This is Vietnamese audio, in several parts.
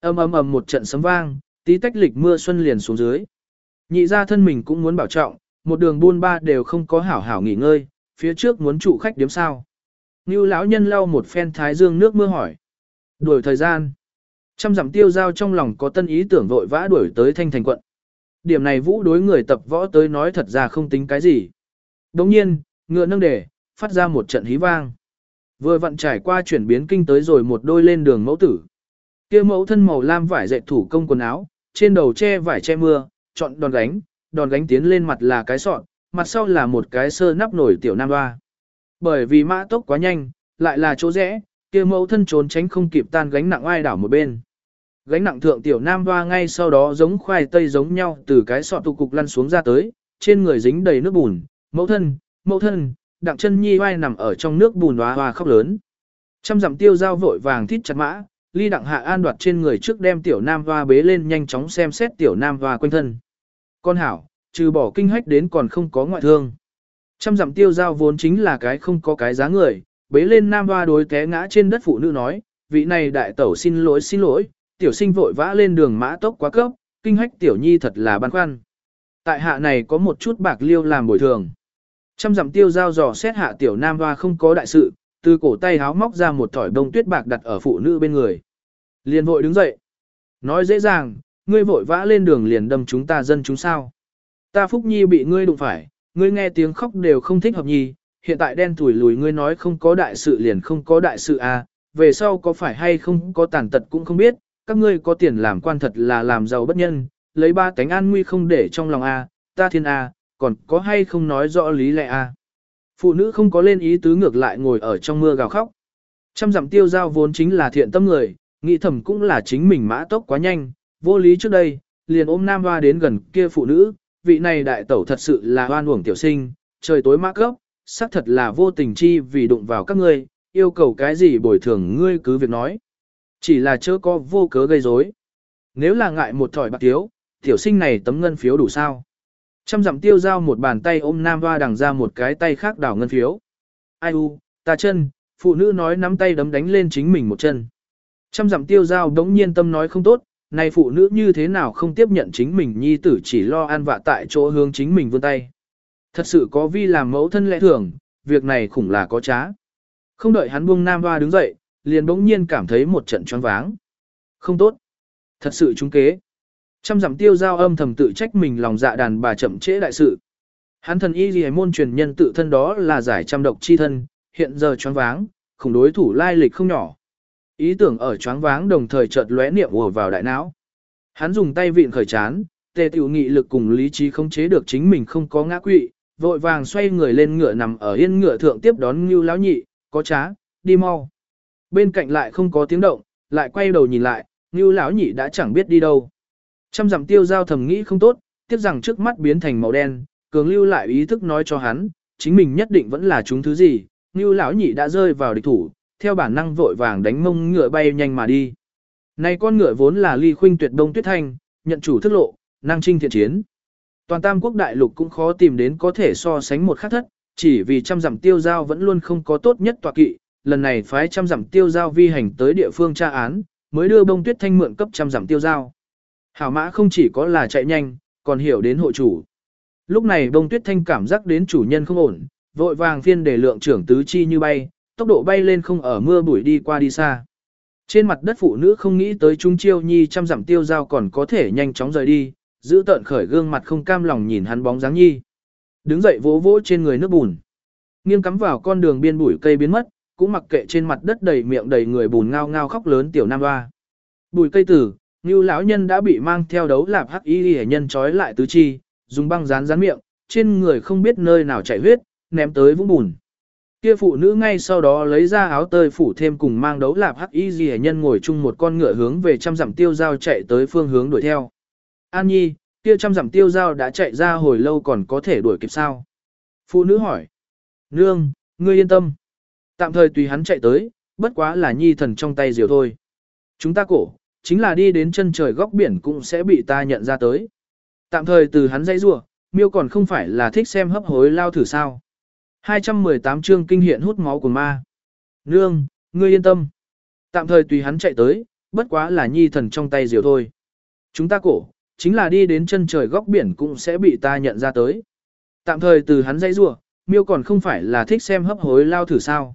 Ầm ầm ầm một trận sấm vang, tí tách lịch mưa xuân liền xuống dưới. Nhị ra thân mình cũng muốn bảo trọng, một đường buôn ba đều không có hảo hảo nghỉ ngơi, phía trước muốn trụ khách điếm sao. Ngưu lão nhân lau một phen thái dương nước mưa hỏi. Đuổi thời gian. Trăm dặm tiêu giao trong lòng có tân ý tưởng vội vã đuổi tới thanh thành quận. Điểm này vũ đối người tập võ tới nói thật ra không tính cái gì. Đồng nhiên, ngựa nâng đề, phát ra một trận hí vang. Vừa vặn trải qua chuyển biến kinh tới rồi một đôi lên đường mẫu tử kia mẫu thân màu lam vải dệt thủ công quần áo, trên đầu che vải che mưa, chọn đòn gánh, đòn gánh tiến lên mặt là cái sọn, mặt sau là một cái sơ nắp nổi tiểu nam hoa. Bởi vì mã tốc quá nhanh, lại là chỗ rẽ, kia mẫu thân trốn tránh không kịp tan gánh nặng ai đảo một bên. Gánh nặng thượng tiểu nam hoa ngay sau đó giống khoai tây giống nhau từ cái sọt tụ cục lăn xuống ra tới, trên người dính đầy nước bùn, mẫu thân, mẫu thân, đặng chân nhi oai nằm ở trong nước bùn hoa hoa khóc lớn. Trăm dặm tiêu dao vội vàng thít chặt mã, ly đặng hạ an đoạt trên người trước đem tiểu nam hoa bế lên nhanh chóng xem xét tiểu nam hoa quanh thân. Con hảo, trừ bỏ kinh hách đến còn không có ngoại thương. Trăm dặm tiêu giao vốn chính là cái không có cái giá người, bế lên nam hoa đối té ngã trên đất phụ nữ nói, vị này đại tẩu xin lỗi xin lỗi, tiểu sinh vội vã lên đường mã tốc quá cấp, kinh hách tiểu nhi thật là băn khoăn. Tại hạ này có một chút bạc liêu làm bồi thường. Trăm dặm tiêu giao dò xét hạ tiểu nam hoa không có đại sự, từ cổ tay háo móc ra một thỏi bông tuyết bạc đặt ở phụ nữ bên người. Liền vội đứng dậy. Nói dễ dàng, ngươi vội vã lên đường liền đâm chúng ta dân chúng sao. Ta Phúc Nhi bị ngươi đụng phải, ngươi nghe tiếng khóc đều không thích hợp nhi, hiện tại đen tuổi lùi ngươi nói không có đại sự liền không có đại sự à, về sau có phải hay không có tàn tật cũng không biết, các ngươi có tiền làm quan thật là làm giàu bất nhân, lấy ba cánh an nguy không để trong lòng à, ta thiên à, còn có hay không nói rõ lý lẽ. À. Phụ nữ không có lên ý tứ ngược lại ngồi ở trong mưa gào khóc. Trăm dặm tiêu giao vốn chính là thiện tâm người, nghĩ thầm cũng là chính mình mã tốc quá nhanh, vô lý trước đây, liền ôm nam hoa đến gần kia phụ nữ, vị này đại tẩu thật sự là hoan uổng tiểu sinh, trời tối mã cấp, xác thật là vô tình chi vì đụng vào các ngươi, yêu cầu cái gì bồi thường ngươi cứ việc nói. Chỉ là chớ có vô cớ gây rối. Nếu là ngại một thỏi bạc tiếu, tiểu sinh này tấm ngân phiếu đủ sao. Trăm dặm tiêu giao một bàn tay ôm nam hoa đằng ra một cái tay khác đảo ngân phiếu. Ai u, ta chân, phụ nữ nói nắm tay đấm đánh lên chính mình một chân. Trăm dặm tiêu giao đống nhiên tâm nói không tốt, này phụ nữ như thế nào không tiếp nhận chính mình nhi tử chỉ lo an vạ tại chỗ hướng chính mình vươn tay. Thật sự có vi làm mẫu thân lẽ thường, việc này khủng là có trá. Không đợi hắn buông nam hoa đứng dậy, liền bỗng nhiên cảm thấy một trận choáng váng. Không tốt. Thật sự trúng kế. Trăm dặm tiêu giao âm thầm tự trách mình lòng dạ đàn bà chậm trễ đại sự. Hắn thần y gì môn truyền nhân tự thân đó là giải trăm độc chi thân, hiện giờ choáng váng, khủng đối thủ lai lịch không nhỏ. Ý tưởng ở choáng váng đồng thời chợt lóe niệm ùa vào đại não. Hắn dùng tay vịn khởi chán, tề tiểu nghị lực cùng lý trí không chế được chính mình không có ngã quỵ, vội vàng xoay người lên ngựa nằm ở yên ngựa thượng tiếp đón Ngưu lão nhị, có trá, đi mau. Bên cạnh lại không có tiếng động, lại quay đầu nhìn lại, Ngưu lão nhị đã chẳng biết đi đâu. Trăm dặm tiêu giao thầm nghĩ không tốt, tiếc rằng trước mắt biến thành màu đen, cường lưu lại ý thức nói cho hắn, chính mình nhất định vẫn là chúng thứ gì, Ngưu lão nhị đã rơi vào địch thủ, theo bản năng vội vàng đánh mông ngựa bay nhanh mà đi. Này con ngựa vốn là ly khuynh tuyệt đông tuyết thanh, nhận chủ thức lộ, năng trinh thiện chiến. Toàn tam quốc đại lục cũng khó tìm đến có thể so sánh một khắc thất, chỉ vì trăm dặm tiêu giao vẫn luôn không có tốt nhất tọa kỵ, lần này phái trăm dặm tiêu giao vi hành tới địa phương tra án, mới đưa bông tuyết thanh mượn cấp trăm dặm tiêu giao. Hảo mã không chỉ có là chạy nhanh, còn hiểu đến hộ chủ. Lúc này bông tuyết thanh cảm giác đến chủ nhân không ổn, vội vàng phiên để lượng trưởng tứ chi như bay, tốc độ bay lên không ở mưa bụi đi qua đi xa. Trên mặt đất phụ nữ không nghĩ tới Trung Chiêu Nhi chăm dặm tiêu giao còn có thể nhanh chóng rời đi, giữ tợn khởi gương mặt không cam lòng nhìn hắn bóng dáng Nhi. Đứng dậy vỗ vỗ trên người nước bùn. Nghiêng cắm vào con đường biên bụi cây biến mất, cũng mặc kệ trên mặt đất đầy miệng đầy người bùn ngao ngao khóc lớn tiểu nam hoa. Bùi cây tử, như lão nhân đã bị mang theo đấu lạp hắc y hệ nhân trói lại tứ chi, dùng băng dán dán miệng, trên người không biết nơi nào chảy huyết, ném tới vũng bùn. Kia phụ nữ ngay sau đó lấy ra áo tơi phủ thêm cùng mang đấu lạp hắc y gì nhân ngồi chung một con ngựa hướng về trăm dặm tiêu giao chạy tới phương hướng đuổi theo. An nhi, kia trăm dặm tiêu giao đã chạy ra hồi lâu còn có thể đuổi kịp sao? Phụ nữ hỏi. Nương, ngươi yên tâm. Tạm thời tùy hắn chạy tới, bất quá là nhi thần trong tay diều thôi. Chúng ta cổ, chính là đi đến chân trời góc biển cũng sẽ bị ta nhận ra tới. Tạm thời từ hắn dây rủa, miêu còn không phải là thích xem hấp hối lao thử sao. 218 chương kinh hiện hút máu của ma. Nương, ngươi yên tâm. Tạm thời tùy hắn chạy tới, bất quá là nhi thần trong tay diều thôi. Chúng ta cổ, chính là đi đến chân trời góc biển cũng sẽ bị ta nhận ra tới. Tạm thời từ hắn dãy rủa miêu còn không phải là thích xem hấp hối lao thử sao.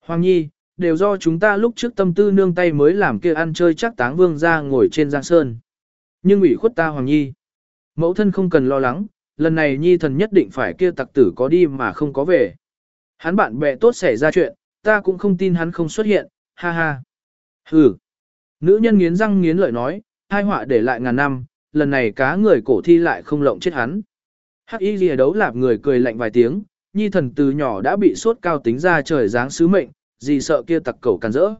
Hoàng nhi, đều do chúng ta lúc trước tâm tư nương tay mới làm kia ăn chơi chắc táng vương ra ngồi trên giang sơn. Nhưng ủy khuất ta Hoàng nhi. Mẫu thân không cần lo lắng, lần này nhi thần nhất định phải kia tặc tử có đi mà không có về. Hắn bạn bè tốt xảy ra chuyện, ta cũng không tin hắn không xuất hiện, ha ha. Hừ. Nữ nhân nghiến răng nghiến lợi nói, hai họa để lại ngàn năm, lần này cá người cổ thi lại không lộng chết hắn. Hắc y lìa đấu lạp người cười lạnh vài tiếng, nhi thần từ nhỏ đã bị sốt cao tính ra trời dáng sứ mệnh, gì sợ kia tặc cẩu càn rỡ.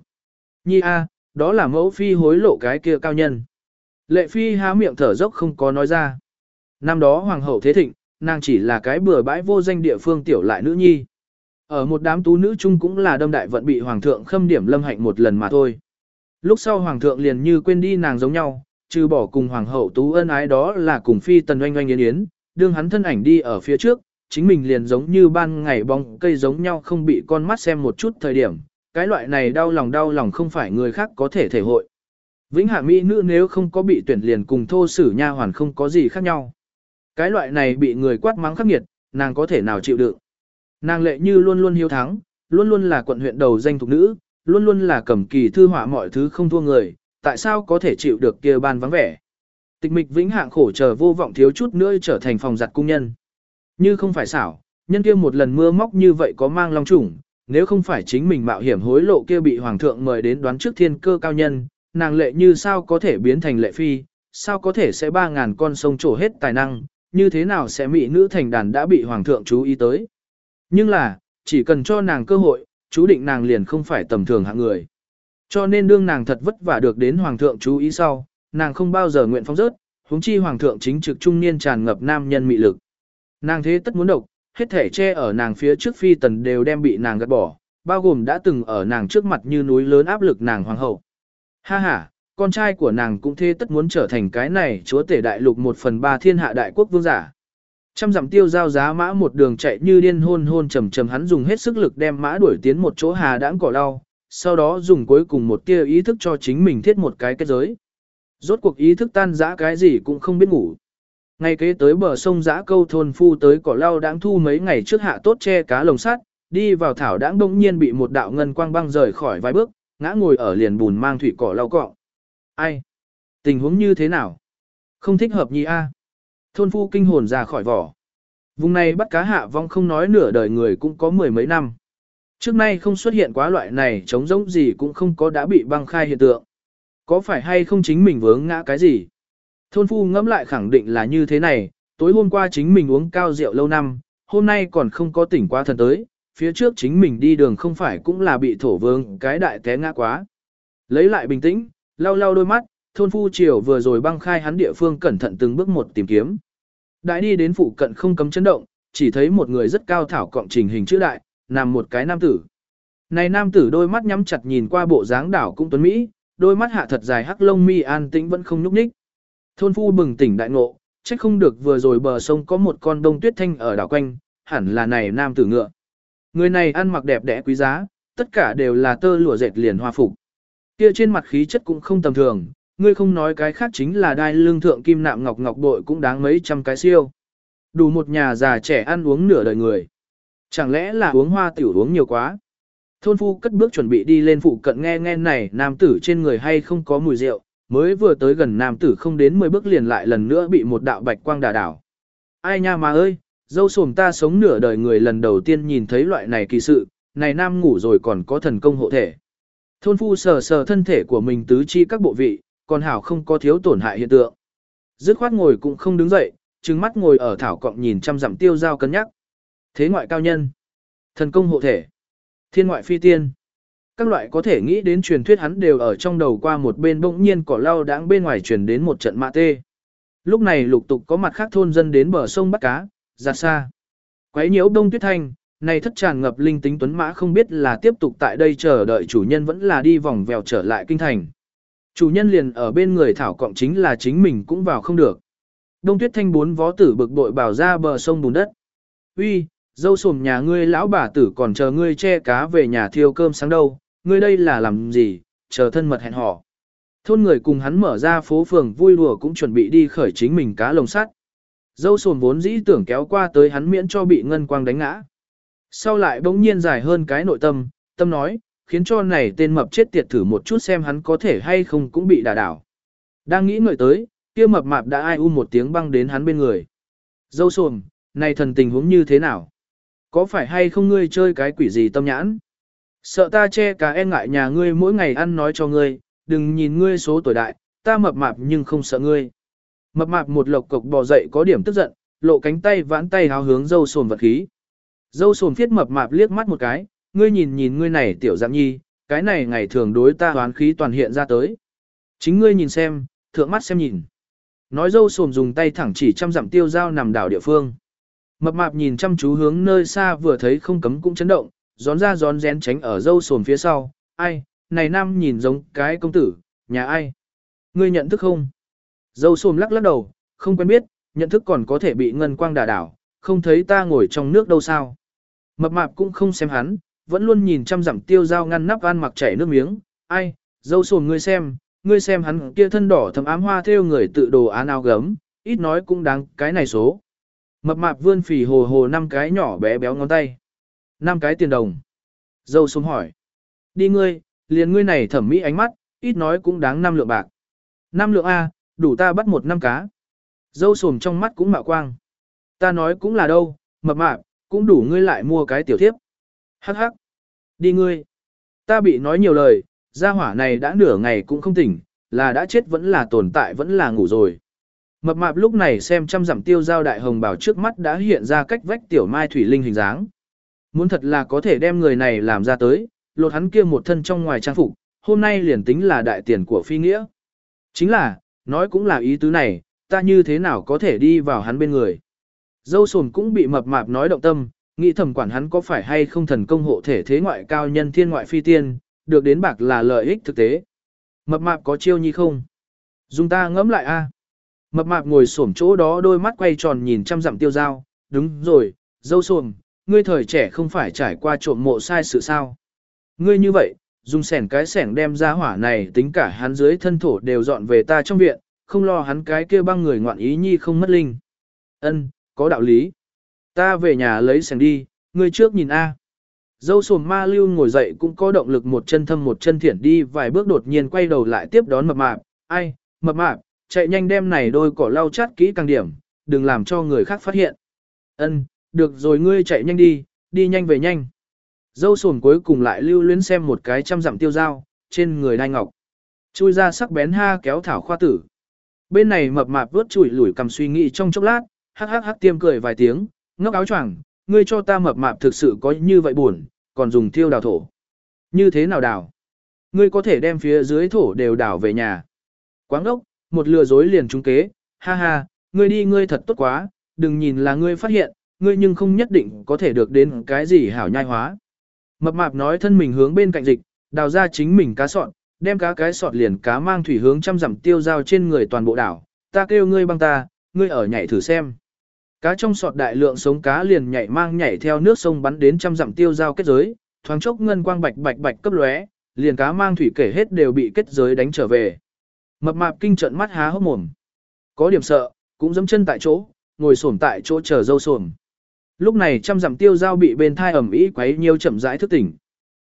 Nhi a, đó là mẫu phi hối lộ cái kia cao nhân. Lệ phi há miệng thở dốc không có nói ra. Năm đó hoàng hậu thế thịnh, nàng chỉ là cái bừa bãi vô danh địa phương tiểu lại nữ nhi. Ở một đám tú nữ chung cũng là đâm đại vận bị hoàng thượng khâm điểm lâm hạnh một lần mà thôi. Lúc sau hoàng thượng liền như quên đi nàng giống nhau, trừ bỏ cùng hoàng hậu tú ân ái đó là cùng phi tần oanh oanh yến yến, đương hắn thân ảnh đi ở phía trước, chính mình liền giống như ban ngày bóng cây giống nhau không bị con mắt xem một chút thời điểm, cái loại này đau lòng đau lòng không phải người khác có thể thể hội. Vĩnh hạ mỹ nữ nếu không có bị tuyển liền cùng thô sử nha hoàn không có gì khác nhau. Cái loại này bị người quát mắng khắc nghiệt, nàng có thể nào chịu đựng. Nàng lệ như luôn luôn hiếu thắng, luôn luôn là quận huyện đầu danh thục nữ, luôn luôn là cầm kỳ thư họa mọi thứ không thua người, tại sao có thể chịu được kia ban vắng vẻ. Tịch mịch vĩnh hạng khổ chờ vô vọng thiếu chút nữa trở thành phòng giặt cung nhân. Như không phải xảo, nhân kia một lần mưa móc như vậy có mang long trùng, nếu không phải chính mình mạo hiểm hối lộ kia bị hoàng thượng mời đến đoán trước thiên cơ cao nhân, nàng lệ như sao có thể biến thành lệ phi, sao có thể sẽ ba ngàn con sông trổ hết tài năng, như thế nào sẽ mỹ nữ thành đàn đã bị hoàng thượng chú ý tới. Nhưng là, chỉ cần cho nàng cơ hội, chú định nàng liền không phải tầm thường hạng người. Cho nên đương nàng thật vất vả được đến hoàng thượng chú ý sau, nàng không bao giờ nguyện phong rớt, huống chi hoàng thượng chính trực trung niên tràn ngập nam nhân mị lực. Nàng thế tất muốn độc, hết thể che ở nàng phía trước phi tần đều đem bị nàng gạt bỏ, bao gồm đã từng ở nàng trước mặt như núi lớn áp lực nàng hoàng hậu. Ha ha, con trai của nàng cũng thế tất muốn trở thành cái này chúa tể đại lục một phần ba thiên hạ đại quốc vương giả. Trăm dặm tiêu giao giá mã một đường chạy như điên hôn hôn trầm trầm hắn dùng hết sức lực đem mã đuổi tiến một chỗ hà đãng cỏ đau, sau đó dùng cuối cùng một tia ý thức cho chính mình thiết một cái kết giới. Rốt cuộc ý thức tan dã cái gì cũng không biết ngủ. Ngay kế tới bờ sông dã câu thôn phu tới cỏ lau đãng thu mấy ngày trước hạ tốt che cá lồng sắt, đi vào thảo đãng đông nhiên bị một đạo ngân quang băng rời khỏi vài bước, ngã ngồi ở liền bùn mang thủy cỏ lau cọ. Ai? Tình huống như thế nào? Không thích hợp nhi a. Thôn phu kinh hồn ra khỏi vỏ. Vùng này bắt cá hạ vong không nói nửa đời người cũng có mười mấy năm. Trước nay không xuất hiện quá loại này trống rỗng gì cũng không có đã bị băng khai hiện tượng. Có phải hay không chính mình vướng ngã cái gì? Thôn phu ngẫm lại khẳng định là như thế này, tối hôm qua chính mình uống cao rượu lâu năm, hôm nay còn không có tỉnh qua thần tới, phía trước chính mình đi đường không phải cũng là bị thổ vương cái đại té ngã quá. Lấy lại bình tĩnh, lau lau đôi mắt, thôn phu triều vừa rồi băng khai hắn địa phương cẩn thận từng bước một tìm kiếm. Đại đi đến phụ cận không cấm chấn động, chỉ thấy một người rất cao thảo cộng trình hình chữ đại, nằm một cái nam tử. Này nam tử đôi mắt nhắm chặt nhìn qua bộ dáng đảo cũng tuấn Mỹ, đôi mắt hạ thật dài hắc lông mi an tĩnh vẫn không nhúc nhích. Thôn phu bừng tỉnh đại ngộ, trách không được vừa rồi bờ sông có một con đông tuyết thanh ở đảo quanh, hẳn là này nam tử ngựa. Người này ăn mặc đẹp đẽ quý giá, tất cả đều là tơ lụa dệt liền hoa phục. Kia trên mặt khí chất cũng không tầm thường, ngươi không nói cái khác chính là đai lương thượng kim nạm ngọc ngọc bội cũng đáng mấy trăm cái siêu. Đủ một nhà già trẻ ăn uống nửa đời người. Chẳng lẽ là uống hoa tiểu uống nhiều quá? Thôn phu cất bước chuẩn bị đi lên phụ cận nghe nghe này nam tử trên người hay không có mùi rượu, mới vừa tới gần nam tử không đến 10 bước liền lại lần nữa bị một đạo bạch quang đà đảo. Ai nha mà ơi, dâu sồm ta sống nửa đời người lần đầu tiên nhìn thấy loại này kỳ sự, này nam ngủ rồi còn có thần công hộ thể. Thôn phu sờ sờ thân thể của mình tứ chi các bộ vị, còn hảo không có thiếu tổn hại hiện tượng. Dứt khoát ngồi cũng không đứng dậy, trừng mắt ngồi ở thảo cọng nhìn chăm dặm tiêu giao cân nhắc. Thế ngoại cao nhân, thần công hộ thể, thiên ngoại phi tiên. Các loại có thể nghĩ đến truyền thuyết hắn đều ở trong đầu qua một bên bỗng nhiên cỏ lau đáng bên ngoài truyền đến một trận mạ tê. Lúc này lục tục có mặt khác thôn dân đến bờ sông bắt cá, ra xa. Quấy nhiễu đông tuyết thanh, này thất tràn ngập linh tính tuấn mã không biết là tiếp tục tại đây chờ đợi chủ nhân vẫn là đi vòng vèo trở lại kinh thành. Chủ nhân liền ở bên người thảo cộng chính là chính mình cũng vào không được. Đông tuyết thanh bốn vó tử bực bội bảo ra bờ sông bùn đất. Uy, dâu sồm nhà ngươi lão bà tử còn chờ ngươi che cá về nhà thiêu cơm sáng đâu, ngươi đây là làm gì, chờ thân mật hẹn hò. Thôn người cùng hắn mở ra phố phường vui đùa cũng chuẩn bị đi khởi chính mình cá lồng sắt. Dâu sồn vốn dĩ tưởng kéo qua tới hắn miễn cho bị ngân quang đánh ngã. Sau lại bỗng nhiên dài hơn cái nội tâm, tâm nói, khiến cho này tên mập chết tiệt thử một chút xem hắn có thể hay không cũng bị đả đảo. Đang nghĩ ngợi tới, kia mập mạp đã ai u một tiếng băng đến hắn bên người. Dâu sồn, này thần tình huống như thế nào? Có phải hay không ngươi chơi cái quỷ gì tâm nhãn? Sợ ta che cả e ngại nhà ngươi mỗi ngày ăn nói cho ngươi, đừng nhìn ngươi số tuổi đại, ta mập mạp nhưng không sợ ngươi. Mập mạp một lộc cộc bò dậy có điểm tức giận, lộ cánh tay vãn tay háo hướng dâu sồn vật khí. Dâu sồn phiết mập mạp liếc mắt một cái, ngươi nhìn nhìn ngươi này tiểu dạng nhi, cái này ngày thường đối ta hoán khí toàn hiện ra tới. Chính ngươi nhìn xem, thượng mắt xem nhìn. Nói dâu sồn dùng tay thẳng chỉ chăm dặm tiêu dao nằm đảo địa phương. Mập mạp nhìn chăm chú hướng nơi xa vừa thấy không cấm cũng chấn động, gión ra gión rén tránh ở dâu sồn phía sau. Ai, này nam nhìn giống cái công tử, nhà ai? Ngươi nhận thức không? Dâu sồn lắc lắc đầu, không quen biết, nhận thức còn có thể bị ngân quang đả đảo, không thấy ta ngồi trong nước đâu sao. Mập mạp cũng không xem hắn, vẫn luôn nhìn chăm dặm tiêu dao ngăn nắp ăn mặc chảy nước miếng. Ai, dâu sồn ngươi xem, ngươi xem hắn kia thân đỏ thầm ám hoa theo người tự đồ án áo gấm, ít nói cũng đáng cái này số. Mập mạp vươn phì hồ hồ năm cái nhỏ bé béo ngón tay. năm cái tiền đồng. Dâu xuống hỏi. Đi ngươi, liền ngươi này thẩm mỹ ánh mắt, ít nói cũng đáng năm lượng bạc. năm lượng A, đủ ta bắt một năm cá. Dâu sồm trong mắt cũng mạo quang. Ta nói cũng là đâu, mập mạp, cũng đủ ngươi lại mua cái tiểu thiếp. Hắc hắc. Đi ngươi. Ta bị nói nhiều lời, gia hỏa này đã nửa ngày cũng không tỉnh, là đã chết vẫn là tồn tại vẫn là ngủ rồi. Mập mạp lúc này xem trăm dặm tiêu giao đại hồng bảo trước mắt đã hiện ra cách vách tiểu mai thủy linh hình dáng. Muốn thật là có thể đem người này làm ra tới, lột hắn kia một thân trong ngoài trang phục, hôm nay liền tính là đại tiền của phi nghĩa. Chính là, nói cũng là ý tứ này, ta như thế nào có thể đi vào hắn bên người. Dâu sồn cũng bị mập mạp nói động tâm, nghĩ thầm quản hắn có phải hay không thần công hộ thể thế ngoại cao nhân thiên ngoại phi tiên, được đến bạc là lợi ích thực tế. Mập mạp có chiêu nhi không? Dùng ta ngẫm lại a. Mập mạp ngồi xổm chỗ đó đôi mắt quay tròn nhìn chăm dặm tiêu dao, đúng rồi, dâu sồn, ngươi thời trẻ không phải trải qua trộm mộ sai sự sao. Ngươi như vậy, dùng sẻn cái sẻn đem ra hỏa này tính cả hắn dưới thân thổ đều dọn về ta trong viện, không lo hắn cái kia băng người ngoạn ý nhi không mất linh. Ân, có đạo lý. Ta về nhà lấy sẻn đi, ngươi trước nhìn A. Dâu sồm ma lưu ngồi dậy cũng có động lực một chân thâm một chân thiển đi vài bước đột nhiên quay đầu lại tiếp đón mập mạp. Ai, mập mạp, chạy nhanh đem này đôi cỏ lau chát kỹ càng điểm, đừng làm cho người khác phát hiện. Ân, được rồi ngươi chạy nhanh đi, đi nhanh về nhanh. Dâu sồm cuối cùng lại lưu luyến xem một cái trăm dặm tiêu dao trên người đai ngọc. Chui ra sắc bén ha kéo thảo khoa tử. Bên này mập mạp vớt chùi lủi cầm suy nghĩ trong chốc lát, hắc hắc hắc tiêm cười vài tiếng, ngốc áo choàng, ngươi cho ta mập mạp thực sự có như vậy buồn, còn dùng thiêu đào thổ. Như thế nào đào? Ngươi có thể đem phía dưới thổ đều đào về nhà. Quáng ốc, một lừa dối liền trúng kế, ha ha, ngươi đi ngươi thật tốt quá, đừng nhìn là ngươi phát hiện, ngươi nhưng không nhất định có thể được đến cái gì hảo nhai hóa. Mập mạp nói thân mình hướng bên cạnh dịch, đào ra chính mình cá sọn, đem cá cái sọt liền cá mang thủy hướng trăm dặm tiêu dao trên người toàn bộ đảo, ta kêu ngươi băng ta, ngươi ở nhảy thử xem. Cá trong sọt đại lượng sống cá liền nhảy mang nhảy theo nước sông bắn đến trăm dặm tiêu giao kết giới, thoáng chốc ngân quang bạch bạch bạch cấp lóe, liền cá mang thủy kể hết đều bị kết giới đánh trở về. Mập mạp kinh trận mắt há hốc mồm. Có điểm sợ, cũng dẫm chân tại chỗ, ngồi xổm tại chỗ chờ dâu xổm. Lúc này trăm dặm tiêu giao bị bên thai ẩm ý quấy nhiều chậm rãi thức tỉnh.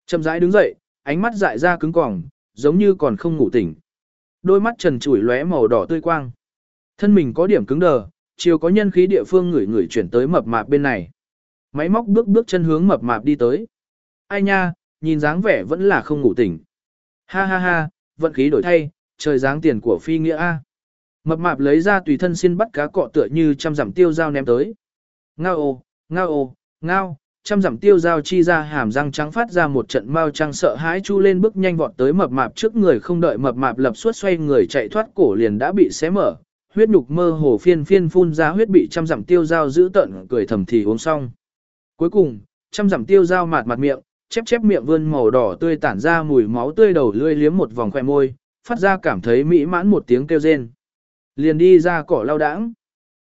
Chậm rãi đứng dậy, ánh mắt dại ra cứng cỏng, giống như còn không ngủ tỉnh. Đôi mắt trần trụi lóe màu đỏ tươi quang. Thân mình có điểm cứng đờ, chiều có nhân khí địa phương người người chuyển tới mập mạp bên này. Máy móc bước bước chân hướng mập mạp đi tới. Ai nha, nhìn dáng vẻ vẫn là không ngủ tỉnh. Ha ha ha, vận khí đổi thay, trời dáng tiền của phi nghĩa A. Mập mạp lấy ra tùy thân xin bắt cá cọ tựa như trăm dặm tiêu dao ném tới. Ngao ô, ngao ô, ngao, trăm dặm tiêu dao chi ra hàm răng trắng phát ra một trận mau trăng sợ hãi chu lên bước nhanh vọt tới mập mạp trước người không đợi mập mạp lập suốt xoay người chạy thoát cổ liền đã bị xé mở. Huyết nhục mơ hồ phiên phiên phun ra huyết bị trăm dặm tiêu dao giữ tận cười thầm thì uống xong. Cuối cùng, trăm dặm tiêu dao mạt mặt miệng, chép chép miệng vươn màu đỏ tươi tản ra mùi máu tươi đầu lươi liếm một vòng khoe môi, phát ra cảm thấy mỹ mãn một tiếng kêu rên. Liền đi ra cỏ lao đãng.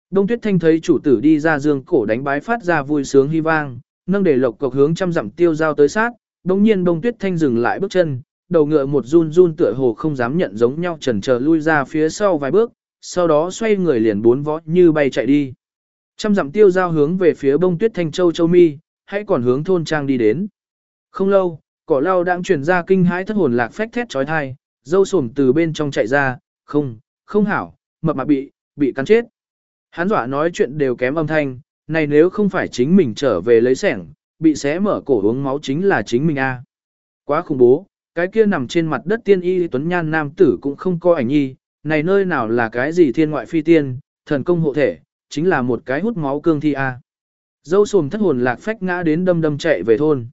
Đông Tuyết Thanh thấy chủ tử đi ra dương cổ đánh bái phát ra vui sướng hy vang, nâng để lộc cộc hướng trăm dặm tiêu giao tới sát, đồng nhiên Đông Tuyết Thanh dừng lại bước chân, đầu ngựa một run run tựa hồ không dám nhận giống nhau chần chờ lui ra phía sau vài bước, sau đó xoay người liền bốn vó như bay chạy đi. Trăm dặm tiêu giao hướng về phía bông tuyết thanh châu châu mi, hãy còn hướng thôn trang đi đến. Không lâu, cỏ lao đang chuyển ra kinh hãi thất hồn lạc phách thét trói thai, dâu sồm từ bên trong chạy ra, không, không hảo, mập mà bị, bị cắn chết. Hắn dọa nói chuyện đều kém âm thanh, này nếu không phải chính mình trở về lấy sẻng, bị xé mở cổ uống máu chính là chính mình a. Quá khủng bố, cái kia nằm trên mặt đất tiên y tuấn nhan nam tử cũng không có ảnh nhi, này nơi nào là cái gì thiên ngoại phi tiên, thần công hộ thể, chính là một cái hút máu cương thi a. Dâu sồm thất hồn lạc phách ngã đến đâm đâm chạy về thôn.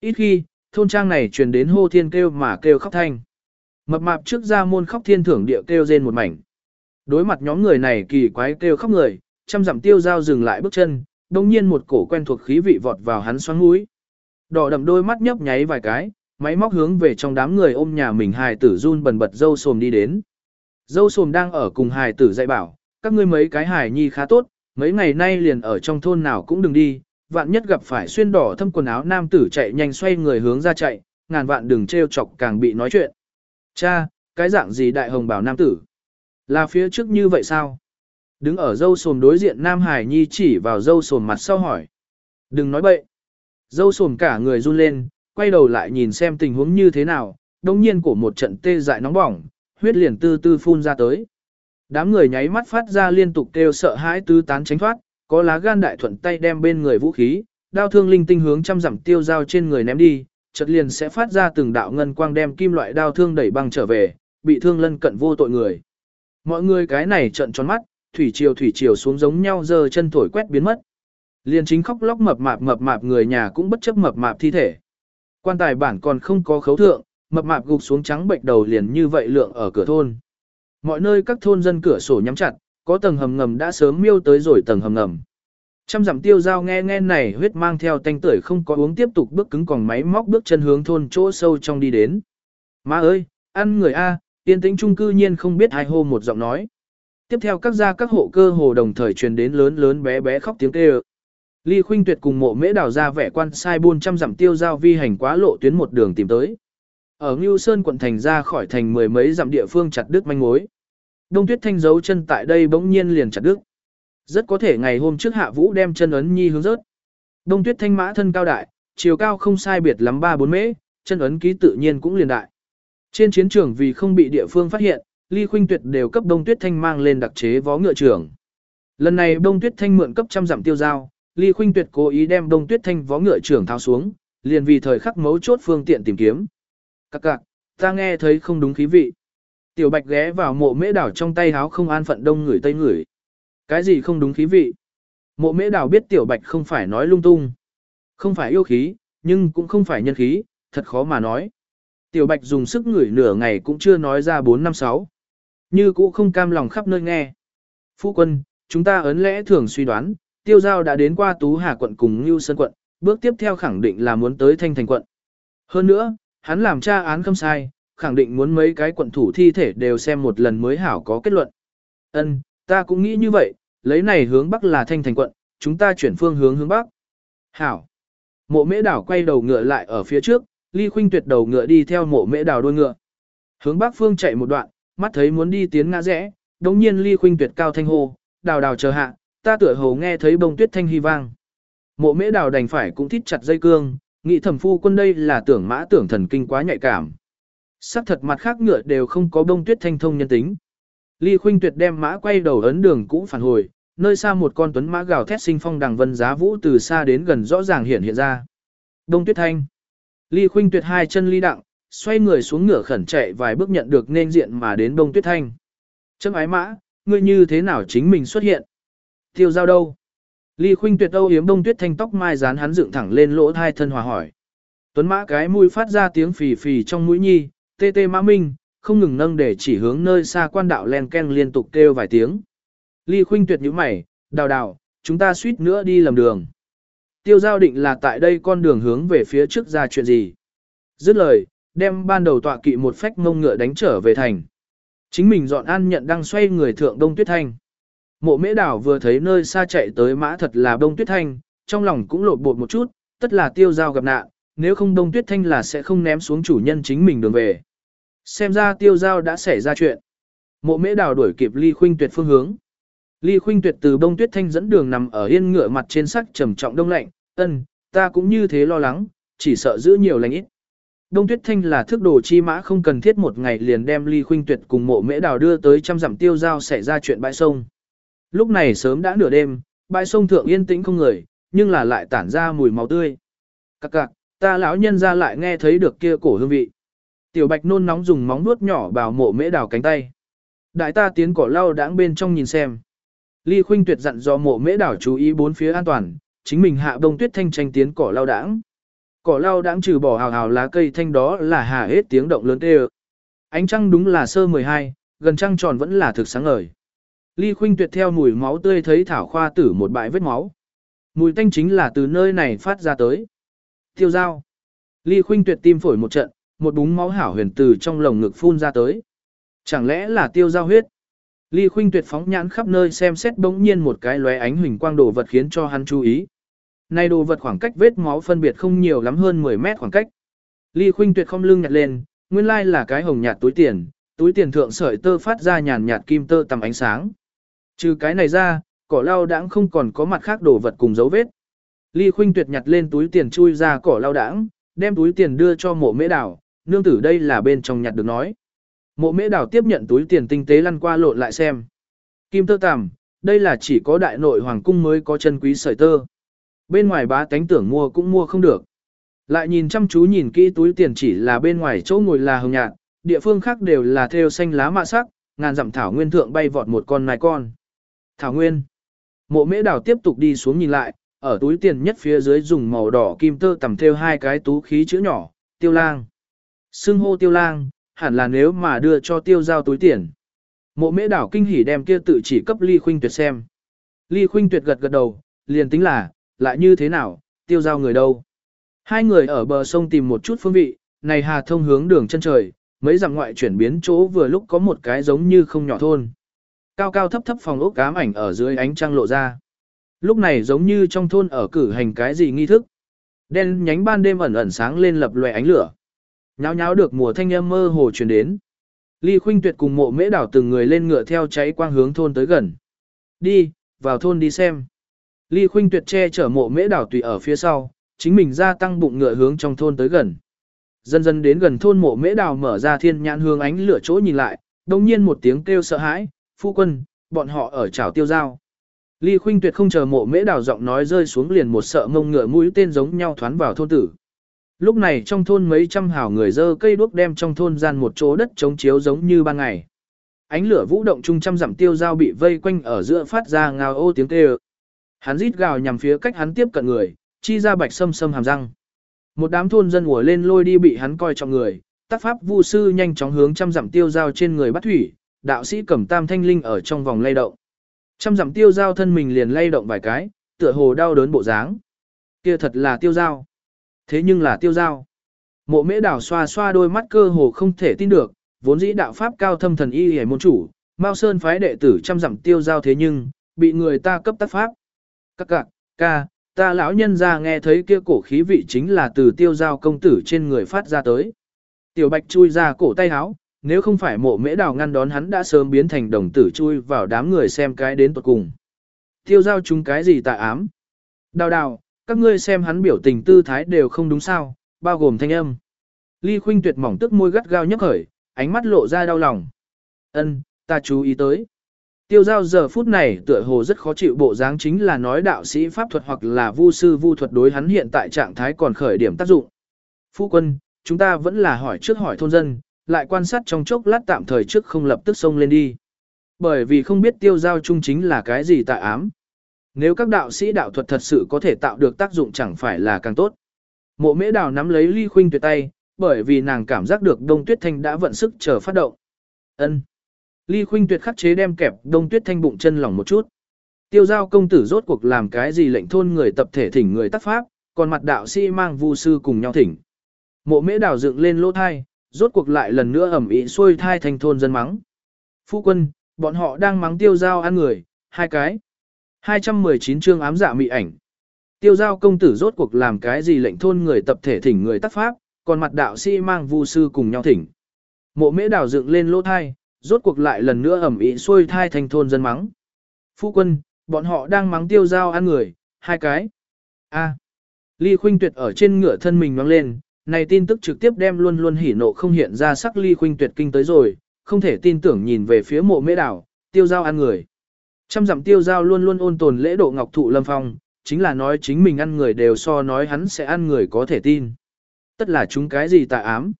Ít khi, thôn trang này truyền đến hô thiên kêu mà kêu khóc thanh. Mập mạp trước ra môn khóc thiên thưởng địa kêu rên một mảnh. Đối mặt nhóm người này kỳ quái kêu khóc người, trăm dặm tiêu dao dừng lại bước chân, đồng nhiên một cổ quen thuộc khí vị vọt vào hắn xoắn mũi. Đỏ đậm đôi mắt nhấp nháy vài cái, máy móc hướng về trong đám người ôm nhà mình hài tử run bần bật dâu sồm đi đến. Dâu sồm đang ở cùng hài tử dạy bảo, các ngươi mấy cái hài nhi khá tốt, mấy ngày nay liền ở trong thôn nào cũng đừng đi, vạn nhất gặp phải xuyên đỏ thâm quần áo nam tử chạy nhanh xoay người hướng ra chạy, ngàn vạn đừng trêu chọc càng bị nói chuyện. Cha, cái dạng gì đại hồng bảo nam tử? Là phía trước như vậy sao? Đứng ở dâu sồm đối diện Nam Hải Nhi chỉ vào dâu sồm mặt sau hỏi. Đừng nói bậy. Dâu sồm cả người run lên, quay đầu lại nhìn xem tình huống như thế nào, đồng nhiên của một trận tê dại nóng bỏng, huyết liền tư tư phun ra tới. Đám người nháy mắt phát ra liên tục kêu sợ hãi tứ tán tránh thoát, có lá gan đại thuận tay đem bên người vũ khí, đao thương linh tinh hướng trăm dặm tiêu dao trên người ném đi, chợt liền sẽ phát ra từng đạo ngân quang đem kim loại đao thương đẩy băng trở về, bị thương lân cận vô tội người. Mọi người cái này trận tròn mắt, thủy triều thủy triều xuống giống nhau giờ chân thổi quét biến mất. Liền chính khóc lóc mập mạp mập mạp người nhà cũng bất chấp mập mạp thi thể. Quan tài bản còn không có khấu thượng, mập mạp gục xuống trắng bệnh đầu liền như vậy lượng ở cửa thôn. Mọi nơi các thôn dân cửa sổ nhắm chặt, có tầng hầm ngầm đã sớm miêu tới rồi tầng hầm ngầm. Trăm dặm tiêu giao nghe nghe này huyết mang theo tanh tưởi không có uống tiếp tục bước cứng còn máy móc bước chân hướng thôn chỗ sâu trong đi đến. Má ơi, ăn người A, tiên tĩnh trung cư nhiên không biết ai hô một giọng nói. Tiếp theo các gia các hộ cơ hồ đồng thời truyền đến lớn lớn bé bé khóc tiếng kêu. Ly Khuynh Tuyệt cùng mộ mễ đào ra vẻ quan sai buôn trăm dặm tiêu giao vi hành quá lộ tuyến một đường tìm tới. Ở Ngưu Sơn quận thành ra khỏi thành mười mấy dặm địa phương chặt đứt manh mối. Đông Tuyết Thanh giấu chân tại đây bỗng nhiên liền chặt đứt. Rất có thể ngày hôm trước Hạ Vũ đem chân ấn nhi hướng rớt. Đông Tuyết Thanh mã thân cao đại, chiều cao không sai biệt lắm 3-4 mễ, chân ấn ký tự nhiên cũng liền đại. Trên chiến trường vì không bị địa phương phát hiện, Ly Khuynh Tuyệt đều cấp Đông Tuyết Thanh mang lên đặc chế vó ngựa trưởng. Lần này Đông Tuyết Thanh mượn cấp trăm dặm tiêu giao, Ly Khuynh Tuyệt cố ý đem Đông Tuyết Thanh vó ngựa trưởng tháo xuống, liền vì thời khắc mấu chốt phương tiện tìm kiếm. Các cạc, ta nghe thấy không đúng khí vị. Tiểu Bạch ghé vào mộ mễ đảo trong tay háo không an phận đông người tây người. Cái gì không đúng khí vị? Mộ mễ đảo biết Tiểu Bạch không phải nói lung tung. Không phải yêu khí, nhưng cũng không phải nhân khí, thật khó mà nói. Tiểu Bạch dùng sức ngửi nửa ngày cũng chưa nói ra 4 năm 6. Như cũ không cam lòng khắp nơi nghe. Phu quân, chúng ta ấn lẽ thường suy đoán, tiêu giao đã đến qua Tú Hà quận cùng Ngưu Sơn quận, bước tiếp theo khẳng định là muốn tới Thanh Thành quận. Hơn nữa, hắn làm tra án không sai, khẳng định muốn mấy cái quận thủ thi thể đều xem một lần mới hảo có kết luận. Ân, ta cũng nghĩ như vậy, lấy này hướng bắc là Thanh Thành quận, chúng ta chuyển phương hướng hướng bắc. Hảo. Mộ mễ đảo quay đầu ngựa lại ở phía trước, ly khuynh tuyệt đầu ngựa đi theo mộ mễ đảo đôi ngựa. Hướng bắc phương chạy một đoạn, mắt thấy muốn đi tiến ngã rẽ, đống nhiên ly khuynh tuyệt cao thanh hô, đào đào chờ hạ, ta tựa hồ nghe thấy bông tuyết thanh hy vang. Mộ mễ đào đành phải cũng thít chặt dây cương, nghĩ thẩm phu quân đây là tưởng mã tưởng thần kinh quá nhạy cảm. Sắc thật mặt khác ngựa đều không có bông tuyết thanh thông nhân tính. Ly khuynh tuyệt đem mã quay đầu ấn đường cũ phản hồi, nơi xa một con tuấn mã gào thét sinh phong đằng vân giá vũ từ xa đến gần rõ ràng hiện hiện ra. Đông tuyết thanh. Ly khuynh tuyệt hai chân ly đặng, xoay người xuống ngựa khẩn chạy vài bước nhận được nên diện mà đến đông tuyết thanh. Chấm ái mã, ngươi như thế nào chính mình xuất hiện? Tiêu giao đâu? Ly khuynh tuyệt âu yếm đông tuyết thanh tóc mai dán hắn dựng thẳng lên lỗ thai thân hòa hỏi. Tuấn mã cái mũi phát ra tiếng phì phì trong mũi nhi, tê tê mã minh, không ngừng nâng để chỉ hướng nơi xa quan đạo len ken liên tục kêu vài tiếng. Ly khuynh tuyệt nhíu mày, đào đào, chúng ta suýt nữa đi lầm đường. Tiêu giao định là tại đây con đường hướng về phía trước ra chuyện gì. Dứt lời, đem ban đầu tọa kỵ một phách ngông ngựa đánh trở về thành. Chính mình dọn ăn nhận đang xoay người thượng đông tuyết thanh. Mộ mễ đảo vừa thấy nơi xa chạy tới mã thật là đông tuyết thanh, trong lòng cũng lột bột một chút, tất là tiêu giao gặp nạn, nếu không đông tuyết thanh là sẽ không ném xuống chủ nhân chính mình đường về. Xem ra tiêu giao đã xảy ra chuyện. Mộ mễ đào đuổi kịp ly khuynh tuyệt phương hướng. Ly khuynh tuyệt từ bông tuyết thanh dẫn đường nằm ở yên ngựa mặt trên sắc trầm trọng đông lạnh, ân, ta cũng như thế lo lắng, chỉ sợ giữ nhiều lành ít. Đông Tuyết Thanh là thức đồ chi mã không cần thiết một ngày liền đem Ly Khuynh Tuyệt cùng mộ mễ đào đưa tới trăm dặm tiêu giao xảy ra chuyện bãi sông. Lúc này sớm đã nửa đêm, bãi sông thượng yên tĩnh không người, nhưng là lại tản ra mùi máu tươi. Các cạc, ta lão nhân ra lại nghe thấy được kia cổ hương vị. Tiểu Bạch nôn nóng dùng móng nuốt nhỏ vào mộ mễ đào cánh tay. Đại ta tiến cỏ lau đãng bên trong nhìn xem. Ly Khuynh Tuyệt dặn do mộ mễ đảo chú ý bốn phía an toàn, chính mình hạ đông tuyết thanh tranh tiến cỏ lau đãng. Cỏ lau đãng trừ bỏ hào hào lá cây thanh đó là hà hết tiếng động lớn tê Ánh trăng đúng là sơ 12, gần trăng tròn vẫn là thực sáng ngời. Ly Khuynh Tuyệt theo mùi máu tươi thấy thảo khoa tử một bãi vết máu. Mùi tanh chính là từ nơi này phát ra tới. Tiêu dao. Ly Khuynh Tuyệt tim phổi một trận, một búng máu hảo huyền từ trong lồng ngực phun ra tới. Chẳng lẽ là tiêu dao huyết? Ly Khuynh Tuyệt phóng nhãn khắp nơi xem xét bỗng nhiên một cái lóe ánh huỳnh quang đồ vật khiến cho hắn chú ý. Này đồ vật khoảng cách vết máu phân biệt không nhiều lắm hơn 10 mét khoảng cách. Ly Khuynh Tuyệt không lưng nhặt lên, nguyên lai là cái hồng nhạt túi tiền, túi tiền thượng sợi tơ phát ra nhàn nhạt kim tơ tầm ánh sáng. Trừ cái này ra, cỏ lau đãng không còn có mặt khác đồ vật cùng dấu vết. Ly Khuynh Tuyệt nhặt lên túi tiền chui ra cỏ lau đãng, đem túi tiền đưa cho mộ mễ đảo, nương tử đây là bên trong nhặt được nói. Mộ mễ đảo tiếp nhận túi tiền tinh tế lăn qua lộn lại xem. Kim tơ tằm, đây là chỉ có đại nội hoàng cung mới có chân quý sợi tơ. Bên ngoài bá tánh tưởng mua cũng mua không được. Lại nhìn chăm chú nhìn kỹ túi tiền chỉ là bên ngoài chỗ ngồi là hồng nhạt, địa phương khác đều là theo xanh lá mạ sắc, ngàn dặm thảo nguyên thượng bay vọt một con nai con. Thảo nguyên. Mộ mễ Đào tiếp tục đi xuống nhìn lại, ở túi tiền nhất phía dưới dùng màu đỏ kim tơ tầm theo hai cái tú khí chữ nhỏ, tiêu lang. Xưng hô tiêu lang, hẳn là nếu mà đưa cho tiêu giao túi tiền. Mộ mễ Đào kinh hỉ đem kia tự chỉ cấp ly khuynh tuyệt xem. Ly khuynh tuyệt gật gật đầu, liền tính là, lại như thế nào, tiêu giao người đâu. Hai người ở bờ sông tìm một chút phương vị, này hà thông hướng đường chân trời, mấy dặm ngoại chuyển biến chỗ vừa lúc có một cái giống như không nhỏ thôn. Cao cao thấp thấp phòng ốc cám ảnh ở dưới ánh trăng lộ ra. Lúc này giống như trong thôn ở cử hành cái gì nghi thức. Đen nhánh ban đêm ẩn ẩn sáng lên lập loè ánh lửa. Nháo nháo được mùa thanh âm mơ hồ truyền đến. Ly Khuynh Tuyệt cùng mộ mễ đảo từng người lên ngựa theo cháy quang hướng thôn tới gần. Đi, vào thôn đi xem. Ly Khuynh Tuyệt che chở mộ mễ đảo tùy ở phía sau, chính mình gia tăng bụng ngựa hướng trong thôn tới gần. Dần dần đến gần thôn mộ mễ đảo mở ra thiên nhãn hướng ánh lửa chỗ nhìn lại, đồng nhiên một tiếng kêu sợ hãi, phu quân, bọn họ ở chảo tiêu giao. Ly Khuynh Tuyệt không chờ mộ mễ đào giọng nói rơi xuống liền một sợ ngông ngựa mũi tên giống nhau thoán vào thôn tử. Lúc này trong thôn mấy trăm hào người dơ cây đuốc đem trong thôn gian một chỗ đất chống chiếu giống như ban ngày. Ánh lửa vũ động trung trăm dặm tiêu dao bị vây quanh ở giữa phát ra ngào ô tiếng kêu. Hắn rít gào nhằm phía cách hắn tiếp cận người, chi ra bạch sâm sâm hàm răng. Một đám thôn dân ùa lên lôi đi bị hắn coi trọng người, tác pháp vu sư nhanh chóng hướng trăm dặm tiêu dao trên người bắt thủy, đạo sĩ cầm tam thanh linh ở trong vòng lay động. Trăm dặm tiêu giao thân mình liền lay động vài cái, tựa hồ đau đớn bộ dáng. Kia thật là tiêu giao, Thế nhưng là tiêu giao. Mộ mễ đảo xoa xoa đôi mắt cơ hồ không thể tin được, vốn dĩ đạo pháp cao thâm thần y hề môn chủ, Mao Sơn phái đệ tử trăm dặm tiêu giao thế nhưng, bị người ta cấp tác pháp. Các cạc, ca, ta lão nhân ra nghe thấy kia cổ khí vị chính là từ tiêu giao công tử trên người phát ra tới. Tiểu bạch chui ra cổ tay háo, nếu không phải mộ mễ đào ngăn đón hắn đã sớm biến thành đồng tử chui vào đám người xem cái đến tuột cùng. Tiêu giao chúng cái gì tà ám? Đào đào, các ngươi xem hắn biểu tình tư thái đều không đúng sao, bao gồm thanh âm. Ly Khuynh tuyệt mỏng tức môi gắt gao nhấc khởi, ánh mắt lộ ra đau lòng. Ân, ta chú ý tới. Tiêu giao giờ phút này tựa hồ rất khó chịu bộ dáng chính là nói đạo sĩ pháp thuật hoặc là vu sư vu thuật đối hắn hiện tại trạng thái còn khởi điểm tác dụng. Phu quân, chúng ta vẫn là hỏi trước hỏi thôn dân, lại quan sát trong chốc lát tạm thời trước không lập tức xông lên đi. Bởi vì không biết tiêu giao chung chính là cái gì tại ám. Nếu các đạo sĩ đạo thuật thật sự có thể tạo được tác dụng chẳng phải là càng tốt. Mộ mễ đào nắm lấy ly khuynh tuyệt tay, bởi vì nàng cảm giác được đông tuyết thanh đã vận sức chờ phát động. ân Ly khuynh tuyệt khắc chế đem kẹp đông tuyết thanh bụng chân lỏng một chút. Tiêu giao công tử rốt cuộc làm cái gì lệnh thôn người tập thể thỉnh người tác pháp, còn mặt đạo sĩ mang vu sư cùng nhau thỉnh. Mộ mễ đào dựng lên lỗ thai, rốt cuộc lại lần nữa ẩm ý xuôi thai thành thôn dân mắng. Phu quân, bọn họ đang mắng tiêu giao ăn người, hai cái. 219 chương ám dạ mị ảnh. Tiêu giao công tử rốt cuộc làm cái gì lệnh thôn người tập thể thỉnh người tác pháp, còn mặt đạo sĩ mang vu sư cùng nhau thỉnh. Mộ mễ đảo dựng lên lỗ thai, rốt cuộc lại lần nữa ẩm ý xuôi thai thành thôn dân mắng. Phu quân, bọn họ đang mắng tiêu giao ăn người, hai cái. A. Ly Khuynh Tuyệt ở trên ngựa thân mình nhoáng lên, này tin tức trực tiếp đem luôn luôn hỉ nộ không hiện ra sắc Ly Khuynh Tuyệt kinh tới rồi, không thể tin tưởng nhìn về phía mộ mễ đảo, tiêu giao ăn người. Trăm dặm tiêu giao luôn luôn ôn tồn lễ độ ngọc thụ lâm phong, chính là nói chính mình ăn người đều so nói hắn sẽ ăn người có thể tin. Tất là chúng cái gì tà ám.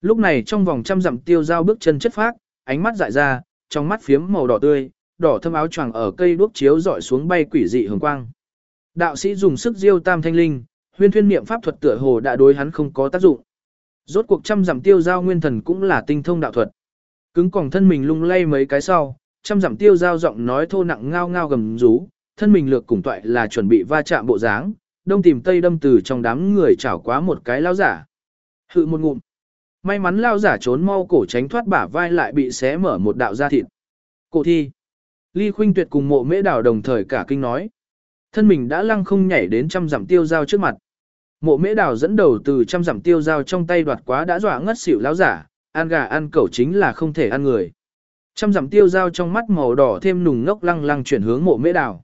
Lúc này trong vòng trăm dặm tiêu giao bước chân chất phác, ánh mắt dại ra, trong mắt phiếm màu đỏ tươi, đỏ thâm áo choàng ở cây đuốc chiếu dọi xuống bay quỷ dị hường quang. Đạo sĩ dùng sức diêu tam thanh linh, huyên thuyên niệm pháp thuật tựa hồ đã đối hắn không có tác dụng. Rốt cuộc trăm giảm tiêu giao nguyên thần cũng là tinh thông đạo thuật. Cứng còng thân mình lung lay mấy cái sau, trăm giảm tiêu giao giọng nói thô nặng ngao ngao gầm rú, thân mình lược cùng toại là chuẩn bị va chạm bộ dáng, đông tìm tây đâm từ trong đám người chảo quá một cái lao giả. Hự một ngụm. May mắn lao giả trốn mau cổ tránh thoát bả vai lại bị xé mở một đạo da thịt. Cổ thi. Ly Khuynh Tuyệt cùng mộ mễ đảo đồng thời cả kinh nói. Thân mình đã lăng không nhảy đến trăm giảm tiêu giao trước mặt. Mộ mễ Đào dẫn đầu từ trăm dặm tiêu giao trong tay đoạt quá đã dọa ngất xỉu lão giả, ăn gà ăn cẩu chính là không thể ăn người. Trăm dặm tiêu giao trong mắt màu đỏ thêm nùng ngốc lăng lăng chuyển hướng mộ mễ Đào.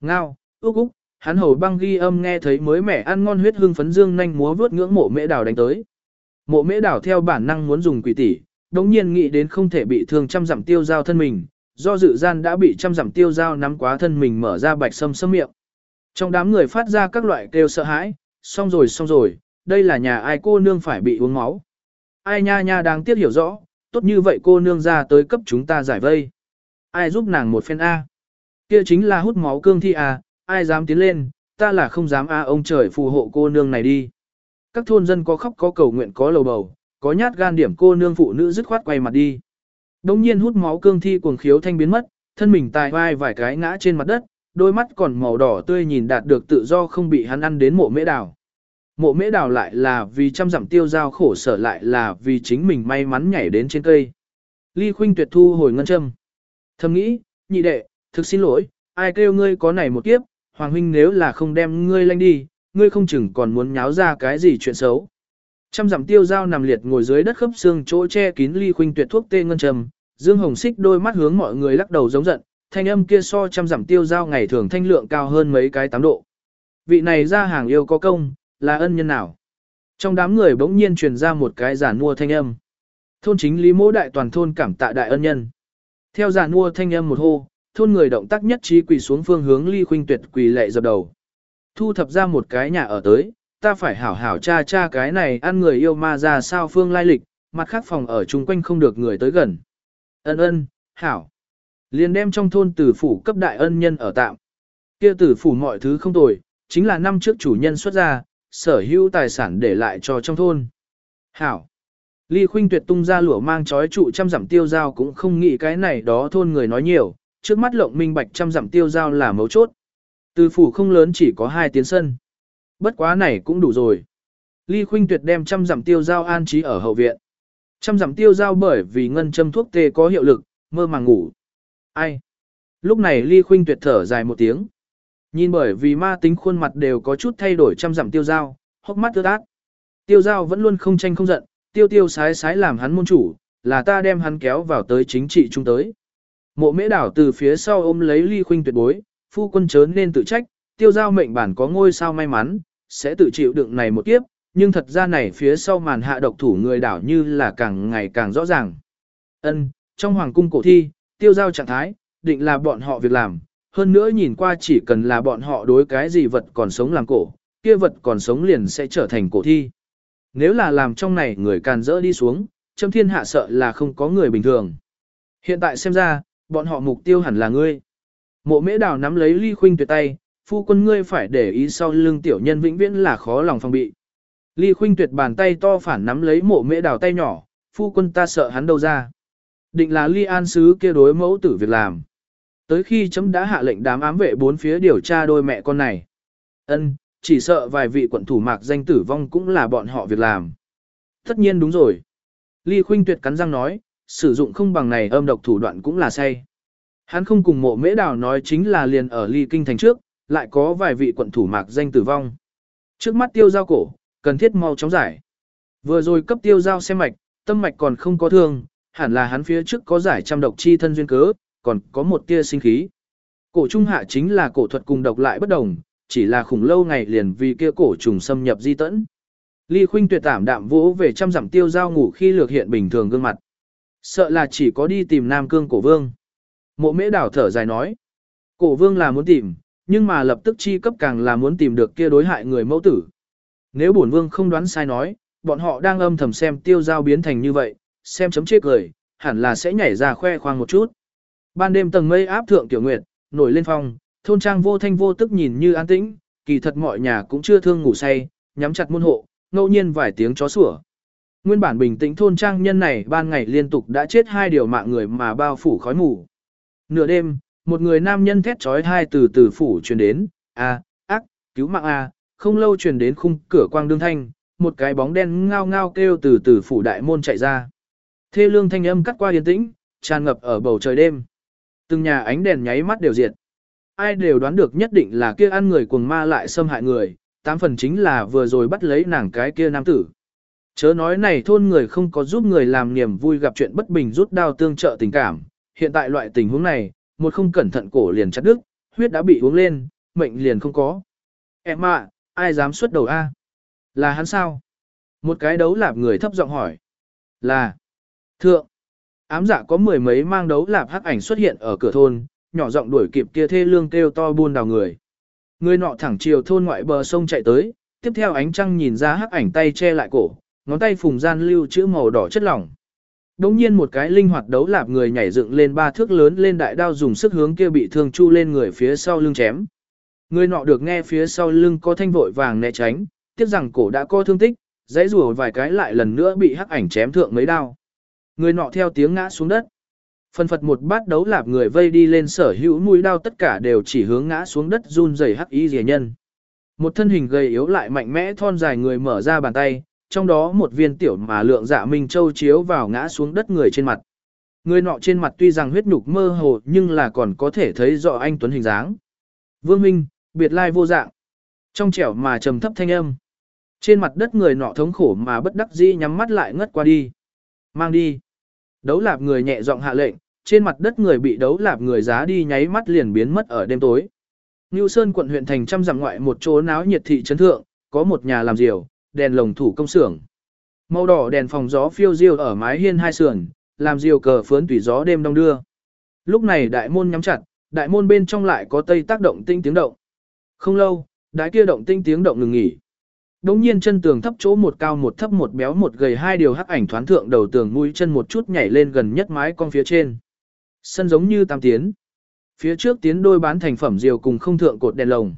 Ngao, úc úc, hắn hầu băng ghi âm nghe thấy mới mẻ ăn ngon huyết hương phấn dương nhanh múa vướt ngưỡng mộ mễ Đào đánh tới. Mộ mễ Đào theo bản năng muốn dùng quỷ tỷ, đống nhiên nghĩ đến không thể bị thương trăm dặm tiêu giao thân mình, do dự gian đã bị trăm dặm tiêu giao nắm quá thân mình mở ra bạch sâm sâm miệng. Trong đám người phát ra các loại kêu sợ hãi, xong rồi xong rồi, đây là nhà ai cô nương phải bị uống máu. Ai nha nha đáng tiếc hiểu rõ, tốt như vậy cô nương ra tới cấp chúng ta giải vây. Ai giúp nàng một phen A. Kia chính là hút máu cương thi A, ai dám tiến lên, ta là không dám A ông trời phù hộ cô nương này đi. Các thôn dân có khóc có cầu nguyện có lầu bầu, có nhát gan điểm cô nương phụ nữ dứt khoát quay mặt đi. Đông nhiên hút máu cương thi cuồng khiếu thanh biến mất, thân mình tài vai vài cái ngã trên mặt đất, đôi mắt còn màu đỏ tươi nhìn đạt được tự do không bị hắn ăn đến mộ mễ đào. Mộ mễ đào lại là vì trăm dặm tiêu giao khổ sở lại là vì chính mình may mắn nhảy đến trên cây. Ly khuynh tuyệt thu hồi ngân châm. Thầm nghĩ, nhị đệ, thực xin lỗi, ai kêu ngươi có này một kiếp, hoàng huynh nếu là không đem ngươi lanh đi, ngươi không chừng còn muốn nháo ra cái gì chuyện xấu. Trăm dặm tiêu giao nằm liệt ngồi dưới đất khớp xương chỗ che kín ly khuynh tuyệt thuốc tê ngân trầm, Dương Hồng Xích đôi mắt hướng mọi người lắc đầu giống giận, thanh âm kia so trăm giảm tiêu giao ngày thường thanh lượng cao hơn mấy cái tám độ. Vị này ra hàng yêu có công, là ân nhân nào? Trong đám người bỗng nhiên truyền ra một cái giả mua thanh âm. Thôn chính lý mỗ đại toàn thôn cảm tạ đại ân nhân. Theo giả mua thanh âm một hô, thôn người động tác nhất trí quỳ xuống phương hướng ly khuynh tuyệt quỳ lệ dập đầu. Thu thập ra một cái nhà ở tới, ta phải hảo hảo cha cha cái này ăn người yêu ma ra sao phương lai lịch, mặt khác phòng ở chung quanh không được người tới gần. Ân ân, hảo. Liền đem trong thôn tử phủ cấp đại ân nhân ở tạm. Kia tử phủ mọi thứ không tồi, chính là năm trước chủ nhân xuất ra, sở hữu tài sản để lại cho trong thôn. Hảo. Ly Khuynh Tuyệt tung ra lửa mang chói trụ trăm giảm tiêu giao cũng không nghĩ cái này đó thôn người nói nhiều, trước mắt lộng minh bạch trăm giảm tiêu giao là mấu chốt. Từ phủ không lớn chỉ có hai tiến sân. Bất quá này cũng đủ rồi. Ly Khuynh Tuyệt đem trăm giảm tiêu giao an trí ở hậu viện. Trăm giảm tiêu giao bởi vì ngân châm thuốc tê có hiệu lực, mơ màng ngủ. Ai? Lúc này Ly Khuynh tuyệt thở dài một tiếng. Nhìn bởi vì ma tính khuôn mặt đều có chút thay đổi trăm dặm tiêu giao, hốc mắt ướt át. Tiêu giao vẫn luôn không tranh không giận, tiêu tiêu sái sái làm hắn môn chủ, là ta đem hắn kéo vào tới chính trị trung tới. Mộ mễ đảo từ phía sau ôm lấy Ly Khuynh tuyệt bối, phu quân chớ nên tự trách, tiêu giao mệnh bản có ngôi sao may mắn, sẽ tự chịu đựng này một kiếp, nhưng thật ra này phía sau màn hạ độc thủ người đảo như là càng ngày càng rõ ràng. Ân, trong hoàng cung cổ thi, tiêu giao trạng thái, định là bọn họ việc làm, hơn nữa nhìn qua chỉ cần là bọn họ đối cái gì vật còn sống làm cổ, kia vật còn sống liền sẽ trở thành cổ thi. Nếu là làm trong này người càn rỡ đi xuống, châm thiên hạ sợ là không có người bình thường. Hiện tại xem ra, bọn họ mục tiêu hẳn là ngươi. Mộ mễ đào nắm lấy ly khuynh tuyệt tay, phu quân ngươi phải để ý sau lưng tiểu nhân vĩnh viễn là khó lòng phòng bị. Ly khuynh tuyệt bàn tay to phản nắm lấy mộ mễ đào tay nhỏ, phu quân ta sợ hắn đâu ra. Định là ly an sứ kia đối mẫu tử việc làm. Tới khi chấm đã hạ lệnh đám ám vệ bốn phía điều tra đôi mẹ con này. ân chỉ sợ vài vị quận thủ mạc danh tử vong cũng là bọn họ việc làm. Tất nhiên đúng rồi. Ly khuynh tuyệt cắn răng nói, sử dụng không bằng này âm độc thủ đoạn cũng là say. Hắn không cùng mộ mễ đào nói chính là liền ở ly kinh thành trước, lại có vài vị quận thủ mạc danh tử vong. Trước mắt tiêu giao cổ, cần thiết mau chóng giải. Vừa rồi cấp tiêu giao xem mạch, tâm mạch còn không có thương, hẳn là hắn phía trước có giải trăm độc chi thân duyên cớ, còn có một tia sinh khí. Cổ trung hạ chính là cổ thuật cùng độc lại bất đồng, chỉ là khủng lâu ngày liền vì kia cổ trùng xâm nhập di tẫn. Ly Khuynh tuyệt tảm đạm vỗ về trăm dặm tiêu giao ngủ khi lược hiện bình thường gương mặt. Sợ là chỉ có đi tìm Nam Cương cổ vương. Mộ mễ đảo thở dài nói. Cổ vương là muốn tìm, nhưng mà lập tức chi cấp càng là muốn tìm được kia đối hại người mẫu tử. Nếu bổn vương không đoán sai nói, bọn họ đang âm thầm xem tiêu giao biến thành như vậy, xem chấm chê cười, hẳn là sẽ nhảy ra khoe khoang một chút. Ban đêm tầng mây áp thượng tiểu nguyệt, nổi lên phong, thôn trang vô thanh vô tức nhìn như an tĩnh, kỳ thật mọi nhà cũng chưa thương ngủ say, nhắm chặt môn hộ, ngẫu nhiên vài tiếng chó sủa. Nguyên bản bình tĩnh thôn trang nhân này ban ngày liên tục đã chết hai điều mạng người mà bao phủ khói mù. Nửa đêm, một người nam nhân thét trói hai từ từ phủ truyền đến, a, ác, cứu mạng a, không lâu truyền đến khung cửa quang đương thanh, một cái bóng đen ngao ngao kêu từ từ phủ đại môn chạy ra. Thê lương thanh âm cắt qua yên tĩnh, tràn ngập ở bầu trời đêm. Từng nhà ánh đèn nháy mắt đều diệt. Ai đều đoán được nhất định là kia ăn người cuồng ma lại xâm hại người, tám phần chính là vừa rồi bắt lấy nàng cái kia nam tử. Chớ nói này thôn người không có giúp người làm niềm vui gặp chuyện bất bình rút đao tương trợ tình cảm, hiện tại loại tình huống này, một không cẩn thận cổ liền chặt đứt, huyết đã bị uống lên, mệnh liền không có. Em ạ, ai dám xuất đầu a? Là hắn sao? Một cái đấu lạp người thấp giọng hỏi. Là. Thượng. Ám dạ có mười mấy mang đấu lạp hắc ảnh xuất hiện ở cửa thôn, nhỏ giọng đuổi kịp kia thê lương kêu to buôn đào người. Người nọ thẳng chiều thôn ngoại bờ sông chạy tới, tiếp theo ánh trăng nhìn ra hắc ảnh tay che lại cổ, ngón tay phùng gian lưu chữ màu đỏ chất lỏng. Đống nhiên một cái linh hoạt đấu lạp người nhảy dựng lên ba thước lớn lên đại đao dùng sức hướng kia bị thương chu lên người phía sau lưng chém. Người nọ được nghe phía sau lưng có thanh vội vàng né tránh, tiếc rằng cổ đã có thương tích, dãy rùa vài cái lại lần nữa bị hắc ảnh chém thượng mấy đao. Người nọ theo tiếng ngã xuống đất. Phần phật một bát đấu lạp người vây đi lên sở hữu mũi đao tất cả đều chỉ hướng ngã xuống đất run rẩy hắc y rìa nhân. Một thân hình gầy yếu lại mạnh mẽ thon dài người mở ra bàn tay, trong đó một viên tiểu mà lượng dạ minh châu chiếu vào ngã xuống đất người trên mặt. Người nọ trên mặt tuy rằng huyết nhục mơ hồ nhưng là còn có thể thấy rõ anh tuấn hình dáng. Vương Minh, biệt lai vô dạng. Trong trẻo mà trầm thấp thanh âm. Trên mặt đất người nọ thống khổ mà bất đắc dĩ nhắm mắt lại ngất qua đi. Mang đi. Đấu lạp người nhẹ giọng hạ lệnh, trên mặt đất người bị đấu lạp người giá đi nháy mắt liền biến mất ở đêm tối. Ngưu Sơn quận huyện thành trăm dặm ngoại một chỗ náo nhiệt thị trấn thượng, có một nhà làm diều, đèn lồng thủ công xưởng. Màu đỏ đèn phòng gió phiêu diêu ở mái hiên hai sườn, làm diều cờ phướn tùy gió đêm đông đưa. Lúc này đại môn nhắm chặt, đại môn bên trong lại có tây tác động tinh tiếng động. Không lâu, đái kia động tinh tiếng động ngừng nghỉ. Đống nhiên chân tường thấp chỗ một cao một thấp một béo một gầy hai điều hắc ảnh thoáng thượng đầu tường mũi chân một chút nhảy lên gần nhất mái con phía trên. Sân giống như tam tiến. Phía trước tiến đôi bán thành phẩm diều cùng không thượng cột đèn lồng.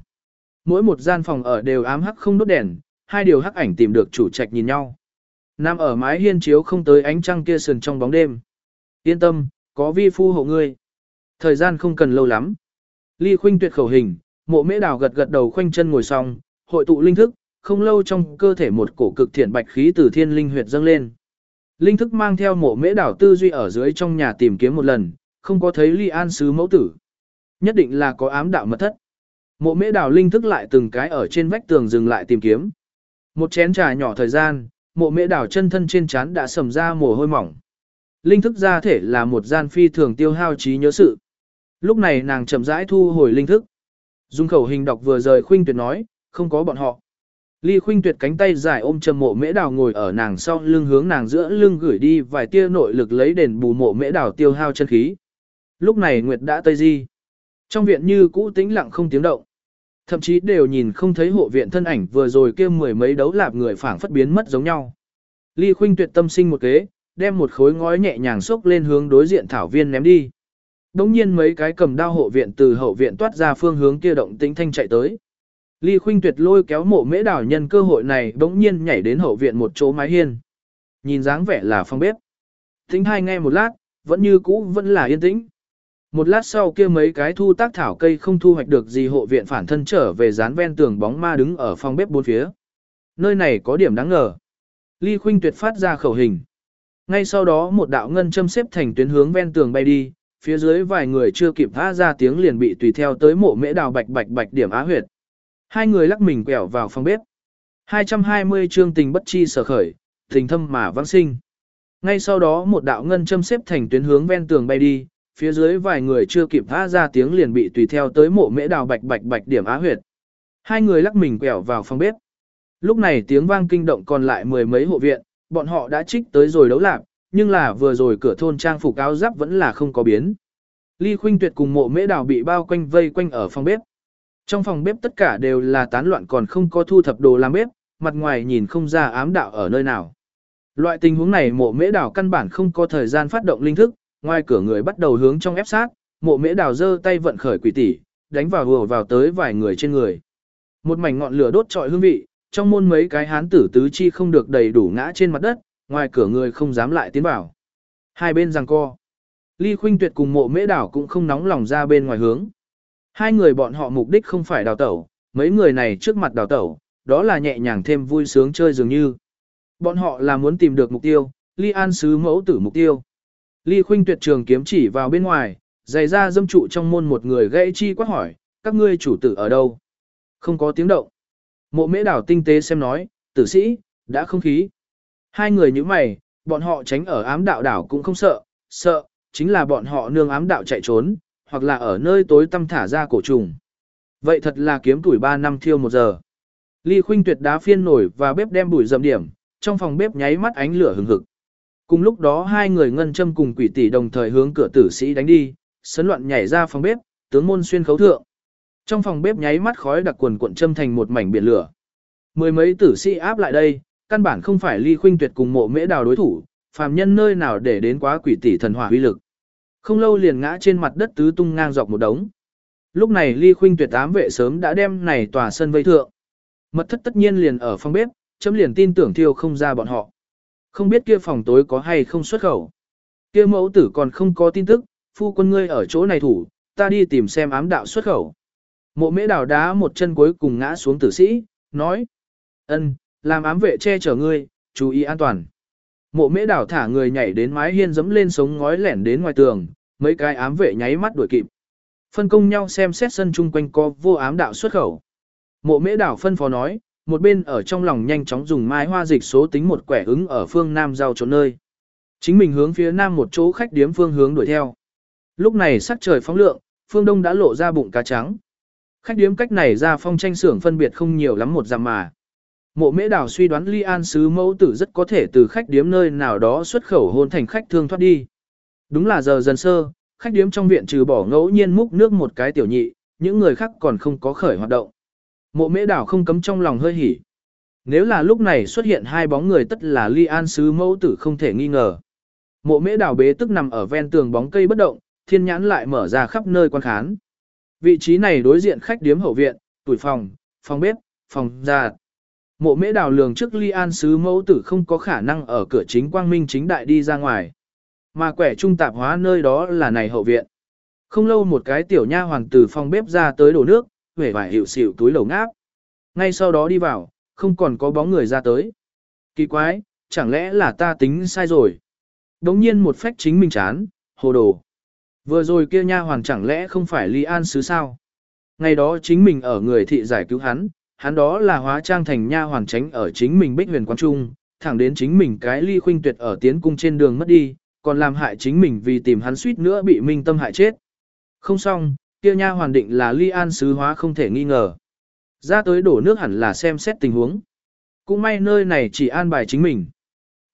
Mỗi một gian phòng ở đều ám hắc không đốt đèn, hai điều hắc ảnh tìm được chủ trạch nhìn nhau. Nam ở mái hiên chiếu không tới ánh trăng kia sườn trong bóng đêm. Yên tâm, có vi phu hộ ngươi. Thời gian không cần lâu lắm. Ly khuynh tuyệt khẩu hình, mộ mễ đào gật gật đầu khoanh chân ngồi xong, hội tụ linh thức, không lâu trong cơ thể một cổ cực thiện bạch khí từ thiên linh huyệt dâng lên. Linh thức mang theo mộ mễ đảo tư duy ở dưới trong nhà tìm kiếm một lần, không có thấy ly an sứ mẫu tử. Nhất định là có ám đạo mật thất. Mộ mễ đảo linh thức lại từng cái ở trên vách tường dừng lại tìm kiếm. Một chén trà nhỏ thời gian, mộ mễ đảo chân thân trên chán đã sầm ra mồ hôi mỏng. Linh thức ra thể là một gian phi thường tiêu hao trí nhớ sự. Lúc này nàng chậm rãi thu hồi linh thức. Dung khẩu hình đọc vừa rời khuynh tuyệt nói, không có bọn họ. Ly khuynh tuyệt cánh tay dài ôm trầm mộ mễ đào ngồi ở nàng sau lưng hướng nàng giữa lưng gửi đi vài tia nội lực lấy đền bù mộ mễ đào tiêu hao chân khí. Lúc này Nguyệt đã tây di. Trong viện như cũ tĩnh lặng không tiếng động. Thậm chí đều nhìn không thấy hộ viện thân ảnh vừa rồi kia mười mấy đấu lạp người phảng phất biến mất giống nhau. Ly khuynh tuyệt tâm sinh một kế, đem một khối ngói nhẹ nhàng xốc lên hướng đối diện thảo viên ném đi. Đống nhiên mấy cái cầm đao hộ viện từ hậu viện toát ra phương hướng kia động tĩnh thanh chạy tới. Ly Khuynh Tuyệt lôi kéo mộ mễ đảo nhân cơ hội này bỗng nhiên nhảy đến hậu viện một chỗ mái hiên. Nhìn dáng vẻ là phòng bếp. Thính hai nghe một lát, vẫn như cũ vẫn là yên tĩnh. Một lát sau kia mấy cái thu tác thảo cây không thu hoạch được gì hộ viện phản thân trở về dán ven tường bóng ma đứng ở phòng bếp bốn phía. Nơi này có điểm đáng ngờ. Ly Khuynh Tuyệt phát ra khẩu hình. Ngay sau đó một đạo ngân châm xếp thành tuyến hướng ven tường bay đi, phía dưới vài người chưa kịp tha ra tiếng liền bị tùy theo tới mộ mễ đào bạch bạch bạch điểm á huyệt. Hai người lắc mình quẹo vào phòng bếp. 220 chương tình bất chi sở khởi, tình thâm mà vãng sinh. Ngay sau đó một đạo ngân châm xếp thành tuyến hướng ven tường bay đi, phía dưới vài người chưa kịp tha ra tiếng liền bị tùy theo tới mộ mễ đào bạch bạch bạch điểm á huyệt. Hai người lắc mình quẹo vào phòng bếp. Lúc này tiếng vang kinh động còn lại mười mấy hộ viện, bọn họ đã trích tới rồi đấu lạc, nhưng là vừa rồi cửa thôn trang phục áo giáp vẫn là không có biến. Ly Khuynh Tuyệt cùng mộ mễ đào bị bao quanh vây quanh ở phòng bếp. Trong phòng bếp tất cả đều là tán loạn còn không có thu thập đồ làm bếp, mặt ngoài nhìn không ra ám đạo ở nơi nào. Loại tình huống này mộ mễ đào căn bản không có thời gian phát động linh thức, ngoài cửa người bắt đầu hướng trong ép sát, mộ mễ đào giơ tay vận khởi quỷ tỷ, đánh vào vừa vào tới vài người trên người. Một mảnh ngọn lửa đốt trọi hương vị, trong môn mấy cái hán tử tứ chi không được đầy đủ ngã trên mặt đất, ngoài cửa người không dám lại tiến vào. Hai bên giằng co. Ly Khuynh Tuyệt cùng mộ mễ đảo cũng không nóng lòng ra bên ngoài hướng. Hai người bọn họ mục đích không phải đào tẩu, mấy người này trước mặt đào tẩu, đó là nhẹ nhàng thêm vui sướng chơi dường như. Bọn họ là muốn tìm được mục tiêu, Ly An sứ mẫu tử mục tiêu. Ly Khuynh Tuyệt trường kiếm chỉ vào bên ngoài, giày ra dâm trụ trong môn một người gãy chi quát hỏi, các ngươi chủ tử ở đâu? Không có tiếng động. Mộ mễ đảo tinh tế xem nói, tử sĩ, đã không khí. Hai người như mày, bọn họ tránh ở ám đạo đảo cũng không sợ, sợ, chính là bọn họ nương ám đạo chạy trốn, hoặc là ở nơi tối tăm thả ra cổ trùng. Vậy thật là kiếm tuổi 3 năm thiêu một giờ. Ly khuynh tuyệt đá phiên nổi và bếp đem bụi dầm điểm, trong phòng bếp nháy mắt ánh lửa hừng hực. Cùng lúc đó hai người ngân châm cùng quỷ tỷ đồng thời hướng cửa tử sĩ đánh đi, sấn loạn nhảy ra phòng bếp, tướng môn xuyên khấu thượng. Trong phòng bếp nháy mắt khói đặc quần cuộn châm thành một mảnh biển lửa. Mười mấy tử sĩ áp lại đây, căn bản không phải ly khuynh tuyệt cùng mộ mễ đào đối thủ, phàm nhân nơi nào để đến quá quỷ tỷ thần hỏa uy lực. Không lâu liền ngã trên mặt đất tứ tung ngang dọc một đống. Lúc này ly khuynh tuyệt ám vệ sớm đã đem này tòa sân vây thượng. Mật thất tất nhiên liền ở phòng bếp, chấm liền tin tưởng thiêu không ra bọn họ. Không biết kia phòng tối có hay không xuất khẩu. Kia mẫu tử còn không có tin tức, phu quân ngươi ở chỗ này thủ, ta đi tìm xem ám đạo xuất khẩu. Mộ mễ đào đá một chân cuối cùng ngã xuống tử sĩ, nói. ân, làm ám vệ che chở ngươi, chú ý an toàn. Mộ mễ đào thả người nhảy đến mái hiên dẫm lên sống ngói lẻn đến ngoài tường, mấy cái ám vệ nháy mắt đuổi kịp. Phân công nhau xem xét sân chung quanh có vô ám đạo xuất khẩu. Mộ mễ đảo phân phó nói, một bên ở trong lòng nhanh chóng dùng mai hoa dịch số tính một quẻ ứng ở phương nam giao chỗ nơi. Chính mình hướng phía nam một chỗ khách điếm phương hướng đuổi theo. Lúc này sắc trời phóng lượng, phương đông đã lộ ra bụng cá trắng. Khách điếm cách này ra phong tranh xưởng phân biệt không nhiều lắm một dặm mà. Mộ mễ đảo suy đoán ly an sứ mẫu tử rất có thể từ khách điếm nơi nào đó xuất khẩu hôn thành khách thương thoát đi. Đúng là giờ dần sơ, khách điếm trong viện trừ bỏ ngẫu nhiên múc nước một cái tiểu nhị, những người khác còn không có khởi hoạt động. Mộ mễ đảo không cấm trong lòng hơi hỉ. Nếu là lúc này xuất hiện hai bóng người tất là ly an sứ mẫu tử không thể nghi ngờ. Mộ mễ đảo bế tức nằm ở ven tường bóng cây bất động, thiên nhãn lại mở ra khắp nơi quan khán. Vị trí này đối diện khách điếm hậu viện, tuổi phòng, phòng bếp, phòng già. Mộ mễ đào lường trước ly an sứ mẫu tử không có khả năng ở cửa chính quang minh chính đại đi ra ngoài. Mà quẻ trung tạp hóa nơi đó là này hậu viện. Không lâu một cái tiểu nha hoàng từ phòng bếp ra tới đổ nước, vẻ vải hiệu xịu túi lầu ngáp. Ngay sau đó đi vào, không còn có bóng người ra tới. Kỳ quái, chẳng lẽ là ta tính sai rồi. Đống nhiên một phách chính mình chán, hồ đồ. Vừa rồi kia nha hoàng chẳng lẽ không phải Lý An Sứ sao? Ngày đó chính mình ở người thị giải cứu hắn, hắn đó là hóa trang thành nha hoàng tránh ở chính mình bích huyền quan trung, thẳng đến chính mình cái ly khuynh tuyệt ở tiến cung trên đường mất đi, còn làm hại chính mình vì tìm hắn suýt nữa bị minh tâm hại chết. Không xong, kia nha hoàn định là ly an sứ hóa không thể nghi ngờ. Ra tới đổ nước hẳn là xem xét tình huống. Cũng may nơi này chỉ an bài chính mình.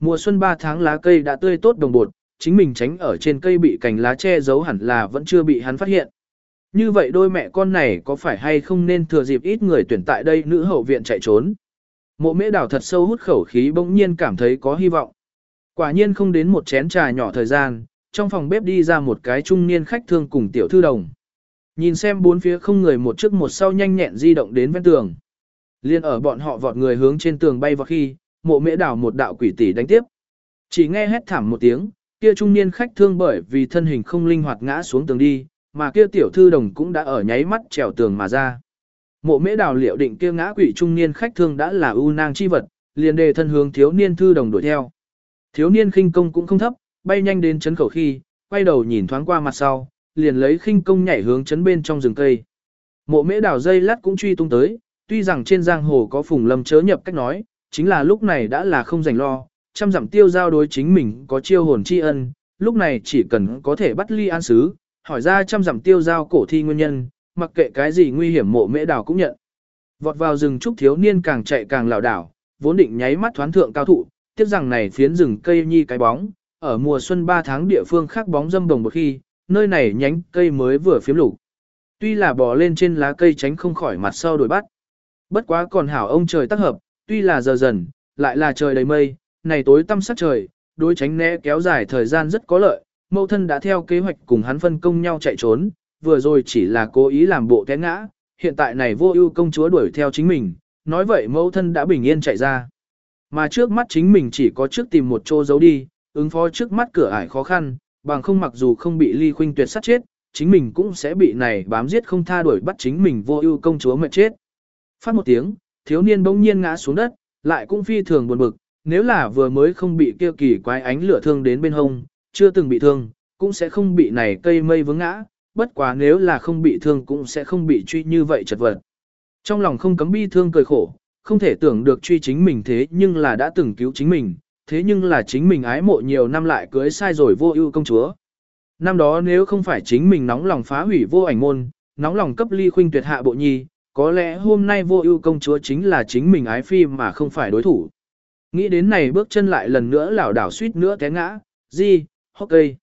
Mùa xuân 3 tháng lá cây đã tươi tốt đồng bột, chính mình tránh ở trên cây bị cành lá che giấu hẳn là vẫn chưa bị hắn phát hiện. Như vậy đôi mẹ con này có phải hay không nên thừa dịp ít người tuyển tại đây nữ hậu viện chạy trốn. Mộ mễ đảo thật sâu hút khẩu khí bỗng nhiên cảm thấy có hy vọng. Quả nhiên không đến một chén trà nhỏ thời gian, trong phòng bếp đi ra một cái trung niên khách thương cùng tiểu thư đồng. Nhìn xem bốn phía không người một trước một sau nhanh nhẹn di động đến ven tường. Liên ở bọn họ vọt người hướng trên tường bay vào khi, mộ mễ đảo một đạo quỷ tỷ đánh tiếp. Chỉ nghe hét thảm một tiếng, kia trung niên khách thương bởi vì thân hình không linh hoạt ngã xuống tường đi, mà kia tiểu thư đồng cũng đã ở nháy mắt trèo tường mà ra. Mộ mễ đào liệu định kia ngã quỷ trung niên khách thương đã là ưu nang chi vật, liền đề thân hướng thiếu niên thư đồng đuổi theo. Thiếu niên khinh công cũng không thấp, bay nhanh đến chấn khẩu khi, quay đầu nhìn thoáng qua mặt sau, liền lấy khinh công nhảy hướng chấn bên trong rừng cây. Mộ mễ đảo dây lát cũng truy tung tới, tuy rằng trên giang hồ có phùng lâm chớ nhập cách nói, chính là lúc này đã là không rảnh lo, trăm dặm tiêu giao đối chính mình có chiêu hồn tri ân, lúc này chỉ cần có thể bắt ly an sứ, hỏi ra trăm dặm tiêu giao cổ thi nguyên nhân, mặc kệ cái gì nguy hiểm mộ mễ đảo cũng nhận. Vọt vào rừng trúc thiếu niên càng chạy càng lảo đảo, vốn định nháy mắt thoán thượng cao thụ, tiếc rằng này phiến rừng cây nhi cái bóng, ở mùa xuân 3 tháng địa phương khác bóng dâm đồng một khi, nơi này nhánh cây mới vừa phiếm lục. Tuy là bò lên trên lá cây tránh không khỏi mặt sau đuổi bắt. Bất quá còn hảo ông trời tác hợp, tuy là giờ dần, lại là trời đầy mây, này tối tăm sắc trời, đối tránh né kéo dài thời gian rất có lợi, mẫu thân đã theo kế hoạch cùng hắn phân công nhau chạy trốn, vừa rồi chỉ là cố ý làm bộ té ngã, hiện tại này vô ưu công chúa đuổi theo chính mình, nói vậy mẫu thân đã bình yên chạy ra. Mà trước mắt chính mình chỉ có trước tìm một chỗ giấu đi, ứng phó trước mắt cửa ải khó khăn, bằng không mặc dù không bị ly khuynh tuyệt sát chết, chính mình cũng sẽ bị này bám giết không tha đuổi bắt chính mình vô ưu công chúa mệt chết. Phát một tiếng, thiếu niên bỗng nhiên ngã xuống đất, lại cũng phi thường buồn bực, nếu là vừa mới không bị kia kỳ quái ánh lửa thương đến bên hông, chưa từng bị thương, cũng sẽ không bị này cây mây vướng ngã, bất quá nếu là không bị thương cũng sẽ không bị truy như vậy chật vật. Trong lòng không cấm bi thương cười khổ, không thể tưởng được truy chính mình thế nhưng là đã từng cứu chính mình, thế nhưng là chính mình ái mộ nhiều năm lại cưới sai rồi vô ưu công chúa. Năm đó nếu không phải chính mình nóng lòng phá hủy vô ảnh môn, nóng lòng cấp ly khuynh tuyệt hạ bộ nhi, có lẽ hôm nay vô ưu công chúa chính là chính mình ái phi mà không phải đối thủ. Nghĩ đến này bước chân lại lần nữa lảo đảo suýt nữa té ngã, gì, hốc cây.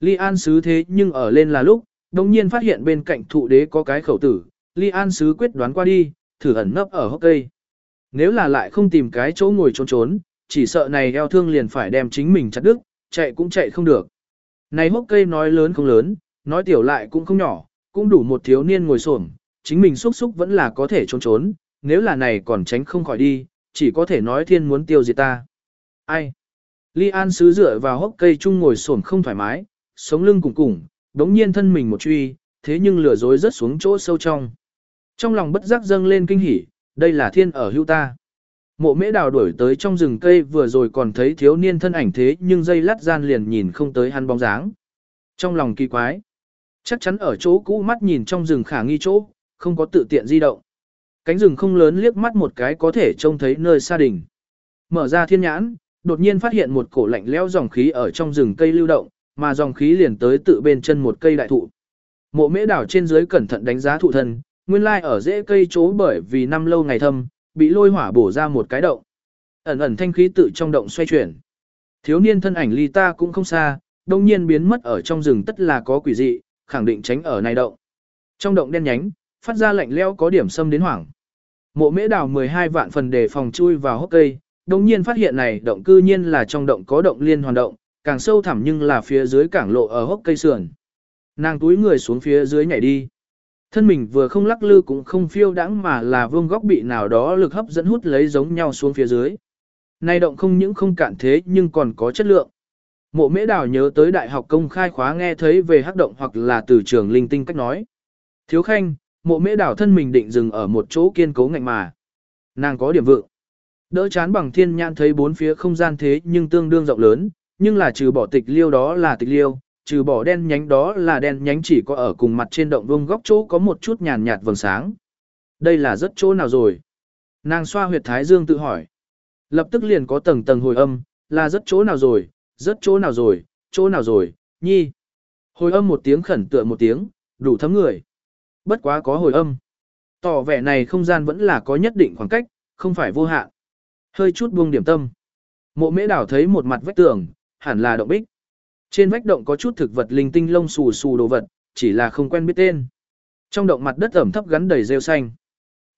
Ly An Sứ thế nhưng ở lên là lúc, đồng nhiên phát hiện bên cạnh thụ đế có cái khẩu tử, Ly An Sứ quyết đoán qua đi, thử ẩn nấp ở hốc cây. Nếu là lại không tìm cái chỗ ngồi trốn trốn, chỉ sợ này eo thương liền phải đem chính mình chặt đứt, chạy cũng chạy không được. Này hốc cây nói lớn không lớn, nói tiểu lại cũng không nhỏ, cũng đủ một thiếu niên ngồi xổm, chính mình xúc xúc vẫn là có thể trốn trốn, nếu là này còn tránh không khỏi đi, chỉ có thể nói thiên muốn tiêu diệt ta. Ai? li An sứ dựa vào hốc cây chung ngồi xổm không thoải mái, sống lưng cùng cùng, đống nhiên thân mình một truy, thế nhưng lửa dối rớt xuống chỗ sâu trong. Trong lòng bất giác dâng lên kinh hỉ, đây là thiên ở hưu ta. Mộ mễ đào đuổi tới trong rừng cây vừa rồi còn thấy thiếu niên thân ảnh thế nhưng dây lát gian liền nhìn không tới hắn bóng dáng. Trong lòng kỳ quái, chắc chắn ở chỗ cũ mắt nhìn trong rừng khả nghi chỗ, không có tự tiện di động. Cánh rừng không lớn liếc mắt một cái có thể trông thấy nơi xa đỉnh. Mở ra thiên nhãn, đột nhiên phát hiện một cổ lạnh lẽo dòng khí ở trong rừng cây lưu động, mà dòng khí liền tới tự bên chân một cây đại thụ. Mộ mễ đảo trên dưới cẩn thận đánh giá thụ thân, nguyên lai ở rễ cây chỗ bởi vì năm lâu ngày thâm, bị lôi hỏa bổ ra một cái động. Ẩn ẩn thanh khí tự trong động xoay chuyển. Thiếu niên thân ảnh ly ta cũng không xa, đông nhiên biến mất ở trong rừng tất là có quỷ dị, khẳng định tránh ở này động. Trong động đen nhánh, phát ra lạnh leo có điểm xâm đến hoảng. Mộ mễ đào 12 vạn phần đề phòng chui vào hốc cây, đông nhiên phát hiện này động cư nhiên là trong động có động liên hoàn động, càng sâu thẳm nhưng là phía dưới cảng lộ ở hốc cây sườn. Nàng túi người xuống phía dưới nhảy đi. Thân mình vừa không lắc lư cũng không phiêu đãng mà là vương góc bị nào đó lực hấp dẫn hút lấy giống nhau xuống phía dưới. nay động không những không cạn thế nhưng còn có chất lượng. Mộ mễ đào nhớ tới đại học công khai khóa nghe thấy về hắc động hoặc là từ trường linh tinh cách nói. Thiếu khanh, mộ mễ đảo thân mình định dừng ở một chỗ kiên cố ngạnh mà. Nàng có điểm vượng. Đỡ chán bằng thiên nhãn thấy bốn phía không gian thế nhưng tương đương rộng lớn, nhưng là trừ bỏ tịch liêu đó là tịch liêu, trừ bỏ đen nhánh đó là đen nhánh chỉ có ở cùng mặt trên động vương góc chỗ có một chút nhàn nhạt vầng sáng. Đây là rất chỗ nào rồi? Nàng xoa huyệt thái dương tự hỏi. Lập tức liền có tầng tầng hồi âm, là rất chỗ nào rồi, rất chỗ nào rồi, chỗ nào rồi, nhi. Hồi âm một tiếng khẩn tựa một tiếng, đủ thấm người. Bất quá có hồi âm. Tỏ vẻ này không gian vẫn là có nhất định khoảng cách, không phải vô hạn. Hơi chút buông điểm tâm. Mộ mễ đảo thấy một mặt vách tường, hẳn là động bích. Trên vách động có chút thực vật linh tinh lông xù xù đồ vật, chỉ là không quen biết tên. Trong động mặt đất ẩm thấp gắn đầy rêu xanh.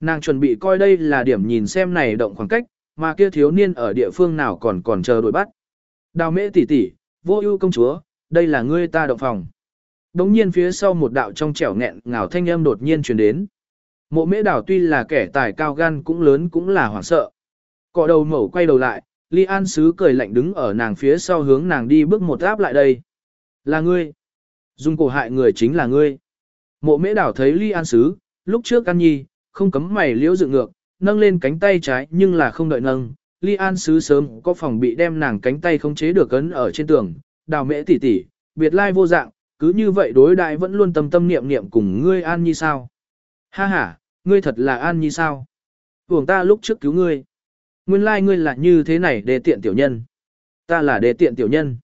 Nàng chuẩn bị coi đây là điểm nhìn xem này động khoảng cách, mà kia thiếu niên ở địa phương nào còn còn chờ đuổi bắt. Đào mễ tỷ tỷ, vô ưu công chúa, đây là ngươi ta động phòng. Đống nhiên phía sau một đạo trong trẻo nghẹn ngào thanh âm đột nhiên truyền đến. Mộ mễ đảo tuy là kẻ tài cao gan cũng lớn cũng là hoảng sợ. Cọ đầu mẩu quay đầu lại, Ly An Sứ cười lạnh đứng ở nàng phía sau hướng nàng đi bước một áp lại đây. Là ngươi. Dung cổ hại người chính là ngươi. Mộ mễ đảo thấy Ly An Sứ, lúc trước ăn nhi, không cấm mày liễu dựng ngược, nâng lên cánh tay trái nhưng là không đợi nâng. Ly An Sứ sớm có phòng bị đem nàng cánh tay không chế được ấn ở trên tường, đào mễ tỉ tỉ, biệt lai vô dạng, cứ như vậy đối đại vẫn luôn tâm tâm niệm niệm cùng ngươi an nhi sao. Ha ha, ngươi thật là an nhi sao. Vùng ta lúc trước cứu ngươi. Nguyên lai like ngươi là như thế này để tiện tiểu nhân. Ta là đề tiện tiểu nhân.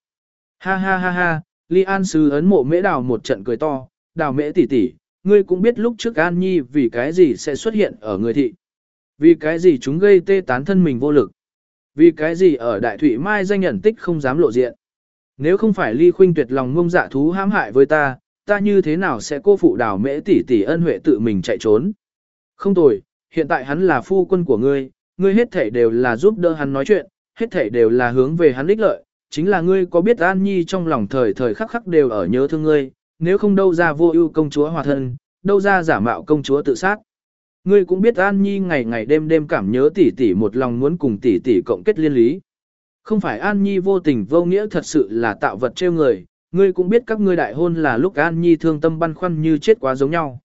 Ha ha ha ha, Ly An sư ấn mộ mễ đào một trận cười to, đào mễ tỷ tỷ, ngươi cũng biết lúc trước An Nhi vì cái gì sẽ xuất hiện ở người thị. Vì cái gì chúng gây tê tán thân mình vô lực. Vì cái gì ở Đại Thụy Mai danh nhận tích không dám lộ diện. Nếu không phải Ly Khuynh tuyệt lòng ngông dạ thú hãm hại với ta, ta như thế nào sẽ cô phụ đào mễ tỷ tỷ ân huệ tự mình chạy trốn. Không tồi, hiện tại hắn là phu quân của ngươi, ngươi hết thể đều là giúp đỡ hắn nói chuyện, hết thể đều là hướng về hắn ích lợi, chính là ngươi có biết An Nhi trong lòng thời thời khắc khắc đều ở nhớ thương ngươi, nếu không đâu ra vô ưu công chúa hòa thân, đâu ra giả mạo công chúa tự sát. Ngươi cũng biết An Nhi ngày ngày đêm đêm cảm nhớ tỷ tỷ một lòng muốn cùng tỷ tỷ cộng kết liên lý. Không phải An Nhi vô tình vô nghĩa thật sự là tạo vật trêu người, ngươi cũng biết các ngươi đại hôn là lúc An Nhi thương tâm băn khoăn như chết quá giống nhau.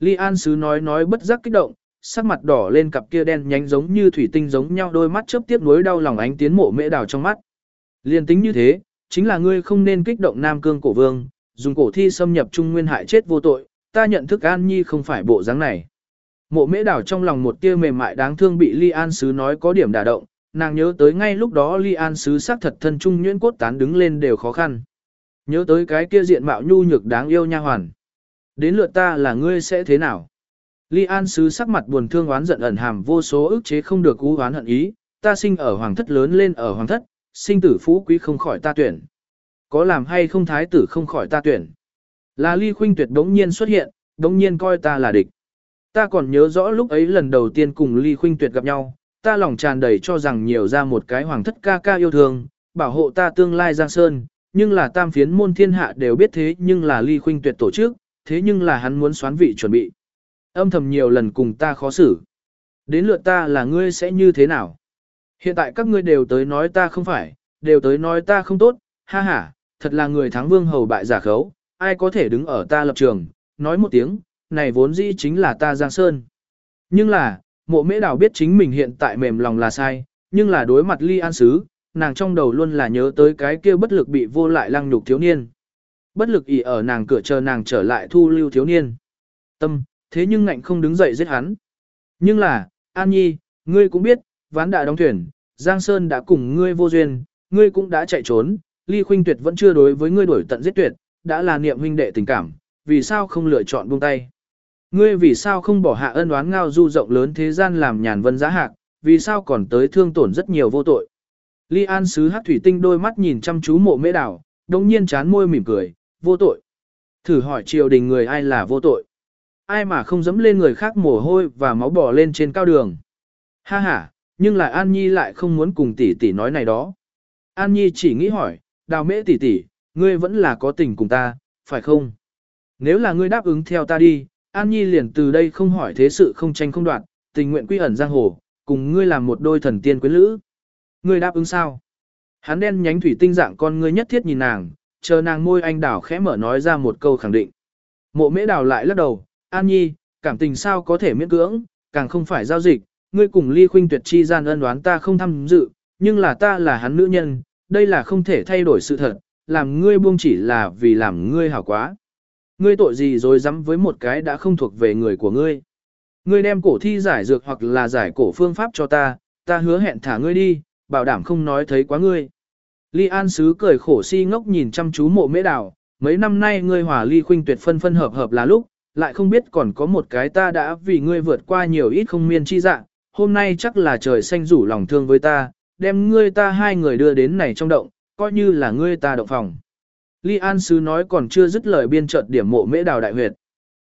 Ly An Sứ nói nói bất giác kích động, sắc mặt đỏ lên cặp kia đen nhánh giống như thủy tinh giống nhau đôi mắt chớp tiếp nối đau lòng ánh tiến mộ mễ đào trong mắt. Liên tính như thế, chính là ngươi không nên kích động Nam Cương cổ vương, dùng cổ thi xâm nhập Trung Nguyên hại chết vô tội, ta nhận thức An Nhi không phải bộ dáng này. Mộ mễ đảo trong lòng một tia mềm mại đáng thương bị Ly An Sứ nói có điểm đả động, nàng nhớ tới ngay lúc đó Ly An Sứ xác thật thân trung nhuyễn cốt tán đứng lên đều khó khăn. Nhớ tới cái kia diện mạo nhu nhược đáng yêu nha hoàn. Đến lượt ta là ngươi sẽ thế nào? Ly An Sứ sắc mặt buồn thương oán giận ẩn hàm vô số ức chế không được cú oán hận ý, ta sinh ở hoàng thất lớn lên ở hoàng thất, sinh tử phú quý không khỏi ta tuyển. Có làm hay không thái tử không khỏi ta tuyển. Là Ly Khuynh Tuyệt đống nhiên xuất hiện, đống nhiên coi ta là địch. Ta còn nhớ rõ lúc ấy lần đầu tiên cùng Ly Khuynh Tuyệt gặp nhau, ta lòng tràn đầy cho rằng nhiều ra một cái hoàng thất ca ca yêu thương, bảo hộ ta tương lai Giang Sơn, nhưng là tam phiến môn thiên hạ đều biết thế nhưng là Ly Khuynh Tuyệt tổ chức, thế nhưng là hắn muốn xoán vị chuẩn bị. Âm thầm nhiều lần cùng ta khó xử. Đến lượt ta là ngươi sẽ như thế nào? Hiện tại các ngươi đều tới nói ta không phải, đều tới nói ta không tốt, ha ha, thật là người thắng vương hầu bại giả khấu, ai có thể đứng ở ta lập trường, nói một tiếng, này vốn dĩ chính là ta Giang Sơn. Nhưng là, mộ mễ đào biết chính mình hiện tại mềm lòng là sai, nhưng là đối mặt ly an sứ, nàng trong đầu luôn là nhớ tới cái kia bất lực bị vô lại lăng nhục thiếu niên. Bất lực ỉ ở nàng cửa chờ nàng trở lại thu lưu thiếu niên. Tâm, thế nhưng ngạnh không đứng dậy giết hắn. Nhưng là, An Nhi, ngươi cũng biết, ván đã đóng thuyền, Giang Sơn đã cùng ngươi vô duyên, ngươi cũng đã chạy trốn, Ly Khuynh Tuyệt vẫn chưa đối với ngươi đổi tận giết tuyệt, đã là niệm huynh đệ tình cảm, vì sao không lựa chọn buông tay? Ngươi vì sao không bỏ hạ ân oán ngao du rộng lớn thế gian làm nhàn vân giá hạc, vì sao còn tới thương tổn rất nhiều vô tội? Ly An sứ hát thủy tinh đôi mắt nhìn chăm chú mộ mễ đảo, đồng nhiên chán môi mỉm cười, vô tội. Thử hỏi triều đình người ai là vô tội? Ai mà không dẫm lên người khác mồ hôi và máu bò lên trên cao đường? Ha ha, nhưng lại An Nhi lại không muốn cùng tỷ tỷ nói này đó. An Nhi chỉ nghĩ hỏi, đào mễ tỷ tỷ, ngươi vẫn là có tình cùng ta, phải không? Nếu là ngươi đáp ứng theo ta đi, An Nhi liền từ đây không hỏi thế sự không tranh không đoạn, tình nguyện quy ẩn giang hồ, cùng ngươi làm một đôi thần tiên quyến lữ. Ngươi đáp ứng sao? Hắn đen nhánh thủy tinh dạng con ngươi nhất thiết nhìn nàng, chờ nàng môi anh đảo khẽ mở nói ra một câu khẳng định. Mộ mễ đào lại lắc đầu, An Nhi, cảm tình sao có thể miễn cưỡng, càng không phải giao dịch, ngươi cùng ly khuynh tuyệt chi gian ân đoán ta không tham dự, nhưng là ta là hắn nữ nhân, đây là không thể thay đổi sự thật, làm ngươi buông chỉ là vì làm ngươi hảo quá. Ngươi tội gì rồi dám với một cái đã không thuộc về người của ngươi. Ngươi đem cổ thi giải dược hoặc là giải cổ phương pháp cho ta, ta hứa hẹn thả ngươi đi, bảo đảm không nói thấy quá ngươi. Ly An Sứ cười khổ si ngốc nhìn chăm chú mộ mễ đào, mấy năm nay ngươi hòa ly khuynh tuyệt phân phân hợp hợp là lúc, lại không biết còn có một cái ta đã vì ngươi vượt qua nhiều ít không miên chi dạng, hôm nay chắc là trời xanh rủ lòng thương với ta, đem ngươi ta hai người đưa đến này trong động, coi như là ngươi ta động phòng. Ly An Sứ nói còn chưa dứt lời biên chợt điểm mộ mễ đào đại huyệt.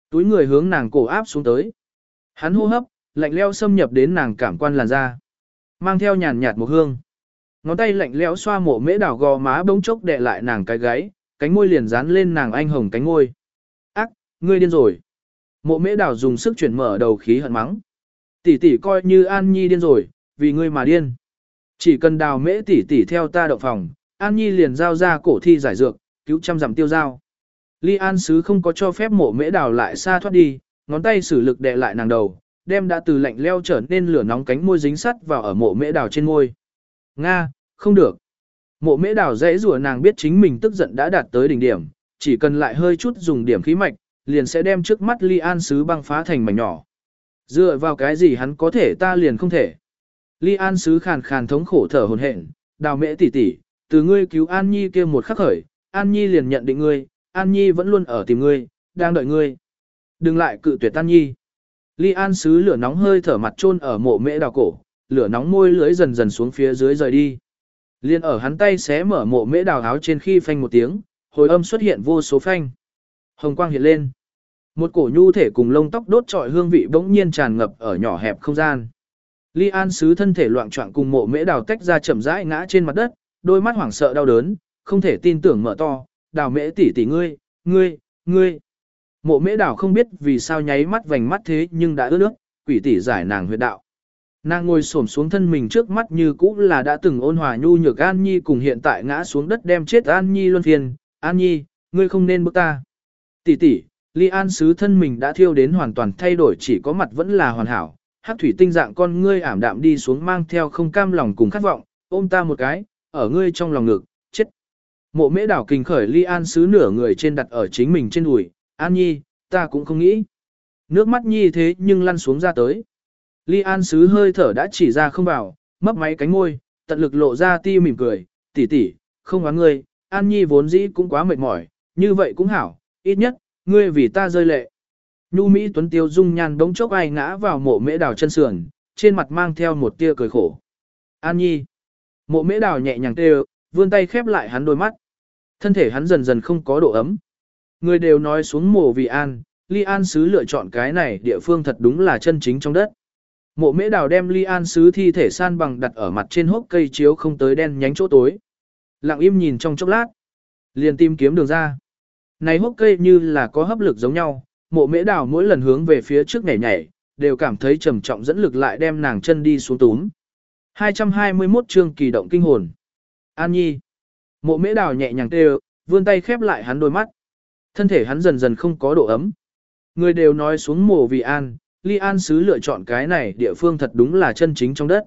Túi người hướng nàng cổ áp xuống tới. Hắn hô hấp, lạnh leo xâm nhập đến nàng cảm quan làn da. Mang theo nhàn nhạt một hương. Ngón tay lạnh lẽo xoa mộ mễ đào gò má bỗng chốc đè lại nàng cái gáy, cánh môi liền dán lên nàng anh hồng cánh môi. Ngươi điên rồi. Mộ mễ đào dùng sức chuyển mở đầu khí hận mắng. Tỷ tỷ coi như An Nhi điên rồi, vì ngươi mà điên. Chỉ cần đào mễ tỷ tỷ theo ta động phòng, An Nhi liền giao ra cổ thi giải dược, cứu trăm dặm tiêu giao. Ly An Sứ không có cho phép mộ mễ đào lại xa thoát đi, ngón tay sử lực đè lại nàng đầu, đem đã từ lạnh leo trở nên lửa nóng cánh môi dính sắt vào ở mộ mễ đào trên môi. Nga, không được. Mộ mễ đảo dễ rùa nàng biết chính mình tức giận đã đạt tới đỉnh điểm, chỉ cần lại hơi chút dùng điểm khí mạch, liền sẽ đem trước mắt ly an sứ băng phá thành mảnh nhỏ. Dựa vào cái gì hắn có thể ta liền không thể. Ly an sứ khàn khàn thống khổ thở hồn hển, đào mễ tỷ tỷ, từ ngươi cứu An Nhi kia một khắc khởi, An Nhi liền nhận định ngươi, An Nhi vẫn luôn ở tìm ngươi, đang đợi ngươi. Đừng lại cự tuyệt An Nhi. Ly An sứ lửa nóng hơi thở mặt chôn ở mộ mễ đào cổ, lửa nóng môi lưỡi dần dần xuống phía dưới rời đi. Liên ở hắn tay xé mở mộ mễ đào áo trên khi phanh một tiếng, hồi âm xuất hiện vô số phanh. Hồng quang hiện lên. Một cổ nhu thể cùng lông tóc đốt trọi hương vị bỗng nhiên tràn ngập ở nhỏ hẹp không gian. Ly An sứ thân thể loạn trọng cùng mộ mễ đào tách ra chậm rãi ngã trên mặt đất, đôi mắt hoảng sợ đau đớn, không thể tin tưởng mở to, đào mễ tỷ tỷ ngươi, ngươi, ngươi. Mộ mễ đào không biết vì sao nháy mắt vành mắt thế nhưng đã ướt nước, quỷ tỷ giải nàng huyệt đạo. Nàng ngồi xổm xuống thân mình trước mắt như cũ là đã từng ôn hòa nhu nhược An Nhi cùng hiện tại ngã xuống đất đem chết An Nhi luân phiền. An Nhi, ngươi không nên bước ta. Tỷ tỷ, Ly An sứ thân mình đã thiêu đến hoàn toàn thay đổi chỉ có mặt vẫn là hoàn hảo. hát thủy tinh dạng con ngươi ảm đạm đi xuống mang theo không cam lòng cùng khát vọng, ôm ta một cái, ở ngươi trong lòng ngực, chết. Mộ mễ đảo kinh khởi Ly An sứ nửa người trên đặt ở chính mình trên đùi, An Nhi, ta cũng không nghĩ. Nước mắt Nhi thế nhưng lăn xuống ra tới. Ly An sứ hơi thở đã chỉ ra không vào, mấp máy cánh môi, tận lực lộ ra ti mỉm cười, tỷ tỷ, không oán ngươi, An Nhi vốn dĩ cũng quá mệt mỏi, như vậy cũng hảo, ít nhất, ngươi vì ta rơi lệ. Nhu Mỹ Tuấn Tiêu dung nhan đống chốc ai ngã vào mộ mễ đào chân sườn, trên mặt mang theo một tia cười khổ. An Nhi. Mộ mễ đào nhẹ nhàng kêu, vươn tay khép lại hắn đôi mắt. Thân thể hắn dần dần không có độ ấm. Người đều nói xuống mộ vì an, ly an sứ lựa chọn cái này địa phương thật đúng là chân chính trong đất. Mộ mễ đào đem ly an sứ thi thể san bằng đặt ở mặt trên hốc cây chiếu không tới đen nhánh chỗ tối. Lặng im nhìn trong chốc lát. Liền tìm kiếm đường ra. Này hốc cây như là có hấp lực giống nhau, mộ mễ đào mỗi lần hướng về phía trước nhảy nhảy, đều cảm thấy trầm trọng dẫn lực lại đem nàng chân đi xuống túm. 221 chương kỳ động kinh hồn. An Nhi. Mộ mễ đào nhẹ nhàng tê vươn tay khép lại hắn đôi mắt. Thân thể hắn dần dần không có độ ấm. Người đều nói xuống mộ vì an, ly an sứ lựa chọn cái này địa phương thật đúng là chân chính trong đất.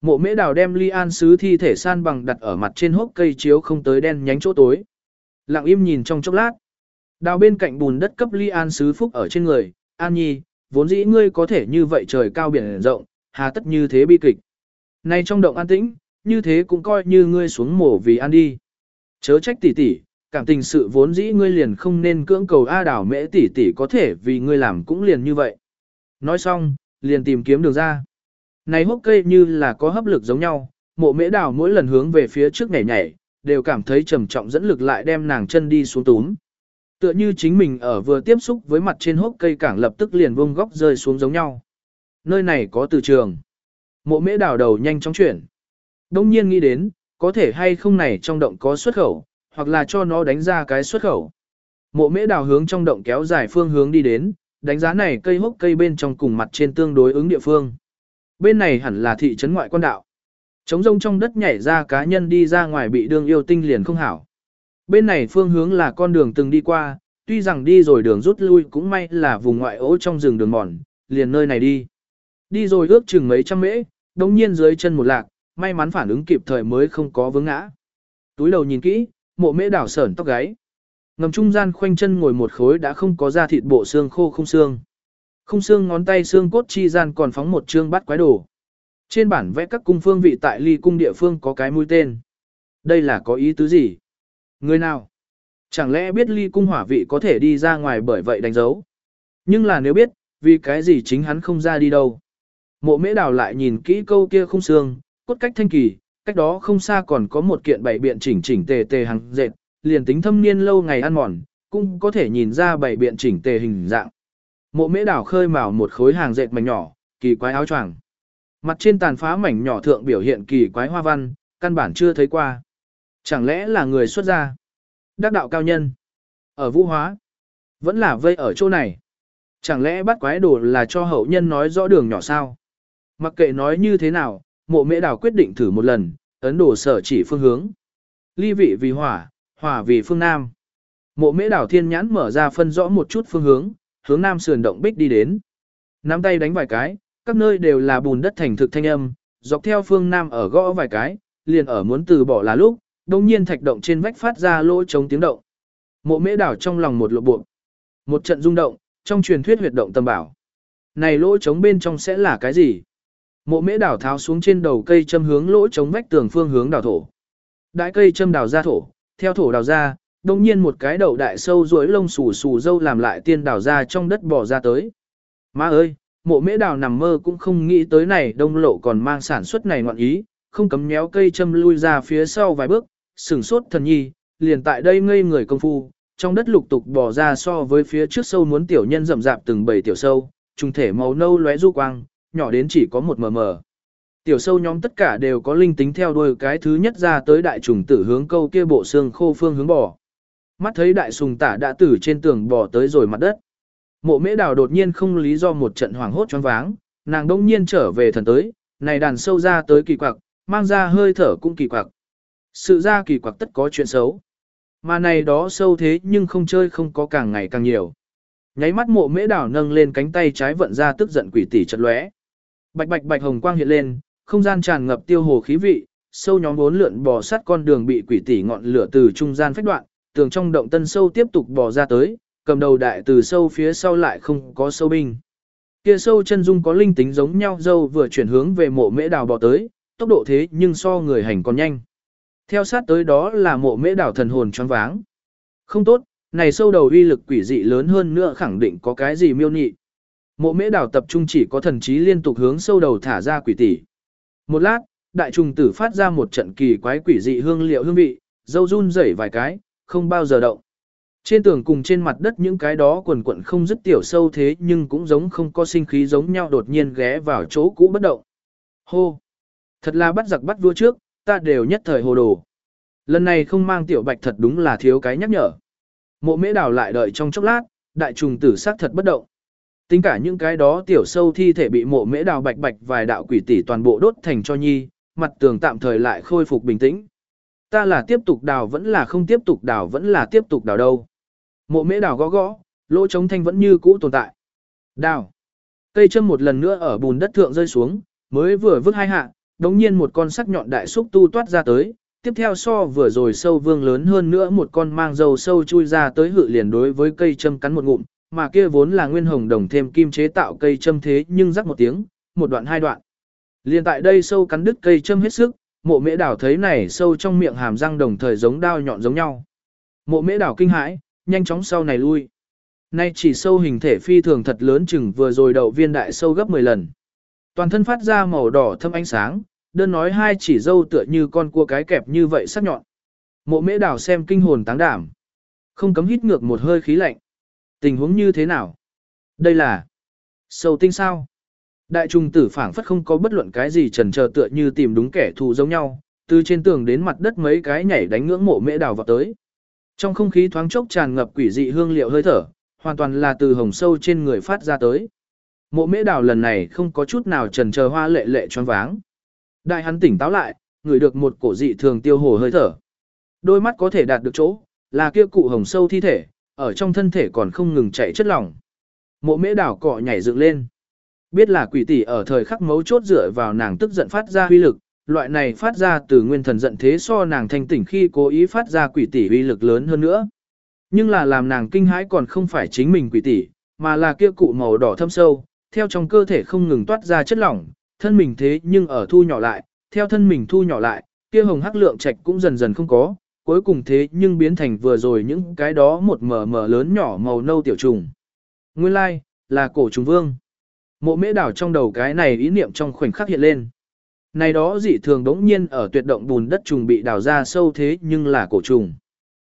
Mộ mễ đào đem ly an sứ thi thể san bằng đặt ở mặt trên hốc cây chiếu không tới đen nhánh chỗ tối. Lặng im nhìn trong chốc lát. Đào bên cạnh bùn đất cấp ly an sứ phúc ở trên người, an nhi, vốn dĩ ngươi có thể như vậy trời cao biển rộng, hà tất như thế bi kịch. Nay trong động an tĩnh, như thế cũng coi như ngươi xuống mổ vì an đi. Chớ trách tỷ tỷ, cảm tình sự vốn dĩ ngươi liền không nên cưỡng cầu A đảo mễ tỷ tỷ có thể vì ngươi làm cũng liền như vậy. Nói xong, liền tìm kiếm đường ra. Này hốc cây như là có hấp lực giống nhau, mộ mễ đảo mỗi lần hướng về phía trước nhảy nhảy, đều cảm thấy trầm trọng dẫn lực lại đem nàng chân đi xuống túm. Tựa như chính mình ở vừa tiếp xúc với mặt trên hốc cây cảng lập tức liền vông góc rơi xuống giống nhau. Nơi này có từ trường. Mộ mễ đảo đầu nhanh chóng chuyển. Đông nhiên nghĩ đến, có thể hay không này trong động có xuất khẩu, hoặc là cho nó đánh ra cái xuất khẩu. Mộ mễ đào hướng trong động kéo dài phương hướng đi đến, đánh giá này cây hốc cây bên trong cùng mặt trên tương đối ứng địa phương. Bên này hẳn là thị trấn ngoại quan đạo. Trống rông trong đất nhảy ra cá nhân đi ra ngoài bị đương yêu tinh liền không hảo. Bên này phương hướng là con đường từng đi qua, tuy rằng đi rồi đường rút lui cũng may là vùng ngoại ô trong rừng đường mòn, liền nơi này đi. Đi rồi ước chừng mấy trăm mễ, đồng nhiên dưới chân một lạc, may mắn phản ứng kịp thời mới không có vướng ngã. Túi đầu nhìn kỹ, mộ mễ đảo sởn tóc gáy. Ngầm trung gian khoanh chân ngồi một khối đã không có da thịt bộ xương khô không xương. Không xương ngón tay xương cốt chi gian còn phóng một chương bắt quái đồ. Trên bản vẽ các cung phương vị tại ly cung địa phương có cái mũi tên. Đây là có ý tứ gì? Người nào? Chẳng lẽ biết ly cung hỏa vị có thể đi ra ngoài bởi vậy đánh dấu? Nhưng là nếu biết, vì cái gì chính hắn không ra đi đâu? Mộ mễ đào lại nhìn kỹ câu kia không xương, cốt cách thanh kỳ, cách đó không xa còn có một kiện bảy biện chỉnh chỉnh tề tề hàng dệt, liền tính thâm niên lâu ngày ăn mòn, cũng có thể nhìn ra bảy biện chỉnh tề hình dạng. Mộ mễ đảo khơi mào một khối hàng dệt mảnh nhỏ, kỳ quái áo choàng. Mặt trên tàn phá mảnh nhỏ thượng biểu hiện kỳ quái hoa văn, căn bản chưa thấy qua. Chẳng lẽ là người xuất gia? Đắc đạo cao nhân. Ở vũ hóa. Vẫn là vây ở chỗ này. Chẳng lẽ bắt quái đồ là cho hậu nhân nói rõ đường nhỏ sao? Mặc kệ nói như thế nào, mộ mễ đào quyết định thử một lần, ấn đồ sở chỉ phương hướng. Ly vị vì hỏa, hỏa vì phương nam. Mộ mễ đào thiên nhãn mở ra phân rõ một chút phương hướng, hướng nam sườn động bích đi đến. Nắm tay đánh vài cái, các nơi đều là bùn đất thành thực thanh âm, dọc theo phương nam ở gõ vài cái, liền ở muốn từ bỏ là lúc, Đông nhiên thạch động trên vách phát ra lỗ chống tiếng động. Mộ mễ đảo trong lòng một lộ buộc. Một trận rung động, trong truyền thuyết huyệt động tâm bảo. Này lỗ chống bên trong sẽ là cái gì? Mộ mễ đảo tháo xuống trên đầu cây châm hướng lỗ chống vách tường phương hướng đào thổ. Đại cây châm đào ra thổ, theo thổ đào ra, Đông nhiên một cái đầu đại sâu ruỗi lông xù xù dâu làm lại tiên đào ra trong đất bỏ ra tới. Má ơi, mộ mễ đào nằm mơ cũng không nghĩ tới này đông lộ còn mang sản xuất này ngoạn ý, không cấm nhéo cây châm lui ra phía sau vài bước, sửng sốt thần nhi, liền tại đây ngây người công phu, trong đất lục tục bò ra so với phía trước sâu muốn tiểu nhân rậm rạp từng bầy tiểu sâu, trùng thể màu nâu lóe du quang, nhỏ đến chỉ có một mờ mờ. Tiểu sâu nhóm tất cả đều có linh tính theo đuôi cái thứ nhất ra tới đại trùng tử hướng câu kia bộ xương khô phương hướng bò. Mắt thấy đại sùng tả đã tử trên tường bò tới rồi mặt đất. Mộ mễ đào đột nhiên không lý do một trận hoảng hốt choáng váng, nàng đông nhiên trở về thần tới, này đàn sâu ra tới kỳ quặc, mang ra hơi thở cũng kỳ quặc. Sự ra kỳ quặc tất có chuyện xấu. Mà này đó sâu thế nhưng không chơi không có càng ngày càng nhiều. Nháy mắt mộ mễ đảo nâng lên cánh tay trái vận ra tức giận quỷ tỷ chật lóe. Bạch bạch bạch hồng quang hiện lên, không gian tràn ngập tiêu hồ khí vị, sâu nhóm bốn lượn bò sát con đường bị quỷ tỷ ngọn lửa từ trung gian phách đoạn, tường trong động tân sâu tiếp tục bò ra tới, cầm đầu đại từ sâu phía sau lại không có sâu binh. Kia sâu chân dung có linh tính giống nhau dâu vừa chuyển hướng về mộ mễ đào bò tới, tốc độ thế nhưng so người hành còn nhanh. Theo sát tới đó là mộ mễ đảo thần hồn choáng váng. Không tốt, này sâu đầu uy lực quỷ dị lớn hơn nữa khẳng định có cái gì miêu nhị. Mộ mễ đảo tập trung chỉ có thần trí liên tục hướng sâu đầu thả ra quỷ tỷ. Một lát, đại trùng tử phát ra một trận kỳ quái quỷ dị hương liệu hương vị, dâu run rẩy vài cái, không bao giờ động. Trên tường cùng trên mặt đất những cái đó quần quận không dứt tiểu sâu thế nhưng cũng giống không có sinh khí giống nhau đột nhiên ghé vào chỗ cũ bất động. Hô! Thật là bắt giặc bắt vua trước, ta đều nhất thời hồ đồ. Lần này không mang tiểu bạch thật đúng là thiếu cái nhắc nhở. Mộ mễ đào lại đợi trong chốc lát, đại trùng tử sắc thật bất động. Tính cả những cái đó tiểu sâu thi thể bị mộ mễ đào bạch bạch vài đạo quỷ tỷ toàn bộ đốt thành cho nhi, mặt tường tạm thời lại khôi phục bình tĩnh. Ta là tiếp tục đào vẫn là không tiếp tục đào vẫn là tiếp tục đào đâu. Mộ mễ đào gõ gõ, lỗ trống thanh vẫn như cũ tồn tại. Đào. Cây châm một lần nữa ở bùn đất thượng rơi xuống, mới vừa vứt hai hạ, đống nhiên một con sắc nhọn đại xúc tu toát ra tới, tiếp theo so vừa rồi sâu vương lớn hơn nữa một con mang dầu sâu chui ra tới hự liền đối với cây châm cắn một ngụm, mà kia vốn là nguyên hồng đồng thêm kim chế tạo cây châm thế nhưng rắc một tiếng, một đoạn hai đoạn. Liền tại đây sâu cắn đứt cây châm hết sức, mộ mễ đảo thấy này sâu trong miệng hàm răng đồng thời giống đao nhọn giống nhau. Mộ mễ đảo kinh hãi, nhanh chóng sau này lui. Nay chỉ sâu hình thể phi thường thật lớn chừng vừa rồi đậu viên đại sâu gấp 10 lần. Toàn thân phát ra màu đỏ thâm ánh sáng, đơn nói hai chỉ dâu tựa như con cua cái kẹp như vậy sắc nhọn. Mộ mễ đảo xem kinh hồn táng đảm. Không cấm hít ngược một hơi khí lạnh. Tình huống như thế nào? Đây là Sầu tinh sao? Đại trùng tử phảng phất không có bất luận cái gì trần chờ tựa như tìm đúng kẻ thù giống nhau, từ trên tường đến mặt đất mấy cái nhảy đánh ngưỡng mộ mễ đào vào tới. Trong không khí thoáng chốc tràn ngập quỷ dị hương liệu hơi thở, hoàn toàn là từ hồng sâu trên người phát ra tới. Mộ mễ đào lần này không có chút nào trần chờ hoa lệ lệ choáng váng. Đại hắn tỉnh táo lại, ngửi được một cổ dị thường tiêu hồ hơi thở. Đôi mắt có thể đạt được chỗ, là kia cụ hồng sâu thi thể, ở trong thân thể còn không ngừng chạy chất lỏng. Mộ mễ đảo cọ nhảy dựng lên. Biết là quỷ tỷ ở thời khắc mấu chốt dựa vào nàng tức giận phát ra huy lực, loại này phát ra từ nguyên thần giận thế so nàng thanh tỉnh khi cố ý phát ra quỷ tỷ huy lực lớn hơn nữa. Nhưng là làm nàng kinh hãi còn không phải chính mình quỷ tỷ, mà là kia cụ màu đỏ thâm sâu, theo trong cơ thể không ngừng toát ra chất lỏng, thân mình thế nhưng ở thu nhỏ lại, theo thân mình thu nhỏ lại, kia hồng hắc lượng trạch cũng dần dần không có, cuối cùng thế nhưng biến thành vừa rồi những cái đó một mờ mờ lớn nhỏ màu nâu tiểu trùng. Nguyên lai, like, là cổ trùng vương. Mộ mễ đảo trong đầu cái này ý niệm trong khoảnh khắc hiện lên. Này đó dị thường đống nhiên ở tuyệt động bùn đất trùng bị đào ra sâu thế nhưng là cổ trùng.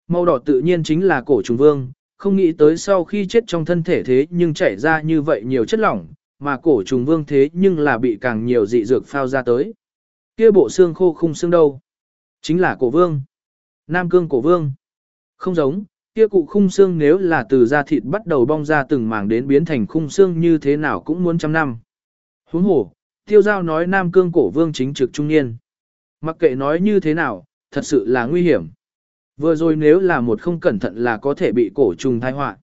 Màu đỏ tự nhiên chính là cổ trùng vương, không nghĩ tới sau khi chết trong thân thể thế nhưng chảy ra như vậy nhiều chất lỏng, mà cổ trùng vương thế nhưng là bị càng nhiều dị dược phao ra tới. Kia bộ xương khô khung xương đâu? Chính là cổ vương. Nam cương cổ vương. Không giống, kia cụ khung xương nếu là từ da thịt bắt đầu bong ra từng mảng đến biến thành khung xương như thế nào cũng muốn trăm năm. Huống hồ, tiêu giao nói Nam cương cổ vương chính trực trung niên. Mặc kệ nói như thế nào, thật sự là nguy hiểm. Vừa rồi nếu là một không cẩn thận là có thể bị cổ trùng thai họa.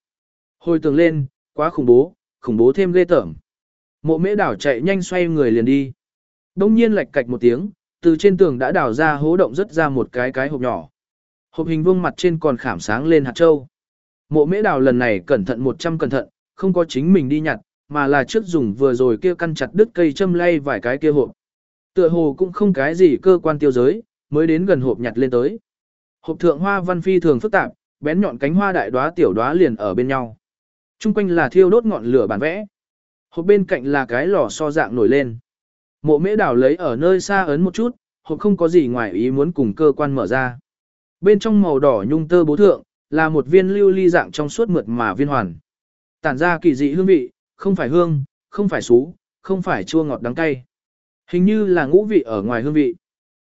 Hồi tường lên, quá khủng bố, khủng bố thêm ghê tởm. Mộ mễ đảo chạy nhanh xoay người liền đi. Đông nhiên lạch cạch một tiếng, từ trên tường đã đào ra hố động rất ra một cái cái hộp nhỏ. Hộp hình vuông mặt trên còn khảm sáng lên hạt châu. Mộ mễ đào lần này cẩn thận 100 cẩn thận, không có chính mình đi nhặt, mà là trước dùng vừa rồi kia căn chặt đứt cây châm lay vài cái kia hộp. Tựa hồ cũng không cái gì cơ quan tiêu giới, mới đến gần hộp nhặt lên tới. Hộp thượng hoa văn phi thường phức tạp, bén nhọn cánh hoa đại đóa tiểu đóa liền ở bên nhau. Trung quanh là thiêu đốt ngọn lửa bản vẽ. Hộp bên cạnh là cái lò so dạng nổi lên. Mộ mễ đảo lấy ở nơi xa ấn một chút, hộp không có gì ngoài ý muốn cùng cơ quan mở ra. Bên trong màu đỏ nhung tơ bố thượng, là một viên lưu ly dạng trong suốt mượt mà viên hoàn. Tản ra kỳ dị hương vị, không phải hương, không phải xú, không phải chua ngọt đắng cay. Hình như là ngũ vị ở ngoài hương vị.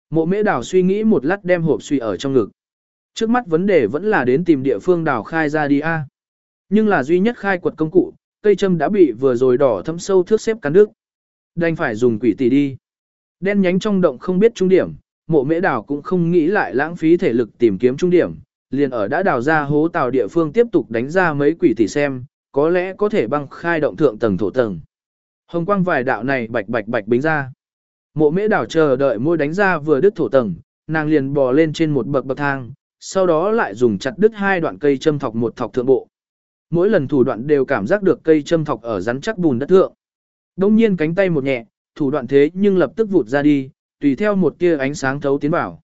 Mộ mễ đảo suy nghĩ một lát đem hộp suy ở trong ngực. Trước mắt vấn đề vẫn là đến tìm địa phương đào khai ra đi a. Nhưng là duy nhất khai quật công cụ, cây châm đã bị vừa rồi đỏ thâm sâu thước xếp cắn nước. Đành phải dùng quỷ tỷ đi. Đen nhánh trong động không biết trung điểm, mộ mễ đảo cũng không nghĩ lại lãng phí thể lực tìm kiếm trung điểm, liền ở đã đào ra hố tàu địa phương tiếp tục đánh ra mấy quỷ tỷ xem, có lẽ có thể băng khai động thượng tầng thổ tầng. Hồng quang vài đạo này bạch bạch bạch bính ra. Mộ mễ đảo chờ đợi môi đánh ra vừa đứt thổ tầng, nàng liền bò lên trên một bậc bậc thang, sau đó lại dùng chặt đứt hai đoạn cây châm thọc một thọc thượng bộ. Mỗi lần thủ đoạn đều cảm giác được cây châm thọc ở rắn chắc bùn đất thượng. Đông nhiên cánh tay một nhẹ, thủ đoạn thế nhưng lập tức vụt ra đi, tùy theo một tia ánh sáng thấu tiến vào.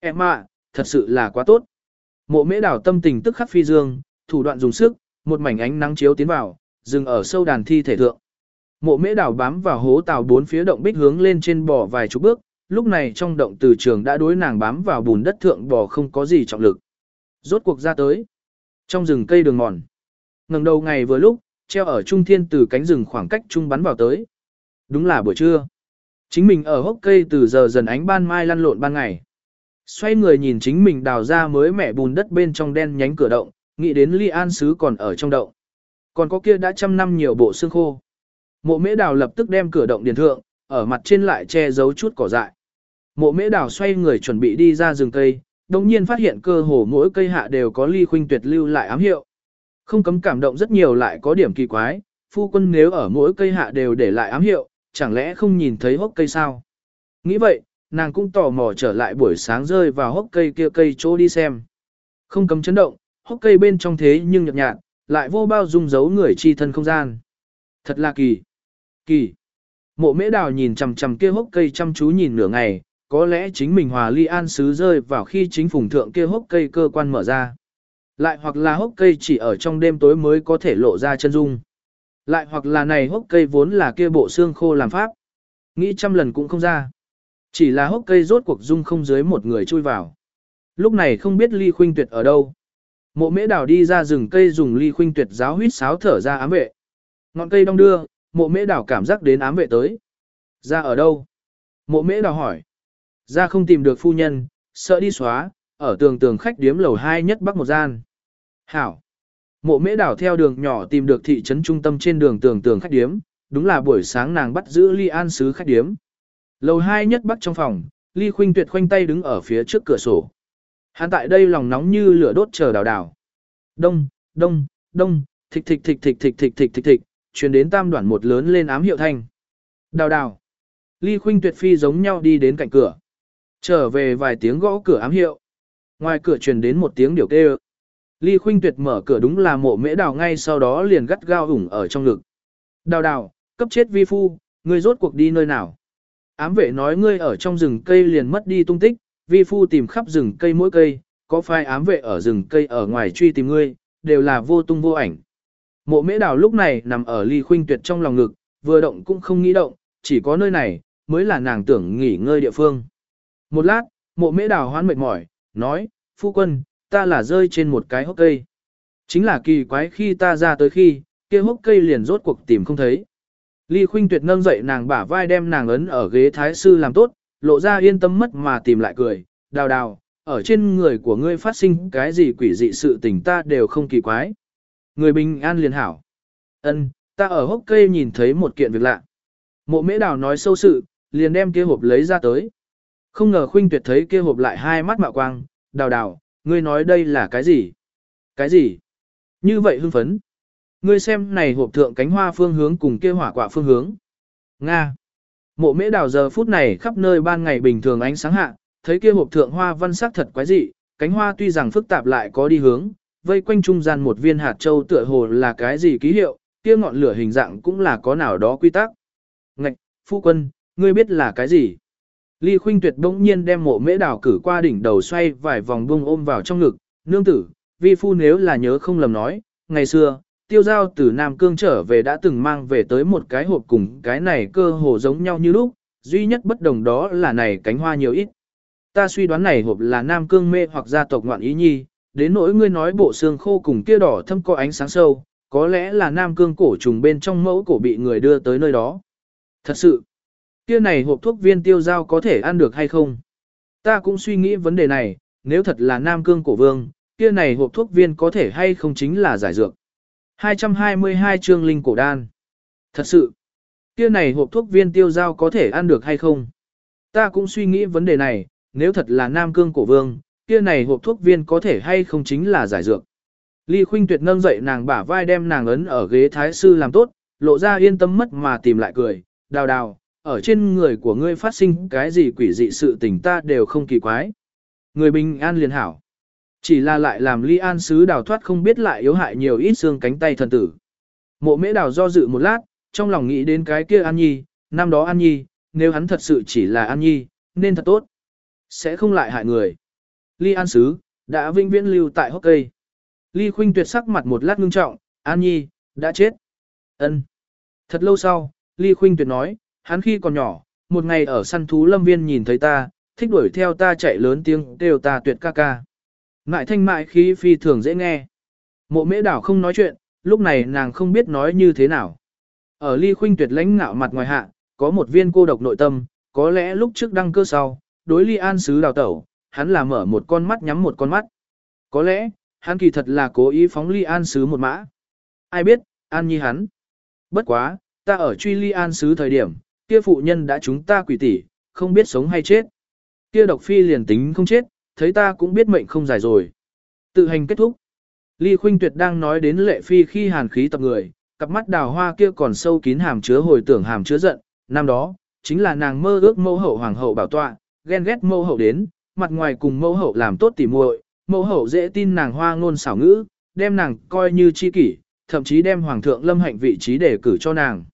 Em ạ, thật sự là quá tốt. Mộ mễ đảo tâm tình tức khắc phi dương, thủ đoạn dùng sức, một mảnh ánh nắng chiếu tiến vào, dừng ở sâu đàn thi thể thượng. Mộ mễ đảo bám vào hố tàu bốn phía động bích hướng lên trên bò vài chục bước, lúc này trong động từ trường đã đối nàng bám vào bùn đất thượng bò không có gì trọng lực. Rốt cuộc ra tới. Trong rừng cây đường mòn. ngẩng đầu ngày vừa lúc, treo ở trung thiên từ cánh rừng khoảng cách trung bắn vào tới. Đúng là buổi trưa. Chính mình ở hốc cây từ giờ dần ánh ban mai lăn lộn ban ngày. Xoay người nhìn chính mình đào ra mới mẻ bùn đất bên trong đen nhánh cửa động, nghĩ đến ly an sứ còn ở trong động. Còn có kia đã trăm năm nhiều bộ xương khô. Mộ mễ đào lập tức đem cửa động điền thượng, ở mặt trên lại che giấu chút cỏ dại. Mộ mễ đào xoay người chuẩn bị đi ra rừng cây, đồng nhiên phát hiện cơ hồ mỗi cây hạ đều có ly khuynh tuyệt lưu lại ám hiệu. Không cấm cảm động rất nhiều lại có điểm kỳ quái, phu quân nếu ở mỗi cây hạ đều để lại ám hiệu, chẳng lẽ không nhìn thấy hốc cây sao? Nghĩ vậy, nàng cũng tò mò trở lại buổi sáng rơi vào hốc cây kia cây chỗ đi xem. Không cấm chấn động, hốc cây bên trong thế nhưng nhợt nhạt, lại vô bao dung giấu người chi thân không gian. Thật là kỳ. Kỳ. Mộ mễ đào nhìn chằm chằm kia hốc cây chăm chú nhìn nửa ngày, có lẽ chính mình hòa ly an sứ rơi vào khi chính phùng thượng kia hốc cây cơ quan mở ra. Lại hoặc là hốc cây chỉ ở trong đêm tối mới có thể lộ ra chân dung. Lại hoặc là này hốc cây vốn là kia bộ xương khô làm pháp. Nghĩ trăm lần cũng không ra. Chỉ là hốc cây rốt cuộc dung không dưới một người chui vào. Lúc này không biết ly khuynh tuyệt ở đâu. Mộ mễ đào đi ra rừng cây dùng ly khuynh tuyệt giáo huyết sáo thở ra ám vệ. Ngọn cây đong đưa, mộ mễ đào cảm giác đến ám vệ tới. Ra ở đâu? Mộ mễ đào hỏi. Ra không tìm được phu nhân, sợ đi xóa, ở tường tường khách điếm lầu hai nhất bắc một gian. Hảo. Mộ mễ đảo theo đường nhỏ tìm được thị trấn trung tâm trên đường tường tường khách điếm, đúng là buổi sáng nàng bắt giữ ly an sứ khách điếm. Lầu hai nhất bắc trong phòng, ly khuynh tuyệt khoanh tay đứng ở phía trước cửa sổ. Hắn tại đây lòng nóng như lửa đốt chờ đào đào. Đông, đông, đông, thịch thịch thịch thịch thịch thịch thịch thịch thịch, truyền đến tam đoạn một lớn lên ám hiệu thanh. Đào đào. Ly khuynh tuyệt phi giống nhau đi đến cạnh cửa. Trở về vài tiếng gõ cửa ám hiệu. Ngoài cửa truyền đến một tiếng điều kêu. Ly Khuynh Tuyệt mở cửa đúng là mộ mễ đào ngay sau đó liền gắt gao ủng ở trong ngực. Đào đào, cấp chết vi phu, ngươi rốt cuộc đi nơi nào? Ám vệ nói ngươi ở trong rừng cây liền mất đi tung tích, vi phu tìm khắp rừng cây mỗi cây, có phải ám vệ ở rừng cây ở ngoài truy tìm ngươi, đều là vô tung vô ảnh. Mộ mễ đào lúc này nằm ở ly khuynh tuyệt trong lòng ngực, vừa động cũng không nghĩ động, chỉ có nơi này, mới là nàng tưởng nghỉ ngơi địa phương. Một lát, mộ mễ đào hoán mệt mỏi, nói, phu quân, ta là rơi trên một cái hốc cây. Chính là kỳ quái khi ta ra tới khi, kia hốc cây liền rốt cuộc tìm không thấy. Ly Khuynh Tuyệt nâng dậy nàng bả vai đem nàng ấn ở ghế thái sư làm tốt, lộ ra yên tâm mất mà tìm lại cười, đào đào, ở trên người của ngươi phát sinh cái gì quỷ dị sự tình ta đều không kỳ quái. Người bình an liền hảo. Ân, ta ở hốc cây nhìn thấy một kiện việc lạ. Mộ mễ đào nói sâu sự, liền đem kia hộp lấy ra tới. Không ngờ Khuynh Tuyệt thấy kia hộp lại hai mắt mạo quang, đào đào, ngươi nói đây là cái gì? Cái gì? Như vậy hưng phấn. Ngươi xem này hộp thượng cánh hoa phương hướng cùng kia hỏa quả phương hướng. Nga. Mộ mễ đào giờ phút này khắp nơi ban ngày bình thường ánh sáng hạ, thấy kia hộp thượng hoa văn sắc thật quái dị, cánh hoa tuy rằng phức tạp lại có đi hướng, vây quanh trung gian một viên hạt châu tựa hồ là cái gì ký hiệu, kia ngọn lửa hình dạng cũng là có nào đó quy tắc. Ngạch, phu quân, ngươi biết là cái gì? Ly Khuynh Tuyệt bỗng nhiên đem mộ mễ đào cử qua đỉnh đầu xoay vài vòng bung ôm vào trong ngực, nương tử, vi phu nếu là nhớ không lầm nói, ngày xưa, tiêu giao từ Nam Cương trở về đã từng mang về tới một cái hộp cùng cái này cơ hồ giống nhau như lúc, duy nhất bất đồng đó là này cánh hoa nhiều ít. Ta suy đoán này hộp là Nam Cương mê hoặc gia tộc ngoạn ý nhi, đến nỗi ngươi nói bộ xương khô cùng kia đỏ thâm có ánh sáng sâu, có lẽ là Nam Cương cổ trùng bên trong mẫu cổ bị người đưa tới nơi đó. Thật sự, kia này hộp thuốc viên tiêu giao có thể ăn được hay không? Ta cũng suy nghĩ vấn đề này, nếu thật là Nam Cương cổ vương, kia này hộp thuốc viên có thể hay không chính là giải dược. 222 chương linh cổ đan. Thật sự, kia này hộp thuốc viên tiêu giao có thể ăn được hay không? Ta cũng suy nghĩ vấn đề này, nếu thật là Nam Cương cổ vương, kia này hộp thuốc viên có thể hay không chính là giải dược. Ly Khuynh Tuyệt nâng dậy nàng bả vai đem nàng ấn ở ghế thái sư làm tốt, lộ ra yên tâm mất mà tìm lại cười, đào đào, ở trên người của ngươi phát sinh cái gì quỷ dị sự tình ta đều không kỳ quái. Người bình an liền hảo. Chỉ là lại làm ly an sứ đào thoát không biết lại yếu hại nhiều ít xương cánh tay thần tử. Mộ mễ đào do dự một lát, trong lòng nghĩ đến cái kia An Nhi, năm đó An Nhi, nếu hắn thật sự chỉ là An Nhi, nên thật tốt. Sẽ không lại hại người. Ly An Sứ, đã vinh viễn lưu tại hốc cây. Ly Khuynh tuyệt sắc mặt một lát ngưng trọng, An Nhi, đã chết. ân Thật lâu sau, Ly Khuynh tuyệt nói, hắn khi còn nhỏ, một ngày ở săn thú lâm viên nhìn thấy ta, thích đuổi theo ta chạy lớn tiếng đều ta tuyệt ca ca. Ngại thanh mại khí phi thường dễ nghe. Mộ mễ đảo không nói chuyện, lúc này nàng không biết nói như thế nào. Ở ly khuynh tuyệt lãnh ngạo mặt ngoài hạ, có một viên cô độc nội tâm, có lẽ lúc trước đăng cơ sau, đối ly an sứ đào tẩu, hắn là mở một con mắt nhắm một con mắt. Có lẽ, hắn kỳ thật là cố ý phóng ly an sứ một mã. Ai biết, an nhi hắn. Bất quá, ta ở truy ly an sứ thời điểm, kia phụ nhân đã chúng ta quỷ tỷ, không biết sống hay chết. Kia độc phi liền tính không chết, thấy ta cũng biết mệnh không dài rồi. Tự hành kết thúc. Ly Khuynh Tuyệt đang nói đến lệ phi khi hàn khí tập người, cặp mắt đào hoa kia còn sâu kín hàm chứa hồi tưởng hàm chứa giận, năm đó, chính là nàng mơ ước mẫu hậu hoàng hậu bảo tọa, ghen ghét mẫu hậu đến, mặt ngoài cùng mẫu hậu làm tốt tỉ muội, mẫu hậu dễ tin nàng hoa ngôn xảo ngữ, đem nàng coi như chi kỷ, thậm chí đem hoàng thượng lâm hạnh vị trí để cử cho nàng.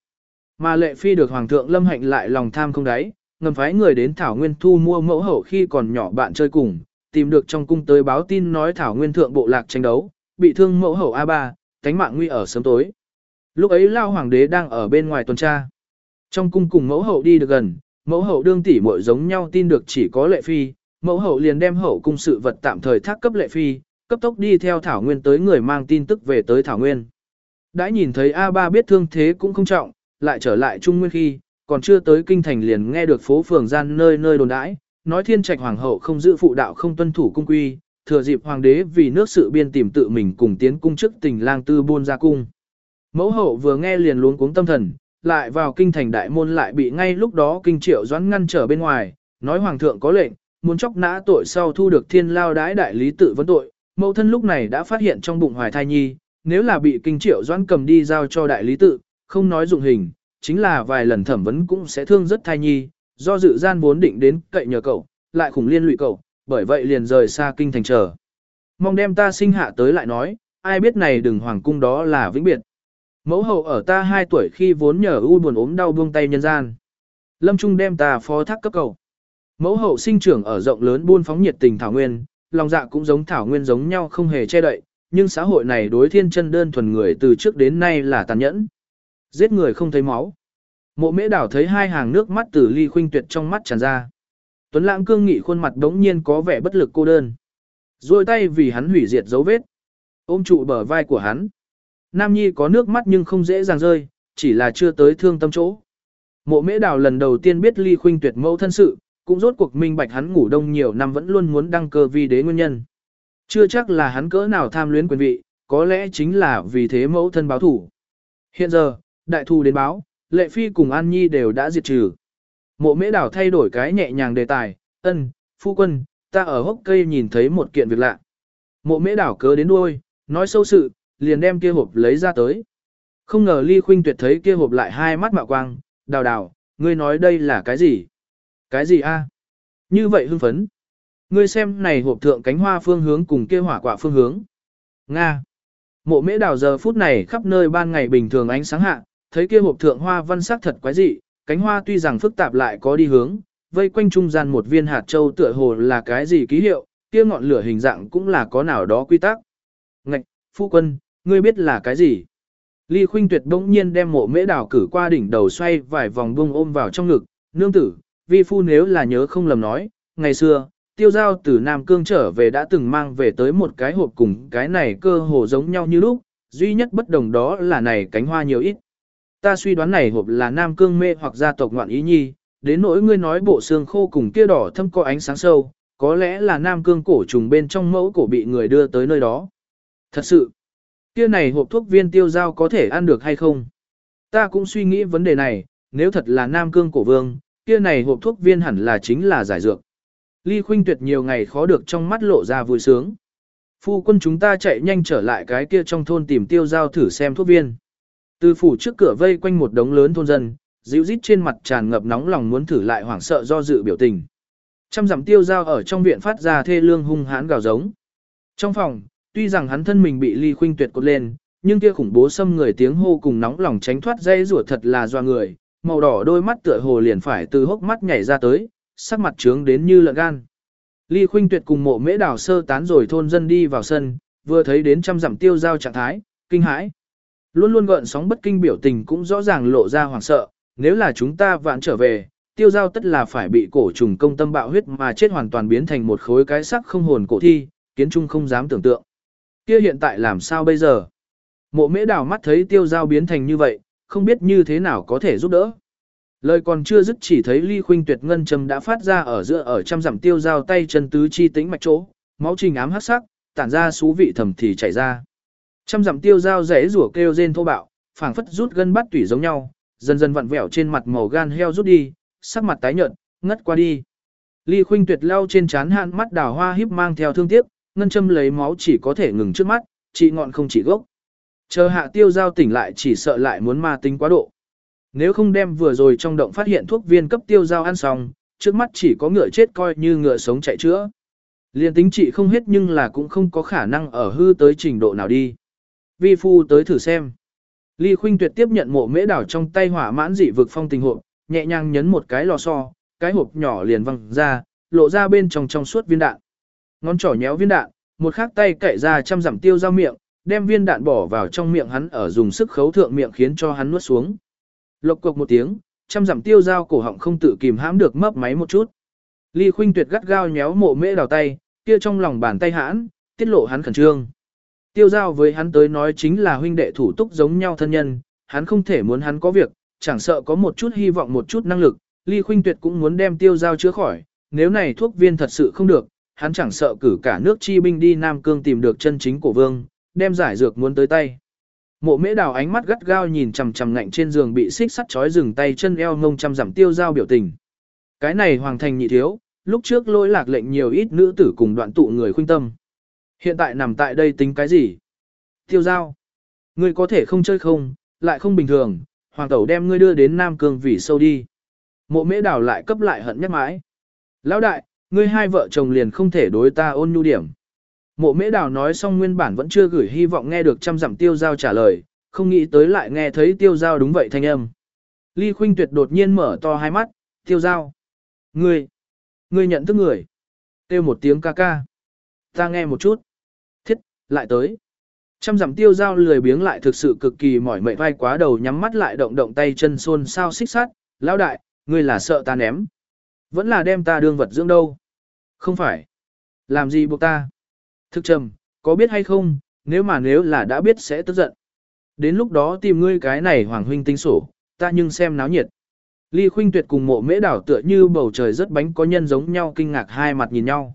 Mà lệ phi được hoàng thượng lâm hạnh lại lòng tham không đáy, ngầm phái người đến Thảo Nguyên thu mua mẫu hậu khi còn nhỏ bạn chơi cùng, tìm được trong cung tới báo tin nói Thảo Nguyên thượng bộ lạc tranh đấu, bị thương mẫu hậu A3, cánh mạng nguy ở sớm tối. Lúc ấy lao hoàng đế đang ở bên ngoài tuần tra. Trong cung cùng mẫu hậu đi được gần, mẫu hậu đương tỷ muội giống nhau tin được chỉ có lệ phi, mẫu hậu liền đem hậu cung sự vật tạm thời thác cấp lệ phi, cấp tốc đi theo Thảo Nguyên tới người mang tin tức về tới Thảo Nguyên. Đã nhìn thấy A3 biết thương thế cũng không trọng, lại trở lại Trung Nguyên khi, còn chưa tới kinh thành liền nghe được phố phường gian nơi nơi đồn đãi, nói thiên trạch hoàng hậu không giữ phụ đạo không tuân thủ cung quy, thừa dịp hoàng đế vì nước sự biên tìm tự mình cùng tiến cung chức tình lang tư buôn ra cung. Mẫu hậu vừa nghe liền luống cuống tâm thần, lại vào kinh thành đại môn lại bị ngay lúc đó kinh triệu doãn ngăn trở bên ngoài, nói hoàng thượng có lệnh, muốn chóc nã tội sau thu được thiên lao đái đại lý tự vấn tội. Mẫu thân lúc này đã phát hiện trong bụng hoài thai nhi, nếu là bị kinh triệu doãn cầm đi giao cho đại lý tự, không nói dụng hình, chính là vài lần thẩm vấn cũng sẽ thương rất thai nhi, do dự gian vốn định đến cậy nhờ cậu, lại khủng liên lụy cậu, bởi vậy liền rời xa kinh thành trở Mong đem ta sinh hạ tới lại nói, ai biết này đừng hoàng cung đó là vĩnh biệt. Mẫu hậu ở ta 2 tuổi khi vốn nhờ u buồn ốm đau buông tay nhân gian. Lâm Trung đem ta phó thác cấp cầu. Mẫu hậu sinh trưởng ở rộng lớn buôn phóng nhiệt tình Thảo Nguyên, lòng dạ cũng giống Thảo Nguyên giống nhau không hề che đậy, nhưng xã hội này đối thiên chân đơn thuần người từ trước đến nay là tàn nhẫn. Giết người không thấy máu. Mộ mễ đảo thấy hai hàng nước mắt từ ly khuynh tuyệt trong mắt tràn ra. Tuấn lãng cương nghị khuôn mặt đống nhiên có vẻ bất lực cô đơn. Rồi tay vì hắn hủy diệt dấu vết. Ôm trụ bờ vai của hắn. Nam Nhi có nước mắt nhưng không dễ dàng rơi, chỉ là chưa tới thương tâm chỗ. Mộ mễ đào lần đầu tiên biết ly khuynh tuyệt mẫu thân sự, cũng rốt cuộc minh bạch hắn ngủ đông nhiều năm vẫn luôn muốn đăng cơ vi đế nguyên nhân. Chưa chắc là hắn cỡ nào tham luyến quyền vị, có lẽ chính là vì thế mẫu thân báo thủ. Hiện giờ, đại thù đến báo, lệ phi cùng An Nhi đều đã diệt trừ. Mộ mễ đảo thay đổi cái nhẹ nhàng đề tài, ân, phu quân, ta ở hốc cây nhìn thấy một kiện việc lạ. Mộ mễ đảo cớ đến đuôi, nói sâu sự, liền đem kia hộp lấy ra tới. Không ngờ ly khuynh tuyệt thấy kia hộp lại hai mắt mạo quang, đào đào, ngươi nói đây là cái gì? Cái gì a? Như vậy hưng phấn. Ngươi xem này hộp thượng cánh hoa phương hướng cùng kia hỏa quả phương hướng. Nga. Mộ mễ đào giờ phút này khắp nơi ban ngày bình thường ánh sáng hạ, thấy kia hộp thượng hoa văn sắc thật quái dị, cánh hoa tuy rằng phức tạp lại có đi hướng, vây quanh trung gian một viên hạt châu tựa hồ là cái gì ký hiệu, kia ngọn lửa hình dạng cũng là có nào đó quy tắc. Ngạch, phu quân, ngươi biết là cái gì? Ly Khuynh Tuyệt bỗng nhiên đem mộ mễ đào cử qua đỉnh đầu xoay vài vòng buông ôm vào trong ngực, nương tử, vi phu nếu là nhớ không lầm nói, ngày xưa, tiêu giao từ Nam Cương trở về đã từng mang về tới một cái hộp cùng cái này cơ hồ giống nhau như lúc, duy nhất bất đồng đó là này cánh hoa nhiều ít. Ta suy đoán này hộp là Nam Cương mê hoặc gia tộc ngoạn ý nhi, đến nỗi ngươi nói bộ xương khô cùng kia đỏ thâm có ánh sáng sâu, có lẽ là Nam Cương cổ trùng bên trong mẫu cổ bị người đưa tới nơi đó. Thật sự, kia này hộp thuốc viên tiêu giao có thể ăn được hay không? Ta cũng suy nghĩ vấn đề này, nếu thật là Nam Cương cổ vương, kia này hộp thuốc viên hẳn là chính là giải dược. Ly Khuynh Tuyệt nhiều ngày khó được trong mắt lộ ra vui sướng. Phu quân chúng ta chạy nhanh trở lại cái kia trong thôn tìm tiêu giao thử xem thuốc viên. Từ phủ trước cửa vây quanh một đống lớn thôn dân, dịu rít trên mặt tràn ngập nóng lòng muốn thử lại hoảng sợ do dự biểu tình. Trăm dặm tiêu giao ở trong viện phát ra thê lương hung hãn gào giống. Trong phòng, tuy rằng hắn thân mình bị ly khuynh tuyệt cột lên, nhưng kia khủng bố xâm người tiếng hô cùng nóng lòng tránh thoát dây rủa thật là doa người, màu đỏ đôi mắt tựa hồ liền phải từ hốc mắt nhảy ra tới, sắc mặt trướng đến như lợn gan. Ly Khuynh Tuyệt cùng mộ mễ đảo sơ tán rồi thôn dân đi vào sân, vừa thấy đến trăm dặm tiêu giao trạng thái, kinh hãi. Luôn luôn gợn sóng bất kinh biểu tình cũng rõ ràng lộ ra hoảng sợ, nếu là chúng ta vạn trở về, tiêu giao tất là phải bị cổ trùng công tâm bạo huyết mà chết hoàn toàn biến thành một khối cái sắc không hồn cổ thi, kiến trung không dám tưởng tượng. Kia hiện tại làm sao bây giờ? Mộ mễ đảo mắt thấy tiêu giao biến thành như vậy, không biết như thế nào có thể giúp đỡ. Lời còn chưa dứt chỉ thấy ly khuynh tuyệt ngân châm đã phát ra ở giữa ở trăm dặm tiêu giao tay chân tứ chi tĩnh mạch chỗ, máu trình ám hắc sắc, tản ra xú vị thầm thì chảy ra. Trăm dặm tiêu giao rẽ rủa kêu rên thô bạo, phảng phất rút gân bắt tủy giống nhau, dần dần vặn vẹo trên mặt màu gan heo rút đi, sắc mặt tái nhợt, ngất qua đi. Ly Khuynh Tuyệt lau trên trán hạn mắt đào hoa híp mang theo thương tiếc, ngân châm lấy máu chỉ có thể ngừng trước mắt, trị ngọn không chỉ gốc. Chờ hạ tiêu giao tỉnh lại chỉ sợ lại muốn ma tính quá độ. Nếu không đem vừa rồi trong động phát hiện thuốc viên cấp tiêu giao ăn xong, trước mắt chỉ có ngựa chết coi như ngựa sống chạy chữa. Liên tính trị không hết nhưng là cũng không có khả năng ở hư tới trình độ nào đi. Vi phu tới thử xem. Ly Khuynh Tuyệt tiếp nhận mộ mễ đảo trong tay hỏa mãn dị vực phong tình hộp, nhẹ nhàng nhấn một cái lò xo, cái hộp nhỏ liền văng ra, lộ ra bên trong trong suốt viên đạn. Ngón trỏ nhéo viên đạn, một khắc tay cậy ra trăm giảm tiêu ra miệng, đem viên đạn bỏ vào trong miệng hắn ở dùng sức khấu thượng miệng khiến cho hắn nuốt xuống. Lộc cục một tiếng, trăm giảm tiêu dao cổ họng không tự kìm hãm được mấp máy một chút. Ly Khuynh Tuyệt gắt gao nhéo mộ mễ đào tay, kia trong lòng bàn tay hãn, tiết lộ hắn khẩn trương. Tiêu giao với hắn tới nói chính là huynh đệ thủ túc giống nhau thân nhân, hắn không thể muốn hắn có việc, chẳng sợ có một chút hy vọng một chút năng lực, Ly Khuynh Tuyệt cũng muốn đem tiêu giao chữa khỏi, nếu này thuốc viên thật sự không được, hắn chẳng sợ cử cả nước chi binh đi Nam Cương tìm được chân chính của vương, đem giải dược muốn tới tay. Mộ mễ đào ánh mắt gắt gao nhìn chằm chằm ngạnh trên giường bị xích sắt chói rừng tay chân eo ngông chăm giảm tiêu giao biểu tình. Cái này hoàng thành nhị thiếu, lúc trước lỗi lạc lệnh nhiều ít nữ tử cùng đoạn tụ người khuynh tâm. Hiện tại nằm tại đây tính cái gì? Tiêu giao. Ngươi có thể không chơi không, lại không bình thường, hoàng tẩu đem ngươi đưa đến Nam Cương vì sâu đi. Mộ mễ đào lại cấp lại hận nhắc mãi. Lão đại, ngươi hai vợ chồng liền không thể đối ta ôn nhu điểm. Mộ mễ đào nói xong nguyên bản vẫn chưa gửi hy vọng nghe được trăm dặm tiêu giao trả lời, không nghĩ tới lại nghe thấy tiêu giao đúng vậy thanh âm. Ly Khuynh Tuyệt đột nhiên mở to hai mắt, tiêu giao. Ngươi, ngươi nhận thức người. Tiêu một tiếng ca ca. Ta nghe một chút. Lại tới. Trăm dặm tiêu giao lười biếng lại thực sự cực kỳ mỏi mệt vai quá đầu nhắm mắt lại động động tay chân xôn sao xích sát. Lão đại, ngươi là sợ ta ném. Vẫn là đem ta đương vật dưỡng đâu. Không phải. Làm gì buộc ta? thực trầm, có biết hay không, nếu mà nếu là đã biết sẽ tức giận. Đến lúc đó tìm ngươi cái này hoàng huynh tinh sổ, ta nhưng xem náo nhiệt. Ly Khuynh Tuyệt cùng mộ mễ đảo tựa như bầu trời rất bánh có nhân giống nhau kinh ngạc hai mặt nhìn nhau.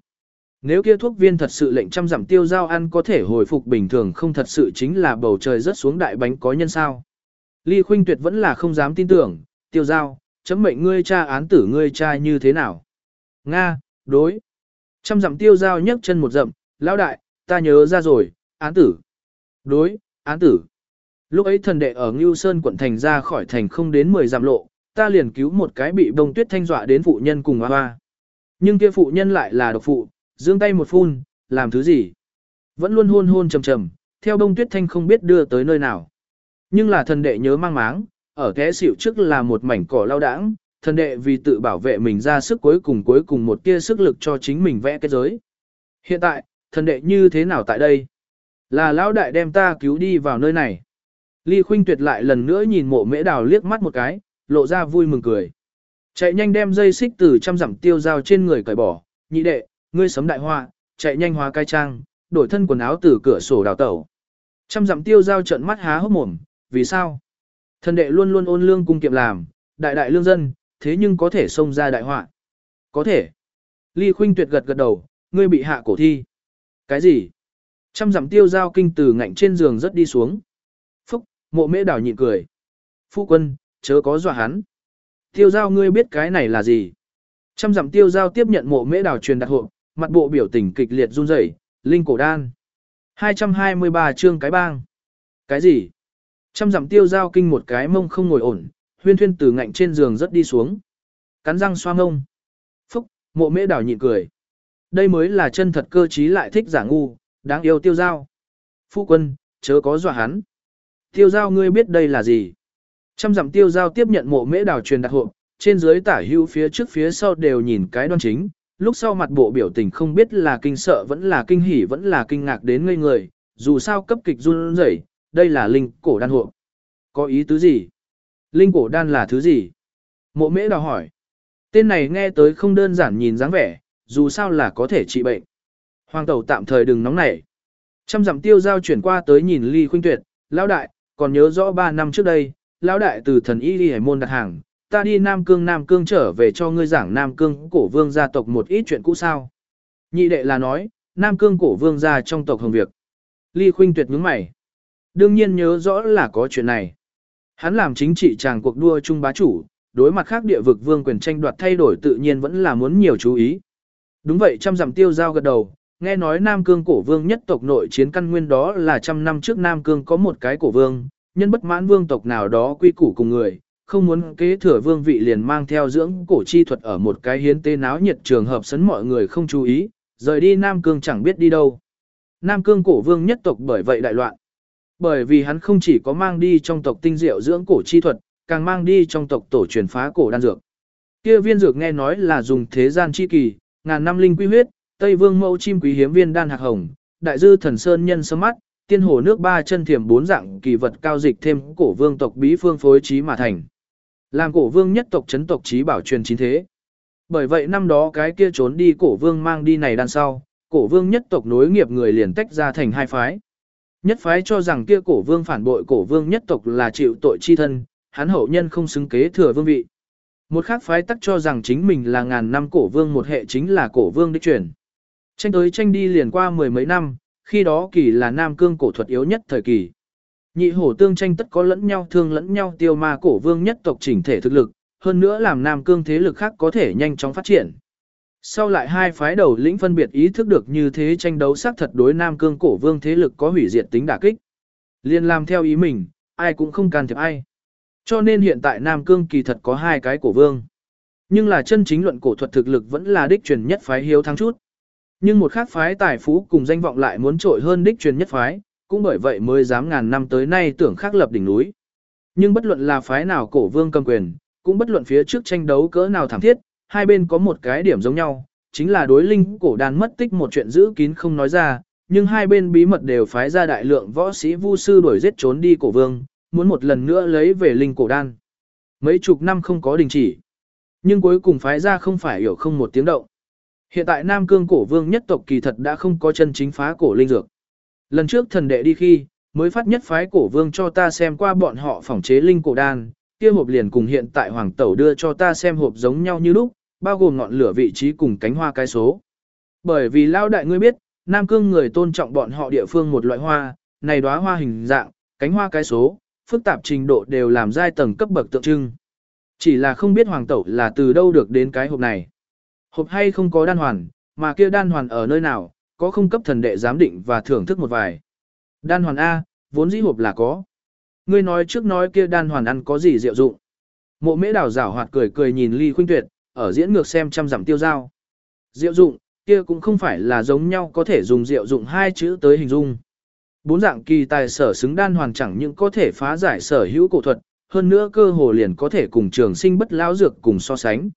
Nếu kia thuốc viên thật sự lệnh trăm giảm tiêu giao ăn có thể hồi phục bình thường không thật sự chính là bầu trời rất xuống đại bánh có nhân sao. Ly Khuynh Tuyệt vẫn là không dám tin tưởng, tiêu giao, chấm mệnh ngươi cha án tử ngươi cha như thế nào. Nga, đối. Trăm dặm tiêu giao nhấc chân một dậm, lão đại, ta nhớ ra rồi, án tử. Đối, án tử. Lúc ấy thần đệ ở Ngưu Sơn quận thành ra khỏi thành không đến 10 dặm lộ, ta liền cứu một cái bị bông tuyết thanh dọa đến phụ nhân cùng hoa hoa. Nhưng kia phụ nhân lại là độc phụ, dương tay một phun, làm thứ gì? Vẫn luôn hôn hôn trầm trầm, theo bông tuyết thanh không biết đưa tới nơi nào. Nhưng là thần đệ nhớ mang máng, ở thế xỉu trước là một mảnh cỏ lao đãng, thần đệ vì tự bảo vệ mình ra sức cuối cùng cuối cùng một tia sức lực cho chính mình vẽ cái giới. Hiện tại, thần đệ như thế nào tại đây? Là lão đại đem ta cứu đi vào nơi này. Ly Khuynh Tuyệt lại lần nữa nhìn mộ mễ đào liếc mắt một cái, lộ ra vui mừng cười. Chạy nhanh đem dây xích từ trăm dặm tiêu dao trên người cởi bỏ, nhị đệ, ngươi sấm đại hoa, chạy nhanh hóa cai trang, đổi thân quần áo từ cửa sổ đào tẩu. Trăm dặm tiêu giao trận mắt há hốc mồm, vì sao? Thần đệ luôn luôn ôn lương cung kiệm làm, đại đại lương dân, thế nhưng có thể xông ra đại họa. Có thể. Ly Khuynh Tuyệt gật gật đầu, ngươi bị hạ cổ thi. Cái gì? Trăm dặm tiêu giao kinh từ ngạnh trên giường rất đi xuống. Phúc, mộ mễ đảo nhịn cười. Phu quân, chớ có dọa hắn. Tiêu giao ngươi biết cái này là gì? Trăm dặm tiêu giao tiếp nhận mộ mễ đảo truyền đặt hộ, mặt bộ biểu tình kịch liệt run rẩy, linh cổ đan. 223 chương cái bang. Cái gì? Trăm dặm tiêu giao kinh một cái mông không ngồi ổn, huyên thuyên từ ngạnh trên giường rất đi xuống. Cắn răng xoa mông. Phúc, mộ mễ đảo nhịn cười. Đây mới là chân thật cơ trí lại thích giả ngu, đáng yêu tiêu giao. Phu quân, chớ có dọa hắn. Tiêu giao ngươi biết đây là gì? Trăm dặm tiêu giao tiếp nhận mộ mễ đảo truyền đặt hộ, trên dưới tả hữu phía trước phía sau đều nhìn cái đoan chính, lúc sau mặt bộ biểu tình không biết là kinh sợ vẫn là kinh hỉ vẫn là kinh ngạc đến ngây người, dù sao cấp kịch run rẩy, đây là linh cổ đan hộ. Có ý tứ gì? Linh cổ đan là thứ gì? Mộ mễ đào hỏi. Tên này nghe tới không đơn giản nhìn dáng vẻ, dù sao là có thể trị bệnh. Hoàng tẩu tạm thời đừng nóng nảy. Trăm dặm tiêu giao chuyển qua tới nhìn ly khuynh tuyệt, lão đại, còn nhớ rõ 3 năm trước đây, lão đại từ thần y đi hải môn đặt hàng, ta đi Nam Cương Nam Cương trở về cho ngươi giảng Nam Cương cổ vương gia tộc một ít chuyện cũ sao. Nhị đệ là nói, Nam Cương cổ vương gia trong tộc hồng việc. Ly khuynh tuyệt nhướng mày. Đương nhiên nhớ rõ là có chuyện này. Hắn làm chính trị chàng cuộc đua trung bá chủ, đối mặt khác địa vực vương quyền tranh đoạt thay đổi tự nhiên vẫn là muốn nhiều chú ý. Đúng vậy trăm dặm tiêu giao gật đầu, nghe nói Nam Cương cổ vương nhất tộc nội chiến căn nguyên đó là trăm năm trước Nam Cương có một cái cổ vương, nhân bất mãn vương tộc nào đó quy củ cùng người, không muốn kế thừa vương vị liền mang theo dưỡng cổ chi thuật ở một cái hiến tế náo nhiệt trường hợp sấn mọi người không chú ý, rời đi Nam Cương chẳng biết đi đâu. Nam Cương cổ vương nhất tộc bởi vậy đại loạn. Bởi vì hắn không chỉ có mang đi trong tộc tinh diệu dưỡng cổ chi thuật, càng mang đi trong tộc tổ truyền phá cổ đan dược. Kia viên dược nghe nói là dùng thế gian chi kỳ, ngàn năm linh quy huyết, Tây Vương mẫu chim quý hiếm viên đan hạc hồng, đại dư thần sơn nhân sớm mắt, tiên hồ nước ba chân thiểm bốn dạng kỳ vật cao dịch thêm cổ vương tộc bí phương phối trí mà thành. Làm cổ vương nhất tộc chấn tộc trí bảo truyền chính thế. Bởi vậy năm đó cái kia trốn đi cổ vương mang đi này đan sau, cổ vương nhất tộc nối nghiệp người liền tách ra thành hai phái. Nhất phái cho rằng kia cổ vương phản bội cổ vương nhất tộc là chịu tội chi thân, hắn hậu nhân không xứng kế thừa vương vị. Một khác phái tắc cho rằng chính mình là ngàn năm cổ vương một hệ chính là cổ vương đích truyền. Tranh tới tranh đi liền qua mười mấy năm, khi đó kỳ là nam cương cổ thuật yếu nhất thời kỳ. Nhị hổ tương tranh tất có lẫn nhau thương lẫn nhau tiêu ma cổ vương nhất tộc chỉnh thể thực lực, hơn nữa làm nam cương thế lực khác có thể nhanh chóng phát triển. Sau lại hai phái đầu lĩnh phân biệt ý thức được như thế tranh đấu xác thật đối nam cương cổ vương thế lực có hủy diệt tính đả kích. Liên làm theo ý mình, ai cũng không can thiệp ai. Cho nên hiện tại nam cương kỳ thật có hai cái cổ vương. Nhưng là chân chính luận cổ thuật thực lực vẫn là đích truyền nhất phái hiếu thắng chút. Nhưng một khác phái tài phú cùng danh vọng lại muốn trội hơn đích truyền nhất phái, cũng bởi vậy mới dám ngàn năm tới nay tưởng khắc lập đỉnh núi. Nhưng bất luận là phái nào cổ vương cầm quyền, cũng bất luận phía trước tranh đấu cỡ nào thảm thiết, hai bên có một cái điểm giống nhau, chính là đối linh cổ đan mất tích một chuyện giữ kín không nói ra, nhưng hai bên bí mật đều phái ra đại lượng võ sĩ vu sư đuổi giết trốn đi cổ vương, muốn một lần nữa lấy về linh cổ đan. Mấy chục năm không có đình chỉ, nhưng cuối cùng phái ra không phải hiểu không một tiếng động. Hiện tại Nam Cương cổ vương nhất tộc kỳ thật đã không có chân chính phá cổ linh dược. Lần trước thần đệ đi khi, mới phát nhất phái cổ vương cho ta xem qua bọn họ phỏng chế linh cổ đan, kia hộp liền cùng hiện tại hoàng tẩu đưa cho ta xem hộp giống nhau như lúc, bao gồm ngọn lửa vị trí cùng cánh hoa cái số. Bởi vì lao đại ngươi biết, Nam Cương người tôn trọng bọn họ địa phương một loại hoa, này đóa hoa hình dạng, cánh hoa cái số, phức tạp trình độ đều làm giai tầng cấp bậc tượng trưng. Chỉ là không biết hoàng tẩu là từ đâu được đến cái hộp này. Hộp hay không có đan hoàn, mà kia đan hoàn ở nơi nào, có không cấp thần đệ giám định và thưởng thức một vài. Đan hoàn A, vốn dĩ hộp là có. Ngươi nói trước nói kia đan hoàn ăn có gì diệu dụng. Mộ mễ đào rảo hoạt cười cười nhìn ly khuynh tuyệt, ở diễn ngược xem trăm giảm tiêu giao. Diệu dụng, kia cũng không phải là giống nhau có thể dùng diệu dụng hai chữ tới hình dung. Bốn dạng kỳ tài sở xứng đan hoàn chẳng những có thể phá giải sở hữu cổ thuật, hơn nữa cơ hồ liền có thể cùng trường sinh bất lão dược cùng so sánh.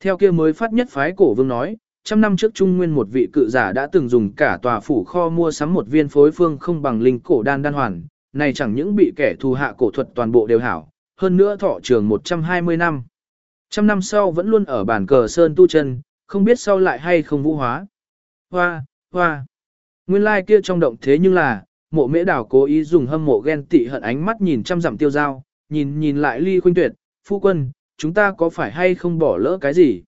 Theo kia mới phát nhất phái cổ vương nói, trăm năm trước Trung Nguyên một vị cự giả đã từng dùng cả tòa phủ kho mua sắm một viên phối phương không bằng linh cổ đan đan hoàn, này chẳng những bị kẻ thù hạ cổ thuật toàn bộ đều hảo, hơn nữa thọ trường 120 năm. Trăm năm sau vẫn luôn ở bản cờ sơn tu chân, không biết sau lại hay không vũ hóa. Hoa, hoa. Nguyên lai like kia trong động thế nhưng là, mộ mễ đảo cố ý dùng hâm mộ ghen tị hận ánh mắt nhìn trăm dặm tiêu dao, nhìn nhìn lại ly khuynh tuyệt, phu quân, chúng ta có phải hay không bỏ lỡ cái gì?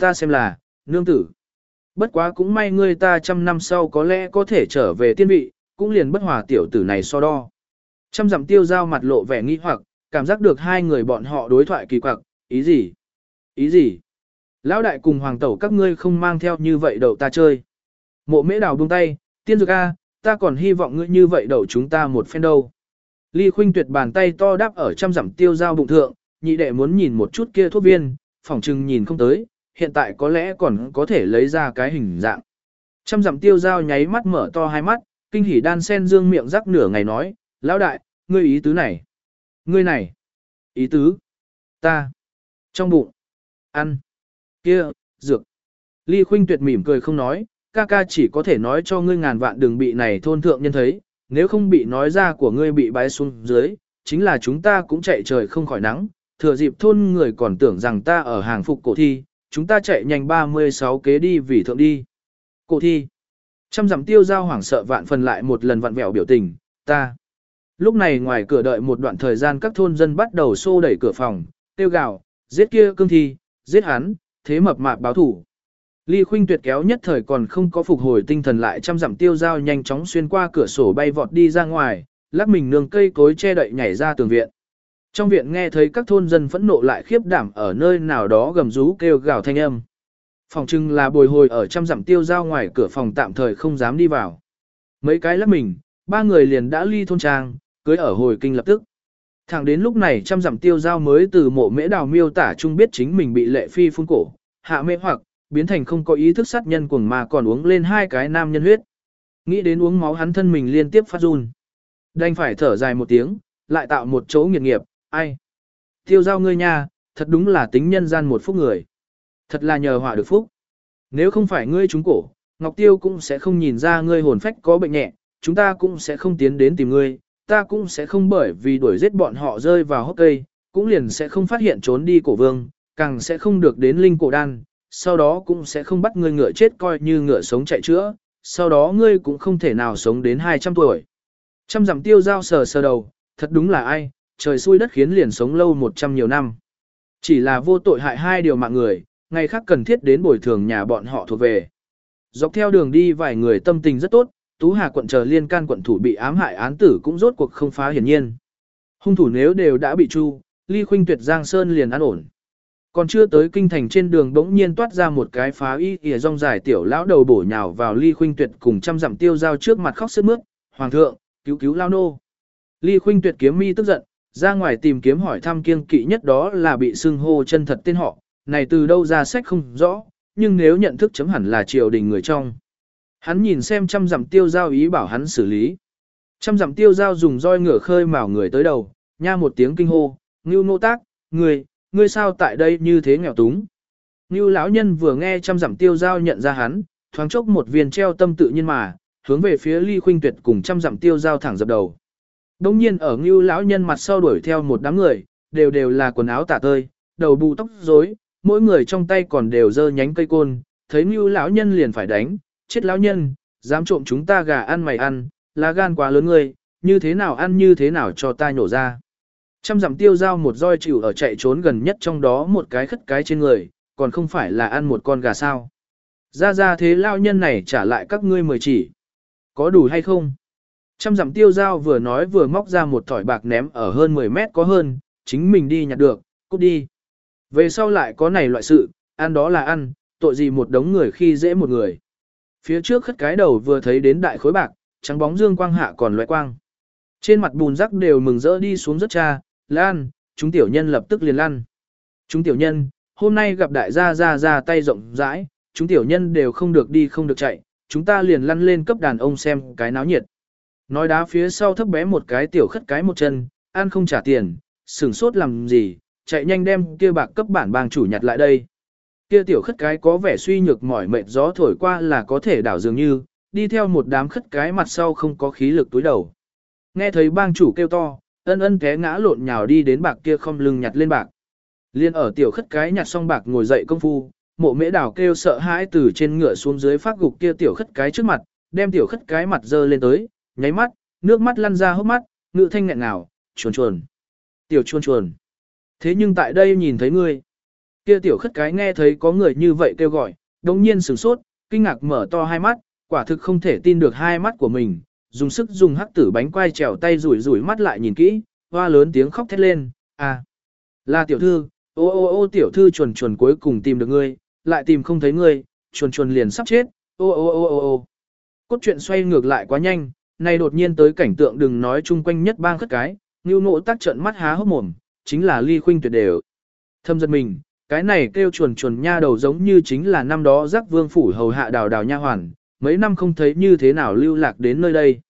Ta xem là, nương tử. Bất quá cũng may ngươi ta trăm năm sau có lẽ có thể trở về tiên vị, cũng liền bất hòa tiểu tử này so đo. Trăm dặm tiêu giao mặt lộ vẻ nghi hoặc, cảm giác được hai người bọn họ đối thoại kỳ quặc, ý gì? Ý gì? Lão đại cùng hoàng tẩu các ngươi không mang theo như vậy đậu ta chơi. Mộ mễ đào buông tay, tiên dược a, ta còn hy vọng ngươi như vậy đậu chúng ta một phen đâu. Ly khuynh tuyệt bàn tay to đắp ở trăm dặm tiêu giao bụng thượng, nhị đệ muốn nhìn một chút kia thuốc viên, phỏng chừng nhìn không tới, hiện tại có lẽ còn có thể lấy ra cái hình dạng. Trăm dặm tiêu giao nháy mắt mở to hai mắt, kinh hỉ đan sen dương miệng rắc nửa ngày nói, lão đại, ngươi ý tứ này. Ngươi này. Ý tứ. Ta. Trong bụng. Ăn. Kia, dược. Ly khuynh tuyệt mỉm cười không nói, ca ca chỉ có thể nói cho ngươi ngàn vạn đường bị này thôn thượng nhân thấy, nếu không bị nói ra của ngươi bị bái xuống dưới, chính là chúng ta cũng chạy trời không khỏi nắng, thừa dịp thôn người còn tưởng rằng ta ở hàng phục cổ thi, chúng ta chạy nhanh 36 kế đi vì thượng đi. Cổ thi. Trăm dặm tiêu giao hoảng sợ vạn phần lại một lần vặn vẹo biểu tình, ta. Lúc này ngoài cửa đợi một đoạn thời gian các thôn dân bắt đầu xô đẩy cửa phòng, tiêu gạo. giết kia cương thi, giết hắn, thế mập mạp báo thủ. Ly Khuynh Tuyệt kéo nhất thời còn không có phục hồi tinh thần lại trăm dặm tiêu dao nhanh chóng xuyên qua cửa sổ bay vọt đi ra ngoài, lắc mình nương cây cối che đậy nhảy ra tường viện. Trong viện nghe thấy các thôn dân phẫn nộ lại khiếp đảm ở nơi nào đó gầm rú kêu gào thanh âm. Phòng trưng là bồi hồi ở trăm dặm tiêu giao ngoài cửa phòng tạm thời không dám đi vào. Mấy cái lắp mình, ba người liền đã ly thôn trang, cưới ở hồi kinh lập tức. Thẳng đến lúc này trăm dặm tiêu giao mới từ mộ mễ đào miêu tả chung biết chính mình bị lệ phi phun cổ, hạ mê hoặc, biến thành không có ý thức sát nhân cuồng mà còn uống lên hai cái nam nhân huyết. Nghĩ đến uống máu hắn thân mình liên tiếp phát run. Đành phải thở dài một tiếng, lại tạo một chỗ nghiệt nghiệp, ai. Tiêu giao ngươi nha, thật đúng là tính nhân gian một phúc người. Thật là nhờ họa được phúc. Nếu không phải ngươi trúng cổ, Ngọc Tiêu cũng sẽ không nhìn ra ngươi hồn phách có bệnh nhẹ, chúng ta cũng sẽ không tiến đến tìm ngươi, ta cũng sẽ không bởi vì đuổi giết bọn họ rơi vào hốc cây, cũng liền sẽ không phát hiện trốn đi cổ vương, càng sẽ không được đến linh cổ đan, sau đó cũng sẽ không bắt ngươi ngựa chết coi như ngựa sống chạy chữa, sau đó ngươi cũng không thể nào sống đến 200 tuổi. Trăm dặm tiêu giao sờ sờ đầu, thật đúng là ai, trời xui đất khiến liền sống lâu 100 nhiều năm. Chỉ là vô tội hại hai điều mạng người, ngày khác cần thiết đến bồi thường nhà bọn họ thuộc về. Dọc theo đường đi vài người tâm tình rất tốt, Tú Hà quận chờ liên can quận thủ bị ám hại án tử cũng rốt cuộc không phá hiển nhiên. Hung thủ nếu đều đã bị chu, Ly Khuynh Tuyệt Giang Sơn liền an ổn. Còn chưa tới kinh thành trên đường bỗng nhiên toát ra một cái phá y ỉa rong dài tiểu lão đầu bổ nhào vào ly khuynh tuyệt cùng trăm dặm tiêu giao trước mặt khóc sướt mướt, hoàng thượng, cứu cứu lao nô. Ly khuynh tuyệt kiếm mi tức giận, ra ngoài tìm kiếm hỏi thăm kiêng kỵ nhất đó là bị xưng hô chân thật tên họ, này từ đâu ra sách không rõ, nhưng nếu nhận thức chấm hẳn là triều đình người trong. Hắn nhìn xem trăm dặm tiêu giao ý bảo hắn xử lý. Trăm dặm tiêu giao dùng roi ngửa khơi mào người tới đầu, nha một tiếng kinh hô, ngưu nô tác, người, ngươi sao tại đây như thế nghèo túng. Ngưu lão nhân vừa nghe trăm dặm tiêu giao nhận ra hắn, thoáng chốc một viên treo tâm tự nhiên mà, hướng về phía ly khuynh tuyệt cùng trăm dặm tiêu giao thẳng dập đầu. Đông nhiên ở ngưu lão nhân mặt sau đuổi theo một đám người, đều đều là quần áo tả tơi, đầu bù tóc rối, mỗi người trong tay còn đều giơ nhánh cây côn, thấy ngưu lão nhân liền phải đánh, chết lão nhân, dám trộm chúng ta gà ăn mày ăn, lá gan quá lớn người, như thế nào ăn như thế nào cho ta nhổ ra. Trăm dặm tiêu giao một roi chịu ở chạy trốn gần nhất trong đó một cái khất cái trên người, còn không phải là ăn một con gà sao. Ra ra thế lao nhân này trả lại các ngươi mười chỉ. Có đủ hay không? Trăm dặm tiêu giao vừa nói vừa móc ra một thỏi bạc ném ở hơn 10 mét có hơn, chính mình đi nhặt được, cút đi. Về sau lại có này loại sự, ăn đó là ăn, tội gì một đống người khi dễ một người. Phía trước khất cái đầu vừa thấy đến đại khối bạc, trắng bóng dương quang hạ còn loại quang. Trên mặt bùn rắc đều mừng rỡ đi xuống rất cha, Lan, chúng tiểu nhân lập tức liền lăn. Chúng tiểu nhân, hôm nay gặp đại gia ra ra tay rộng rãi, chúng tiểu nhân đều không được đi không được chạy, chúng ta liền lăn lên cấp đàn ông xem cái náo nhiệt. Nói đá phía sau thấp bé một cái tiểu khất cái một chân, ăn không trả tiền, sửng sốt làm gì, chạy nhanh đem kia bạc cấp bản bang chủ nhặt lại đây. Kia tiểu khất cái có vẻ suy nhược mỏi mệt gió thổi qua là có thể đảo dường như, đi theo một đám khất cái mặt sau không có khí lực túi đầu. Nghe thấy bang chủ kêu to, ân ân té ngã lộn nhào đi đến bạc kia không lưng nhặt lên bạc. Liên ở tiểu khất cái nhặt xong bạc ngồi dậy công phu, mộ mễ đảo kêu sợ hãi từ trên ngựa xuống dưới phát gục kia tiểu khất cái trước mặt, đem tiểu khất cái mặt dơ lên tới, nháy mắt, nước mắt lăn ra hốc mắt, ngự thanh nghẹn ngào, chuồn chuồn. Tiểu chuồn chuồn. Thế nhưng tại đây nhìn thấy ngươi. Kia tiểu khất cái nghe thấy có người như vậy kêu gọi, đồng nhiên sửng sốt, kinh ngạc mở to hai mắt, quả thực không thể tin được hai mắt của mình, dùng sức dùng hắc tử bánh quai trèo tay rủi rủi mắt lại nhìn kỹ, hoa lớn tiếng khóc thét lên, à, là tiểu thư, ô ô ô tiểu thư chuồn chuồn cuối cùng tìm được ngươi, lại tìm không thấy ngươi, chuồn chuồn liền sắp chết, ô ô ô ô ô. Cốt truyện xoay ngược lại quá nhanh, này đột nhiên tới cảnh tượng đừng nói chung quanh nhất bang khất cái, như nộ tác trận mắt há hốc mồm, chính là ly khuynh tuyệt đều. Thâm giật mình, cái này kêu chuồn chuồn nha đầu giống như chính là năm đó giác vương phủ hầu hạ đào đào nha hoàn, mấy năm không thấy như thế nào lưu lạc đến nơi đây.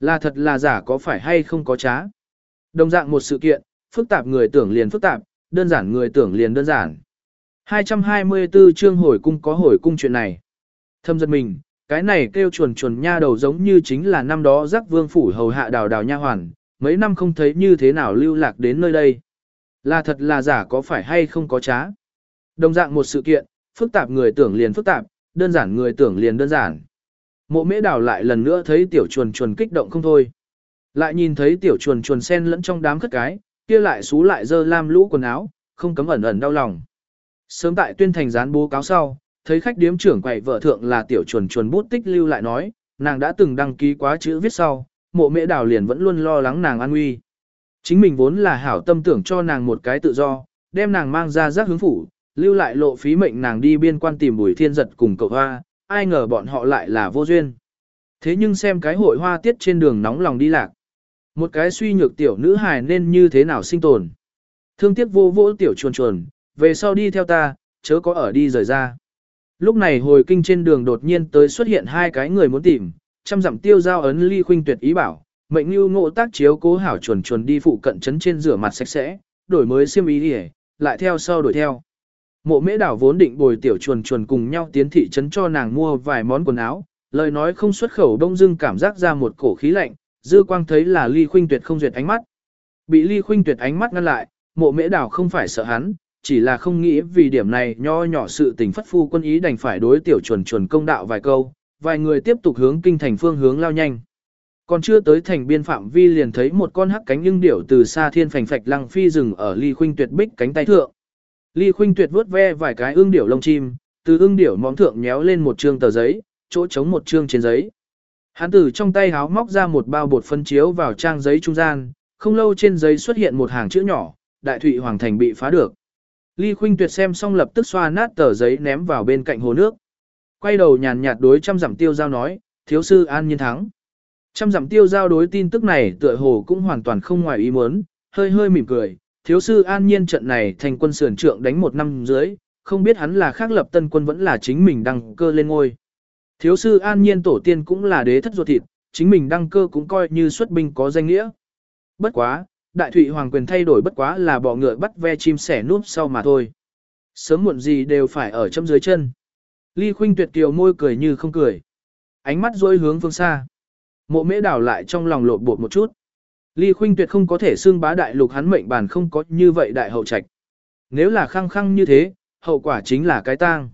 Là thật là giả có phải hay không có trá. Đồng dạng một sự kiện, phức tạp người tưởng liền phức tạp, đơn giản người tưởng liền đơn giản. 224 chương hồi cung có hồi cung chuyện này. Thâm giật mình, cái này kêu chuồn chuồn nha đầu giống như chính là năm đó giác vương phủ hầu hạ đào đào nha hoàn, mấy năm không thấy như thế nào lưu lạc đến nơi đây. Là thật là giả có phải hay không có trá. Đồng dạng một sự kiện, phức tạp người tưởng liền phức tạp, đơn giản người tưởng liền đơn giản. Mộ mễ đào lại lần nữa thấy tiểu chuồn chuồn kích động không thôi. Lại nhìn thấy tiểu chuồn chuồn sen lẫn trong đám khất cái, kia lại xú lại dơ lam lũ quần áo, không cấm ẩn ẩn đau lòng. Sớm tại tuyên thành gián bố cáo sau, thấy khách điếm trưởng quầy vợ thượng là tiểu chuồn chuồn bút tích lưu lại nói, nàng đã từng đăng ký quá chữ viết sau, mộ mễ đào liền vẫn luôn lo lắng nàng an nguy. Chính mình vốn là hảo tâm tưởng cho nàng một cái tự do, đem nàng mang ra giác hướng phủ, lưu lại lộ phí mệnh nàng đi biên quan tìm bùi thiên giật cùng cậu hoa, ai ngờ bọn họ lại là vô duyên. Thế nhưng xem cái hội hoa tiết trên đường nóng lòng đi lạc. Một cái suy nhược tiểu nữ hài nên như thế nào sinh tồn. Thương tiếc vô vỗ tiểu chuồn chuồn, về sau đi theo ta, chớ có ở đi rời ra. Lúc này hồi kinh trên đường đột nhiên tới xuất hiện hai cái người muốn tìm, chăm dặm tiêu giao ấn ly khuynh tuyệt ý bảo, mệnh như ngộ tác chiếu cố hảo chuồn chuồn đi phụ cận trấn trên rửa mặt sạch sẽ, đổi mới xiêm ý đi lại theo sau đuổi theo. Mộ mễ đảo vốn định bồi tiểu chuồn chuồn cùng nhau tiến thị trấn cho nàng mua vài món quần áo, lời nói không xuất khẩu đông dưng cảm giác ra một cổ khí lạnh, dư quang thấy là ly khuynh tuyệt không duyệt ánh mắt. Bị ly khuynh tuyệt ánh mắt ngăn lại, mộ mễ đảo không phải sợ hắn, chỉ là không nghĩ vì điểm này nho nhỏ sự tình phất phu quân ý đành phải đối tiểu chuẩn chuẩn công đạo vài câu, vài người tiếp tục hướng kinh thành phương hướng lao nhanh. Còn chưa tới thành biên phạm vi liền thấy một con hắc cánh nhưng điểu từ xa thiên phành phạch lăng phi rừng ở ly khuynh tuyệt bích cánh tay thượng. Ly khuynh tuyệt vuốt ve vài cái ương điểu lông chim, từ ương điểu móng thượng nhéo lên một trương tờ giấy, chỗ chống một trương trên giấy. Hắn từ trong tay háo móc ra một bao bột phân chiếu vào trang giấy trung gian, không lâu trên giấy xuất hiện một hàng chữ nhỏ, đại thụy hoàng thành bị phá được. Ly khuynh tuyệt xem xong lập tức xoa nát tờ giấy ném vào bên cạnh hồ nước. Quay đầu nhàn nhạt đối trăm dặm tiêu giao nói, thiếu sư an nhiên thắng. Trăm dặm tiêu giao đối tin tức này tựa hồ cũng hoàn toàn không ngoài ý muốn, hơi hơi mỉm cười, thiếu sư an nhiên trận này thành quân sườn trượng đánh một năm dưới, không biết hắn là khác lập tân quân vẫn là chính mình đăng cơ lên ngôi. Thiếu sư an nhiên tổ tiên cũng là đế thất ruột thịt, chính mình đăng cơ cũng coi như xuất binh có danh nghĩa. Bất quá, đại thụy hoàng quyền thay đổi bất quá là bỏ ngựa bắt ve chim sẻ núp sau mà thôi. Sớm muộn gì đều phải ở trong dưới chân. Ly khuynh tuyệt kiều môi cười như không cười. Ánh mắt dối hướng phương xa. Mộ mễ đảo lại trong lòng lộn bột một chút. Ly khuynh tuyệt không có thể xương bá đại lục hắn mệnh bản không có như vậy đại hậu trạch. Nếu là khăng khăng như thế, hậu quả chính là cái tang.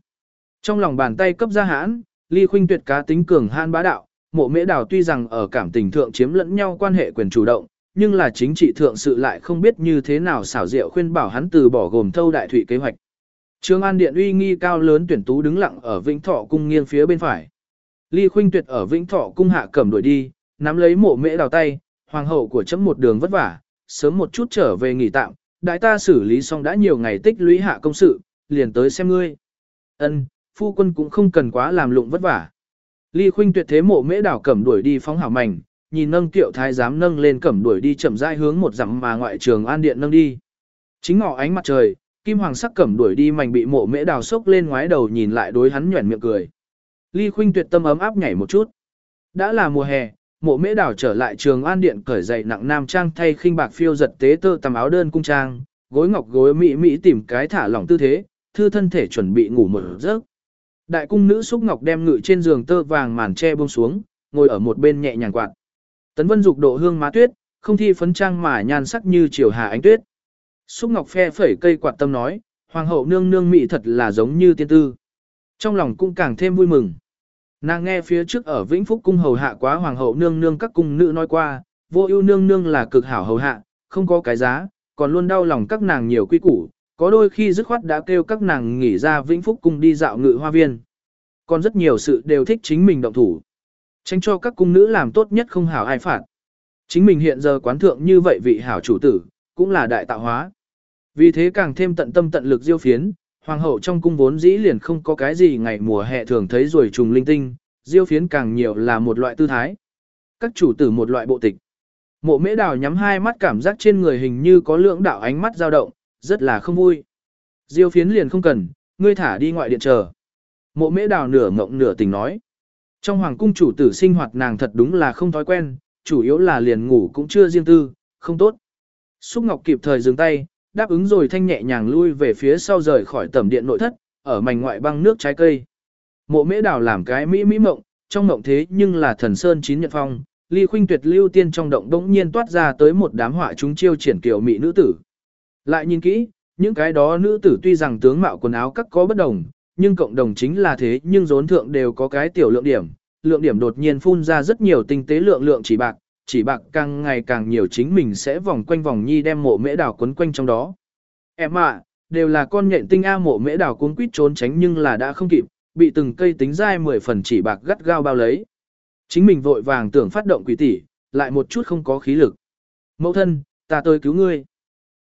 Trong lòng bàn tay cấp ra hãn, ly khuynh tuyệt cá tính cường han bá đạo, mộ mễ đảo tuy rằng ở cảm tình thượng chiếm lẫn nhau quan hệ quyền chủ động, nhưng là chính trị thượng sự lại không biết như thế nào xảo diệu khuyên bảo hắn từ bỏ gồm thâu đại thủy kế hoạch. Trương An Điện uy nghi cao lớn tuyển tú đứng lặng ở Vĩnh Thọ cung nghiêng phía bên phải. Ly Khuynh Tuyệt ở Vĩnh Thọ cung hạ cẩm đuổi đi, nắm lấy mộ mễ đào tay, hoàng hậu của chấm một đường vất vả, sớm một chút trở về nghỉ tạm, đại ta xử lý xong đã nhiều ngày tích lũy hạ công sự, liền tới xem ngươi. Ân, phu quân cũng không cần quá làm lụng vất vả. Ly Khuynh Tuyệt thế mộ mễ đào cẩm đuổi đi phóng hảo mảnh, nhìn nâng tiệu thái giám nâng lên cẩm đuổi đi chậm rãi hướng một dặm mà ngoại trường an điện nâng đi. Chính ngọ ánh mặt trời, kim hoàng sắc cẩm đuổi đi mảnh bị mộ mễ đào sốc lên ngoái đầu nhìn lại đối hắn nhuẩn miệng cười. Ly Khuynh tuyệt tâm ấm áp nhảy một chút. Đã là mùa hè, mộ mễ đào trở lại trường an điện cởi dậy nặng nam trang thay khinh bạc phiêu giật tế tơ tầm áo đơn cung trang, gối ngọc gối mỹ mỹ tìm cái thả lỏng tư thế, thư thân thể chuẩn bị ngủ một giấc. Đại cung nữ xúc ngọc đem ngự trên giường tơ vàng màn che buông xuống, ngồi ở một bên nhẹ nhàng quạt. Tấn Vân dục độ hương má tuyết, không thi phấn trang mà nhan sắc như chiều hà ánh tuyết. Xúc ngọc phe phẩy cây quạt tâm nói, hoàng hậu nương nương mỹ thật là giống như tiên tư. Trong lòng cũng càng thêm vui mừng. Nàng nghe phía trước ở Vĩnh Phúc cung hầu hạ quá hoàng hậu nương nương các cung nữ nói qua, vô ưu nương nương là cực hảo hầu hạ, không có cái giá, còn luôn đau lòng các nàng nhiều quy củ, có đôi khi dứt khoát đã kêu các nàng nghỉ ra Vĩnh Phúc cung đi dạo ngự hoa viên. Còn rất nhiều sự đều thích chính mình động thủ. Tránh cho các cung nữ làm tốt nhất không hảo ai phạt. Chính mình hiện giờ quán thượng như vậy vị hảo chủ tử, cũng là đại tạo hóa. Vì thế càng thêm tận tâm tận lực diêu phiến, hoàng hậu trong cung vốn dĩ liền không có cái gì ngày mùa hè thường thấy rồi trùng linh tinh, diêu phiến càng nhiều là một loại tư thái. Các chủ tử một loại bộ tịch. Mộ mễ đào nhắm hai mắt cảm giác trên người hình như có lượng đạo ánh mắt dao động, rất là không vui. Diêu phiến liền không cần, ngươi thả đi ngoại điện chờ. Mộ mễ đào nửa ngộng nửa tình nói. Trong hoàng cung chủ tử sinh hoạt nàng thật đúng là không thói quen, chủ yếu là liền ngủ cũng chưa riêng tư, không tốt. Xúc Ngọc kịp thời dừng tay, đáp ứng rồi thanh nhẹ nhàng lui về phía sau rời khỏi tầm điện nội thất, ở mảnh ngoại băng nước trái cây. Mộ mễ đào làm cái mỹ mỹ mộng, trong mộng thế nhưng là thần sơn chín nhật phong, ly khuynh tuyệt lưu tiên trong động đống nhiên toát ra tới một đám họa chúng chiêu triển kiểu mỹ nữ tử. Lại nhìn kỹ, những cái đó nữ tử tuy rằng tướng mạo quần áo các có bất đồng, nhưng cộng đồng chính là thế nhưng rốn thượng đều có cái tiểu lượng điểm, lượng điểm đột nhiên phun ra rất nhiều tinh tế lượng lượng chỉ bạc, chỉ bạc càng ngày càng nhiều chính mình sẽ vòng quanh vòng nhi đem mộ mễ đảo quấn quanh trong đó. Em ạ, đều là con nhện tinh A mộ mễ đảo cuốn quýt trốn tránh nhưng là đã không kịp, bị từng cây tính dai mười phần chỉ bạc gắt gao bao lấy. Chính mình vội vàng tưởng phát động quỷ tỷ, lại một chút không có khí lực. Mẫu thân, ta tới cứu ngươi.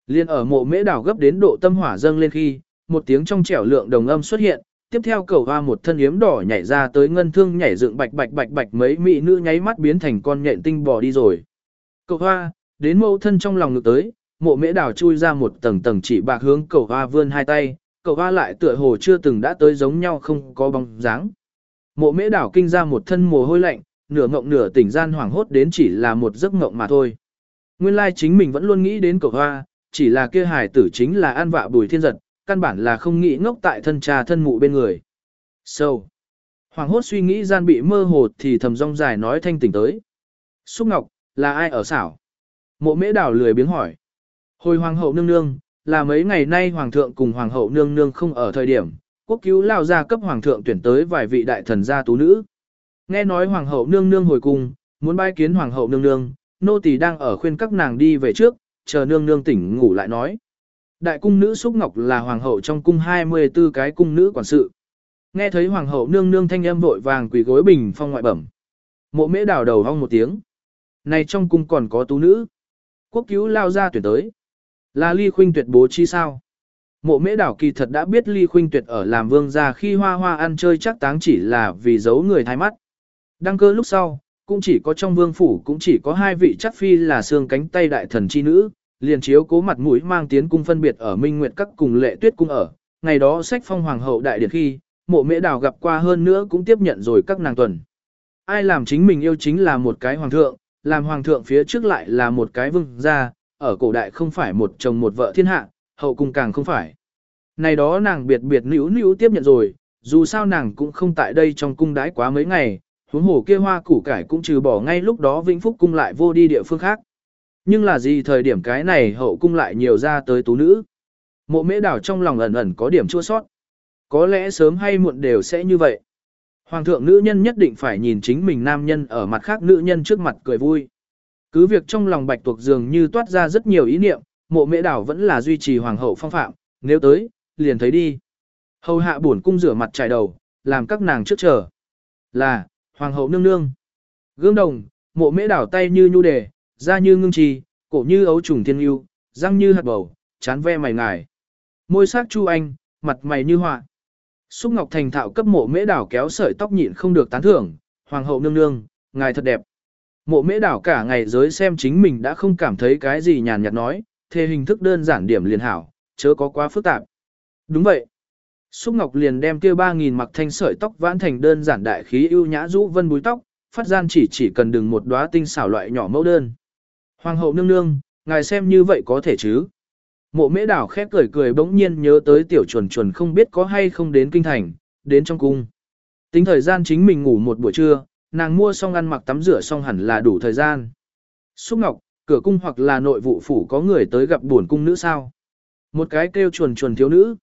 Liên ở mộ mễ đảo gấp đến độ tâm hỏa dâng lên khi, một tiếng trong trẻo lượng đồng âm xuất hiện, tiếp theo cầu hoa một thân yếm đỏ nhảy ra tới ngân thương nhảy dựng bạch bạch bạch bạch mấy mỹ nữ nháy mắt biến thành con nhện tinh bò đi rồi. Cầu hoa, đến mẫu thân trong lòng ngực tới, mộ mễ đảo chui ra một tầng tầng chỉ bạc hướng cầu hoa vươn hai tay, cầu hoa lại tựa hồ chưa từng đã tới giống nhau không có bóng dáng. Mộ mễ đảo kinh ra một thân mồ hôi lạnh, nửa ngộng nửa tỉnh gian hoảng hốt đến chỉ là một giấc ngộng mà thôi. Nguyên lai chính mình vẫn luôn nghĩ đến cầu hoa, chỉ là kia hài tử chính là an vạ bùi thiên giật, căn bản là không nghĩ ngốc tại thân cha thân mụ bên người. Sâu. So. Hoàng hốt suy nghĩ gian bị mơ hồ thì thầm rong dài nói thanh tỉnh tới. Xúc Ngọc, là ai ở xảo? Mộ mễ đảo lười biếng hỏi. Hồi hoàng hậu nương nương, là mấy ngày nay hoàng thượng cùng hoàng hậu nương nương không ở thời điểm, quốc cứu lao ra cấp hoàng thượng tuyển tới vài vị đại thần gia tú nữ. Nghe nói hoàng hậu nương nương hồi cung, muốn bái kiến hoàng hậu nương nương, nô tỳ đang ở khuyên các nàng đi về trước, chờ nương nương tỉnh ngủ lại nói. Đại cung nữ Súc Ngọc là hoàng hậu trong cung 24 cái cung nữ quản sự. Nghe thấy hoàng hậu nương nương thanh âm vội vàng quỳ gối bình phong ngoại bẩm. Mộ mễ đào đầu hong một tiếng. Này trong cung còn có tú nữ. Quốc cứu lao ra tuyển tới. Là ly khuynh tuyệt bố chi sao? Mộ mễ đảo kỳ thật đã biết ly khuynh tuyệt ở làm vương gia khi hoa hoa ăn chơi chắc táng chỉ là vì giấu người thái mắt. Đăng cơ lúc sau, cũng chỉ có trong vương phủ cũng chỉ có hai vị chắc phi là xương cánh tay đại thần chi nữ, liền chiếu cố mặt mũi mang tiến cung phân biệt ở Minh Nguyệt các cùng lệ tuyết cung ở. Ngày đó sách phong hoàng hậu đại điển khi, mộ mễ đào gặp qua hơn nữa cũng tiếp nhận rồi các nàng tuần. Ai làm chính mình yêu chính là một cái hoàng thượng, làm hoàng thượng phía trước lại là một cái vương gia, ở cổ đại không phải một chồng một vợ thiên hạ, hậu cung càng không phải. Này đó nàng biệt biệt nữ nữ tiếp nhận rồi, dù sao nàng cũng không tại đây trong cung đái quá mấy ngày, huống hồ kia hoa củ cải cũng trừ bỏ ngay lúc đó Vĩnh Phúc cung lại vô đi địa phương khác. Nhưng là gì thời điểm cái này hậu cung lại nhiều ra tới tú nữ. Mộ mễ đảo trong lòng ẩn ẩn có điểm chua sót. Có lẽ sớm hay muộn đều sẽ như vậy. Hoàng thượng nữ nhân nhất định phải nhìn chính mình nam nhân ở mặt khác nữ nhân trước mặt cười vui. Cứ việc trong lòng bạch tuộc dường như toát ra rất nhiều ý niệm, mộ mễ đảo vẫn là duy trì hoàng hậu phong phạm, nếu tới, liền thấy đi. Hầu hạ buồn cung rửa mặt trải đầu, làm các nàng trước chờ. Là, hoàng hậu nương nương. Gương đồng, mộ mễ đảo tay như nhu đề, da như ngưng trì, cổ như ấu trùng thiên yêu, răng như hạt bầu, chán ve mày ngài. Môi sắc chu anh, mặt mày như họa. Xúc Ngọc Thành thạo cấp mộ mễ đảo kéo sợi tóc nhịn không được tán thưởng, hoàng hậu nương nương, ngài thật đẹp. Mộ mễ đảo cả ngày giới xem chính mình đã không cảm thấy cái gì nhàn nhạt nói, thề hình thức đơn giản điểm liền hảo, chớ có quá phức tạp. Đúng vậy. Xúc Ngọc liền đem kia 3000 mặc thanh sợi tóc vãn thành đơn giản đại khí ưu nhã rũ vân búi tóc, phát gian chỉ chỉ cần đừng một đóa tinh xảo loại nhỏ mẫu đơn. Hoàng hậu nương nương, ngài xem như vậy có thể chứ? Mộ Mễ Đảo khép cười cười bỗng nhiên nhớ tới tiểu chuẩn chuẩn không biết có hay không đến kinh thành, đến trong cung. Tính thời gian chính mình ngủ một buổi trưa, nàng mua xong ăn mặc tắm rửa xong hẳn là đủ thời gian. Xúc Ngọc, cửa cung hoặc là nội vụ phủ có người tới gặp buồn cung nữ sao? Một cái kêu chuồn chuồn thiếu nữ.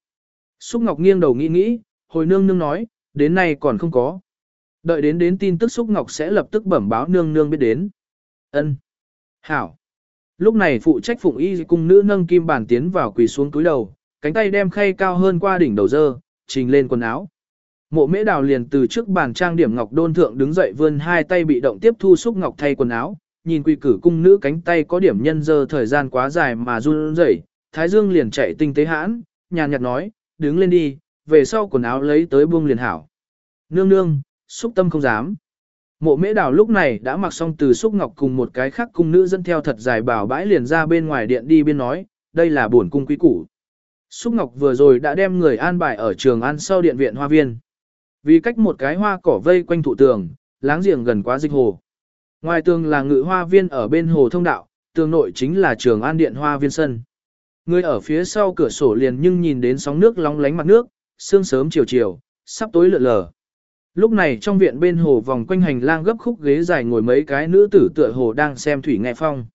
Xúc Ngọc nghiêng đầu nghĩ nghĩ, hồi nương nương nói, đến nay còn không có. Đợi đến đến tin tức Xúc Ngọc sẽ lập tức bẩm báo nương nương biết đến. Ân. Hảo. Lúc này phụ trách phụng y cung nữ nâng kim bản tiến vào quỳ xuống túi đầu, cánh tay đem khay cao hơn qua đỉnh đầu dơ, trình lên quần áo. Mộ mễ đào liền từ trước bàn trang điểm ngọc đôn thượng đứng dậy vươn hai tay bị động tiếp thu xúc ngọc thay quần áo, nhìn quỳ cử cung nữ cánh tay có điểm nhân dơ thời gian quá dài mà run rẩy, thái dương liền chạy tinh tế hãn, nhàn nhạt nói, đứng lên đi, về sau quần áo lấy tới buông liền hảo. Nương nương, xúc tâm không dám. Mộ mễ đào lúc này đã mặc xong từ xúc ngọc cùng một cái khác cung nữ dẫn theo thật dài bảo bãi liền ra bên ngoài điện đi biên nói, đây là buồn cung quý củ. Xúc ngọc vừa rồi đã đem người an bài ở trường an sau điện viện hoa viên. Vì cách một cái hoa cỏ vây quanh thụ tường, láng giềng gần quá dịch hồ. Ngoài tường là ngự hoa viên ở bên hồ thông đạo, tường nội chính là trường an điện hoa viên sân. Người ở phía sau cửa sổ liền nhưng nhìn đến sóng nước long lánh mặt nước, sương sớm chiều chiều, sắp tối lượn lờ. Lúc này trong viện bên hồ vòng quanh hành lang gấp khúc ghế dài ngồi mấy cái nữ tử tựa hồ đang xem thủy nghe phong.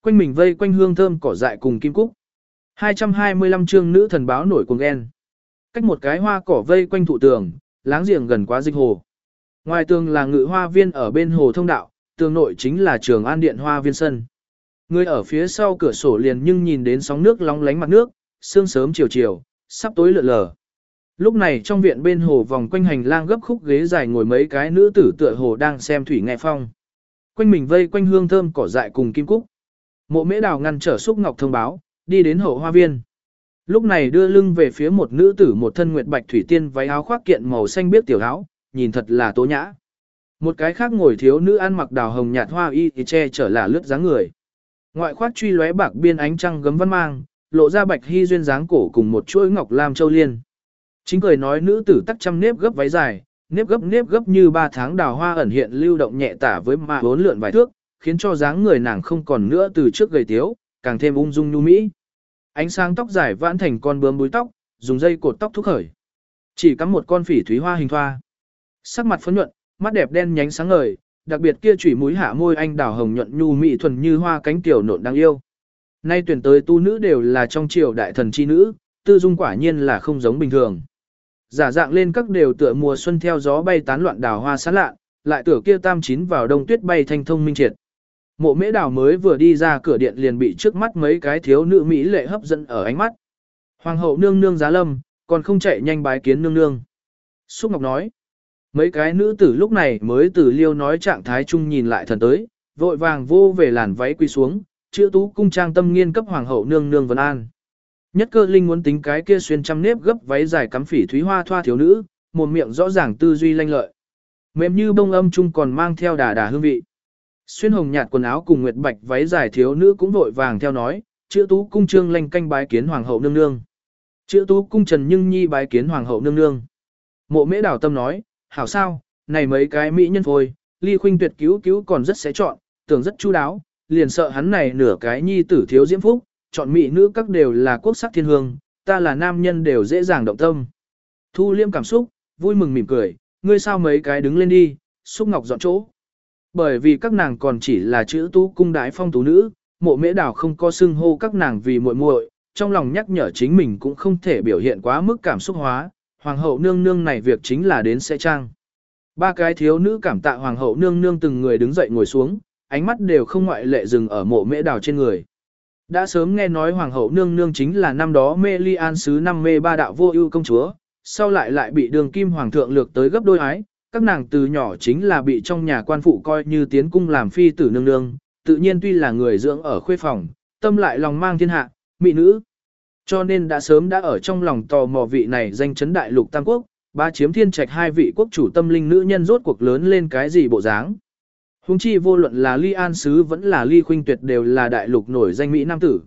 Quanh mình vây quanh hương thơm cỏ dại cùng kim cúc. 225 chương nữ thần báo nổi cuồng ghen. Cách một cái hoa cỏ vây quanh thụ tường, láng giềng gần quá dịch hồ. Ngoài tường là ngự hoa viên ở bên hồ thông đạo, tường nội chính là trường an điện hoa viên sân. Người ở phía sau cửa sổ liền nhưng nhìn đến sóng nước long lánh mặt nước, sương sớm chiều chiều, sắp tối lượn lờ. Lúc này trong viện bên hồ vòng quanh hành lang gấp khúc ghế dài ngồi mấy cái nữ tử tựa hồ đang xem thủy nghe phong. Quanh mình vây quanh hương thơm cỏ dại cùng kim cúc. Mộ mễ đào ngăn trở xúc ngọc thông báo, đi đến hậu hoa viên. Lúc này đưa lưng về phía một nữ tử một thân nguyệt bạch thủy tiên váy áo khoác kiện màu xanh biết tiểu áo, nhìn thật là tố nhã. Một cái khác ngồi thiếu nữ ăn mặc đào hồng nhạt hoa y thì che trở là lướt dáng người. Ngoại khoác truy lóe bạc biên ánh trăng gấm văn mang, lộ ra bạch hy duyên dáng cổ cùng một chuỗi ngọc lam châu liên. Chính cười nói nữ tử tắc trăm nếp gấp váy dài, nếp gấp nếp gấp như ba tháng đào hoa ẩn hiện lưu động nhẹ tả với mà bốn lượn vài thước, khiến cho dáng người nàng không còn nữa từ trước gầy tiếu, càng thêm ung dung nhu mỹ. Ánh sáng tóc dài vãn thành con bướm búi tóc, dùng dây cột tóc thúc khởi. Chỉ cắm một con phỉ thúy hoa hình thoa. Sắc mặt phấn nhuận, mắt đẹp đen nhánh sáng ngời, đặc biệt kia chủy mũi hạ môi anh đào hồng nhuận nhu mỹ thuần như hoa cánh tiểu nộn đáng yêu. Nay tuyển tới tu nữ đều là trong triều đại thần chi nữ, tư dung quả nhiên là không giống bình thường. Giả dạng lên các đều tựa mùa xuân theo gió bay tán loạn đào hoa sáng lạ, lại tựa kia tam chín vào đông tuyết bay thanh thông minh triệt. Mộ mễ đào mới vừa đi ra cửa điện liền bị trước mắt mấy cái thiếu nữ Mỹ lệ hấp dẫn ở ánh mắt. Hoàng hậu nương nương giá lâm, còn không chạy nhanh bái kiến nương nương. Xúc Ngọc nói, mấy cái nữ tử lúc này mới từ liêu nói trạng thái chung nhìn lại thần tới, vội vàng vô về làn váy quy xuống, chữa tú cung trang tâm nghiên cấp hoàng hậu nương nương vân an. Nhất cơ linh muốn tính cái kia xuyên trăm nếp gấp váy dài cắm phỉ thúy hoa thoa thiếu nữ, một miệng rõ ràng tư duy lanh lợi. Mềm như bông âm chung còn mang theo đà đà hương vị. Xuyên hồng nhạt quần áo cùng nguyệt bạch váy dài thiếu nữ cũng vội vàng theo nói, chữ tú cung trương lanh canh bái kiến hoàng hậu nương nương. Chữ tú cung trần nhưng nhi bái kiến hoàng hậu nương nương. Mộ mễ đảo tâm nói, hảo sao, này mấy cái mỹ nhân phôi, ly khuynh tuyệt cứu cứu còn rất sẽ chọn, tưởng rất chu đáo, liền sợ hắn này nửa cái nhi tử thiếu diễm phúc, chọn mỹ nữ các đều là quốc sắc thiên hương, ta là nam nhân đều dễ dàng động tâm. Thu liêm cảm xúc, vui mừng mỉm cười, ngươi sao mấy cái đứng lên đi, xúc ngọc dọn chỗ. Bởi vì các nàng còn chỉ là chữ tú cung đái phong tú nữ, mộ mễ đảo không có xưng hô các nàng vì muội muội, trong lòng nhắc nhở chính mình cũng không thể biểu hiện quá mức cảm xúc hóa, hoàng hậu nương nương này việc chính là đến sẽ trang. Ba cái thiếu nữ cảm tạ hoàng hậu nương nương từng người đứng dậy ngồi xuống, ánh mắt đều không ngoại lệ dừng ở mộ mễ đào trên người. Đã sớm nghe nói hoàng hậu nương nương chính là năm đó mê ly an sứ năm mê ba đạo vô ưu công chúa, sau lại lại bị đường kim hoàng thượng lược tới gấp đôi ái, các nàng từ nhỏ chính là bị trong nhà quan phụ coi như tiến cung làm phi tử nương nương, tự nhiên tuy là người dưỡng ở khuê phòng, tâm lại lòng mang thiên hạ, mỹ nữ. Cho nên đã sớm đã ở trong lòng tò mò vị này danh chấn đại lục tam quốc, ba chiếm thiên trạch hai vị quốc chủ tâm linh nữ nhân rốt cuộc lớn lên cái gì bộ dáng. Hùng chi vô luận là ly an sứ vẫn là ly khuynh tuyệt đều là đại lục nổi danh Mỹ Nam tử.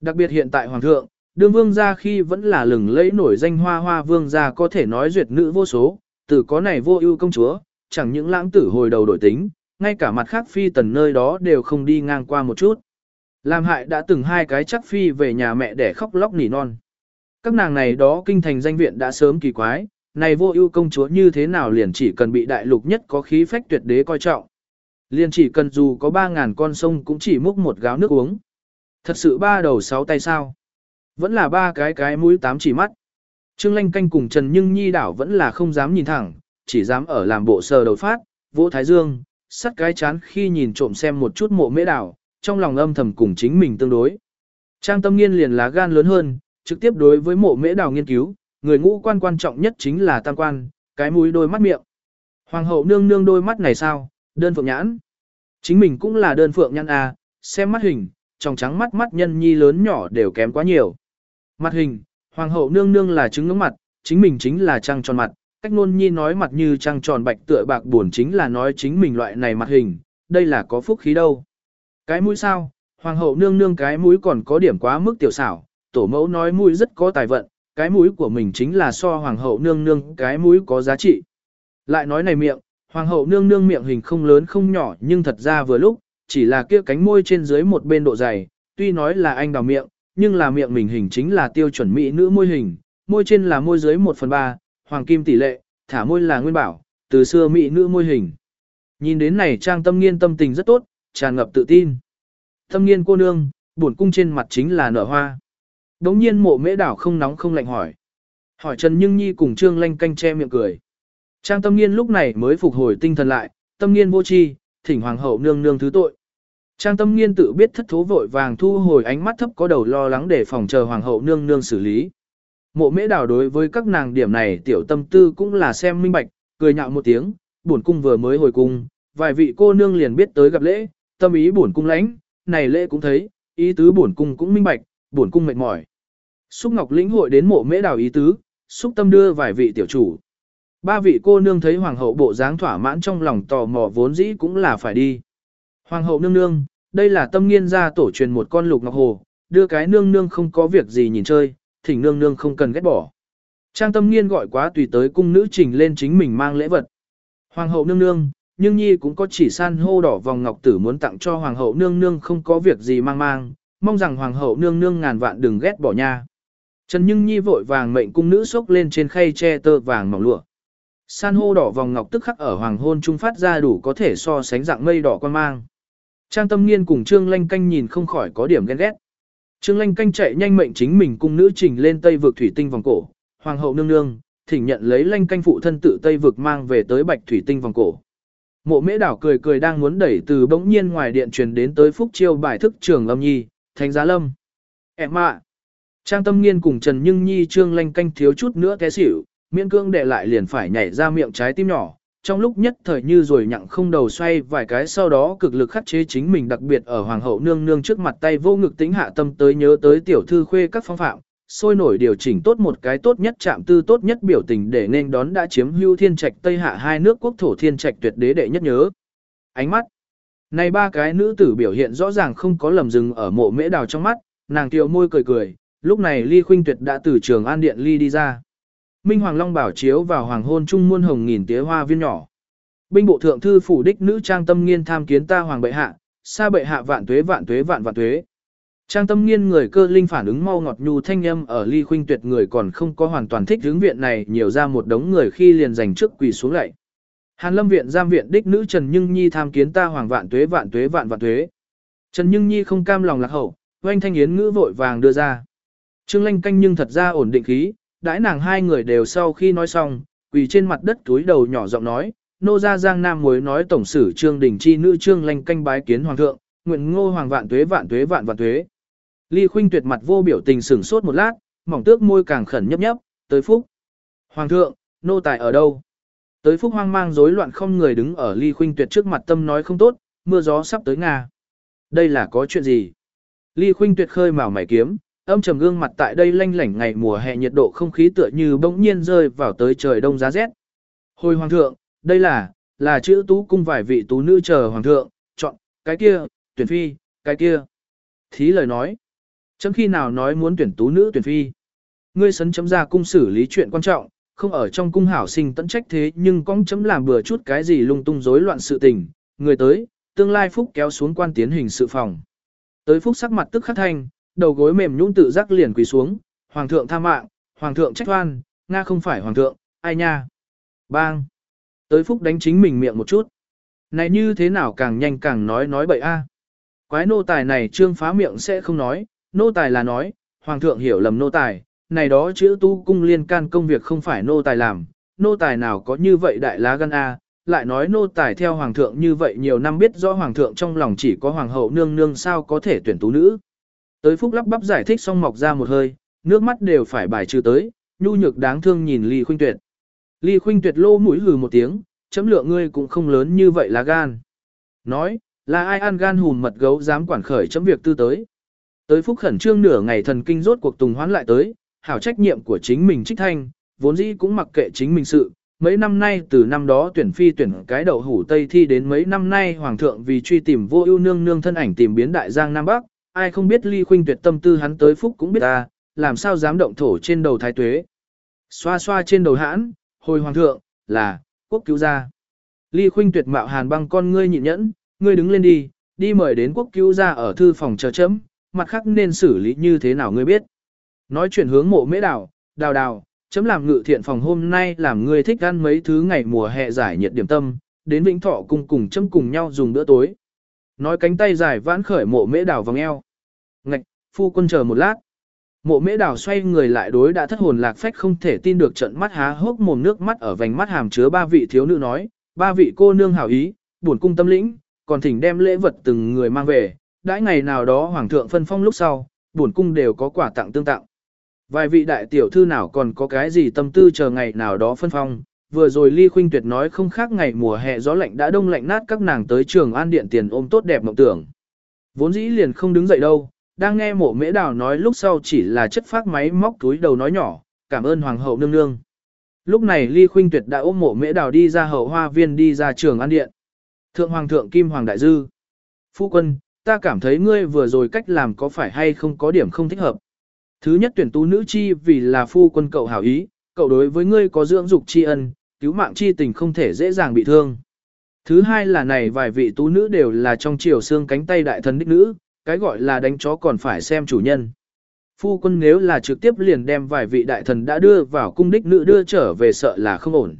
Đặc biệt hiện tại hoàng thượng, đương vương gia khi vẫn là lừng lẫy nổi danh hoa hoa vương gia có thể nói duyệt nữ vô số, từ có này vô ưu công chúa, chẳng những lãng tử hồi đầu đổi tính, ngay cả mặt khác phi tần nơi đó đều không đi ngang qua một chút. Làm hại đã từng hai cái chắc phi về nhà mẹ để khóc lóc nỉ non. Các nàng này đó kinh thành danh viện đã sớm kỳ quái, này vô ưu công chúa như thế nào liền chỉ cần bị đại lục nhất có khí phách tuyệt đế coi trọng liên chỉ cần dù có 3.000 con sông cũng chỉ múc một gáo nước uống. Thật sự ba đầu sáu tay sao. Vẫn là ba cái cái mũi tám chỉ mắt. Trương Lanh Canh cùng Trần Nhưng Nhi đảo vẫn là không dám nhìn thẳng, chỉ dám ở làm bộ sờ đầu phát, vỗ thái dương, sắt cái chán khi nhìn trộm xem một chút mộ mễ đảo, trong lòng âm thầm cùng chính mình tương đối. Trang tâm nghiên liền lá gan lớn hơn, trực tiếp đối với mộ mễ đảo nghiên cứu, người ngũ quan quan trọng nhất chính là tam quan, cái mũi đôi mắt miệng. Hoàng hậu nương nương đôi mắt này sao, đơn phượng nhãn. Chính mình cũng là đơn phượng nhãn à, xem mắt hình, trong trắng mắt mắt nhân nhi lớn nhỏ đều kém quá nhiều. Mặt hình, hoàng hậu nương nương là trứng ngưỡng mặt, chính mình chính là trăng tròn mặt, cách nôn nhi nói mặt như trăng tròn bạch tựa bạc buồn chính là nói chính mình loại này mặt hình, đây là có phúc khí đâu. Cái mũi sao, hoàng hậu nương nương cái mũi còn có điểm quá mức tiểu xảo, tổ mẫu nói mũi rất có tài vận, cái mũi của mình chính là so hoàng hậu nương nương cái mũi có giá trị. Lại nói này miệng, hoàng hậu nương nương miệng hình không lớn không nhỏ nhưng thật ra vừa lúc, chỉ là kia cánh môi trên dưới một bên độ dày, tuy nói là anh đào miệng, nhưng là miệng mình hình chính là tiêu chuẩn mỹ nữ môi hình, môi trên là môi dưới 1 phần 3, hoàng kim tỷ lệ, thả môi là nguyên bảo, từ xưa mỹ nữ môi hình. Nhìn đến này trang tâm nghiên tâm tình rất tốt, tràn ngập tự tin. Tâm nghiên cô nương, buồn cung trên mặt chính là nở hoa. Đống nhiên mộ mễ đảo không nóng không lạnh hỏi. Hỏi Trần Nhưng Nhi cùng Trương Lanh canh che miệng cười. Trang tâm nghiên lúc này mới phục hồi tinh thần lại, tâm nghiên vô chi, thỉnh hoàng hậu nương nương thứ tội. Trang tâm nghiên tự biết thất thố vội vàng thu hồi ánh mắt thấp có đầu lo lắng để phòng chờ hoàng hậu nương nương xử lý. Mộ mễ Đào đối với các nàng điểm này tiểu tâm tư cũng là xem minh bạch, cười nhạo một tiếng, bổn cung vừa mới hồi cung, vài vị cô nương liền biết tới gặp lễ, tâm ý bổn cung lãnh, này lễ cũng thấy, ý tứ bổn cung cũng minh bạch, bổn cung mệt mỏi. Xúc Ngọc lĩnh hội đến mộ mễ Đào ý tứ, xúc tâm đưa vài vị tiểu chủ. Ba vị cô nương thấy hoàng hậu bộ dáng thỏa mãn trong lòng tò mò vốn dĩ cũng là phải đi. Hoàng hậu nương nương, đây là tâm nghiên gia tổ truyền một con lục ngọc hồ, đưa cái nương nương không có việc gì nhìn chơi, thỉnh nương nương không cần ghét bỏ. Trang tâm nghiên gọi quá tùy tới cung nữ trình lên chính mình mang lễ vật. Hoàng hậu nương nương, nhưng nhi cũng có chỉ san hô đỏ vòng ngọc tử muốn tặng cho hoàng hậu nương nương không có việc gì mang mang, mong rằng hoàng hậu nương nương ngàn vạn đừng ghét bỏ nha. Trần Nhưng Nhi vội vàng mệnh cung nữ xốc lên trên khay che tơ vàng mỏng lụa. San hô đỏ vòng ngọc tức khắc ở hoàng hôn trung phát ra đủ có thể so sánh dạng mây đỏ quan mang. Trang tâm nghiên cùng Trương Lanh Canh nhìn không khỏi có điểm ghen ghét. Trương Lanh Canh chạy nhanh mệnh chính mình cung nữ trình lên tây vực thủy tinh vòng cổ, hoàng hậu nương nương, thỉnh nhận lấy Lanh Canh phụ thân tự tây vực mang về tới bạch thủy tinh vòng cổ. Mộ mễ đảo cười cười đang muốn đẩy từ bỗng nhiên ngoài điện truyền đến tới phúc chiêu bài thức trường lâm nhi, thánh giá lâm. Em ạ! Trang tâm nghiên cùng Trần Nhưng Nhi Trương Lanh Canh thiếu chút nữa té xỉu, miễn cương đệ lại liền phải nhảy ra miệng trái tim nhỏ, trong lúc nhất thời như rồi nhặng không đầu xoay vài cái sau đó cực lực khắc chế chính mình đặc biệt ở hoàng hậu nương nương trước mặt tay vô ngực tính hạ tâm tới nhớ tới tiểu thư khuê các phong phạm, sôi nổi điều chỉnh tốt một cái tốt nhất chạm tư tốt nhất biểu tình để nên đón đã chiếm hưu thiên trạch tây hạ hai nước quốc thổ thiên trạch tuyệt đế đệ nhất nhớ. Ánh mắt. Này ba cái nữ tử biểu hiện rõ ràng không có lầm dừng ở mộ mễ đào trong mắt, nàng tiểu môi cười cười, lúc này ly khuynh tuyệt đã từ trường an điện ly đi ra. Minh Hoàng Long bảo chiếu vào hoàng hôn trung muôn hồng nghìn tía hoa viên nhỏ. Binh bộ thượng thư phủ đích nữ trang tâm nghiên tham kiến ta hoàng bệ hạ, xa bệ hạ vạn tuế vạn tuế vạn vạn tuế. Trang tâm nghiên người cơ linh phản ứng mau ngọt nhu thanh âm ở ly khuynh tuyệt người còn không có hoàn toàn thích hướng viện này nhiều ra một đống người khi liền giành trước quỳ xuống lạy. Hàn lâm viện giam viện đích nữ Trần Nhưng Nhi tham kiến ta hoàng vạn tuế vạn tuế vạn vạn tuế. Trần Nhưng Nhi không cam lòng lạc hậu, oanh thanh yến ngữ vội vàng đưa ra. Trương lanh canh nhưng thật ra ổn định khí, đãi nàng hai người đều sau khi nói xong, quỳ trên mặt đất túi đầu nhỏ giọng nói, nô gia giang nam mới nói tổng sử trương đình chi nữ trương lanh canh bái kiến hoàng thượng, nguyện ngô hoàng vạn tuế vạn tuế vạn vạn tuế. Ly khuynh tuyệt mặt vô biểu tình sửng sốt một lát, mỏng tước môi càng khẩn nhấp nhấp, tới phúc. Hoàng thượng, nô tài ở đâu? Tới phúc hoang mang rối loạn không người đứng ở ly khuynh tuyệt trước mặt tâm nói không tốt, mưa gió sắp tới Nga. Đây là có chuyện gì? Ly khuynh tuyệt khơi mào mày kiếm, âm trầm gương mặt tại đây lanh lảnh ngày mùa hè nhiệt độ không khí tựa như bỗng nhiên rơi vào tới trời đông giá rét. Hồi hoàng thượng, đây là, là chữ tú cung vài vị tú nữ chờ hoàng thượng, chọn, cái kia, tuyển phi, cái kia. Thí lời nói. Chấm khi nào nói muốn tuyển tú nữ tuyển phi. Ngươi sấn chấm ra cung xử lý chuyện quan trọng, không ở trong cung hảo sinh tận trách thế nhưng con chấm làm bừa chút cái gì lung tung rối loạn sự tình. Người tới, tương lai phúc kéo xuống quan tiến hình sự phòng. Tới phúc sắc mặt tức khắc thanh, đầu gối mềm nhũn tự giác liền quỳ xuống, hoàng thượng tha mạng, hoàng thượng trách oan, nga không phải hoàng thượng, ai nha. Bang. Tới phúc đánh chính mình miệng một chút. Này như thế nào càng nhanh càng nói nói bậy a. Quái nô tài này trương phá miệng sẽ không nói, nô tài là nói, hoàng thượng hiểu lầm nô tài, này đó chữ tu cung liên can công việc không phải nô tài làm, nô tài nào có như vậy đại lá gan a, lại nói nô tài theo hoàng thượng như vậy nhiều năm biết rõ hoàng thượng trong lòng chỉ có hoàng hậu nương nương sao có thể tuyển tú nữ. Tới phúc lắp bắp giải thích xong mọc ra một hơi, nước mắt đều phải bài trừ tới, nhu nhược đáng thương nhìn Ly Khuynh Tuyệt. Ly Khuynh Tuyệt lô mũi hừ một tiếng, chấm lượng ngươi cũng không lớn như vậy là gan. Nói, là ai ăn gan hùn mật gấu dám quản khởi chấm việc tư tới. Tới phúc khẩn trương nửa ngày thần kinh rốt cuộc tùng hoán lại tới, hảo trách nhiệm của chính mình trích thanh, vốn dĩ cũng mặc kệ chính mình sự. Mấy năm nay từ năm đó tuyển phi tuyển cái đậu hủ Tây thi đến mấy năm nay hoàng thượng vì truy tìm vô ưu nương nương thân ảnh tìm biến đại giang Nam Bắc, ai không biết ly khuynh tuyệt tâm tư hắn tới phúc cũng biết ta, làm sao dám động thổ trên đầu thái tuế. Xoa xoa trên đầu hãn, hồi hoàng thượng, là, quốc cứu gia. Ly khuynh tuyệt mạo hàn băng con ngươi nhịn nhẫn, ngươi đứng lên đi, đi mời đến quốc cứu gia ở thư phòng chờ chấm, mặt khác nên xử lý như thế nào ngươi biết. Nói chuyện hướng mộ mễ đào, đào đào, chấm làm ngự thiện phòng hôm nay làm ngươi thích ăn mấy thứ ngày mùa hè giải nhiệt điểm tâm, đến Vĩnh Thọ cùng cùng chấm cùng nhau dùng bữa tối. Nói cánh tay dài vãn khởi mộ mễ đào vòng eo. Ngạch, phu quân chờ một lát. Mộ mễ đào xoay người lại đối đã thất hồn lạc phách không thể tin được trận mắt há hốc mồm nước mắt ở vành mắt hàm chứa ba vị thiếu nữ nói, ba vị cô nương hảo ý, buồn cung tâm lĩnh, còn thỉnh đem lễ vật từng người mang về, đãi ngày nào đó hoàng thượng phân phong lúc sau, buồn cung đều có quả tặng tương tặng. Vài vị đại tiểu thư nào còn có cái gì tâm tư chờ ngày nào đó phân phong, vừa rồi Ly Khuynh Tuyệt nói không khác ngày mùa hè gió lạnh đã đông lạnh nát các nàng tới trường an điện tiền ôm tốt đẹp mộng tưởng. Vốn dĩ liền không đứng dậy đâu, đang nghe mộ mễ đào nói lúc sau chỉ là chất phát máy móc túi đầu nói nhỏ, cảm ơn hoàng hậu nương nương. Lúc này Ly Khuynh Tuyệt đã ôm mộ mễ đào đi ra hậu hoa viên đi ra trường an điện. Thượng hoàng thượng Kim Hoàng Đại Dư. Phu quân, ta cảm thấy ngươi vừa rồi cách làm có phải hay không có điểm không thích hợp. Thứ nhất tuyển tú nữ chi vì là phu quân cậu hảo ý, cậu đối với ngươi có dưỡng dục tri ân, cứu mạng chi tình không thể dễ dàng bị thương. Thứ hai là này vài vị tú nữ đều là trong chiều xương cánh tay đại thần đích nữ, cái gọi là đánh chó còn phải xem chủ nhân. Phu quân nếu là trực tiếp liền đem vài vị đại thần đã đưa vào cung đích nữ đưa trở về sợ là không ổn.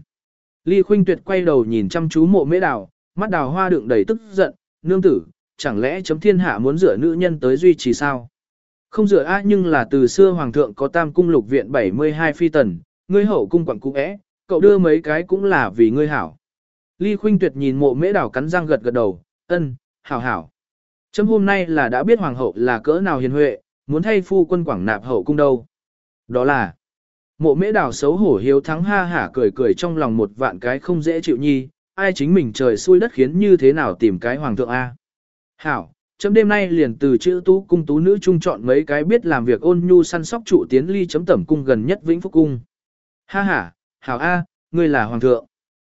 Ly Khuynh Tuyệt quay đầu nhìn chăm chú mộ mễ đào, mắt đào hoa đựng đầy tức giận, nương tử, chẳng lẽ chấm thiên hạ muốn rửa nữ nhân tới duy trì sao? Không rửa á nhưng là từ xưa hoàng thượng có tam cung lục viện 72 phi tần, ngươi hậu cung quặng cung é, cậu đưa mấy cái cũng là vì ngươi hảo. Ly Khuynh Tuyệt nhìn mộ mễ đảo cắn răng gật gật đầu, ân, hảo hảo. Chấm hôm nay là đã biết hoàng hậu là cỡ nào hiền huệ, muốn thay phu quân quảng nạp hậu cung đâu. Đó là, mộ mễ đảo xấu hổ hiếu thắng ha hả cười cười trong lòng một vạn cái không dễ chịu nhi, ai chính mình trời xui đất khiến như thế nào tìm cái hoàng thượng A. Hảo, chấm đêm nay liền từ chữ tú cung tú nữ trung chọn mấy cái biết làm việc ôn nhu săn sóc trụ tiến ly chấm tẩm cung gần nhất vĩnh phúc cung. Ha ha, hảo A, ngươi là hoàng thượng.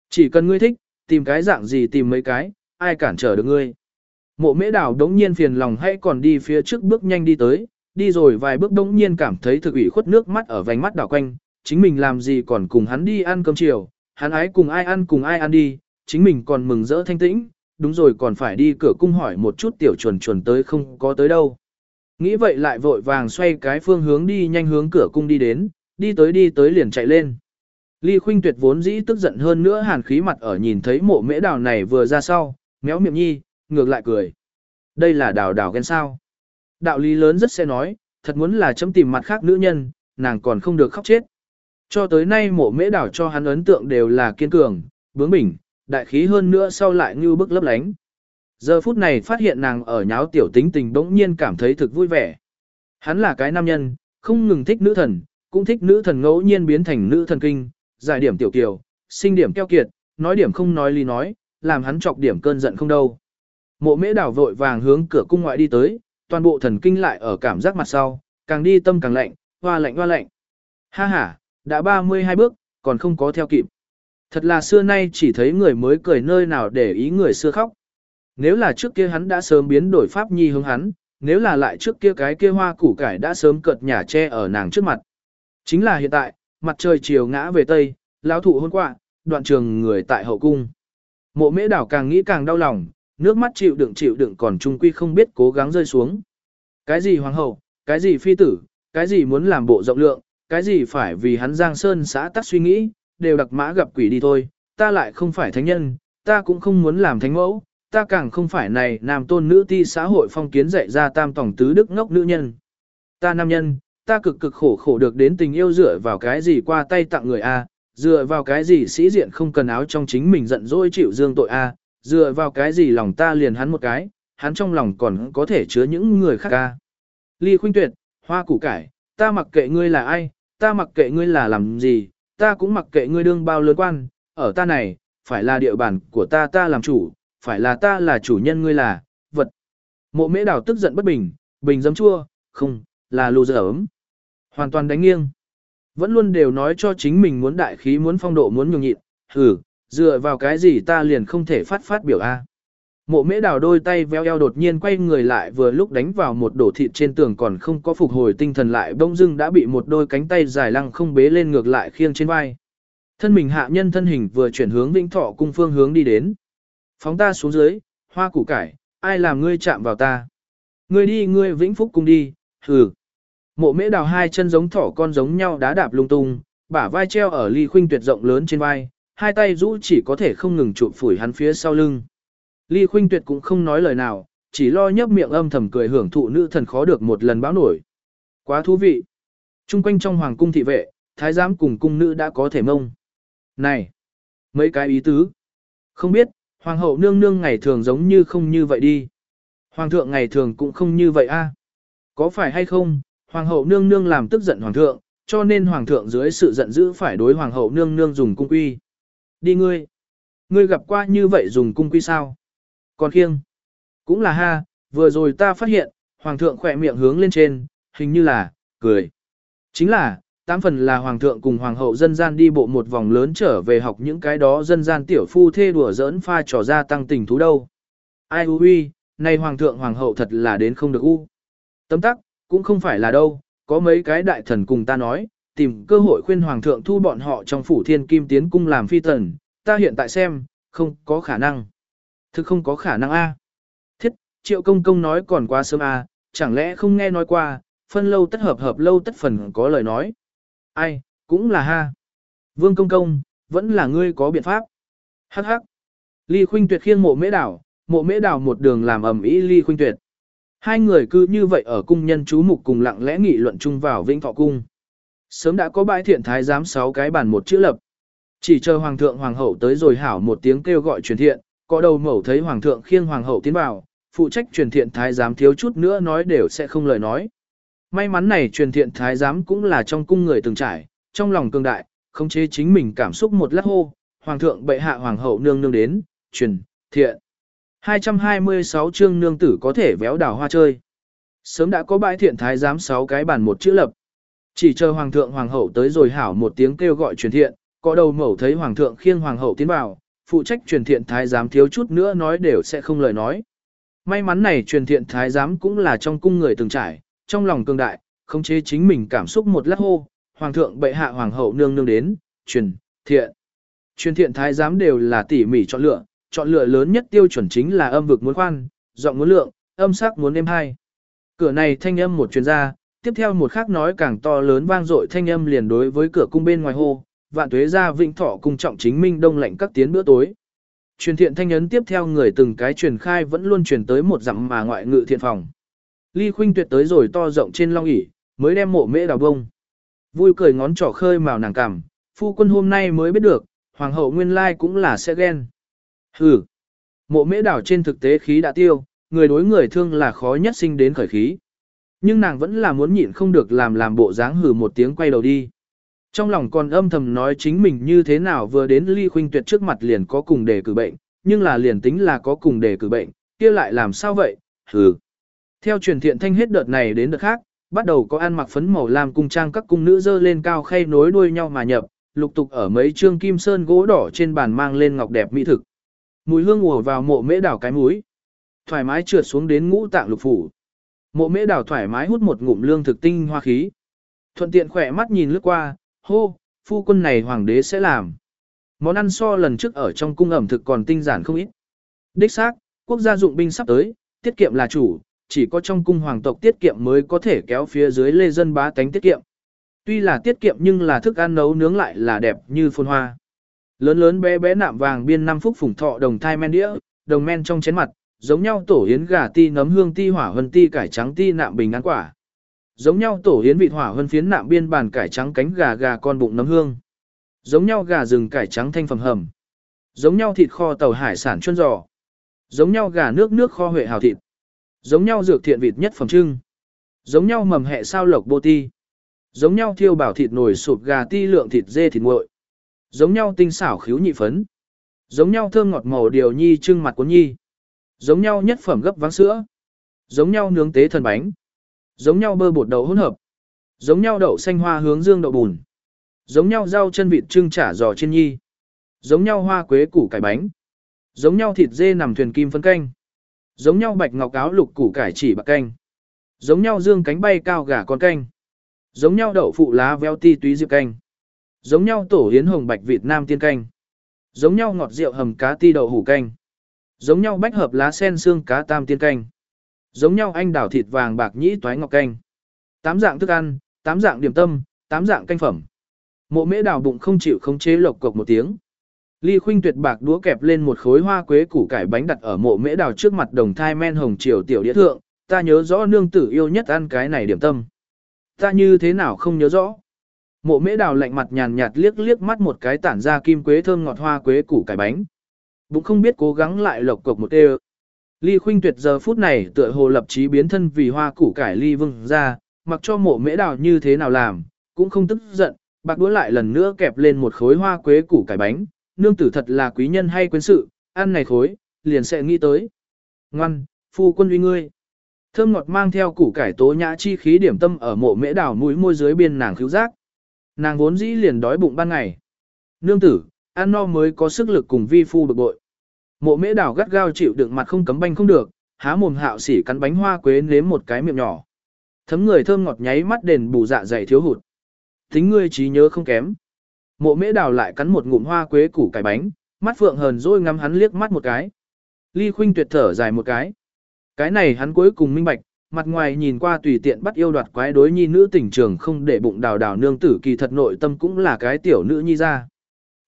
Chỉ cần ngươi thích, tìm cái dạng gì tìm mấy cái, ai cản trở được ngươi. Mộ mễ đảo đống nhiên phiền lòng hay còn đi phía trước bước nhanh đi tới, đi rồi vài bước đống nhiên cảm thấy thực ủy khuất nước mắt ở vành mắt đảo quanh, chính mình làm gì còn cùng hắn đi ăn cơm chiều, hắn ái cùng ai ăn cùng ai ăn đi, chính mình còn mừng rỡ thanh tĩnh, đúng rồi còn phải đi cửa cung hỏi một chút tiểu chuẩn chuẩn tới không có tới đâu. Nghĩ vậy lại vội vàng xoay cái phương hướng đi nhanh hướng cửa cung đi đến, đi tới đi tới liền chạy lên. Ly Khuynh Tuyệt vốn dĩ tức giận hơn nữa hàn khí mặt ở nhìn thấy mộ mễ đào này vừa ra sau, méo miệng nhi, ngược lại cười. Đây là đào đào ghen sao. Đạo lý lớn rất sẽ nói, thật muốn là chấm tìm mặt khác nữ nhân, nàng còn không được khóc chết. Cho tới nay mộ mễ đảo cho hắn ấn tượng đều là kiên cường, bướng bỉnh, đại khí hơn nữa sau lại như bức lấp lánh. Giờ phút này phát hiện nàng ở nháo tiểu tính tình bỗng nhiên cảm thấy thực vui vẻ. Hắn là cái nam nhân, không ngừng thích nữ thần, cũng thích nữ thần ngẫu nhiên biến thành nữ thần kinh, giải điểm tiểu kiều, sinh điểm keo kiệt, nói điểm không nói lý nói, làm hắn chọc điểm cơn giận không đâu. Mộ mễ đảo vội vàng hướng cửa cung ngoại đi tới, toàn bộ thần kinh lại ở cảm giác mặt sau, càng đi tâm càng lạnh, hoa lạnh hoa lạnh. Ha ha, đã 32 bước, còn không có theo kịp. Thật là xưa nay chỉ thấy người mới cười nơi nào để ý người xưa khóc. Nếu là trước kia hắn đã sớm biến đổi pháp nhi hướng hắn, nếu là lại trước kia cái kia hoa củ cải đã sớm cợt nhà che ở nàng trước mặt. Chính là hiện tại, mặt trời chiều ngã về tây, lão thụ hôn quạ, đoạn trường người tại hậu cung. Mộ mễ đảo càng nghĩ càng đau lòng, nước mắt chịu đựng chịu đựng còn trung quy không biết cố gắng rơi xuống. Cái gì hoàng hậu, cái gì phi tử, cái gì muốn làm bộ rộng lượng, cái gì phải vì hắn giang sơn xã tắc suy nghĩ, đều đặc mã gặp quỷ đi thôi, ta lại không phải thánh nhân, ta cũng không muốn làm thánh mẫu, ta càng không phải này nam tôn nữ ti xã hội phong kiến dạy ra tam tổng tứ đức ngốc nữ nhân. Ta nam nhân, ta cực cực khổ khổ được đến tình yêu dựa vào cái gì qua tay tặng người A, dựa vào cái gì sĩ diện không cần áo trong chính mình giận dỗi chịu dương tội A, dựa vào cái gì lòng ta liền hắn một cái, hắn trong lòng còn có thể chứa những người khác A. Ly khuynh tuyệt, hoa củ cải, ta mặc kệ ngươi là ai, ta mặc kệ ngươi là làm gì, ta cũng mặc kệ ngươi đương bao lớn quan, ở ta này, phải là địa bàn của ta ta làm chủ, phải là ta là chủ nhân ngươi là, vật. Mộ mễ đào tức giận bất bình, bình giấm chua, không, là lù dở ấm. Hoàn toàn đánh nghiêng. Vẫn luôn đều nói cho chính mình muốn đại khí muốn phong độ muốn nhường nhịn, hử, dựa vào cái gì ta liền không thể phát phát biểu a. Mộ mễ đào đôi tay véo eo đột nhiên quay người lại vừa lúc đánh vào một đổ thịt trên tường còn không có phục hồi tinh thần lại bông dưng đã bị một đôi cánh tay dài lăng không bế lên ngược lại khiêng trên vai. Thân mình hạ nhân thân hình vừa chuyển hướng vĩnh thọ cung phương hướng đi đến. Phóng ta xuống dưới, hoa củ cải, ai làm ngươi chạm vào ta. Ngươi đi ngươi vĩnh phúc cung đi, hừ. Mộ mễ đào hai chân giống thỏ con giống nhau đá đạp lung tung, bả vai treo ở ly khuynh tuyệt rộng lớn trên vai, hai tay rũ chỉ có thể không ngừng chụp phủi hắn phía sau lưng. Ly khuynh tuyệt cũng không nói lời nào, chỉ lo nhấp miệng âm thầm cười hưởng thụ nữ thần khó được một lần báo nổi. Quá thú vị. Trung quanh trong hoàng cung thị vệ, thái giám cùng cung nữ đã có thể mông. Này, mấy cái ý tứ. Không biết, hoàng hậu nương nương ngày thường giống như không như vậy đi. Hoàng thượng ngày thường cũng không như vậy a. Có phải hay không, hoàng hậu nương nương làm tức giận hoàng thượng, cho nên hoàng thượng dưới sự giận dữ phải đối hoàng hậu nương nương dùng cung quy. Đi ngươi. Ngươi gặp qua như vậy dùng cung quy sao? Còn khiêng. Cũng là ha, vừa rồi ta phát hiện, hoàng thượng khỏe miệng hướng lên trên, hình như là, cười. Chính là, tám phần là hoàng thượng cùng hoàng hậu dân gian đi bộ một vòng lớn trở về học những cái đó dân gian tiểu phu thê đùa giỡn pha trò ra tăng tình thú đâu. Ai hư huy, nay hoàng thượng hoàng hậu thật là đến không được u. Tấm tắc, cũng không phải là đâu, có mấy cái đại thần cùng ta nói, tìm cơ hội khuyên hoàng thượng thu bọn họ trong phủ thiên kim tiến cung làm phi tần, ta hiện tại xem, không có khả năng. Thực không có khả năng a. Thiết, triệu công công nói còn quá sớm a, chẳng lẽ không nghe nói qua, phân lâu tất hợp hợp lâu tất phần có lời nói. Ai, cũng là ha. Vương công công, vẫn là ngươi có biện pháp. Hắc hắc. Ly Khuynh Tuyệt khiêng mộ mễ đảo, mộ mễ đảo một đường làm ầm ĩ Ly Khuynh Tuyệt. Hai người cứ như vậy ở cung nhân chú mục cùng lặng lẽ nghị luận chung vào Vĩnh Thọ cung. Sớm đã có bãi thiện thái giám sáu cái bàn một chữ lập. Chỉ chờ hoàng thượng hoàng hậu tới rồi hảo một tiếng kêu gọi truyền thiện, có đầu mẩu thấy hoàng thượng khiêng hoàng hậu tiến vào, phụ trách truyền thiện thái giám thiếu chút nữa nói đều sẽ không lời nói. May mắn này truyền thiện thái giám cũng là trong cung người từng trải, trong lòng cường đại, không chế chính mình cảm xúc một lát hô, hoàng thượng bệ hạ hoàng hậu nương nương đến, truyền, thiện. 226 chương nương tử có thể véo đảo hoa chơi. Sớm đã có bãi thiện thái giám 6 cái bàn một chữ lập. Chỉ chờ hoàng thượng hoàng hậu tới rồi hảo một tiếng kêu gọi truyền thiện, có đầu mẩu thấy hoàng thượng khiêng hoàng hậu tiến vào, phụ trách truyền thiện thái giám thiếu chút nữa nói đều sẽ không lời nói. May mắn này truyền thiện thái giám cũng là trong cung người từng trải, trong lòng cường đại, không chế chính mình cảm xúc một lát hô, hoàng thượng bệ hạ hoàng hậu nương nương đến, truyền, thiện. Truyền thiện thái giám đều là tỉ mỉ chọn lựa, chọn lựa lớn nhất tiêu chuẩn chính là âm vực muốn khoan, giọng muốn lượng, âm sắc muốn êm hay. Cửa này thanh âm một chuyên gia. tiếp theo một khác nói càng to lớn vang dội thanh âm liền đối với cửa cung bên ngoài hô, vạn tuế ra vĩnh thọ cung trọng chính minh đông lạnh các tiến bữa tối. Truyền thiện thanh ấn tiếp theo người từng cái truyền khai vẫn luôn truyền tới một dặm mà ngoại ngự thiện phòng. Ly Khuynh Tuyệt tới rồi to rộng trên long ỷ, mới đem mộ mễ đào bông. Vui cười ngón trỏ khơi màu nàng cằm, phu quân hôm nay mới biết được, hoàng hậu nguyên lai cũng là sẽ ghen. Hừ. Mộ mễ đảo trên thực tế khí đã tiêu, người đối người thương là khó nhất sinh đến khởi khí. Nhưng nàng vẫn là muốn nhịn không được làm làm bộ dáng hừ một tiếng quay đầu đi. Trong lòng còn âm thầm nói chính mình như thế nào vừa đến ly khuynh tuyệt trước mặt liền có cùng đề cử bệnh, nhưng là liền tính là có cùng đề cử bệnh, kia lại làm sao vậy, hừ. Theo truyền thiện thanh hết đợt này đến đợt khác, bắt đầu có ăn mặc phấn màu làm cung trang các cung nữ dơ lên cao khay nối đuôi nhau mà nhập, lục tục ở mấy trương kim sơn gỗ đỏ trên bàn mang lên ngọc đẹp mỹ thực. Mùi hương ùa vào mộ mễ đảo cái mũi. Thoải mái trượt xuống đến ngũ tạng lục phủ. Mộ mễ đào thoải mái hút một ngụm lương thực tinh hoa khí. Thuận tiện khỏe mắt nhìn lướt qua, hô, phu quân này hoàng đế sẽ làm. Món ăn so lần trước ở trong cung ẩm thực còn tinh giản không ít. Đích xác, quốc gia dụng binh sắp tới, tiết kiệm là chủ, chỉ có trong cung hoàng tộc tiết kiệm mới có thể kéo phía dưới lê dân bá tánh tiết kiệm. Tuy là tiết kiệm nhưng là thức ăn nấu nướng lại là đẹp như phồn hoa. Lớn lớn bé bé nạm vàng biên năm phúc phùng thọ đồng thai men đĩa, đồng men trong chén mặt, giống nhau tổ yến gà ti nấm hương ti hỏa hân ti cải trắng ti nạm bình ăn quả. Giống nhau tổ yến vịt hỏa hân phiến nạm biên bàn cải trắng cánh gà gà con bụng nấm hương. Giống nhau gà rừng cải trắng thanh phẩm hầm. Giống nhau thịt kho tàu hải sản chuyên giò. Giống nhau gà nước nước kho huệ hào thịt. Giống nhau dược thiện vịt nhất phẩm trưng. Giống nhau mầm hẹ sao lộc bô ti. Giống nhau thiêu bảo thịt nổi sụp gà ti lượng thịt dê thịt nguội. Giống nhau tinh xảo khiếu nhị phấn. Giống nhau thơm ngọt màu điều nhi trưng mặt cuốn nhi. Giống nhau nhất phẩm gấp váng sữa. Giống nhau nướng tế thần bánh. Giống nhau bơ bột đậu hỗn hợp. Giống nhau đậu xanh hoa hướng dương đậu bùn. Giống nhau rau chân vịt trưng chả giò trên nhi. Giống nhau hoa quế củ cải bánh. Giống nhau thịt dê nằm thuyền kim phân canh. Giống nhau bạch ngọc áo lục củ cải chỉ bạc canh. Giống nhau dương cánh bay cao gà con canh. Giống nhau đậu phụ lá veo ti túy diệp canh. Giống nhau tổ yến hồng bạch Việt Nam tiên canh. Giống nhau ngọt rượu hầm cá ti đậu hủ canh. Giống nhau bách hợp lá sen xương cá tam tiên canh. Giống nhau anh đảo thịt vàng bạc nhĩ toái ngọc canh. Tám dạng thức ăn, tám dạng điểm tâm, tám dạng canh phẩm. Mộ mễ đào bụng không chịu khống chế lộc cộc một tiếng. Ly khuynh tuyệt bạc đũa kẹp lên một khối hoa quế củ cải bánh đặt ở mộ mễ đào trước mặt đồng thai men hồng triều tiểu đĩa thượng, ta nhớ rõ nương tử yêu nhất ăn cái này điểm tâm. Ta như thế nào không nhớ rõ. Mộ mễ đào lạnh mặt nhàn nhạt liếc liếc mắt một cái tản ra kim quế thơm ngọt hoa quế củ cải bánh. Bụng không biết cố gắng lại lộc cộc một tê Ly khuynh tuyệt giờ phút này tựa hồ lập chí biến thân vì hoa củ cải ly vương ra, mặc cho mộ mễ đào như thế nào làm, cũng không tức giận, bạc đũa lại lần nữa kẹp lên một khối hoa quế củ cải bánh, nương tử thật là quý nhân hay quyến sự, ăn này khối, liền sẽ nghĩ tới. Ngoan, phu quân uy ngươi. Thơm ngọt mang theo củ cải tố nhã chi khí điểm tâm ở mộ mễ Đào mũi môi dưới biên nàng khứu giác. Nàng vốn dĩ liền đói bụng ban ngày. Nương tử, ăn no mới có sức lực cùng vi phu bực bội. Mộ mễ đảo gắt gao chịu đựng mặt không cấm banh không được, há mồm hạo xỉ cắn bánh hoa quế nếm một cái miệng nhỏ. Thấm người thơm ngọt nháy mắt đền bù dạ dày thiếu hụt. Tính ngươi trí nhớ không kém. Mộ mễ đào lại cắn một ngụm hoa quế củ cải bánh, mắt phượng hờn rồi ngắm hắn liếc mắt một cái. Ly khuynh tuyệt thở dài một cái. Cái này hắn cuối cùng minh bạch, mặt ngoài nhìn qua tùy tiện bắt yêu đoạt quái đối nhi nữ tỉnh trường không để bụng đào đào nương tử kỳ thật nội tâm cũng là cái tiểu nữ nhi ra.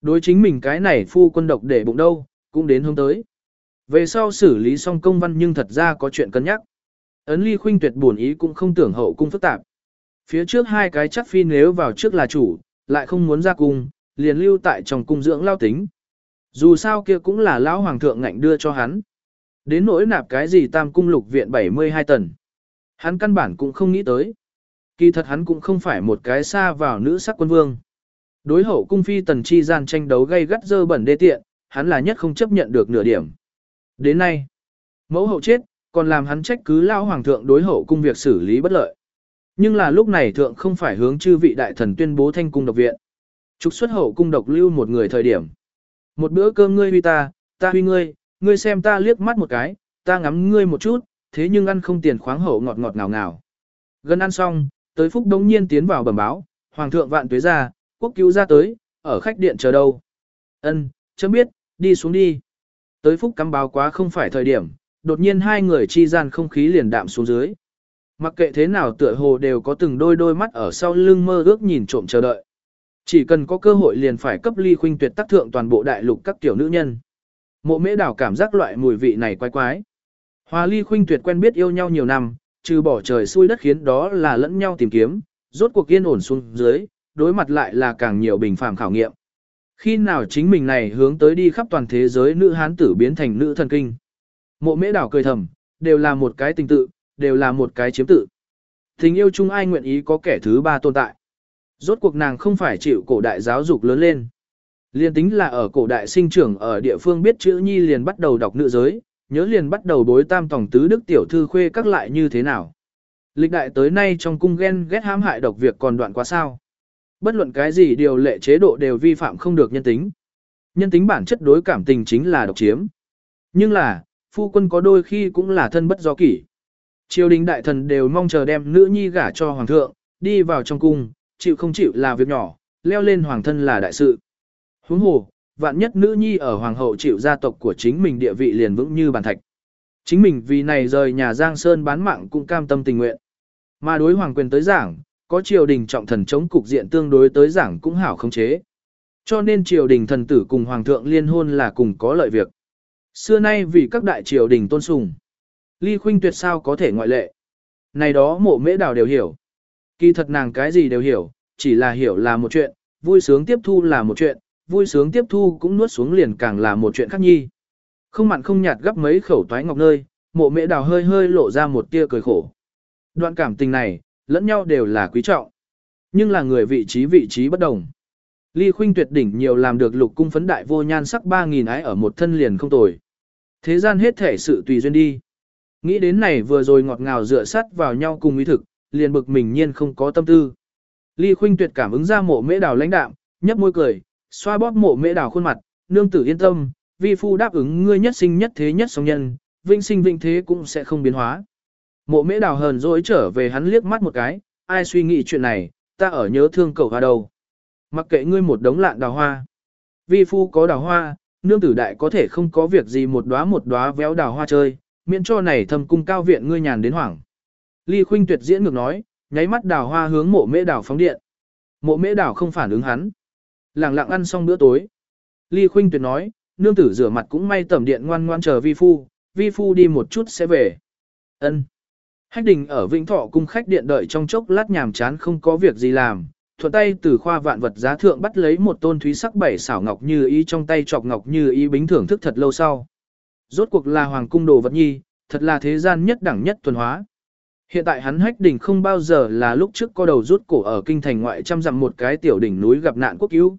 Đối chính mình cái này phu quân độc để bụng đâu, cũng đến hôm tới. Về sau xử lý xong công văn nhưng thật ra có chuyện cân nhắc. Ấn ly khuynh tuyệt buồn ý cũng không tưởng hậu cung phức tạp. Phía trước hai cái chắc phi nếu vào trước là chủ, lại không muốn ra cung, liền lưu tại trong cung dưỡng lao tính. Dù sao kia cũng là lão hoàng thượng ngạnh đưa cho hắn. Đến nỗi nạp cái gì tam cung lục viện 72 tần. Hắn căn bản cũng không nghĩ tới. Kỳ thật hắn cũng không phải một cái xa vào nữ sắc quân vương. Đối hậu cung phi tần chi gian tranh đấu gây gắt dơ bẩn đê tiện, hắn là nhất không chấp nhận được nửa điểm. Đến nay, mẫu hậu chết, còn làm hắn trách cứ lao hoàng thượng đối hậu cung việc xử lý bất lợi. Nhưng là lúc này thượng không phải hướng chư vị đại thần tuyên bố thanh cung độc viện. Trục xuất hậu cung độc lưu một người thời điểm. Một bữa cơm ngươi huy ta, ta huy ngươi, ngươi xem ta liếc mắt một cái, ta ngắm ngươi một chút, thế nhưng ăn không tiền khoáng hậu ngọt ngọt ngào ngào. Gần ăn xong, tới phúc đống nhiên tiến vào bẩm báo, hoàng thượng vạn tuế ra, quốc cứu ra tới, ở khách điện chờ đâu. Ân, chấm biết, đi xuống đi. Tới phúc cắm báo quá không phải thời điểm, đột nhiên hai người chi gian không khí liền đạm xuống dưới. Mặc kệ thế nào tựa hồ đều có từng đôi đôi mắt ở sau lưng mơ ước nhìn trộm chờ đợi. Chỉ cần có cơ hội liền phải cấp ly khuynh tuyệt tác thượng toàn bộ đại lục các tiểu nữ nhân. Mộ mễ đảo cảm giác loại mùi vị này quái quái. Hòa ly khuynh tuyệt quen biết yêu nhau nhiều năm, trừ bỏ trời xui đất khiến đó là lẫn nhau tìm kiếm, rốt cuộc yên ổn xuống dưới, đối mặt lại là càng nhiều bình phàm khảo nghiệm. Khi nào chính mình này hướng tới đi khắp toàn thế giới nữ hán tử biến thành nữ thần kinh. Mộ mễ đảo cười thầm, đều là một cái tình tự, đều là một cái chiếm tự. Tình yêu chung ai nguyện ý có kẻ thứ ba tồn tại. Rốt cuộc nàng không phải chịu cổ đại giáo dục lớn lên. Liên tính là ở cổ đại sinh trưởng ở địa phương biết chữ nhi liền bắt đầu đọc nữ giới, nhớ liền bắt đầu đối tam tổng tứ đức tiểu thư khuê các lại như thế nào. Lịch đại tới nay trong cung ghen ghét hãm hại độc việc còn đoạn quá sao. Bất luận cái gì điều lệ chế độ đều vi phạm không được nhân tính. Nhân tính bản chất đối cảm tình chính là độc chiếm. Nhưng là, phu quân có đôi khi cũng là thân bất do kỷ. Triều đình đại thần đều mong chờ đem nữ nhi gả cho hoàng thượng, đi vào trong cung, chịu không chịu là việc nhỏ, leo lên hoàng thân là đại sự. Huống hồ, vạn nhất nữ nhi ở hoàng hậu chịu gia tộc của chính mình địa vị liền vững như bàn thạch. Chính mình vì này rời nhà Giang Sơn bán mạng cũng cam tâm tình nguyện. Mà đối hoàng quyền tới giảng, có triều đình trọng thần chống cục diện tương đối tới giảng cũng hảo không chế. Cho nên triều đình thần tử cùng hoàng thượng liên hôn là cùng có lợi việc. Xưa nay vì các đại triều đình tôn sùng, ly khuynh tuyệt sao có thể ngoại lệ. Này đó mộ mễ đào đều hiểu. Kỳ thật nàng cái gì đều hiểu, chỉ là hiểu là một chuyện, vui sướng tiếp thu là một chuyện, vui sướng tiếp thu cũng nuốt xuống liền càng là một chuyện khác nhi. Không mặn không nhạt gấp mấy khẩu toái ngọc nơi, mộ mễ đào hơi hơi lộ ra một tia cười khổ. Đoạn cảm tình này, lẫn nhau đều là quý trọng. Nhưng là người vị trí vị trí bất đồng. Ly khuynh tuyệt đỉnh nhiều làm được lục cung phấn đại vô nhan sắc 3.000 ái ở một thân liền không tồi. Thế gian hết thể sự tùy duyên đi. Nghĩ đến này vừa rồi ngọt ngào dựa sắt vào nhau cùng ý thực, liền bực mình nhiên không có tâm tư. Ly khuynh tuyệt cảm ứng ra mộ mễ đào lãnh đạm, nhấp môi cười, xoa bóp mộ mễ đào khuôn mặt, nương tử yên tâm, vi phu đáp ứng ngươi nhất sinh nhất thế nhất song nhân, vinh sinh vinh thế cũng sẽ không biến hóa. Mộ mễ đào hờn dỗi trở về hắn liếc mắt một cái, ai suy nghĩ chuyện này, ta ở nhớ thương cầu hoa đầu. Mặc kệ ngươi một đống lạn đào hoa. Vi phu có đào hoa, nương tử đại có thể không có việc gì một đóa một đóa véo đào hoa chơi, miễn cho này thâm cung cao viện ngươi nhàn đến hoảng. Ly Khuynh Tuyệt diễn ngược nói, nháy mắt đào hoa hướng mộ mễ đào phóng điện. Mộ mễ đào không phản ứng hắn. Lặng lặng ăn xong bữa tối. Ly Khuynh Tuyệt nói, nương tử rửa mặt cũng may tẩm điện ngoan ngoan chờ vi phu, vi phu đi một chút sẽ về. Ân. Hách đình ở Vĩnh Thọ cung khách điện đợi trong chốc lát nhàm chán không có việc gì làm, thuận tay từ khoa vạn vật giá thượng bắt lấy một tôn thúy sắc bảy xảo ngọc như ý trong tay chọc ngọc như ý bính thưởng thức thật lâu sau. Rốt cuộc là hoàng cung đồ vật nhi, thật là thế gian nhất đẳng nhất thuần hóa. Hiện tại hắn hách đỉnh không bao giờ là lúc trước có đầu rút cổ ở kinh thành ngoại trăm dặm một cái tiểu đỉnh núi gặp nạn quốc cứu.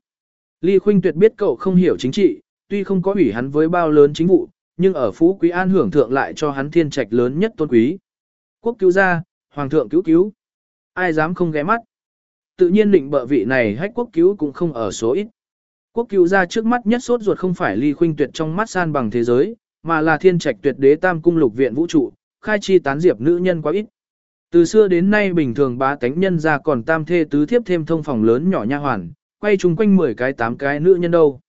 Ly Khuynh Tuyệt biết cậu không hiểu chính trị, tuy không có ủy hắn với bao lớn chính vụ, nhưng ở Phú Quý An hưởng thượng lại cho hắn thiên trạch lớn nhất tôn quý. Quốc cứu gia, hoàng thượng cứu cứu. Ai dám không ghé mắt. Tự nhiên định bợ vị này hách quốc cứu cũng không ở số ít. Quốc cứu gia trước mắt nhất sốt ruột không phải ly khuynh tuyệt trong mắt san bằng thế giới, mà là thiên trạch tuyệt đế tam cung lục viện vũ trụ, khai chi tán diệp nữ nhân quá ít. Từ xưa đến nay bình thường bá tánh nhân ra còn tam thê tứ thiếp thêm thông phòng lớn nhỏ nha hoàn, quay chung quanh 10 cái 8 cái nữ nhân đâu.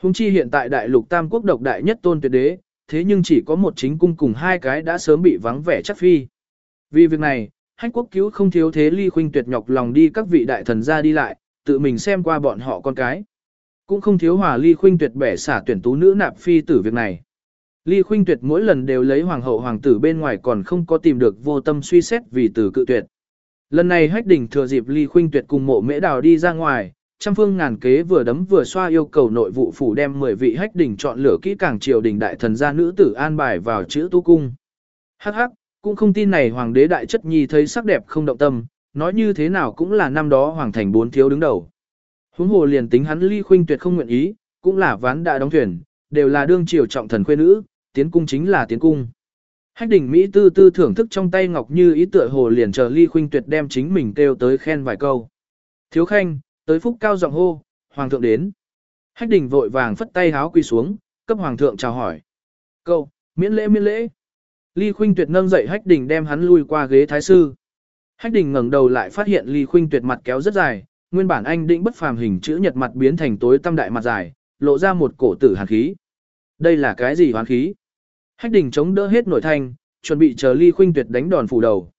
Hùng chi hiện tại đại lục tam quốc độc đại nhất tôn tuyệt đế, thế nhưng chỉ có một chính cung cùng hai cái đã sớm bị vắng vẻ chắc phi. Vì việc này, hách quốc cứu không thiếu thế ly khuynh tuyệt nhọc lòng đi các vị đại thần ra đi lại, tự mình xem qua bọn họ con cái. Cũng không thiếu hòa ly khuynh tuyệt bẻ xả tuyển tú nữ nạp phi tử việc này. Ly khuynh tuyệt mỗi lần đều lấy hoàng hậu hoàng tử bên ngoài còn không có tìm được vô tâm suy xét vì tử cự tuyệt. Lần này hách đỉnh thừa dịp ly khuynh tuyệt cùng mộ mễ đào đi ra ngoài, trăm phương ngàn kế vừa đấm vừa xoa yêu cầu nội vụ phủ đem 10 vị hách đỉnh chọn lựa kỹ càng triều đình đại thần gia nữ tử an bài vào chữ tu cung. Hắc hắc, cũng không tin này hoàng đế đại chất nhi thấy sắc đẹp không động tâm, nói như thế nào cũng là năm đó hoàng thành bốn thiếu đứng đầu. Huống hồ liền tính hắn ly khuynh tuyệt không nguyện ý, cũng là ván đã đóng thuyền, đều là đương triều trọng thần khuê nữ, tiến cung chính là tiến cung. Hách đỉnh Mỹ tư tư thưởng thức trong tay ngọc như ý tựa hồ liền chờ ly khuynh tuyệt đem chính mình kêu tới khen vài câu. Thiếu khanh, tới phúc cao giọng hô, hoàng thượng đến. Hách đỉnh vội vàng phất tay háo quỳ xuống, cấp hoàng thượng chào hỏi. Câu, miễn lễ miễn lễ. Ly Khuynh Tuyệt nâng dậy Hách Đình đem hắn lui qua ghế thái sư. Hách Đình ngẩng đầu lại phát hiện Ly Khuynh Tuyệt mặt kéo rất dài, nguyên bản anh định bất phàm hình chữ nhật mặt biến thành tối tăm đại mặt dài, lộ ra một cổ tử hàn khí. Đây là cái gì hoán khí? Hách Đình chống đỡ hết nội thanh, chuẩn bị chờ Ly Khuynh Tuyệt đánh đòn phủ đầu.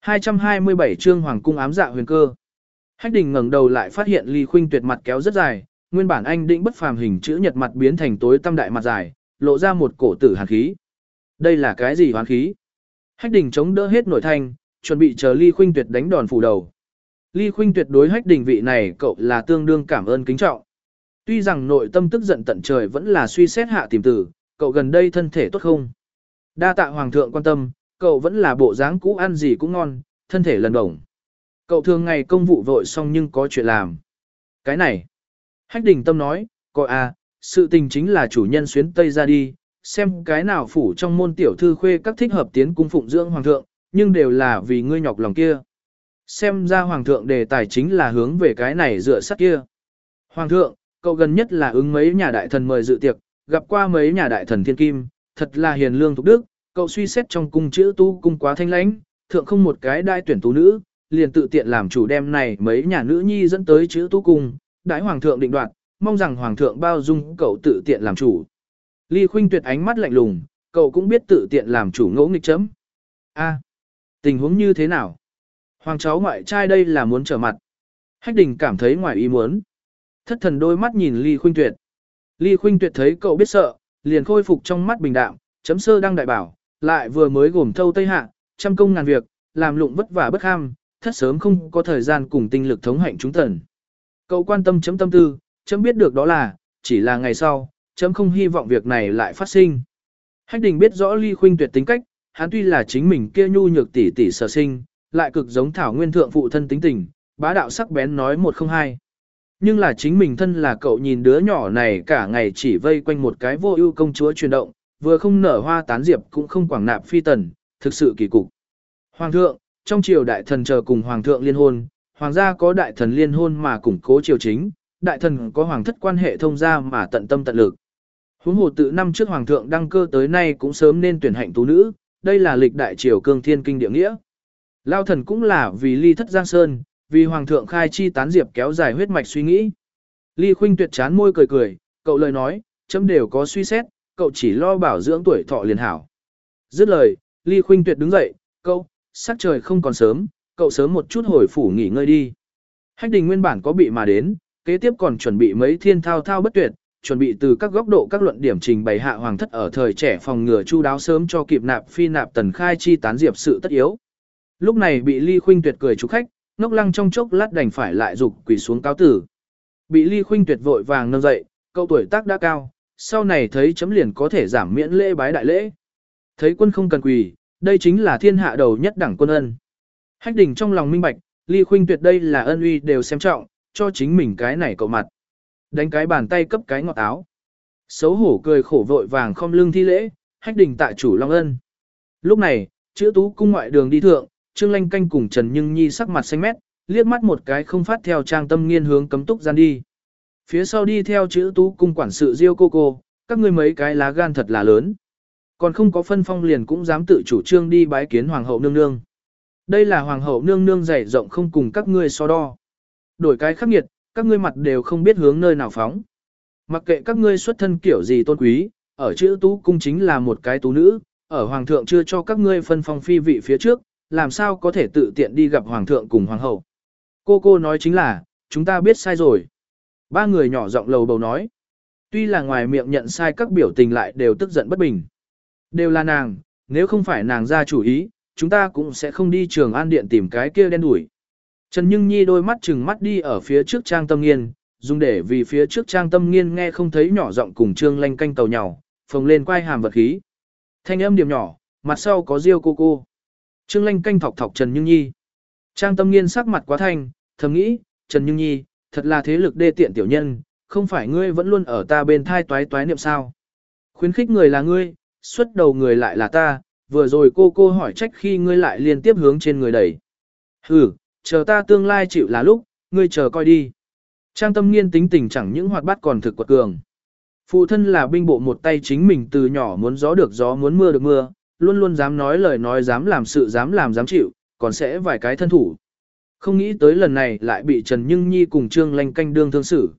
227 chương Hoàng cung ám dạ huyền cơ. Hách Đình ngẩng đầu lại phát hiện Ly Khuynh Tuyệt mặt kéo rất dài, nguyên bản anh định bất phàm hình chữ nhật mặt biến thành tối tăm đại mặt dài, lộ ra một cổ tử hàn khí. Đây là cái gì hoán khí? Hách đình chống đỡ hết nội thanh, chuẩn bị chờ Ly Khuynh Tuyệt đánh đòn phủ đầu. Ly Khuynh Tuyệt đối hách đình vị này cậu là tương đương cảm ơn kính trọng. Tuy rằng nội tâm tức giận tận trời vẫn là suy xét hạ tìm tử, cậu gần đây thân thể tốt không? Đa tạ hoàng thượng quan tâm, cậu vẫn là bộ dáng cũ ăn gì cũng ngon, thân thể lần đồng. Cậu thường ngày công vụ vội xong nhưng có chuyện làm. Cái này. Hách đình tâm nói, coi à, sự tình chính là chủ nhân xuyến Tây ra đi, xem cái nào phủ trong môn tiểu thư khuê các thích hợp tiến cung phụng dưỡng hoàng thượng, nhưng đều là vì ngươi nhọc lòng kia. Xem ra hoàng thượng đề tài chính là hướng về cái này dựa sắt kia. Hoàng thượng, cậu gần nhất là ứng mấy nhà đại thần mời dự tiệc, gặp qua mấy nhà đại thần thiên kim, thật là hiền lương thục đức, cậu suy xét trong cung chữ tu cung quá thanh lãnh, thượng không một cái đai tuyển tú nữ, liền tự tiện làm chủ đem này mấy nhà nữ nhi dẫn tới chữ tu cung, đại hoàng thượng định đoạt, mong rằng hoàng thượng bao dung cậu tự tiện làm chủ. Ly Khuynh Tuyệt ánh mắt lạnh lùng, cậu cũng biết tự tiện làm chủ ngỗ nghịch chấm. A, tình huống như thế nào? Hoàng cháu ngoại trai đây là muốn trở mặt. Hách đình cảm thấy ngoài ý muốn. Thất thần đôi mắt nhìn Ly Khuynh Tuyệt. Ly Khuynh Tuyệt thấy cậu biết sợ, liền khôi phục trong mắt bình đạm, chấm sơ đang đại bảo, lại vừa mới gồm thâu tây hạ, trăm công ngàn việc, làm lụng vất vả bất ham, thất sớm không có thời gian cùng tinh lực thống hạnh chúng thần. Cậu quan tâm chấm tâm tư, chấm biết được đó là, chỉ là ngày sau, chấm không hy vọng việc này lại phát sinh. Hách đình biết rõ ly khuynh tuyệt tính cách, hắn tuy là chính mình kia nhu nhược tỷ tỷ sở sinh, lại cực giống thảo nguyên thượng phụ thân tính tình, bá đạo sắc bén nói một không hai. Nhưng là chính mình thân là cậu nhìn đứa nhỏ này cả ngày chỉ vây quanh một cái vô ưu công chúa chuyển động, vừa không nở hoa tán diệp cũng không quảng nạp phi tần, thực sự kỳ cục. Hoàng thượng, trong triều đại thần chờ cùng hoàng thượng liên hôn, hoàng gia có đại thần liên hôn mà củng cố triều chính, đại thần có hoàng thất quan hệ thông gia mà tận tâm tận lực. Huống hồ tự năm trước hoàng thượng đăng cơ tới nay cũng sớm nên tuyển hạnh tú nữ, đây là lịch đại triều cương thiên kinh địa nghĩa. Lao thần cũng là vì ly thất giang sơn, vì hoàng thượng khai chi tán diệp kéo dài huyết mạch suy nghĩ. Ly khuynh tuyệt chán môi cười cười, cậu lời nói, chấm đều có suy xét, cậu chỉ lo bảo dưỡng tuổi thọ liền hảo. Dứt lời, Ly khuynh tuyệt đứng dậy, cậu, sắc trời không còn sớm, cậu sớm một chút hồi phủ nghỉ ngơi đi. Hách đình nguyên bản có bị mà đến, kế tiếp còn chuẩn bị mấy thiên thao thao bất tuyệt, chuẩn bị từ các góc độ các luận điểm trình bày hạ hoàng thất ở thời trẻ phòng ngừa chu đáo sớm cho kịp nạp phi nạp tần khai chi tán diệp sự tất yếu. Lúc này bị Ly Khuynh Tuyệt cười chúc khách, ngốc lăng trong chốc lát đành phải lại dục quỳ xuống cáo tử. Bị Ly Khuynh Tuyệt vội vàng nâng dậy, cậu tuổi tác đã cao, sau này thấy chấm liền có thể giảm miễn lễ bái đại lễ. Thấy quân không cần quỳ, đây chính là thiên hạ đầu nhất đẳng quân ân. Hách đỉnh trong lòng minh bạch, Ly Khuynh Tuyệt đây là ân uy đều xem trọng, cho chính mình cái này cậu mặt. Đánh cái bàn tay cấp cái ngọt áo. Xấu hổ cười khổ vội vàng không lưng thi lễ, hách đỉnh tại chủ long ân. Lúc này, chữ tú cung ngoại đường đi thượng, Trương Lanh canh cùng Trần Nhưng Nhi sắc mặt xanh mét, liếc mắt một cái không phát theo trang tâm nghiên hướng cấm túc gian đi. Phía sau đi theo chữ tú cung quản sự Diêu cô cô, các ngươi mấy cái lá gan thật là lớn. Còn không có phân phong liền cũng dám tự chủ trương đi bái kiến hoàng hậu nương nương. Đây là hoàng hậu nương nương dày rộng không cùng các ngươi so đo. Đổi cái khắc nghiệt, các ngươi mặt đều không biết hướng nơi nào phóng. Mặc kệ các ngươi xuất thân kiểu gì tôn quý, ở chữ tú cung chính là một cái tú nữ, ở hoàng thượng chưa cho các ngươi phân phong phi vị phía trước, làm sao có thể tự tiện đi gặp hoàng thượng cùng hoàng hậu. Cô cô nói chính là, chúng ta biết sai rồi. Ba người nhỏ giọng lầu bầu nói. Tuy là ngoài miệng nhận sai các biểu tình lại đều tức giận bất bình. Đều là nàng, nếu không phải nàng ra chủ ý, chúng ta cũng sẽ không đi trường an điện tìm cái kia đen đuổi. Trần Nhưng Nhi đôi mắt chừng mắt đi ở phía trước trang tâm nghiên, dùng để vì phía trước trang tâm nghiên nghe không thấy nhỏ giọng cùng trương lanh canh tàu nhào, phồng lên quay hàm vật khí. Thanh âm điểm nhỏ, mặt sau có riêu cô cô. Trương lanh canh thọc thọc Trần Nhưng Nhi. Trang tâm nghiên sắc mặt quá thanh, thầm nghĩ, Trần Nhưng Nhi, thật là thế lực đê tiện tiểu nhân, không phải ngươi vẫn luôn ở ta bên thai toái toái niệm sao. Khuyến khích người là ngươi, xuất đầu người lại là ta, vừa rồi cô cô hỏi trách khi ngươi lại liên tiếp hướng trên người đẩy. Hừ, chờ ta tương lai chịu là lúc, ngươi chờ coi đi. Trang tâm nghiên tính tình chẳng những hoạt bát còn thực quật cường. Phụ thân là binh bộ một tay chính mình từ nhỏ muốn gió được gió muốn mưa được mưa, luôn luôn dám nói lời nói dám làm sự dám làm dám chịu, còn sẽ vài cái thân thủ. Không nghĩ tới lần này lại bị Trần Nhưng Nhi cùng Trương Lanh canh đương thương xử.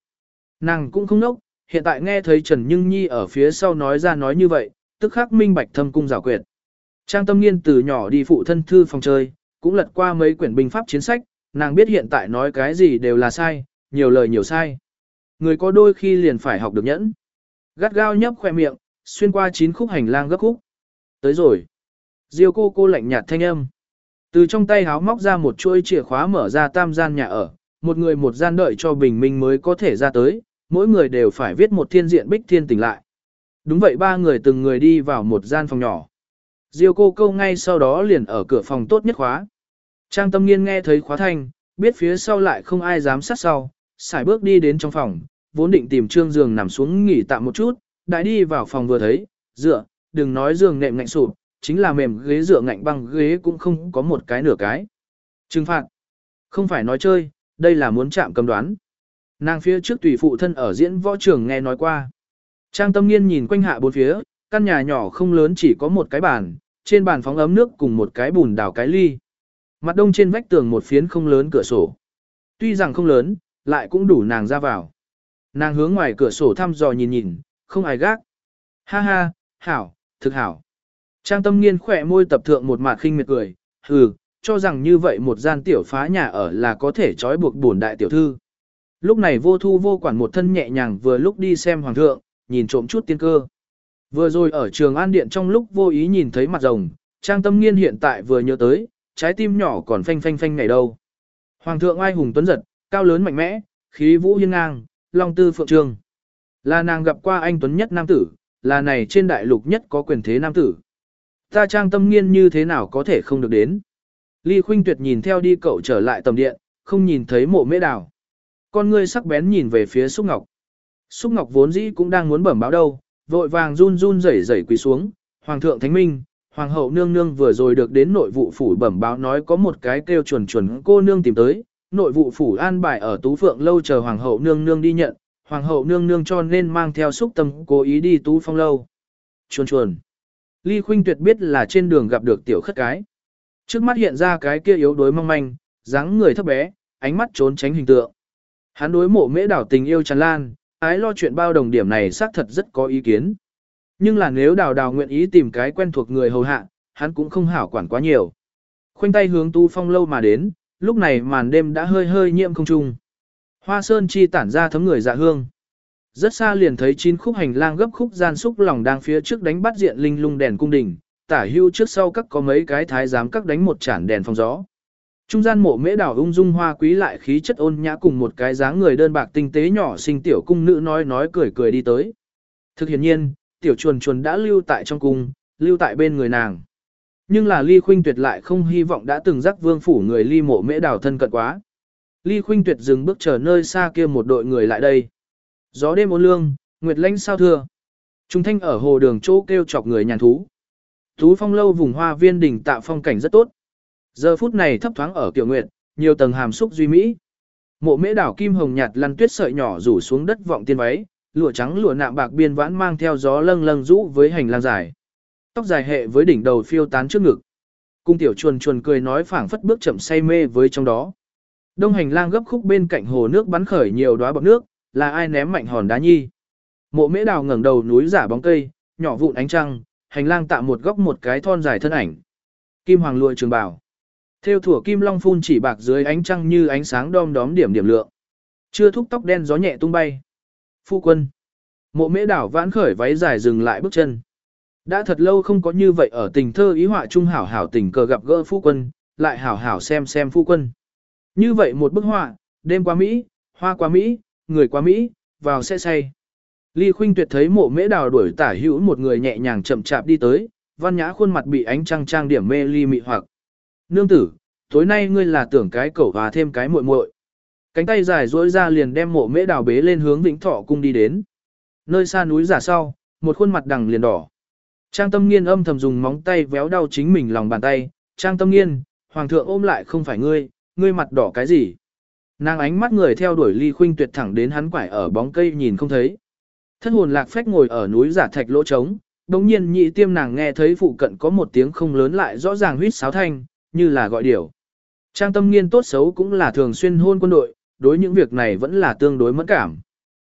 Nàng cũng không nốc, hiện tại nghe thấy Trần Nhưng Nhi ở phía sau nói ra nói như vậy, tức khắc minh bạch thâm cung giảo quyệt. Trang tâm nghiên từ nhỏ đi phụ thân thư phòng chơi, cũng lật qua mấy quyển binh pháp chiến sách, nàng biết hiện tại nói cái gì đều là sai, nhiều lời nhiều sai. Người có đôi khi liền phải học được nhẫn. Gắt gao nhấp khoe miệng, xuyên qua chín khúc hành lang gấp khúc. Tới rồi. Diêu cô cô lạnh nhạt thanh âm. Từ trong tay háo móc ra một chuôi chìa khóa mở ra tam gian nhà ở, một người một gian đợi cho bình minh mới có thể ra tới, mỗi người đều phải viết một thiên diện bích thiên tỉnh lại. Đúng vậy ba người từng người đi vào một gian phòng nhỏ. Diêu cô câu ngay sau đó liền ở cửa phòng tốt nhất khóa. Trang tâm nghiên nghe thấy khóa thanh, biết phía sau lại không ai dám sát sau, xài bước đi đến trong phòng, vốn định tìm trương giường nằm xuống nghỉ tạm một chút, đại đi vào phòng vừa thấy, dựa, đừng nói giường nệm ngạnh sụp, chính là mềm ghế dựa ngạnh băng ghế cũng không có một cái nửa cái. Trừng phạt, không phải nói chơi, đây là muốn chạm cầm đoán. Nàng phía trước tùy phụ thân ở diễn võ trường nghe nói qua. Trang tâm nghiên nhìn quanh hạ bốn phía, căn nhà nhỏ không lớn chỉ có một cái bàn, trên bàn phóng ấm nước cùng một cái bùn đào cái ly. Mặt đông trên vách tường một phiến không lớn cửa sổ. Tuy rằng không lớn, lại cũng đủ nàng ra vào. Nàng hướng ngoài cửa sổ thăm dò nhìn nhìn, không ai gác. Ha ha, hảo, thực hảo. Trang tâm nghiên khỏe môi tập thượng một mặt khinh miệt cười, hừ, cho rằng như vậy một gian tiểu phá nhà ở là có thể trói buộc bổn đại tiểu thư. Lúc này vô thu vô quản một thân nhẹ nhàng vừa lúc đi xem hoàng thượng, nhìn trộm chút tiên cơ. Vừa rồi ở trường an điện trong lúc vô ý nhìn thấy mặt rồng, trang tâm nghiên hiện tại vừa nhớ tới, trái tim nhỏ còn phanh phanh phanh ngày đâu. Hoàng thượng ai hùng tuấn giật, cao lớn mạnh mẽ, khí vũ hiên ngang, long tư phượng trương. Là nàng gặp qua anh tuấn nhất nam tử, là này trên đại lục nhất có quyền thế nam tử. Ta trang tâm nghiên như thế nào có thể không được đến. Ly Khuynh Tuyệt nhìn theo đi cậu trở lại tầm điện, không nhìn thấy mộ mễ đào. Con ngươi sắc bén nhìn về phía Xúc Ngọc. Xúc Ngọc vốn dĩ cũng đang muốn bẩm báo đâu, vội vàng run run rẩy rẩy quỳ xuống. Hoàng thượng Thánh Minh, Hoàng hậu nương nương vừa rồi được đến nội vụ phủ bẩm báo nói có một cái kêu chuẩn chuẩn cô nương tìm tới. Nội vụ phủ an bài ở Tú Phượng lâu chờ Hoàng hậu nương nương đi nhận, Hoàng hậu nương nương cho nên mang theo xúc tâm cố ý đi Tú Phong lâu. Chuồn chuồn. Ly Khuynh Tuyệt biết là trên đường gặp được tiểu khất cái. Trước mắt hiện ra cái kia yếu đuối mong manh, dáng người thấp bé, ánh mắt trốn tránh hình tượng. Hắn đối mộ mễ đảo tình yêu tràn lan, ái lo chuyện bao đồng điểm này xác thật rất có ý kiến. Nhưng là nếu đào đào nguyện ý tìm cái quen thuộc người hầu hạ, hắn cũng không hảo quản quá nhiều. Khoanh tay hướng tu phong lâu mà đến, lúc này màn đêm đã hơi hơi nhiễm không trung. Hoa sơn chi tản ra thấm người dạ hương. Rất xa liền thấy chín khúc hành lang gấp khúc gian xúc lòng đang phía trước đánh bắt diện linh lung đèn cung đình, tả hưu trước sau các có mấy cái thái giám các đánh một chản đèn phong gió. Trung gian mộ mễ đảo ung dung hoa quý lại khí chất ôn nhã cùng một cái dáng người đơn bạc tinh tế nhỏ xinh tiểu cung nữ nói nói cười cười đi tới. Thực hiện nhiên, tiểu chuồn chuồn đã lưu tại trong cung, lưu tại bên người nàng. Nhưng là ly khuynh tuyệt lại không hy vọng đã từng dắt vương phủ người ly mộ mễ đảo thân cận quá. Ly khuynh tuyệt dừng bước chờ nơi xa kia một đội người lại đây. Gió đêm ôn lương, nguyệt lãnh sao thưa. Trung thanh ở hồ đường chỗ kêu chọc người nhàn thú. Thú phong lâu vùng hoa viên đỉnh tạo phong cảnh rất tốt. Giờ phút này thấp thoáng ở kiểu nguyệt, nhiều tầng hàm xúc duy mỹ. Mộ mễ đảo kim hồng nhạt lăn tuyết sợi nhỏ rủ xuống đất vọng tiên váy, lụa trắng lụa nạm bạc biên vãn mang theo gió lâng lâng rũ với hành lang dài. Tóc dài hệ với đỉnh đầu phiêu tán trước ngực. Cung tiểu chuồn chuồn cười nói phảng phất bước chậm say mê với trong đó. Đông hành lang gấp khúc bên cạnh hồ nước bắn khởi nhiều đóa bọt nước, là ai ném mạnh hòn đá nhi. Mộ mễ đào ngẩng đầu núi giả bóng cây, nhỏ vụn ánh trăng, hành lang tạo một góc một cái thon dài thân ảnh. Kim hoàng lụa trường bảo. Theo thủa kim long phun chỉ bạc dưới ánh trăng như ánh sáng đom đóm điểm điểm lượng. Chưa thúc tóc đen gió nhẹ tung bay. Phu quân. Mộ mễ đảo vãn khởi váy dài dừng lại bước chân. Đã thật lâu không có như vậy ở tình thơ ý họa trung hảo hảo tình cờ gặp gỡ phu quân, lại hảo hảo xem xem phu quân. Như vậy một bức họa, đêm qua Mỹ, hoa qua Mỹ, người qua Mỹ, vào xe say. Ly Khuynh Tuyệt thấy mộ mễ đào đuổi tả hữu một người nhẹ nhàng chậm chạp đi tới, văn nhã khuôn mặt bị ánh trăng trang điểm mê ly mị hoặc. Nương tử, tối nay ngươi là tưởng cái cẩu và thêm cái muội muội. Cánh tay dài duỗi ra liền đem mộ mễ đào bế lên hướng Vĩnh Thọ cung đi đến. Nơi xa núi giả sau, một khuôn mặt đằng liền đỏ. Trang tâm nghiên âm thầm dùng móng tay véo đau chính mình lòng bàn tay. Trang tâm nghiên, hoàng thượng ôm lại không phải ngươi, ngươi mặt đỏ cái gì. Nàng ánh mắt người theo đuổi ly khuynh tuyệt thẳng đến hắn quải ở bóng cây nhìn không thấy. Thất hồn lạc phách ngồi ở núi giả thạch lỗ trống, đồng nhiên nhị tiêm nàng nghe thấy phụ cận có một tiếng không lớn lại rõ ràng huýt sáo thanh, như là gọi điểu. Trang tâm nghiên tốt xấu cũng là thường xuyên hôn quân đội, đối những việc này vẫn là tương đối mẫn cảm.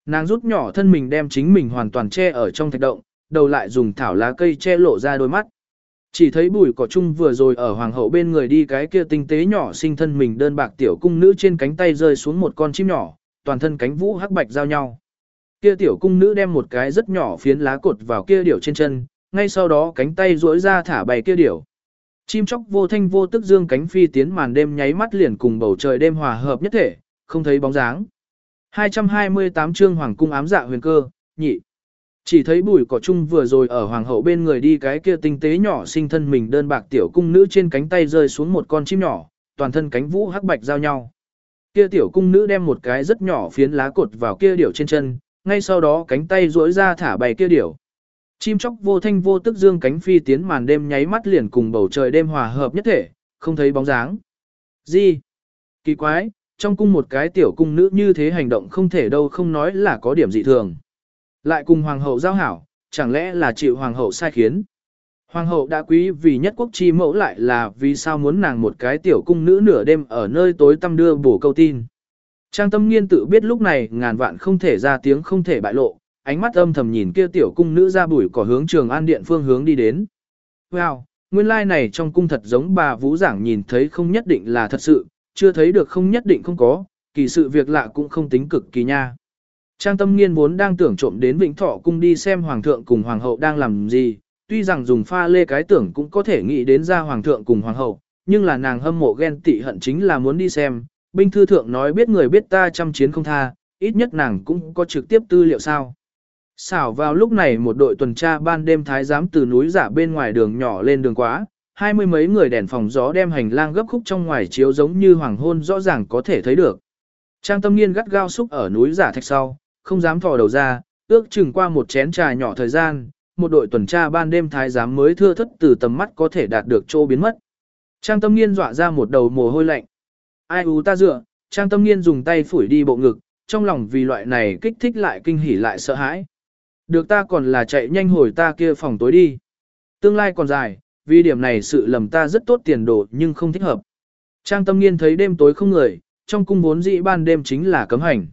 Nàng rút nhỏ thân mình đem chính mình hoàn toàn che ở trong thạch động, đầu lại dùng thảo lá cây che lộ ra đôi mắt. Chỉ thấy bùi cỏ chung vừa rồi ở hoàng hậu bên người đi cái kia tinh tế nhỏ sinh thân mình đơn bạc tiểu cung nữ trên cánh tay rơi xuống một con chim nhỏ, toàn thân cánh vũ hắc bạch giao nhau. Kia tiểu cung nữ đem một cái rất nhỏ phiến lá cột vào kia điểu trên chân, ngay sau đó cánh tay duỗi ra thả bày kia điểu. Chim chóc vô thanh vô tức dương cánh phi tiến màn đêm nháy mắt liền cùng bầu trời đêm hòa hợp nhất thể, không thấy bóng dáng. 228 chương hoàng cung ám dạ huyền cơ, nhị. Chỉ thấy bùi cỏ chung vừa rồi ở hoàng hậu bên người đi cái kia tinh tế nhỏ sinh thân mình đơn bạc tiểu cung nữ trên cánh tay rơi xuống một con chim nhỏ, toàn thân cánh vũ hắc bạch giao nhau. Kia tiểu cung nữ đem một cái rất nhỏ phiến lá cột vào kia điểu trên chân, ngay sau đó cánh tay duỗi ra thả bày kia điểu. Chim chóc vô thanh vô tức dương cánh phi tiến màn đêm nháy mắt liền cùng bầu trời đêm hòa hợp nhất thể, không thấy bóng dáng. Gì? Kỳ quái, trong cung một cái tiểu cung nữ như thế hành động không thể đâu không nói là có điểm dị thường. Lại cùng hoàng hậu giao hảo, chẳng lẽ là chịu hoàng hậu sai khiến. Hoàng hậu đã quý vì nhất quốc chi mẫu lại là vì sao muốn nàng một cái tiểu cung nữ nửa đêm ở nơi tối tăm đưa bổ câu tin. Trang tâm nghiên tự biết lúc này ngàn vạn không thể ra tiếng không thể bại lộ, ánh mắt âm thầm nhìn kia tiểu cung nữ ra bụi cỏ hướng trường an điện phương hướng đi đến. Wow, nguyên lai like này trong cung thật giống bà vũ giảng nhìn thấy không nhất định là thật sự, chưa thấy được không nhất định không có, kỳ sự việc lạ cũng không tính cực kỳ nha. Trang tâm nghiên vốn đang tưởng trộm đến Vĩnh Thọ cung đi xem hoàng thượng cùng hoàng hậu đang làm gì, tuy rằng dùng pha lê cái tưởng cũng có thể nghĩ đến ra hoàng thượng cùng hoàng hậu, nhưng là nàng hâm mộ ghen tị hận chính là muốn đi xem, binh thư thượng nói biết người biết ta chăm chiến không tha, ít nhất nàng cũng có trực tiếp tư liệu sao. Xảo vào lúc này một đội tuần tra ban đêm thái giám từ núi giả bên ngoài đường nhỏ lên đường quá, hai mươi mấy người đèn phòng gió đem hành lang gấp khúc trong ngoài chiếu giống như hoàng hôn rõ ràng có thể thấy được. Trang tâm nghiên gắt gao xúc ở núi giả thạch sau, không dám thò đầu ra, ước chừng qua một chén trà nhỏ thời gian, một đội tuần tra ban đêm thái giám mới thưa thất từ tầm mắt có thể đạt được chỗ biến mất. Trang tâm nghiên dọa ra một đầu mồ hôi lạnh. Ai u ta dựa, trang tâm nghiên dùng tay phủi đi bộ ngực, trong lòng vì loại này kích thích lại kinh hỉ lại sợ hãi. Được ta còn là chạy nhanh hồi ta kia phòng tối đi. Tương lai còn dài, vì điểm này sự lầm ta rất tốt tiền đồ nhưng không thích hợp. Trang tâm nghiên thấy đêm tối không người, trong cung vốn dĩ ban đêm chính là cấm hành.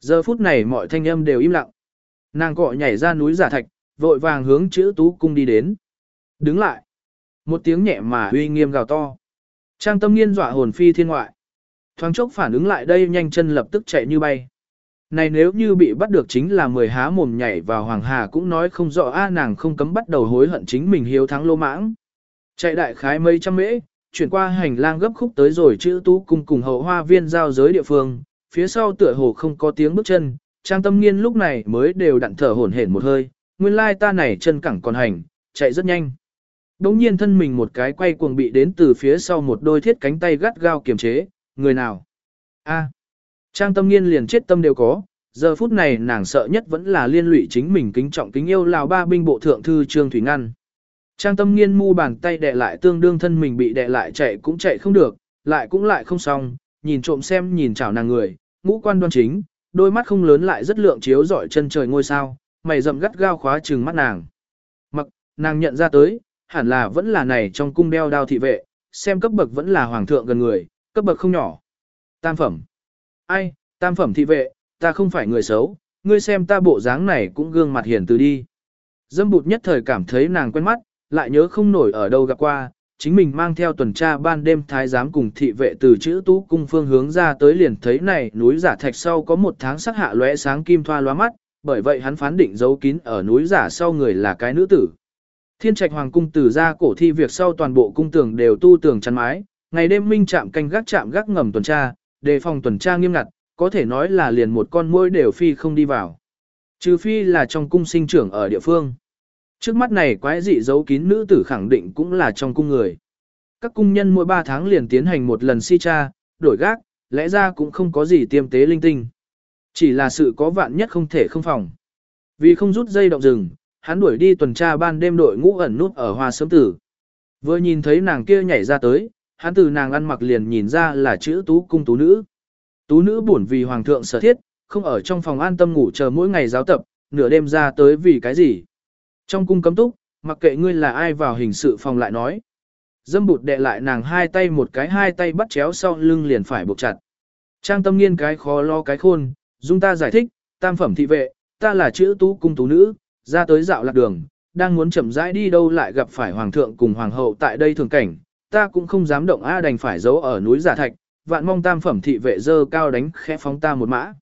Giờ phút này mọi thanh âm đều im lặng. Nàng cọ nhảy ra núi giả thạch, vội vàng hướng chữ tú cung đi đến. Đứng lại. Một tiếng nhẹ mà uy nghiêm gào to. Trang tâm nghiên dọa hồn phi thiên ngoại. Thoáng chốc phản ứng lại đây nhanh chân lập tức chạy như bay. Này nếu như bị bắt được chính là mười há mồm nhảy vào hoàng hà cũng nói không rõ a nàng không cấm bắt đầu hối hận chính mình hiếu thắng lô mãng. Chạy đại khái mấy trăm mễ, chuyển qua hành lang gấp khúc tới rồi chữ tú cung cùng hậu hoa viên giao giới địa phương, phía sau tựa hồ không có tiếng bước chân, trang tâm nghiên lúc này mới đều đặn thở hổn hển một hơi, nguyên lai ta này chân cẳng còn hành, chạy rất nhanh. Đống nhiên thân mình một cái quay cuồng bị đến từ phía sau một đôi thiết cánh tay gắt gao kiềm chế, người nào? a Trang tâm nghiên liền chết tâm đều có, giờ phút này nàng sợ nhất vẫn là liên lụy chính mình kính trọng kính yêu lào ba binh bộ thượng thư trương thủy ngăn. Trang tâm nghiên mu bàn tay đè lại tương đương thân mình bị đè lại chạy cũng chạy không được, lại cũng lại không xong, nhìn trộm xem nhìn chảo nàng người, ngũ quan đoan chính, đôi mắt không lớn lại rất lượng chiếu giỏi chân trời ngôi sao, mày rậm gắt gao khóa trừng mắt nàng. Mặc, nàng nhận ra tới, hẳn là vẫn là này trong cung đeo đao thị vệ, xem cấp bậc vẫn là hoàng thượng gần người, cấp bậc không nhỏ. Tam phẩm. Ai, tam phẩm thị vệ, ta không phải người xấu, ngươi xem ta bộ dáng này cũng gương mặt hiền từ đi. Dâm bụt nhất thời cảm thấy nàng quen mắt, lại nhớ không nổi ở đâu gặp qua, chính mình mang theo tuần tra ban đêm thái giám cùng thị vệ từ chữ tú cung phương hướng ra tới liền thấy này núi giả thạch sau có một tháng sắc hạ lóe sáng kim thoa lóa mắt, bởi vậy hắn phán định giấu kín ở núi giả sau người là cái nữ tử. Thiên trạch hoàng cung từ ra cổ thi việc sau toàn bộ cung tường đều tu tường chắn mái, ngày đêm minh chạm canh gác chạm gác ngầm tuần tra, đề phòng tuần tra nghiêm ngặt, có thể nói là liền một con muỗi đều phi không đi vào. Trừ phi là trong cung sinh trưởng ở địa phương. Trước mắt này quái dị giấu kín nữ tử khẳng định cũng là trong cung người. Các cung nhân mỗi 3 tháng liền tiến hành một lần si tra, đổi gác, lẽ ra cũng không có gì tiêm tế linh tinh. Chỉ là sự có vạn nhất không thể không phòng. Vì không rút dây động rừng, hắn đuổi đi tuần tra ban đêm đội ngũ ẩn nút ở hoa sớm tử. Vừa nhìn thấy nàng kia nhảy ra tới, hắn từ nàng ăn mặc liền nhìn ra là chữ tú cung tú nữ. Tú nữ buồn vì hoàng thượng sở thiết, không ở trong phòng an tâm ngủ chờ mỗi ngày giáo tập, nửa đêm ra tới vì cái gì. Trong cung cấm túc, mặc kệ ngươi là ai vào hình sự phòng lại nói. Dâm bụt đệ lại nàng hai tay một cái hai tay bắt chéo sau lưng liền phải buộc chặt. Trang tâm nghiên cái khó lo cái khôn, dung ta giải thích, tam phẩm thị vệ, ta là chữ tú cung tú nữ, ra tới dạo lạc đường, đang muốn chậm rãi đi đâu lại gặp phải hoàng thượng cùng hoàng hậu tại đây thường cảnh, ta cũng không dám động a đành phải giấu ở núi giả thạch, vạn mong tam phẩm thị vệ dơ cao đánh khẽ phóng ta một mã.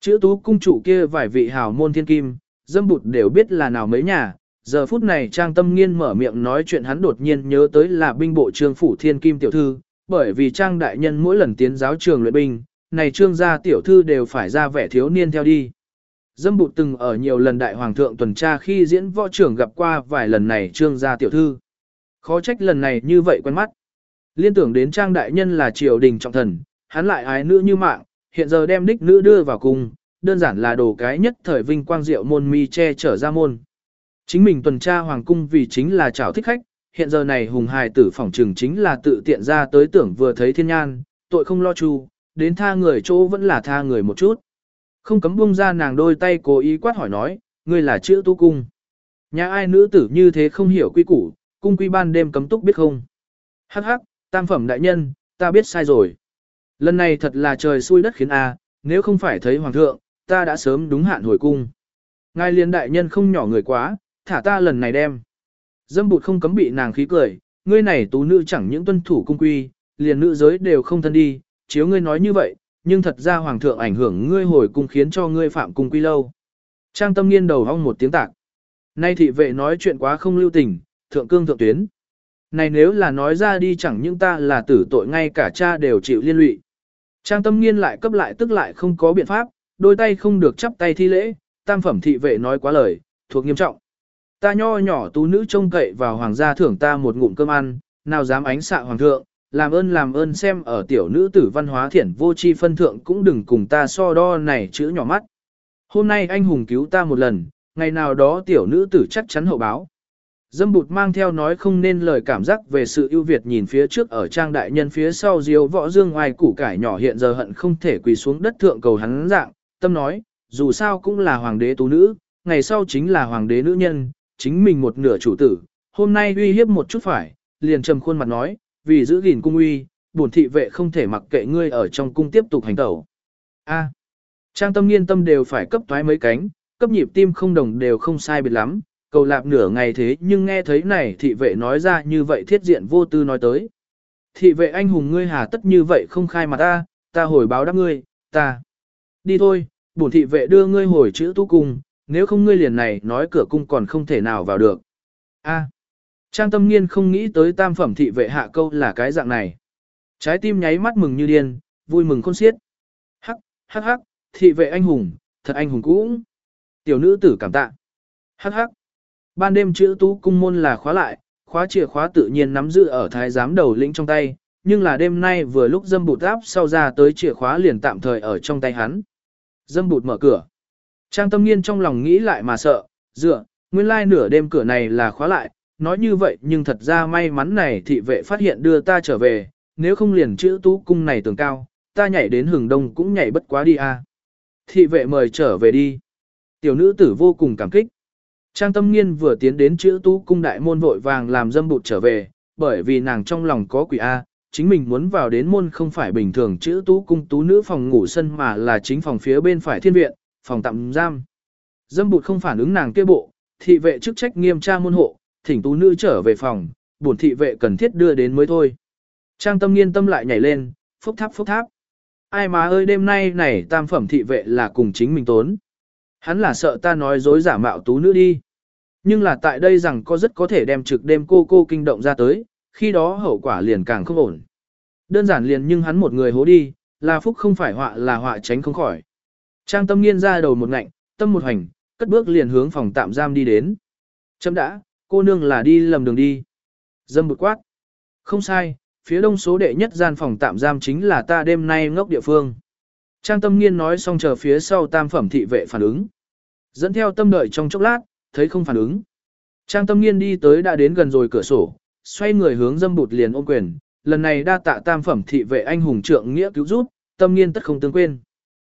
Chữ tú cung chủ kia vài vị hào môn thiên kim, dâm bụt đều biết là nào mấy nhà, giờ phút này trang tâm nghiên mở miệng nói chuyện hắn đột nhiên nhớ tới là binh bộ trương phủ thiên kim tiểu thư, bởi vì trang đại nhân mỗi lần tiến giáo trường luyện binh, này trương gia tiểu thư đều phải ra vẻ thiếu niên theo đi. Dâm bụt từng ở nhiều lần đại hoàng thượng tuần tra khi diễn võ trưởng gặp qua vài lần này trương gia tiểu thư. Khó trách lần này như vậy quen mắt. Liên tưởng đến trang đại nhân là triều đình trọng thần, hắn lại ái nữ như mạng, hiện giờ đem đích nữ đưa vào cung, đơn giản là đồ cái nhất thời vinh quang diệu môn mi che trở ra môn. Chính mình tuần tra hoàng cung vì chính là chào thích khách, hiện giờ này hùng hài tử phỏng trừng chính là tự tiện ra tới tưởng vừa thấy thiên nhan, tội không lo chu, đến tha người chỗ vẫn là tha người một chút. Không cấm buông ra nàng đôi tay cố ý quát hỏi nói, ngươi là chữ tu cung. Nhà ai nữ tử như thế không hiểu quy củ, cung quy ban đêm cấm túc biết không? Hắc hắc, tam phẩm đại nhân, ta biết sai rồi. Lần này thật là trời xui đất khiến a, nếu không phải thấy hoàng thượng, ta đã sớm đúng hạn hồi cung. Ngài liên đại nhân không nhỏ người quá, thả ta lần này đem. Dâm bụt không cấm bị nàng khí cười, ngươi này tú nữ chẳng những tuân thủ cung quy, liền nữ giới đều không thân đi, chiếu ngươi nói như vậy, nhưng thật ra hoàng thượng ảnh hưởng ngươi hồi cung khiến cho ngươi phạm cung quy lâu. Trang tâm nghiên đầu hong một tiếng tạc. Nay thị vệ nói chuyện quá không lưu tình, thượng cương thượng tuyến. Này nếu là nói ra đi chẳng những ta là tử tội ngay cả cha đều chịu liên lụy. Trang tâm nghiên lại cấp lại tức lại không có biện pháp, đôi tay không được chắp tay thi lễ, tam phẩm thị vệ nói quá lời, thuộc nghiêm trọng. Ta nho nhỏ tú nữ trông cậy vào hoàng gia thưởng ta một ngụm cơm ăn, nào dám ánh xạ hoàng thượng, làm ơn làm ơn xem ở tiểu nữ tử văn hóa thiển vô chi phân thượng cũng đừng cùng ta so đo này chữ nhỏ mắt. Hôm nay anh hùng cứu ta một lần, ngày nào đó tiểu nữ tử chắc chắn hậu báo. Dâm bụt mang theo nói không nên lời cảm giác về sự ưu việt nhìn phía trước ở trang đại nhân phía sau diêu võ dương ngoài củ cải nhỏ hiện giờ hận không thể quỳ xuống đất thượng cầu hắn dạng, tâm nói, dù sao cũng là hoàng đế tú nữ, ngày sau chính là hoàng đế nữ nhân, chính mình một nửa chủ tử, hôm nay uy hiếp một chút phải, liền trầm khuôn mặt nói, vì giữ gìn cung uy, bổn thị vệ không thể mặc kệ ngươi ở trong cung tiếp tục hành tẩu. A. trang tâm nghiên tâm đều phải cấp toái mấy cánh, cấp nhịp tim không đồng đều không sai biệt lắm, cầu lạp nửa ngày thế nhưng nghe thấy này thị vệ nói ra như vậy thiết diện vô tư nói tới. Thị vệ anh hùng ngươi hà tất như vậy không khai mặt ta, ta hồi báo đáp ngươi, ta. Đi thôi, bổn thị vệ đưa ngươi hồi chữ tu cung, nếu không ngươi liền này nói cửa cung còn không thể nào vào được. A. Trang tâm nghiên không nghĩ tới tam phẩm thị vệ hạ câu là cái dạng này. Trái tim nháy mắt mừng như điên, vui mừng khôn xiết. Hắc, hắc hắc, thị vệ anh hùng, thật anh hùng cũng. Tiểu nữ tử cảm tạ. Hắc hắc. Ban đêm chữ tú cung môn là khóa lại, khóa chìa khóa tự nhiên nắm giữ ở thái giám đầu lĩnh trong tay, nhưng là đêm nay vừa lúc dâm bụt áp sau ra tới chìa khóa liền tạm thời ở trong tay hắn. Dâm bụt mở cửa. Trang tâm nghiên trong lòng nghĩ lại mà sợ, dựa, nguyên lai nửa đêm cửa này là khóa lại, nói như vậy nhưng thật ra may mắn này thị vệ phát hiện đưa ta trở về, nếu không liền chữ tú cung này tường cao, ta nhảy đến hừng đông cũng nhảy bất quá đi a. Thị vệ mời trở về đi. Tiểu nữ tử vô cùng cảm kích. Trang tâm nghiên vừa tiến đến chữ tú cung đại môn vội vàng làm dâm bụt trở về, bởi vì nàng trong lòng có quỷ A, chính mình muốn vào đến môn không phải bình thường chữ tú cung tú nữ phòng ngủ sân mà là chính phòng phía bên phải thiên viện, phòng tạm giam. Dâm bụt không phản ứng nàng kia bộ, thị vệ chức trách nghiêm tra môn hộ, thỉnh tú nữ trở về phòng, bổn thị vệ cần thiết đưa đến mới thôi. Trang tâm nghiên tâm lại nhảy lên, phúc tháp phúc tháp. Ai mà ơi đêm nay này tam phẩm thị vệ là cùng chính mình tốn. Hắn là sợ ta nói dối giả mạo tú nữ đi. Nhưng là tại đây rằng có rất có thể đem trực đêm cô cô kinh động ra tới, khi đó hậu quả liền càng không ổn. Đơn giản liền nhưng hắn một người hố đi, là phúc không phải họa là họa tránh không khỏi. Trang tâm nghiên ra đầu một ngạnh, tâm một hành, cất bước liền hướng phòng tạm giam đi đến. Chấm đã, cô nương là đi lầm đường đi. Dâm bực quát. Không sai, phía đông số đệ nhất gian phòng tạm giam chính là ta đêm nay ngốc địa phương. Trang tâm nghiên nói xong chờ phía sau tam phẩm thị vệ phản ứng. Dẫn theo tâm đợi trong chốc lát, thấy không phản ứng. Trang tâm nghiên đi tới đã đến gần rồi cửa sổ, xoay người hướng dâm bụt liền ôm quyền, lần này đa tạ tam phẩm thị vệ anh hùng trượng nghĩa cứu giúp, tâm nghiên tất không tương quên.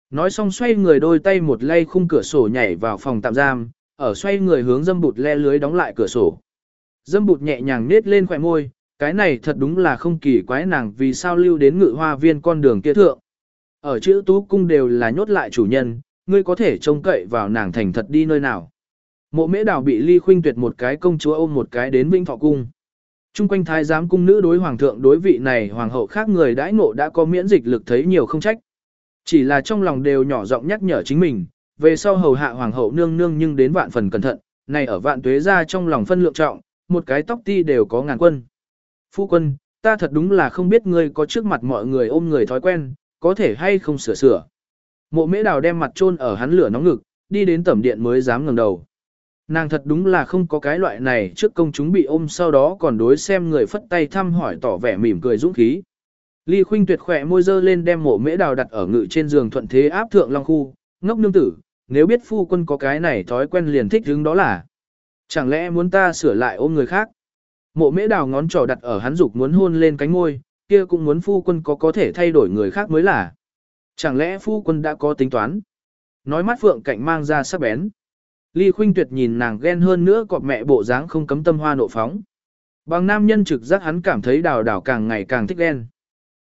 Nói xong xoay người đôi tay một lay khung cửa sổ nhảy vào phòng tạm giam, ở xoay người hướng dâm bụt le lưới đóng lại cửa sổ. Dâm bụt nhẹ nhàng nết lên khỏe môi, cái này thật đúng là không kỳ quái nàng vì sao lưu đến ngự hoa viên con đường kia thượng. Ở chữ tú cung đều là nhốt lại chủ nhân, ngươi có thể trông cậy vào nàng thành thật đi nơi nào. Mộ mễ đào bị ly khuynh tuyệt một cái công chúa ôm một cái đến vinh thọ cung. Trung quanh thái giám cung nữ đối hoàng thượng đối vị này hoàng hậu khác người đãi ngộ đã có miễn dịch lực thấy nhiều không trách. Chỉ là trong lòng đều nhỏ giọng nhắc nhở chính mình, về sau hầu hạ hoàng hậu nương nương nhưng đến vạn phần cẩn thận, này ở vạn tuế ra trong lòng phân lượng trọng, một cái tóc ti đều có ngàn quân. Phu quân, ta thật đúng là không biết ngươi có trước mặt mọi người ôm người thói quen, có thể hay không sửa sửa. Mộ mễ đào đem mặt chôn ở hắn lửa nóng ngực, đi đến tẩm điện mới dám ngẩng đầu. Nàng thật đúng là không có cái loại này trước công chúng bị ôm sau đó còn đối xem người phất tay thăm hỏi tỏ vẻ mỉm cười dũng khí. Ly Khuynh tuyệt khỏe môi dơ lên đem mộ mễ đào đặt ở ngự trên giường thuận thế áp thượng long khu, ngốc nương tử, nếu biết phu quân có cái này thói quen liền thích hứng đó là. Chẳng lẽ muốn ta sửa lại ôm người khác? Mộ mễ đào ngón trỏ đặt ở hắn dục muốn hôn lên cánh môi, kia cũng muốn phu quân có có thể thay đổi người khác mới là. Chẳng lẽ phu quân đã có tính toán? Nói mắt phượng cạnh mang ra sắc bén. Ly Khuynh Tuyệt nhìn nàng ghen hơn nữa cọp mẹ bộ dáng không cấm tâm hoa nộ phóng. Bằng nam nhân trực giác hắn cảm thấy đào đào càng ngày càng thích ghen.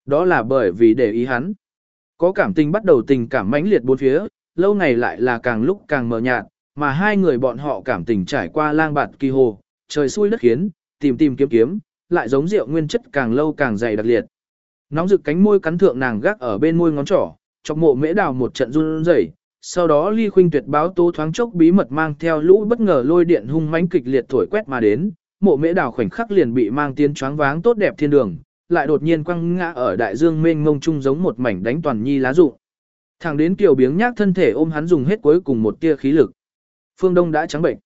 Đó là bởi vì để ý hắn. Có cảm tình bắt đầu tình cảm mãnh liệt bốn phía, lâu ngày lại là càng lúc càng mờ nhạt, mà hai người bọn họ cảm tình trải qua lang bạt kỳ hồ, trời xui đất khiến, tìm tìm kiếm kiếm, lại giống rượu nguyên chất càng lâu càng dày đặc liệt. Nóng rực cánh môi cắn thượng nàng gác ở bên môi ngón trỏ, chọc mộ mễ đào một trận run rẩy. Sau đó Ly Khuynh Tuyệt báo tố thoáng chốc bí mật mang theo lũ bất ngờ lôi điện hung mãnh kịch liệt thổi quét mà đến, mộ mễ đào khoảnh khắc liền bị mang tiến choáng váng tốt đẹp thiên đường, lại đột nhiên quăng ngã ở đại dương mênh mông chung giống một mảnh đánh toàn nhi lá rụng. Thẳng đến kiều biếng nhác thân thể ôm hắn dùng hết cuối cùng một tia khí lực. Phương Đông đã trắng bệnh.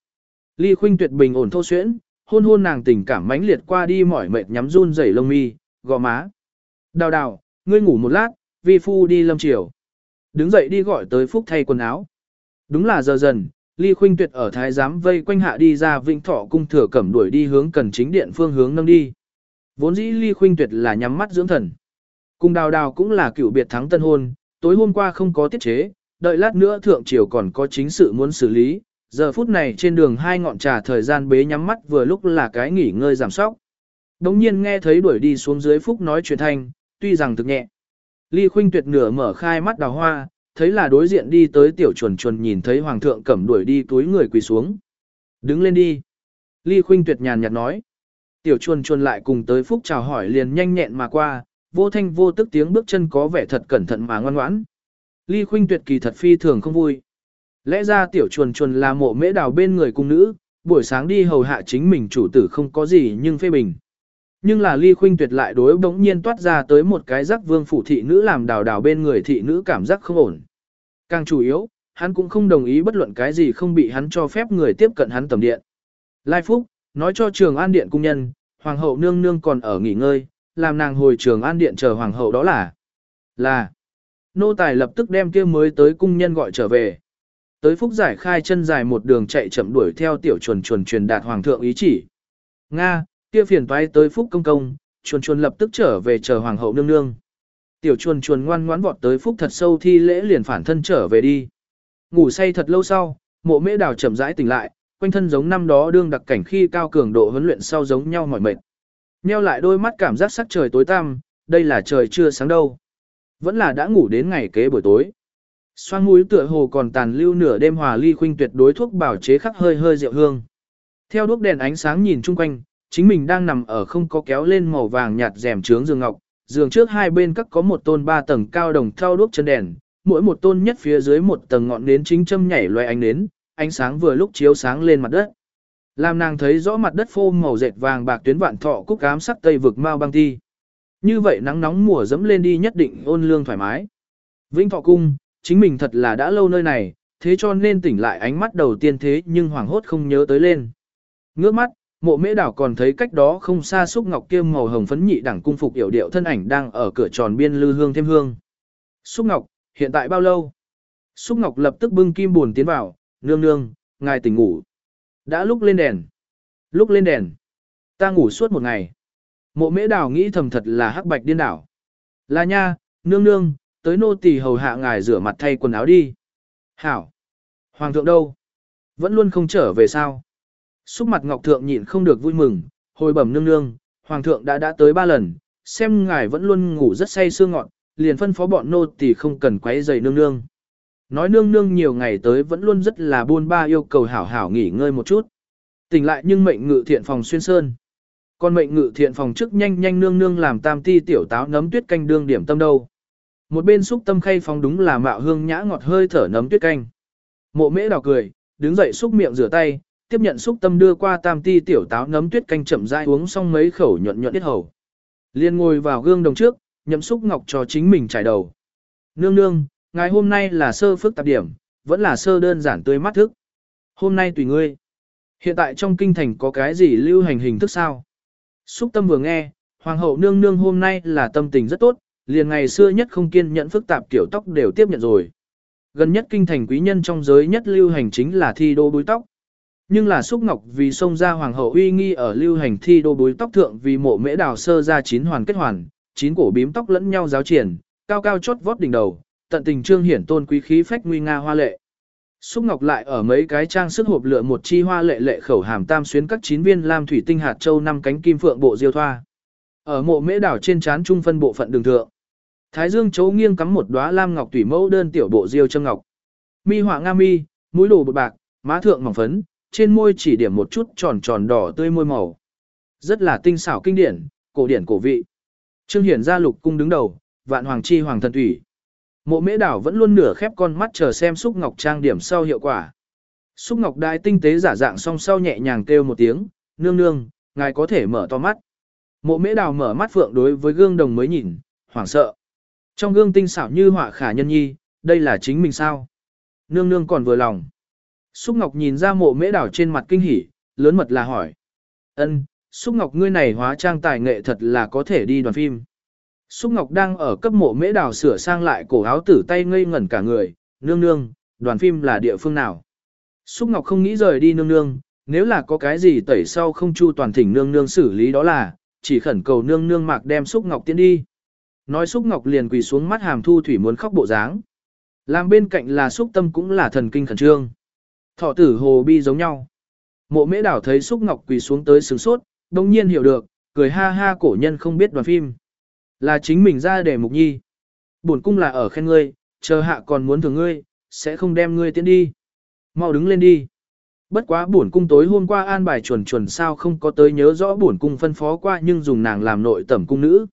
Ly Khuynh Tuyệt bình ổn thô xuyễn, hôn hôn nàng tình cảm mãnh liệt qua đi mỏi mệt nhắm run rẩy lông mi, gò má. Đào đào, ngươi ngủ một lát, vi phu đi lâm chiều. Đứng dậy đi gọi tới Phúc thay quần áo. Đúng là giờ dần, Ly Khuynh Tuyệt ở thái giám vây quanh hạ đi ra Vĩnh Thọ cung thừa cẩm đuổi đi hướng cần chính điện phương hướng nâng đi. Vốn dĩ Ly Khuynh Tuyệt là nhắm mắt dưỡng thần. Cùng đào đào cũng là cựu biệt thắng tân hôn, tối hôm qua không có tiết chế, đợi lát nữa thượng triều còn có chính sự muốn xử lý, giờ phút này trên đường hai ngọn trà thời gian bế nhắm mắt vừa lúc là cái nghỉ ngơi giảm sóc. Đống nhiên nghe thấy đuổi đi xuống dưới phúc nói chuyện thanh, tuy rằng thực nhẹ. Ly khuynh tuyệt nửa mở khai mắt đào hoa, thấy là đối diện đi tới tiểu chuẩn chuẩn nhìn thấy hoàng thượng cẩm đuổi đi túi người quỳ xuống. Đứng lên đi. Ly khuynh tuyệt nhàn nhạt nói. Tiểu Chuẩn Chuẩn lại cùng tới phúc chào hỏi liền nhanh nhẹn mà qua, vô thanh vô tức tiếng bước chân có vẻ thật cẩn thận mà ngoan ngoãn. Ly khuynh tuyệt kỳ thật phi thường không vui. Lẽ ra tiểu Chuẩn Chuẩn là mộ mễ đào bên người cung nữ, buổi sáng đi hầu hạ chính mình chủ tử không có gì nhưng phê bình. Nhưng là ly khuynh tuyệt lại đối bỗng nhiên toát ra tới một cái giác vương phủ thị nữ làm đào đào bên người thị nữ cảm giác không ổn. Càng chủ yếu, hắn cũng không đồng ý bất luận cái gì không bị hắn cho phép người tiếp cận hắn tầm điện. Lai Phúc, nói cho trường an điện cung nhân, hoàng hậu nương nương còn ở nghỉ ngơi, làm nàng hồi trường an điện chờ hoàng hậu đó là. Là. Nô tài lập tức đem kia mới tới cung nhân gọi trở về. Tới phúc giải khai chân dài một đường chạy chậm đuổi theo tiểu chuẩn chuẩn truyền đạt hoàng thượng ý chỉ. Nga, kia phiền toái tới phúc công công, chuồn chuồn lập tức trở về chờ hoàng hậu nương nương. Tiểu chuồn chuồn ngoan ngoãn vọt tới phúc thật sâu thi lễ liền phản thân trở về đi. Ngủ say thật lâu sau, mộ mễ đào chậm rãi tỉnh lại, quanh thân giống năm đó đương đặc cảnh khi cao cường độ huấn luyện sau giống nhau mỏi mệt. Nheo lại đôi mắt cảm giác sắc trời tối tăm, đây là trời chưa sáng đâu. Vẫn là đã ngủ đến ngày kế buổi tối. Xoang mũi tựa hồ còn tàn lưu nửa đêm hòa ly khuynh tuyệt đối thuốc bảo chế khắc hơi hơi rượu hương. Theo đuốc đèn ánh sáng nhìn chung quanh, chính mình đang nằm ở không có kéo lên màu vàng nhạt rèm trướng giường ngọc, giường trước hai bên các có một tôn ba tầng cao đồng thau đuốc chân đèn, mỗi một tôn nhất phía dưới một tầng ngọn nến chính châm nhảy loài ánh nến, ánh sáng vừa lúc chiếu sáng lên mặt đất. Làm nàng thấy rõ mặt đất phô màu dệt vàng bạc tuyến vạn thọ cúc cám sắc tây vực mau băng ti. Như vậy nắng nóng mùa dẫm lên đi nhất định ôn lương thoải mái. Vĩnh thọ cung, chính mình thật là đã lâu nơi này, thế cho nên tỉnh lại ánh mắt đầu tiên thế nhưng hoảng hốt không nhớ tới lên. Ngước mắt, mộ mễ đảo còn thấy cách đó không xa xúc ngọc kia màu hồng phấn nhị đẳng cung phục yểu điệu thân ảnh đang ở cửa tròn biên lư hương thêm hương. Xúc ngọc, hiện tại bao lâu? Xúc ngọc lập tức bưng kim buồn tiến vào, nương nương, ngài tỉnh ngủ. Đã lúc lên đèn. Lúc lên đèn. Ta ngủ suốt một ngày. Mộ mễ đảo nghĩ thầm thật là hắc bạch điên đảo. Là nha, nương nương, tới nô tỳ hầu hạ ngài rửa mặt thay quần áo đi. Hảo. Hoàng thượng đâu? Vẫn luôn không trở về sao? Xúc mặt ngọc thượng nhịn không được vui mừng, hồi bẩm nương nương, hoàng thượng đã đã tới ba lần, xem ngài vẫn luôn ngủ rất say sương ngọn, liền phân phó bọn nô tỳ không cần quấy rầy nương nương. Nói nương nương nhiều ngày tới vẫn luôn rất là buôn ba yêu cầu hảo hảo nghỉ ngơi một chút. Tỉnh lại nhưng mệnh ngự thiện phòng xuyên sơn. Còn mệnh ngự thiện phòng trước nhanh nhanh nương nương làm tam ti tiểu táo nấm tuyết canh đương điểm tâm đâu. Một bên xúc tâm khay phong đúng là mạo hương nhã ngọt hơi thở nấm tuyết canh. Mộ mễ đào cười, đứng dậy xúc miệng rửa tay, tiếp nhận xúc tâm đưa qua tam ti tiểu táo nấm tuyết canh chậm rãi uống xong mấy khẩu nhuận nhuận tiết hầu. Liên ngồi vào gương đồng trước, nhậm xúc ngọc cho chính mình trải đầu. Nương nương, ngày hôm nay là sơ phức tạp điểm, vẫn là sơ đơn giản tươi mắt thức. Hôm nay tùy ngươi. Hiện tại trong kinh thành có cái gì lưu hành hình thức sao? Xúc tâm vừa nghe, hoàng hậu nương nương hôm nay là tâm tình rất tốt, liền ngày xưa nhất không kiên nhẫn phức tạp kiểu tóc đều tiếp nhận rồi. Gần nhất kinh thành quý nhân trong giới nhất lưu hành chính là thi đô búi tóc. Nhưng là xúc ngọc vì xông ra hoàng hậu uy nghi ở lưu hành thi đô bối tóc thượng vì mộ mễ đào sơ ra chín hoàn kết hoàn, chín cổ bím tóc lẫn nhau giáo triển, cao cao chót vót đỉnh đầu, tận tình trương hiển tôn quý khí phách nguy nga hoa lệ. Xúc Ngọc lại ở mấy cái trang sức hộp lựa một chi hoa lệ lệ khẩu hàm tam xuyến các chín viên lam thủy tinh hạt châu năm cánh kim phượng bộ diêu thoa. Ở mộ mễ đảo trên trán trung phân bộ phận đường thượng. Thái dương chấu nghiêng cắm một đóa lam ngọc thủy mẫu đơn tiểu bộ diêu châm ngọc. Mi họa nga mi, mũi đồ bột bạc, má thượng mỏng phấn, trên môi chỉ điểm một chút tròn tròn đỏ tươi môi màu. Rất là tinh xảo kinh điển, cổ điển cổ vị. Trương Hiển gia lục cung đứng đầu, vạn hoàng chi hoàng thần thủy. Mộ mễ đảo vẫn luôn nửa khép con mắt chờ xem xúc ngọc trang điểm sau hiệu quả. Xúc ngọc đai tinh tế giả dạng song sau nhẹ nhàng kêu một tiếng, nương nương, ngài có thể mở to mắt. Mộ mễ đào mở mắt phượng đối với gương đồng mới nhìn, hoảng sợ. Trong gương tinh xảo như họa khả nhân nhi, đây là chính mình sao? Nương nương còn vừa lòng. Xúc Ngọc nhìn ra mộ mễ đảo trên mặt kinh hỉ, lớn mật là hỏi. ân Xúc Ngọc ngươi này hóa trang tài nghệ thật là có thể đi đoàn phim. Xúc Ngọc đang ở cấp mộ mễ đảo sửa sang lại cổ áo tử tay ngây ngẩn cả người, nương nương, đoàn phim là địa phương nào? Xúc Ngọc không nghĩ rời đi nương nương, nếu là có cái gì tẩy sau không chu toàn thỉnh nương nương xử lý đó là, chỉ khẩn cầu nương nương mạc đem Xúc Ngọc tiến đi. Nói Xúc Ngọc liền quỳ xuống mắt hàm thu thủy muốn khóc bộ dáng. Làm bên cạnh là Xúc Tâm cũng là thần kinh khẩn trương. Thọ tử hồ bi giống nhau. Mộ mễ đảo thấy Xúc Ngọc quỳ xuống tới sướng sốt, đồng nhiên hiểu được, cười ha ha cổ nhân không biết đoàn phim. Là chính mình ra để mục nhi. Bổn cung là ở khen ngươi, chờ hạ còn muốn thưởng ngươi, sẽ không đem ngươi tiến đi. Mau đứng lên đi. Bất quá bổn cung tối hôm qua an bài chuẩn chuẩn sao không có tới nhớ rõ bổn cung phân phó qua nhưng dùng nàng làm nội tẩm cung nữ.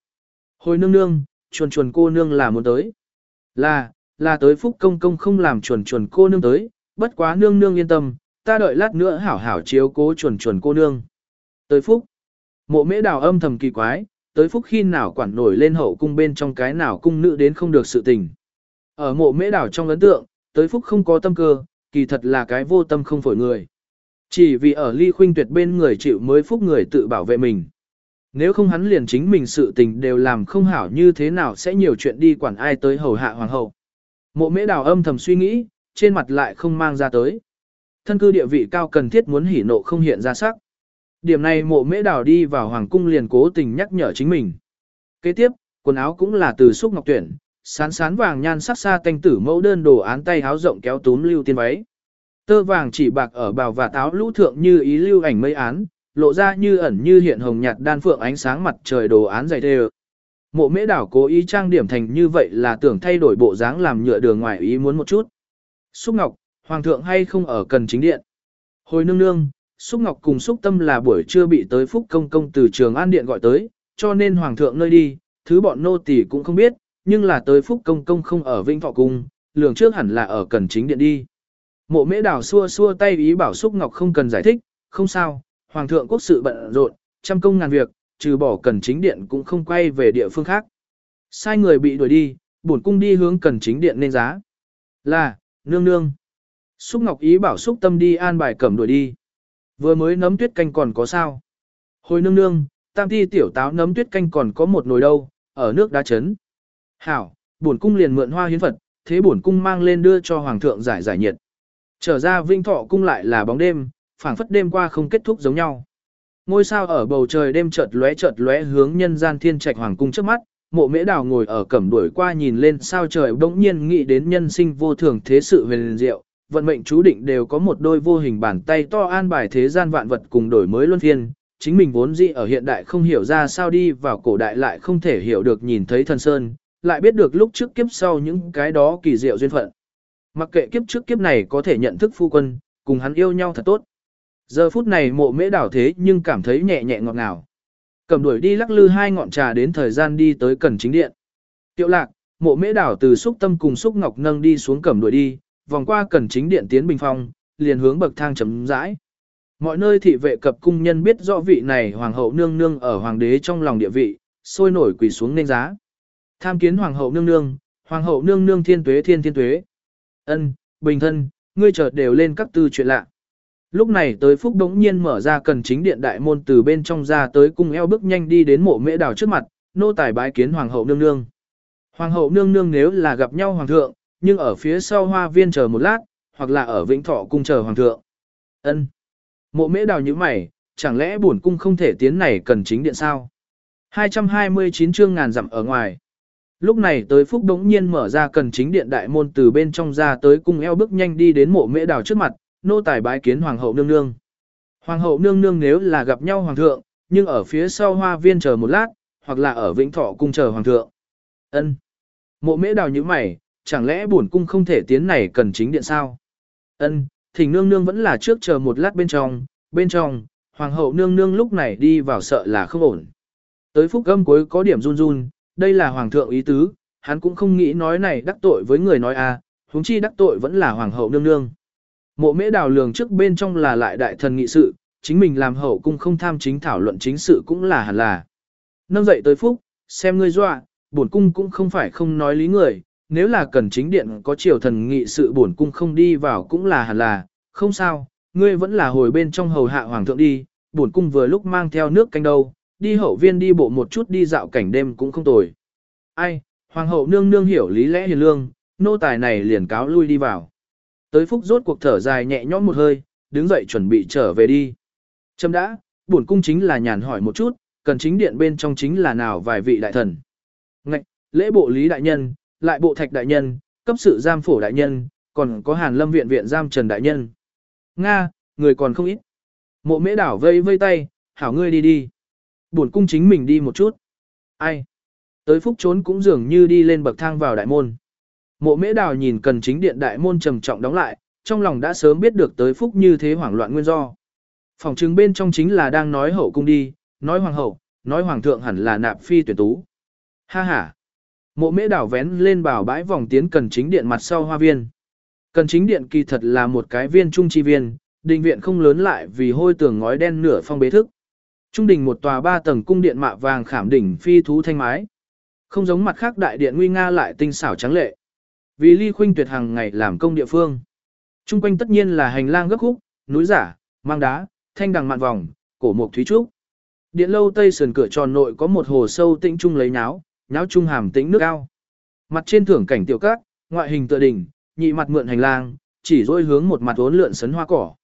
Hồi nương nương, chuẩn chuẩn cô nương là muốn tới. Là, là tới phúc công công không làm chuẩn chuẩn cô nương tới, bất quá nương nương yên tâm, ta đợi lát nữa hảo hảo chiếu cố chuẩn chuẩn cô nương. Tới phúc, mộ mễ đào âm thầm kỳ quái, tới phúc khi nào quản nổi lên hậu cung bên trong cái nào cung nữ đến không được sự tình. Ở mộ mễ đào trong ấn tượng, tới phúc không có tâm cơ, kỳ thật là cái vô tâm không phổi người. Chỉ vì ở ly khuynh tuyệt bên người chịu mới phúc người tự bảo vệ mình. Nếu không hắn liền chính mình sự tình đều làm không hảo như thế nào sẽ nhiều chuyện đi quản ai tới hầu hạ hoàng hậu. Mộ mễ đào âm thầm suy nghĩ, trên mặt lại không mang ra tới. Thân cư địa vị cao cần thiết muốn hỉ nộ không hiện ra sắc. Điểm này mộ mễ đào đi vào hoàng cung liền cố tình nhắc nhở chính mình. Kế tiếp, quần áo cũng là từ xúc ngọc tuyển, sán sán vàng nhan sắc xa tanh tử mẫu đơn đồ án tay háo rộng kéo túm lưu tiên váy. Tơ vàng chỉ bạc ở bào và táo lũ thượng như ý lưu ảnh mây án, lộ ra như ẩn như hiện hồng nhạt đan phượng ánh sáng mặt trời đồ án dày đều Mộ mễ đảo cố ý trang điểm thành như vậy là tưởng thay đổi bộ dáng làm nhựa đường ngoài ý muốn một chút. Xúc Ngọc, Hoàng thượng hay không ở cần chính điện. Hồi nương nương, Xúc Ngọc cùng Xúc Tâm là buổi trưa bị tới Phúc Công Công từ trường An Điện gọi tới, cho nên Hoàng thượng nơi đi, thứ bọn nô tỳ cũng không biết, nhưng là tới Phúc Công Công không ở Vinh Thọ Cung, lường trước hẳn là ở cần chính điện đi. Mộ mễ đảo xua xua tay ý bảo Xúc Ngọc không cần giải thích, không sao, Hoàng thượng quốc sự bận rộn, trăm công ngàn việc, trừ bỏ cần chính điện cũng không quay về địa phương khác. Sai người bị đuổi đi, bổn cung đi hướng cần chính điện nên giá. Là, nương nương. Xúc Ngọc ý bảo Xúc Tâm đi an bài cẩm đuổi đi. Vừa mới nấm tuyết canh còn có sao? Hồi nương nương, tam thi tiểu táo nấm tuyết canh còn có một nồi đâu, ở nước đá chấn. Hảo, bổn cung liền mượn hoa hiến Phật, thế bổn cung mang lên đưa cho hoàng thượng giải giải nhiệt. Trở ra vinh thọ cung lại là bóng đêm, phảng phất đêm qua không kết thúc giống nhau. Ngôi sao ở bầu trời đêm chợt lóe chợt lóe hướng nhân gian thiên trạch hoàng cung trước mắt, mộ mễ đào ngồi ở cẩm đuổi qua nhìn lên sao trời bỗng nhiên nghĩ đến nhân sinh vô thường thế sự huyền diệu, vận mệnh chú định đều có một đôi vô hình bàn tay to an bài thế gian vạn vật cùng đổi mới luân phiên, chính mình vốn dĩ ở hiện đại không hiểu ra sao đi vào cổ đại lại không thể hiểu được nhìn thấy thần sơn, lại biết được lúc trước kiếp sau những cái đó kỳ diệu duyên phận. Mặc kệ kiếp trước kiếp này có thể nhận thức phu quân, cùng hắn yêu nhau thật tốt. Giờ phút này mộ mễ đảo thế nhưng cảm thấy nhẹ nhẹ ngọt ngào. Cầm đuổi đi lắc lư hai ngọn trà đến thời gian đi tới cần chính điện. Tiệu lạc, mộ mễ đảo từ xúc tâm cùng xúc ngọc nâng đi xuống cầm đuổi đi, vòng qua cần chính điện tiến bình phong, liền hướng bậc thang chấm rãi. Mọi nơi thị vệ cập cung nhân biết rõ vị này hoàng hậu nương nương ở hoàng đế trong lòng địa vị, sôi nổi quỳ xuống nên giá. Tham kiến hoàng hậu nương nương, hoàng hậu nương nương thiên tuế thiên thiên tuế. Ân, bình thân, ngươi chợt đều lên các tư chuyện lạ. Lúc này tới phúc đống nhiên mở ra cần chính điện đại môn từ bên trong ra tới cung eo bước nhanh đi đến mộ mễ đào trước mặt, nô tài bái kiến hoàng hậu nương nương. Hoàng hậu nương nương nếu là gặp nhau hoàng thượng, nhưng ở phía sau hoa viên chờ một lát, hoặc là ở vĩnh thọ cung chờ hoàng thượng. Ân. Mộ mễ đào như mày, chẳng lẽ bổn cung không thể tiến này cần chính điện sao? 229 chương ngàn dặm ở ngoài. Lúc này tới phúc đống nhiên mở ra cần chính điện đại môn từ bên trong ra tới cung eo bước nhanh đi đến mộ mễ đào trước mặt, nô tài bái kiến hoàng hậu nương nương. Hoàng hậu nương nương nếu là gặp nhau hoàng thượng, nhưng ở phía sau hoa viên chờ một lát, hoặc là ở vĩnh thọ cung chờ hoàng thượng. ân Mộ mễ đào như mày, chẳng lẽ bổn cung không thể tiến này cần chính điện sao? ân thỉnh nương nương vẫn là trước chờ một lát bên trong, bên trong, hoàng hậu nương nương lúc này đi vào sợ là không ổn. Tới phúc âm cuối có điểm run run, đây là hoàng thượng ý tứ, hắn cũng không nghĩ nói này đắc tội với người nói a, à, huống chi đắc tội vẫn là hoàng hậu nương nương. Mộ mễ đào lường trước bên trong là lại đại thần nghị sự, chính mình làm hậu cung không tham chính thảo luận chính sự cũng là hẳn là. Nâng dậy tới phúc, xem ngươi dọa, bổn cung cũng không phải không nói lý người, nếu là cần chính điện có triều thần nghị sự bổn cung không đi vào cũng là hẳn là, không sao, ngươi vẫn là hồi bên trong hầu hạ hoàng thượng đi, bổn cung vừa lúc mang theo nước canh đâu, đi hậu viên đi bộ một chút đi dạo cảnh đêm cũng không tồi. Ai, hoàng hậu nương nương hiểu lý lẽ hiền lương, nô tài này liền cáo lui đi vào. Tới phúc rốt cuộc thở dài nhẹ nhõm một hơi, đứng dậy chuẩn bị trở về đi. Châm đã, bổn cung chính là nhàn hỏi một chút, cần chính điện bên trong chính là nào vài vị đại thần. Ngạch, lễ bộ lý đại nhân, lại bộ thạch đại nhân, cấp sự giam phổ đại nhân, còn có hàn lâm viện viện giam trần đại nhân. Nga, người còn không ít. Mộ mễ đảo vây vây tay, hảo ngươi đi đi. Buồn cung chính mình đi một chút. Ai? Tới phúc trốn cũng dường như đi lên bậc thang vào đại môn. Mộ mễ đào nhìn cần chính điện đại môn trầm trọng đóng lại, trong lòng đã sớm biết được tới phúc như thế hoảng loạn nguyên do. Phòng chứng bên trong chính là đang nói hậu cung đi, nói hoàng hậu, nói hoàng thượng hẳn là nạp phi tuyển tú. Ha ha. Mộ mễ đảo vén lên bảo bãi vòng tiến cần chính điện mặt sau hoa viên. Cần chính điện kỳ thật là một cái viên trung chi viên, đình viện không lớn lại vì hôi tường ngói đen nửa phong bế thức. Trung đình một tòa ba tầng cung điện mạ vàng khảm đỉnh phi thú thanh mái. Không giống mặt khác đại điện nguy nga lại tinh xảo trắng lệ. Vì ly khuynh tuyệt hàng ngày làm công địa phương. Trung quanh tất nhiên là hành lang gấp khúc, núi giả, mang đá, thanh đằng mạn vòng, cổ mục thúy trúc. Điện lâu tây sườn cửa tròn nội có một hồ sâu tĩnh trung lấy nháo, nháo trung hàm tĩnh nước ao. Mặt trên thưởng cảnh tiểu cát, ngoại hình tựa đỉnh, nhị mặt mượn hành lang, chỉ dôi hướng một mặt uốn lượn sấn hoa cỏ.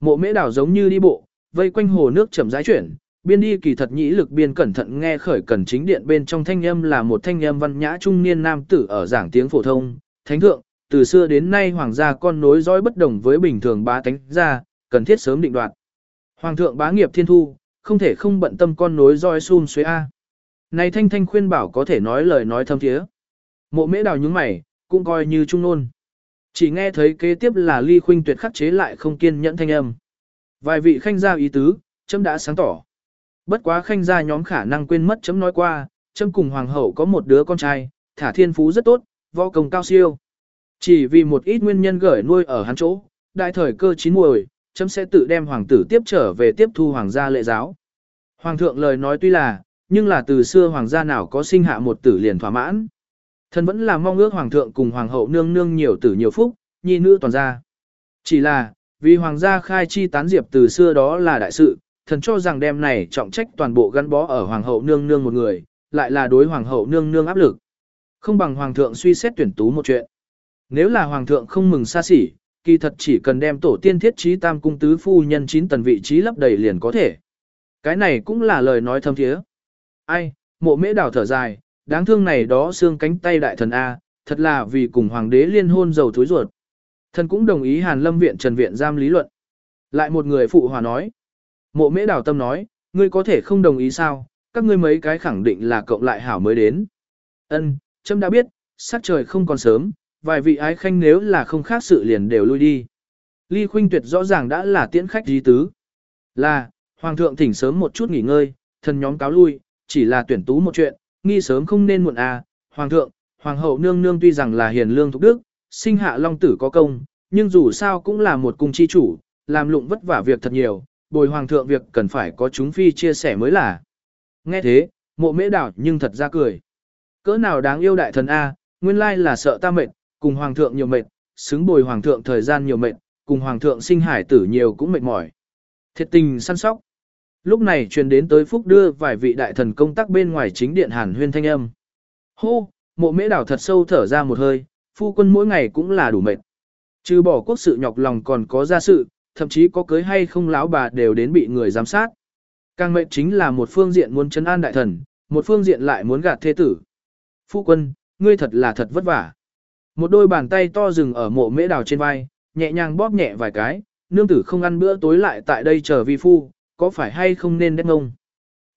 Mộ mễ đảo giống như đi bộ, vây quanh hồ nước chậm rãi chuyển, biên đi kỳ thật nhĩ lực biên cẩn thận nghe khởi cần chính điện bên trong thanh âm là một thanh âm văn nhã trung niên nam tử ở giảng tiếng phổ thông, thánh thượng, từ xưa đến nay hoàng gia con nối dõi bất đồng với bình thường bá tánh gia, cần thiết sớm định đoạt. Hoàng thượng bá nghiệp thiên thu, không thể không bận tâm con nối dõi xun xuế A. Này thanh thanh khuyên bảo có thể nói lời nói thâm thiế. Mộ mễ đào nhúng mày, cũng coi như trung nôn. Chỉ nghe thấy kế tiếp là ly khuynh tuyệt khắc chế lại không kiên nhẫn thanh âm. Vài vị khanh gia ý tứ, chấm đã sáng tỏ. Bất quá khanh gia nhóm khả năng quên mất chấm nói qua, chấm cùng hoàng hậu có một đứa con trai, thả thiên phú rất tốt, võ công cao siêu. Chỉ vì một ít nguyên nhân gửi nuôi ở hắn chỗ, đại thời cơ chín muồi, chấm sẽ tự đem hoàng tử tiếp trở về tiếp thu hoàng gia lệ giáo. Hoàng thượng lời nói tuy là, nhưng là từ xưa hoàng gia nào có sinh hạ một tử liền thỏa mãn. Thần vẫn là mong ước hoàng thượng cùng hoàng hậu nương nương nhiều tử nhiều phúc, nhi nữ toàn gia. Chỉ là, vì hoàng gia khai chi tán diệp từ xưa đó là đại sự, thần cho rằng đêm này trọng trách toàn bộ gắn bó ở hoàng hậu nương nương một người, lại là đối hoàng hậu nương nương áp lực. Không bằng hoàng thượng suy xét tuyển tú một chuyện. Nếu là hoàng thượng không mừng xa xỉ, kỳ thật chỉ cần đem tổ tiên thiết trí tam cung tứ phu nhân chín tần vị trí lấp đầy liền có thể. Cái này cũng là lời nói thâm thiế. Ai, mộ mễ đảo thở dài, đáng thương này đó xương cánh tay đại thần A, thật là vì cùng hoàng đế liên hôn giàu thối ruột. Thần cũng đồng ý Hàn Lâm viện Trần viện giam lý luận. Lại một người phụ hòa nói. Mộ mễ đảo tâm nói, ngươi có thể không đồng ý sao, các ngươi mấy cái khẳng định là cộng lại hảo mới đến. Ân, trâm đã biết, sắc trời không còn sớm, vài vị ái khanh nếu là không khác sự liền đều lui đi. Ly Khuynh Tuyệt rõ ràng đã là tiễn khách dí tứ. Là, Hoàng thượng thỉnh sớm một chút nghỉ ngơi, thần nhóm cáo lui, chỉ là tuyển tú một chuyện, nghi sớm không nên muộn à. Hoàng thượng, Hoàng hậu nương nương tuy rằng là hiền lương thục đức, sinh hạ long tử có công, nhưng dù sao cũng là một cung chi chủ, làm lụng vất vả việc thật nhiều, bồi Hoàng thượng việc cần phải có chúng phi chia sẻ mới là. Nghe thế, mộ mễ đảo nhưng thật ra cười. Cỡ nào đáng yêu đại thần A, nguyên lai là sợ ta mệt, cùng hoàng thượng nhiều mệt, xứng bồi hoàng thượng thời gian nhiều mệt, cùng hoàng thượng sinh hải tử nhiều cũng mệt mỏi. Thiệt tình săn sóc. Lúc này truyền đến tới phúc đưa vài vị đại thần công tác bên ngoài chính điện hàn huyên thanh âm. Hô, mộ mễ đảo thật sâu thở ra một hơi, phu quân mỗi ngày cũng là đủ mệt. Trừ bỏ quốc sự nhọc lòng còn có gia sự, thậm chí có cưới hay không lão bà đều đến bị người giám sát. Càng mệt chính là một phương diện muốn chấn an đại thần, một phương diện lại muốn gạt thế tử. Phu quân, ngươi thật là thật vất vả. Một đôi bàn tay to dừng ở mộ mễ đào trên vai, nhẹ nhàng bóp nhẹ vài cái, nương tử không ăn bữa tối lại tại đây chờ vi phu, có phải hay không nên đét ngông.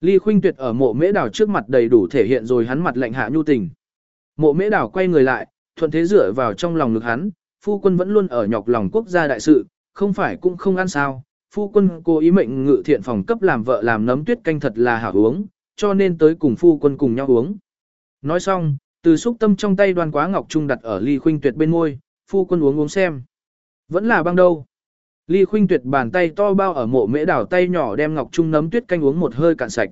Ly Khuynh Tuyệt ở mộ mễ đào trước mặt đầy đủ thể hiện rồi hắn mặt lạnh hạ nhu tình. Mộ mễ đào quay người lại, thuận thế dựa vào trong lòng ngực hắn, phu quân vẫn luôn ở nhọc lòng quốc gia đại sự, không phải cũng không ăn sao. Phu quân cố ý mệnh ngự thiện phòng cấp làm vợ làm nấm tuyết canh thật là hảo uống, cho nên tới cùng phu quân cùng nhau uống. Nói xong, từ xúc tâm trong tay đoan quá ngọc trung đặt ở ly khuynh tuyệt bên môi, phu quân uống uống xem. Vẫn là băng đâu. Ly khuynh tuyệt bàn tay to bao ở mộ mễ đào tay nhỏ đem ngọc trung nấm tuyết canh uống một hơi cạn sạch.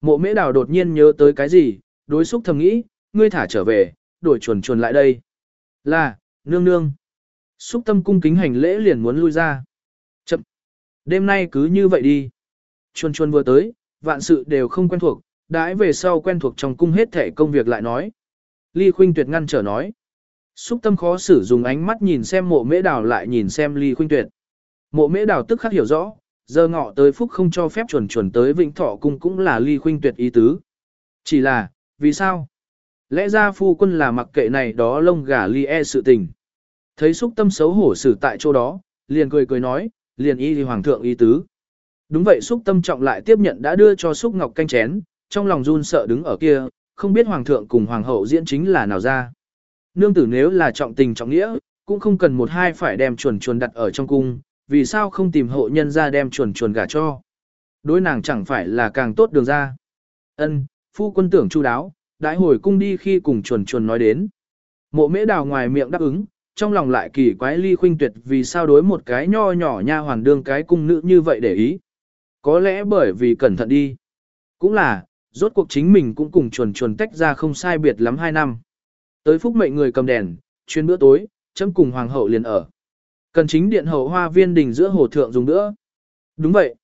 Mộ mễ đào đột nhiên nhớ tới cái gì, đối xúc thầm nghĩ, ngươi thả trở về, đổi chuồn chuồn lại đây. Là, nương nương. Xúc tâm cung kính hành lễ liền muốn lui ra. Chậm. Đêm nay cứ như vậy đi. Chuồn chuồn vừa tới, vạn sự đều không quen thuộc, đãi về sau quen thuộc trong cung hết thể công việc lại nói. Ly Khuynh Tuyệt ngăn trở nói. Xúc tâm khó xử dùng ánh mắt nhìn xem mộ mễ đào lại nhìn xem Ly Khuynh Tuyệt. Mộ mễ đào tức khắc hiểu rõ, giờ ngọ tới phúc không cho phép chuẩn chuẩn tới vĩnh thọ cung cũng là Ly Khuynh Tuyệt ý tứ. Chỉ là, vì sao? Lẽ ra phu quân là mặc kệ này đó lông gà Ly e sự tình. Thấy xúc tâm xấu hổ xử tại chỗ đó, liền cười cười nói, liền y thì hoàng thượng ý tứ. Đúng vậy xúc tâm trọng lại tiếp nhận đã đưa cho xúc ngọc canh chén, trong lòng run sợ đứng ở kia, không biết hoàng thượng cùng hoàng hậu diễn chính là nào ra. Nương tử nếu là trọng tình trọng nghĩa, cũng không cần một hai phải đem chuồn chuồn đặt ở trong cung, vì sao không tìm hộ nhân ra đem chuồn chuồn gả cho. Đối nàng chẳng phải là càng tốt đường ra. Ân, phu quân tưởng chu đáo, đãi hồi cung đi khi cùng chuồn chuồn nói đến. Mộ mễ đào ngoài miệng đáp ứng, trong lòng lại kỳ quái ly khuynh tuyệt vì sao đối một cái nho nhỏ nha hoàn đương cái cung nữ như vậy để ý. Có lẽ bởi vì cẩn thận đi. Cũng là, rốt cuộc chính mình cũng cùng chuồn chuồn tách ra không sai biệt lắm hai năm. Tới phúc mệnh người cầm đèn, chuyên bữa tối, chấm cùng hoàng hậu liền ở. Cần chính điện hậu hoa viên đình giữa hồ thượng dùng nữa. Đúng vậy.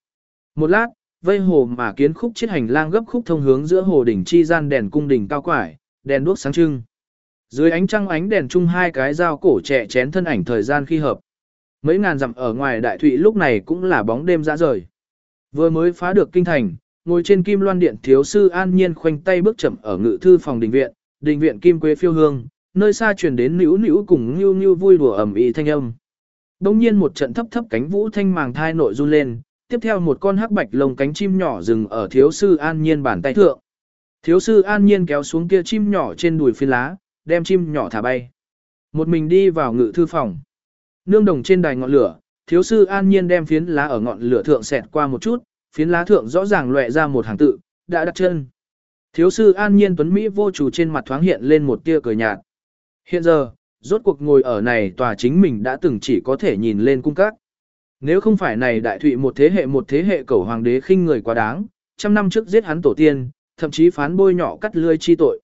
Một lát, vây hồ mà kiến khúc chiết hành lang gấp khúc thông hướng giữa hồ đỉnh chi gian đèn cung đỉnh cao quải, đèn đuốc sáng trưng. Dưới ánh trăng ánh đèn chung hai cái dao cổ trẻ chén thân ảnh thời gian khi hợp. Mấy ngàn dặm ở ngoài đại thụy lúc này cũng là bóng đêm dã rời. Vừa mới phá được kinh thành, ngồi trên kim loan điện thiếu sư an nhiên khoanh tay bước chậm ở ngự thư phòng đình viện, đình viện kim quế phiêu hương, nơi xa truyền đến nữu nữu cùng nhu nhu vui đùa ẩm ý thanh âm. Đông nhiên một trận thấp thấp cánh vũ thanh màng thai nội run lên, tiếp theo một con hắc bạch lồng cánh chim nhỏ dừng ở thiếu sư an nhiên bàn tay thượng. Thiếu sư an nhiên kéo xuống kia chim nhỏ trên đùi phi lá, đem chim nhỏ thả bay. Một mình đi vào ngự thư phòng. Nương đồng trên đài ngọn lửa, thiếu sư an nhiên đem phiến lá ở ngọn lửa thượng xẹt qua một chút, phiến lá thượng rõ ràng lóe ra một hàng tự, đã đặt chân. Thiếu sư an nhiên tuấn Mỹ vô chủ trên mặt thoáng hiện lên một tia cười nhạt. Hiện giờ, rốt cuộc ngồi ở này tòa chính mình đã từng chỉ có thể nhìn lên cung các. Nếu không phải này đại thụy một thế hệ một thế hệ cầu hoàng đế khinh người quá đáng, trăm năm trước giết hắn tổ tiên, thậm chí phán bôi nhỏ cắt lươi chi tội.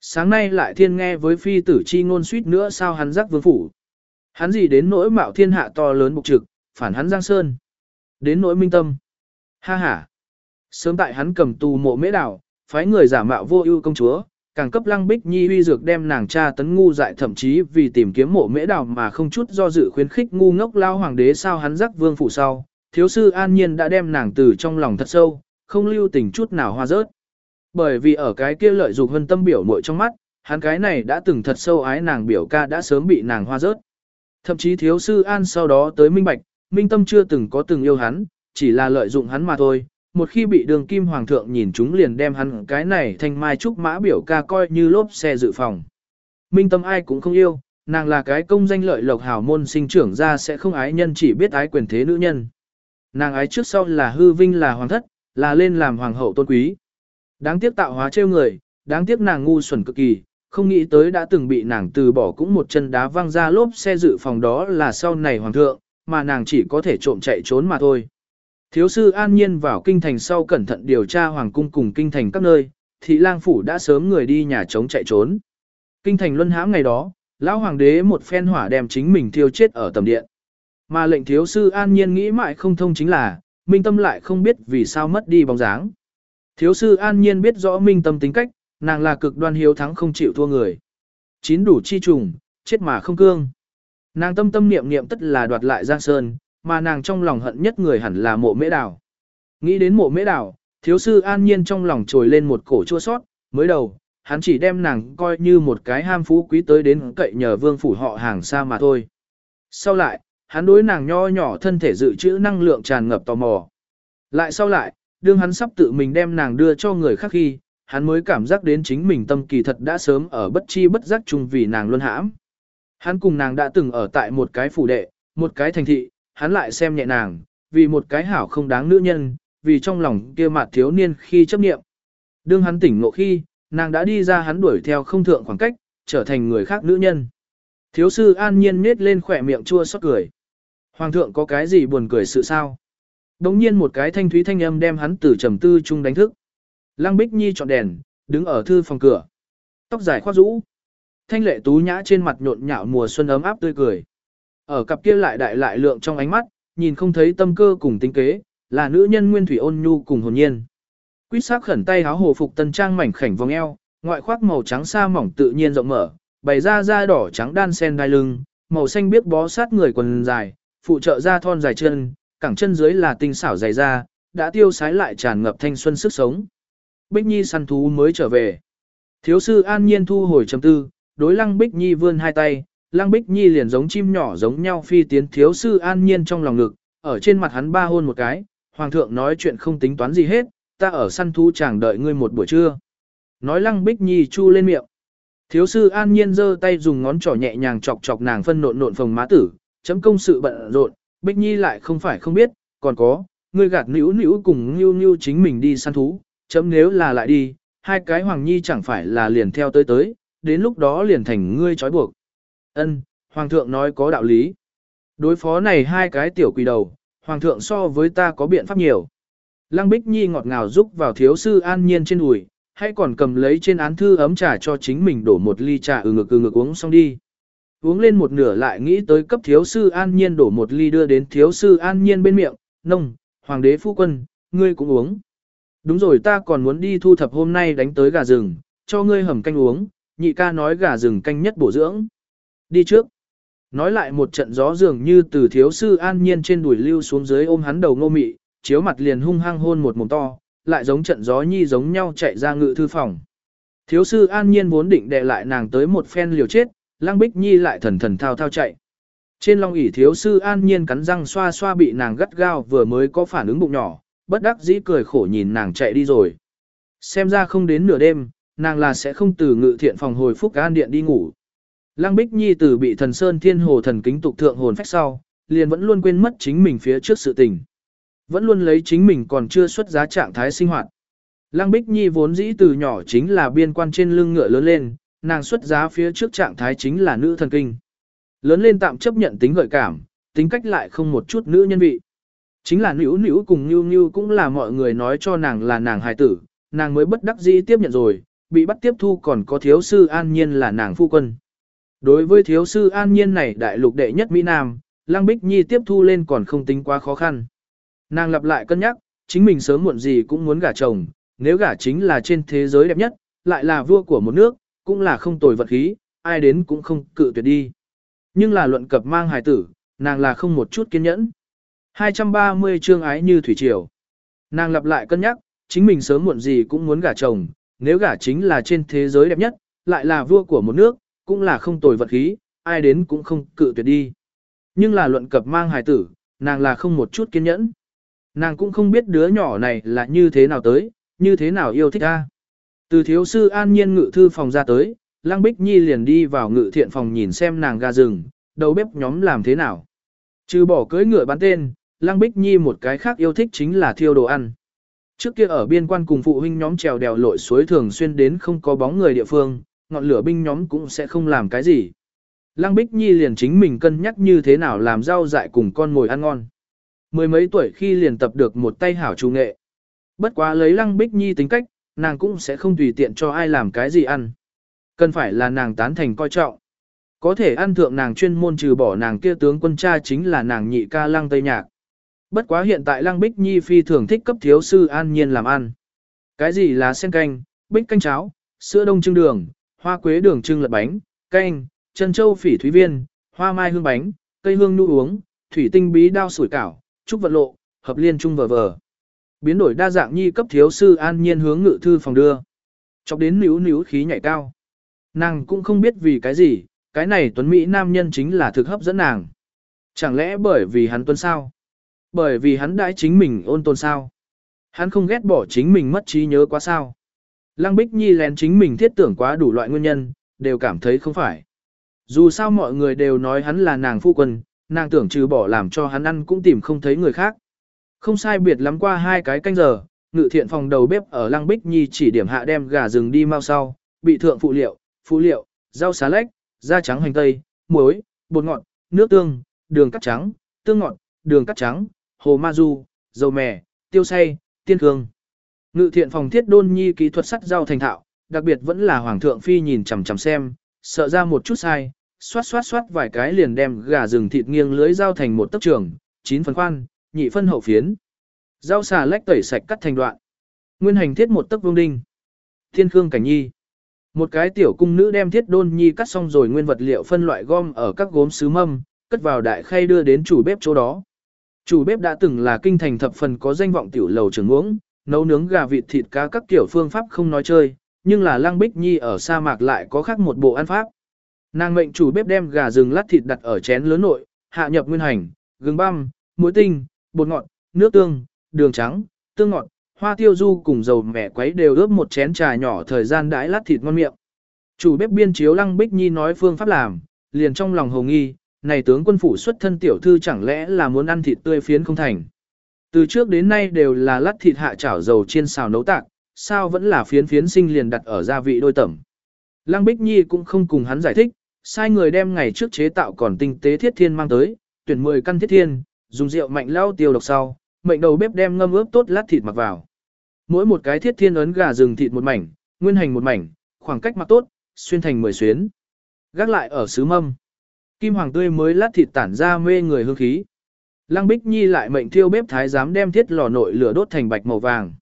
Sáng nay lại thiên nghe với phi tử chi ngôn suýt nữa sao hắn giác vương phủ. Hắn gì đến nỗi mạo thiên hạ to lớn bục trực, phản hắn giang sơn. Đến nỗi minh tâm. Ha ha. Sớm tại hắn cầm tù mộ mễ đảo, phái người giả mạo vô ưu công chúa, càng cấp lăng bích nhi huy dược đem nàng cha tấn ngu dại thậm chí vì tìm kiếm mộ mễ đảo mà không chút do dự khuyến khích ngu ngốc lao hoàng đế sao hắn giác vương phủ sau. Thiếu sư an nhiên đã đem nàng từ trong lòng thật sâu, không lưu tình chút nào hoa rớt. Bởi vì ở cái kia lợi dục hơn tâm biểu muội trong mắt, hắn cái này đã từng thật sâu ái nàng biểu ca đã sớm bị nàng hoa rớt. Thậm chí thiếu sư an sau đó tới minh bạch, minh tâm chưa từng có từng yêu hắn, chỉ là lợi dụng hắn mà thôi. Một khi bị đường kim hoàng thượng nhìn chúng liền đem hắn cái này thành mai trúc mã biểu ca coi như lốp xe dự phòng. Minh tâm ai cũng không yêu, nàng là cái công danh lợi lộc hào môn sinh trưởng ra sẽ không ái nhân chỉ biết ái quyền thế nữ nhân. Nàng ái trước sau là hư vinh là hoàng thất, là lên làm hoàng hậu tôn quý. Đáng tiếc tạo hóa trêu người, đáng tiếc nàng ngu xuẩn cực kỳ, không nghĩ tới đã từng bị nàng từ bỏ cũng một chân đá văng ra lốp xe dự phòng đó là sau này hoàng thượng, mà nàng chỉ có thể trộm chạy trốn mà thôi. Thiếu sư an nhiên vào kinh thành sau cẩn thận điều tra hoàng cung cùng kinh thành các nơi, thị lang phủ đã sớm người đi nhà trống chạy trốn. Kinh thành luân hãm ngày đó, lão hoàng đế một phen hỏa đem chính mình thiêu chết ở tầm điện. Mà lệnh thiếu sư an nhiên nghĩ mãi không thông chính là, minh tâm lại không biết vì sao mất đi bóng dáng. Thiếu sư an nhiên biết rõ minh tâm tính cách, nàng là cực đoan hiếu thắng không chịu thua người. Chín đủ chi trùng, chết mà không cương. Nàng tâm tâm niệm niệm tất là đoạt lại Giang Sơn, mà nàng trong lòng hận nhất người hẳn là mộ mễ đào. Nghĩ đến mộ mễ đào, thiếu sư an nhiên trong lòng trồi lên một cổ chua sót, mới đầu, hắn chỉ đem nàng coi như một cái ham phú quý tới đến cậy nhờ vương phủ họ hàng xa mà thôi. Sau lại, hắn đối nàng nho nhỏ thân thể dự trữ năng lượng tràn ngập tò mò. Lại sau lại, đương hắn sắp tự mình đem nàng đưa cho người khác khi, hắn mới cảm giác đến chính mình tâm kỳ thật đã sớm ở bất chi bất giác chung vì nàng luôn hãm. Hắn cùng nàng đã từng ở tại một cái phủ đệ, một cái thành thị, hắn lại xem nhẹ nàng, vì một cái hảo không đáng nữ nhân, vì trong lòng kia mặt thiếu niên khi chấp niệm. Đương hắn tỉnh ngộ khi, nàng đã đi ra hắn đuổi theo không thượng khoảng cách, trở thành người khác nữ nhân. Thiếu sư an nhiên nết lên khỏe miệng chua xót cười. Hoàng thượng có cái gì buồn cười sự sao? Đống nhiên một cái thanh thúy thanh âm đem hắn từ trầm tư chung đánh thức. Lăng Bích Nhi chọn đèn, đứng ở thư phòng cửa. Tóc dài khoác rũ. Thanh lệ tú nhã trên mặt nhộn nhạo mùa xuân ấm áp tươi cười. Ở cặp kia lại đại lại lượng trong ánh mắt, nhìn không thấy tâm cơ cùng tính kế, là nữ nhân nguyên thủy ôn nhu cùng hồn nhiên. Quýt sắc khẩn tay háo hồ phục tân trang mảnh khảnh vòng eo, ngoại khoác màu trắng sa mỏng tự nhiên rộng mở, bày ra da đỏ trắng đan sen đai lưng, màu xanh biếc bó sát người quần dài, phụ trợ da thon dài chân, cẳng chân dưới là tinh xảo dày da, đã tiêu sái lại tràn ngập thanh xuân sức sống. Bích Nhi săn thú mới trở về. Thiếu sư an nhiên thu hồi chấm tư, đối lăng Bích Nhi vươn hai tay, lăng Bích Nhi liền giống chim nhỏ giống nhau phi tiến thiếu sư an nhiên trong lòng ngực, ở trên mặt hắn ba hôn một cái, hoàng thượng nói chuyện không tính toán gì hết, ta ở săn thú chẳng đợi ngươi một buổi trưa. Nói lăng Bích Nhi chu lên miệng. Thiếu sư an nhiên giơ tay dùng ngón trỏ nhẹ nhàng chọc chọc nàng phân nộn nộn phòng má tử, chấm công sự bận rộn, Bích Nhi lại không phải không biết, còn có, ngươi gạt nữu nữu cùng nữu nữu chính mình đi săn thú, chấm nếu là lại đi, hai cái hoàng nhi chẳng phải là liền theo tới tới, đến lúc đó liền thành ngươi trói buộc. Ân, hoàng thượng nói có đạo lý. Đối phó này hai cái tiểu quỷ đầu, hoàng thượng so với ta có biện pháp nhiều. Lăng Bích Nhi ngọt ngào giúp vào thiếu sư an nhiên trên đùi, hay còn cầm lấy trên án thư ấm trà cho chính mình đổ một ly trà ừ ngực ừ ngực uống xong đi. Uống lên một nửa lại nghĩ tới cấp thiếu sư an nhiên đổ một ly đưa đến thiếu sư an nhiên bên miệng, nông, hoàng đế phu quân, ngươi cũng uống. Đúng rồi ta còn muốn đi thu thập hôm nay đánh tới gà rừng, cho ngươi hầm canh uống, nhị ca nói gà rừng canh nhất bổ dưỡng. Đi trước. Nói lại một trận gió dường như từ thiếu sư an nhiên trên đùi lưu xuống dưới ôm hắn đầu ngô mị, chiếu mặt liền hung hăng hôn một mồm to, lại giống trận gió nhi giống nhau chạy ra ngự thư phòng. Thiếu sư an nhiên vốn định đè lại nàng tới một phen liều chết, lăng bích nhi lại thần thần thao thao chạy. Trên long ỷ thiếu sư an nhiên cắn răng xoa xoa bị nàng gắt gao vừa mới có phản ứng bụng nhỏ, bất đắc dĩ cười khổ nhìn nàng chạy đi rồi. Xem ra không đến nửa đêm, nàng là sẽ không từ ngự thiện phòng hồi phúc an điện đi ngủ. Lăng Bích Nhi từ bị thần sơn thiên hồ thần kính tục thượng hồn phách sau, liền vẫn luôn quên mất chính mình phía trước sự tình. Vẫn luôn lấy chính mình còn chưa xuất giá trạng thái sinh hoạt. Lăng Bích Nhi vốn dĩ từ nhỏ chính là biên quan trên lưng ngựa lớn lên, nàng xuất giá phía trước trạng thái chính là nữ thần kinh. Lớn lên tạm chấp nhận tính gợi cảm, tính cách lại không một chút nữ nhân vị. Chính là nữ nữ cùng Nhu Nhu cũng là mọi người nói cho nàng là nàng hài tử, nàng mới bất đắc dĩ tiếp nhận rồi, bị bắt tiếp thu còn có thiếu sư an nhiên là nàng phu quân. Đối với thiếu sư an nhiên này đại lục đệ nhất Mỹ Nam, Lăng Bích Nhi tiếp thu lên còn không tính quá khó khăn. Nàng lặp lại cân nhắc, chính mình sớm muộn gì cũng muốn gả chồng, nếu gả chính là trên thế giới đẹp nhất, lại là vua của một nước, cũng là không tồi vật khí, ai đến cũng không cự tuyệt đi. Nhưng là luận cập mang hài tử, nàng là không một chút kiên nhẫn. 230 chương ái như thủy triều. Nàng lặp lại cân nhắc, chính mình sớm muộn gì cũng muốn gả chồng, nếu gả chính là trên thế giới đẹp nhất, lại là vua của một nước, cũng là không tồi vật khí, ai đến cũng không cự tuyệt đi. Nhưng là luận cập mang hài tử, nàng là không một chút kiên nhẫn. Nàng cũng không biết đứa nhỏ này là như thế nào tới, như thế nào yêu thích ta. Từ thiếu sư an nhiên ngự thư phòng ra tới, Lăng Bích Nhi liền đi vào ngự thiện phòng nhìn xem nàng gà rừng, đầu bếp nhóm làm thế nào. Trừ bỏ cưới ngựa bán tên, Lăng Bích Nhi một cái khác yêu thích chính là thiêu đồ ăn. Trước kia ở biên quan cùng phụ huynh nhóm trèo đèo lội suối thường xuyên đến không có bóng người địa phương, ngọn lửa binh nhóm cũng sẽ không làm cái gì. Lăng Bích Nhi liền chính mình cân nhắc như thế nào làm rau dại cùng con ngồi ăn ngon. Mười mấy tuổi khi liền tập được một tay hảo chủ nghệ. Bất quá lấy Lăng Bích Nhi tính cách, nàng cũng sẽ không tùy tiện cho ai làm cái gì ăn. Cần phải là nàng tán thành coi trọng. Có thể ăn thượng nàng chuyên môn trừ bỏ nàng kia tướng quân cha chính là nàng nhị ca Lăng Tây Nhạc. Bất quá hiện tại Lăng Bích Nhi phi thường thích cấp thiếu sư an nhiên làm ăn. Cái gì là sen canh, bích canh cháo, sữa đông trưng đường, hoa quế đường trưng lật bánh, canh, chân châu phỉ thúy viên, hoa mai hương bánh, cây hương nu uống, thủy tinh bí đao sủi cảo, trúc vật lộ, hợp liên trung vờ vờ. Biến đổi đa dạng nhi cấp thiếu sư an nhiên hướng ngự thư phòng đưa. chọc đến níu níu khí nhảy cao. Nàng cũng không biết vì cái gì, cái này tuấn Mỹ nam nhân chính là thực hấp dẫn nàng. Chẳng lẽ bởi vì hắn tuấn sao? Bởi vì hắn đãi chính mình ôn tôn sao? Hắn không ghét bỏ chính mình mất trí nhớ quá sao? Lăng Bích Nhi lén chính mình thiết tưởng quá đủ loại nguyên nhân, đều cảm thấy không phải. Dù sao mọi người đều nói hắn là nàng phu quân, nàng tưởng trừ bỏ làm cho hắn ăn cũng tìm không thấy người khác. Không sai biệt lắm qua hai cái canh giờ, ngự thiện phòng đầu bếp ở Lăng Bích Nhi chỉ điểm hạ đem gà rừng đi mau sau, bị thượng phụ liệu, phụ liệu, rau xá lách, da trắng hành tây, muối, bột ngọt, nước tương, đường cắt trắng, tương ngọt, đường cắt trắng, hồ ma du, dầu mè, tiêu xay, tiên hương. Ngự thiện phòng thiết đôn nhi kỹ thuật sắt rau thành thạo, đặc biệt vẫn là hoàng thượng phi nhìn chằm chằm xem, sợ ra một chút sai, xoát xoát xoát vài cái liền đem gà rừng thịt nghiêng lưới dao thành một tấc trường, chín phần khoan, nhị phân hậu phiến. Rau xà lách tẩy sạch cắt thành đoạn. Nguyên hành thiết một tấc vương đinh. Thiên khương cảnh nhi. Một cái tiểu cung nữ đem thiết đôn nhi cắt xong rồi nguyên vật liệu phân loại gom ở các gốm sứ mâm, cất vào đại khay đưa đến chủ bếp chỗ đó. Chủ bếp đã từng là kinh thành thập phần có danh vọng tiểu lầu trưởng uống, nấu nướng gà vịt thịt cá các kiểu phương pháp không nói chơi, nhưng là Lăng Bích Nhi ở sa mạc lại có khác một bộ ăn pháp. Nàng mệnh chủ bếp đem gà rừng lát thịt đặt ở chén lớn nội, hạ nhập nguyên hành, gừng băm, muối tinh, bột ngọt, nước tương, đường trắng, tương ngọt, hoa tiêu du cùng dầu mẹ quấy đều ướp một chén trà nhỏ thời gian đãi lát thịt ngon miệng. Chủ bếp biên chiếu Lăng Bích Nhi nói phương pháp làm, liền trong lòng hồ nghi, này tướng quân phủ xuất thân tiểu thư chẳng lẽ là muốn ăn thịt tươi phiến không thành. Từ trước đến nay đều là lát thịt hạ chảo dầu chiên xào nấu tạc, sao vẫn là phiến phiến sinh liền đặt ở gia vị đôi tẩm. Lăng Bích Nhi cũng không cùng hắn giải thích, sai người đem ngày trước chế tạo còn tinh tế thiết thiên mang tới, tuyển 10 căn thiết thiên, dùng rượu mạnh lao tiêu độc sau, mệnh đầu bếp đem ngâm ướp tốt lát thịt mặc vào. Mỗi một cái thiết thiên ấn gà rừng thịt một mảnh, nguyên hành một mảnh, khoảng cách mặc tốt, xuyên thành 10 xuyến. Gác lại ở sứ mâm. Kim hoàng tươi mới lát thịt tản ra mê người hương khí. Lăng Bích Nhi lại mệnh thiêu bếp thái giám đem thiết lò nội lửa đốt thành bạch màu vàng.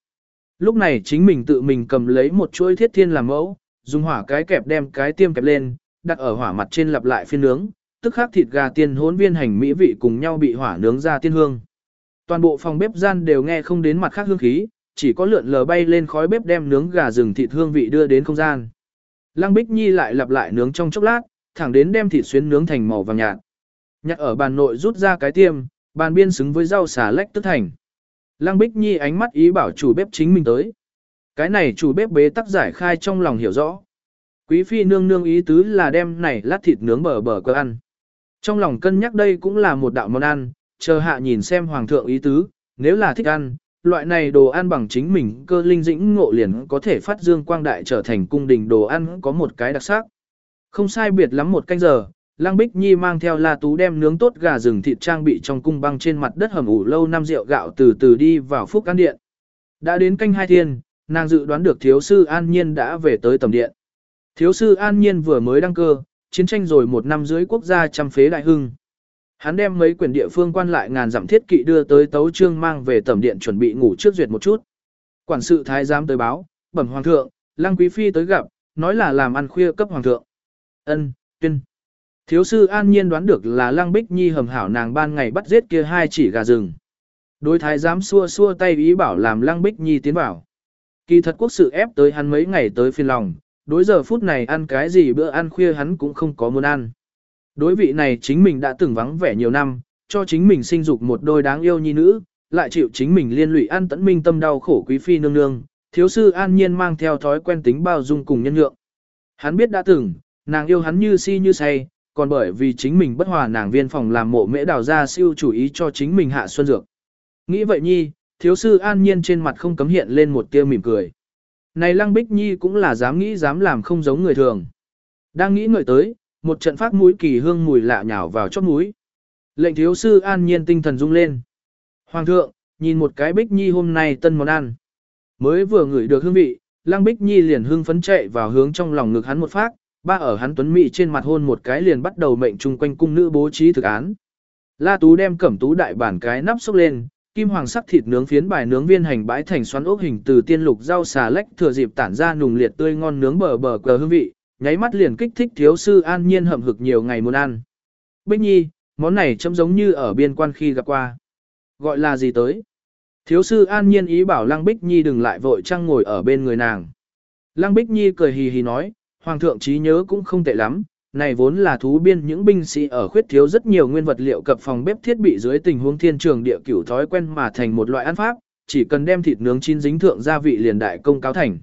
Lúc này chính mình tự mình cầm lấy một chuỗi thiết thiên làm mẫu, dùng hỏa cái kẹp đem cái tiêm kẹp lên, đặt ở hỏa mặt trên lặp lại phiên nướng, tức khắc thịt gà tiên hỗn viên hành mỹ vị cùng nhau bị hỏa nướng ra tiên hương. Toàn bộ phòng bếp gian đều nghe không đến mặt khác hương khí, chỉ có lượn lờ bay lên khói bếp đem nướng gà rừng thịt hương vị đưa đến không gian. Lăng Bích Nhi lại lặp lại nướng trong chốc lát, thẳng đến đem thịt xuyến nướng thành màu vàng nhạt. Nhặt ở bàn nội rút ra cái tiêm, bàn biên xứng với rau xà lách tức thành. Lăng Bích Nhi ánh mắt ý bảo chủ bếp chính mình tới. Cái này chủ bếp bế tắc giải khai trong lòng hiểu rõ. Quý phi nương nương ý tứ là đem này lát thịt nướng bờ bờ cơ ăn. Trong lòng cân nhắc đây cũng là một đạo món ăn, chờ hạ nhìn xem hoàng thượng ý tứ, nếu là thích ăn, loại này đồ ăn bằng chính mình cơ linh dĩnh ngộ liền có thể phát dương quang đại trở thành cung đình đồ ăn có một cái đặc sắc. Không sai biệt lắm một canh giờ, Lăng Bích Nhi mang theo La Tú đem nướng tốt gà rừng thịt trang bị trong cung băng trên mặt đất hầm ủ lâu năm rượu gạo từ từ đi vào phúc căn điện. Đã đến canh hai thiên, nàng dự đoán được thiếu sư An Nhiên đã về tới tầm điện. Thiếu sư An Nhiên vừa mới đăng cơ, chiến tranh rồi một năm dưới quốc gia trăm phế đại hưng. Hắn đem mấy quyển địa phương quan lại ngàn dặm thiết kỵ đưa tới tấu trương mang về tầm điện chuẩn bị ngủ trước duyệt một chút. Quản sự thái giám tới báo, bẩm hoàng thượng, lăng quý phi tới gặp, nói là làm ăn khuya cấp hoàng thượng. Ân, tuyên. Thiếu sư an nhiên đoán được là lăng bích nhi hầm hảo nàng ban ngày bắt giết kia hai chỉ gà rừng. Đối thái giám xua xua tay ý bảo làm lăng bích nhi tiến vào. Kỳ thật quốc sự ép tới hắn mấy ngày tới phiền lòng, đối giờ phút này ăn cái gì bữa ăn khuya hắn cũng không có muốn ăn. Đối vị này chính mình đã từng vắng vẻ nhiều năm, cho chính mình sinh dục một đôi đáng yêu nhi nữ, lại chịu chính mình liên lụy ăn tẫn minh tâm đau khổ quý phi nương nương, thiếu sư an nhiên mang theo thói quen tính bao dung cùng nhân nhượng. Hắn biết đã từng, nàng yêu hắn như si như say, còn bởi vì chính mình bất hòa nàng viên phòng làm mộ mễ đào ra siêu chủ ý cho chính mình hạ xuân dược. Nghĩ vậy nhi, thiếu sư an nhiên trên mặt không cấm hiện lên một tia mỉm cười. Này lăng bích nhi cũng là dám nghĩ dám làm không giống người thường. Đang nghĩ ngợi tới, một trận phát mũi kỳ hương mùi lạ nhào vào chót mũi. Lệnh thiếu sư an nhiên tinh thần rung lên. Hoàng thượng, nhìn một cái bích nhi hôm nay tân món ăn. Mới vừa ngửi được hương vị, lăng bích nhi liền hương phấn chạy vào hướng trong lòng ngực hắn một phát, ba ở hắn tuấn mỹ trên mặt hôn một cái liền bắt đầu mệnh chung quanh cung nữ bố trí thực án. La Tú đem cẩm tú đại bản cái nắp xúc lên, kim hoàng sắc thịt nướng phiến bài nướng viên hành bãi thành xoắn ốc hình từ tiên lục rau xà lách thừa dịp tản ra nùng liệt tươi ngon nướng bờ bờ cờ hương vị, nháy mắt liền kích thích thiếu sư an nhiên hậm hực nhiều ngày muốn ăn. Bích nhi, món này chấm giống như ở biên quan khi gặp qua. Gọi là gì tới? Thiếu sư an nhiên ý bảo lăng bích nhi đừng lại vội trăng ngồi ở bên người nàng. Lăng Bích Nhi cười hì hì nói, Hoàng thượng trí nhớ cũng không tệ lắm, này vốn là thú biên những binh sĩ ở khuyết thiếu rất nhiều nguyên vật liệu cập phòng bếp thiết bị dưới tình huống thiên trường địa cửu thói quen mà thành một loại ăn pháp, chỉ cần đem thịt nướng chín dính thượng gia vị liền đại công cáo thành.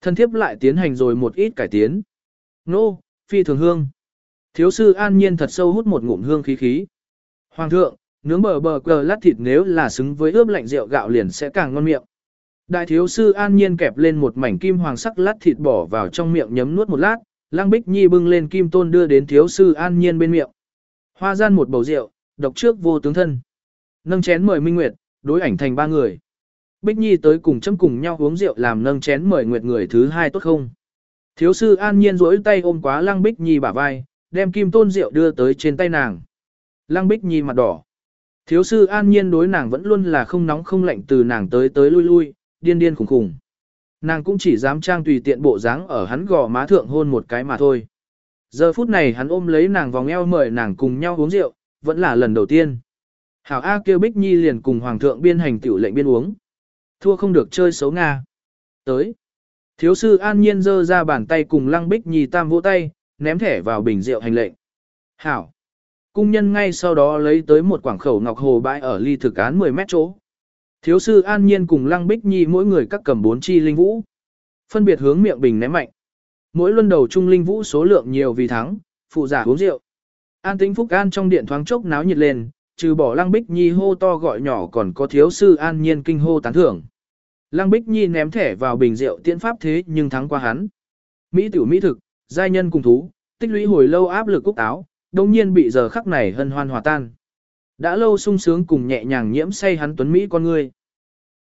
Thân thiếp lại tiến hành rồi một ít cải tiến. Nô, phi thường hương. Thiếu sư an nhiên thật sâu hút một ngụm hương khí khí. Hoàng thượng, nướng bờ bờ cờ lát thịt nếu là xứng với ướp lạnh rượu gạo liền sẽ càng ngon miệng. Đại thiếu sư an nhiên kẹp lên một mảnh kim hoàng sắc lát thịt bỏ vào trong miệng nhấm nuốt một lát, Lăng Bích Nhi bưng lên kim tôn đưa đến thiếu sư an nhiên bên miệng. Hoa gian một bầu rượu, độc trước vô tướng thân. Nâng chén mời Minh Nguyệt, đối ảnh thành ba người. Bích Nhi tới cùng chấm cùng nhau uống rượu làm nâng chén mời Nguyệt người thứ hai tốt không? Thiếu sư an nhiên rỗi tay ôm quá Lăng Bích Nhi bả vai, đem kim tôn rượu đưa tới trên tay nàng. Lăng Bích Nhi mặt đỏ. Thiếu sư an nhiên đối nàng vẫn luôn là không nóng không lạnh từ nàng tới tới lui lui, điên điên khủng khủng. Nàng cũng chỉ dám trang tùy tiện bộ dáng ở hắn gò má thượng hôn một cái mà thôi. Giờ phút này hắn ôm lấy nàng vòng eo mời nàng cùng nhau uống rượu, vẫn là lần đầu tiên. Hảo A kêu Bích Nhi liền cùng Hoàng thượng biên hành tiểu lệnh biên uống. Thua không được chơi xấu Nga. Tới. Thiếu sư an nhiên giơ ra bàn tay cùng lăng Bích Nhi tam vỗ tay, ném thẻ vào bình rượu hành lệnh. Hảo. Cung nhân ngay sau đó lấy tới một quảng khẩu ngọc hồ bãi ở ly thực án 10 mét chỗ. Thiếu sư An Nhiên cùng Lăng Bích Nhi mỗi người các cầm bốn chi linh vũ. Phân biệt hướng miệng bình ném mạnh. Mỗi luân đầu trung linh vũ số lượng nhiều vì thắng, phụ giả uống rượu. An tính phúc an trong điện thoáng chốc náo nhiệt lên, trừ bỏ Lăng Bích Nhi hô to gọi nhỏ còn có thiếu sư An Nhiên kinh hô tán thưởng. Lăng Bích Nhi ném thẻ vào bình rượu tiễn pháp thế nhưng thắng qua hắn. Mỹ tiểu mỹ thực, giai nhân cùng thú, tích lũy hồi lâu áp lực cúc áo, đồng nhiên bị giờ khắc này hân hoan hòa tan. Đã lâu sung sướng cùng nhẹ nhàng nhiễm say hắn tuấn Mỹ con người.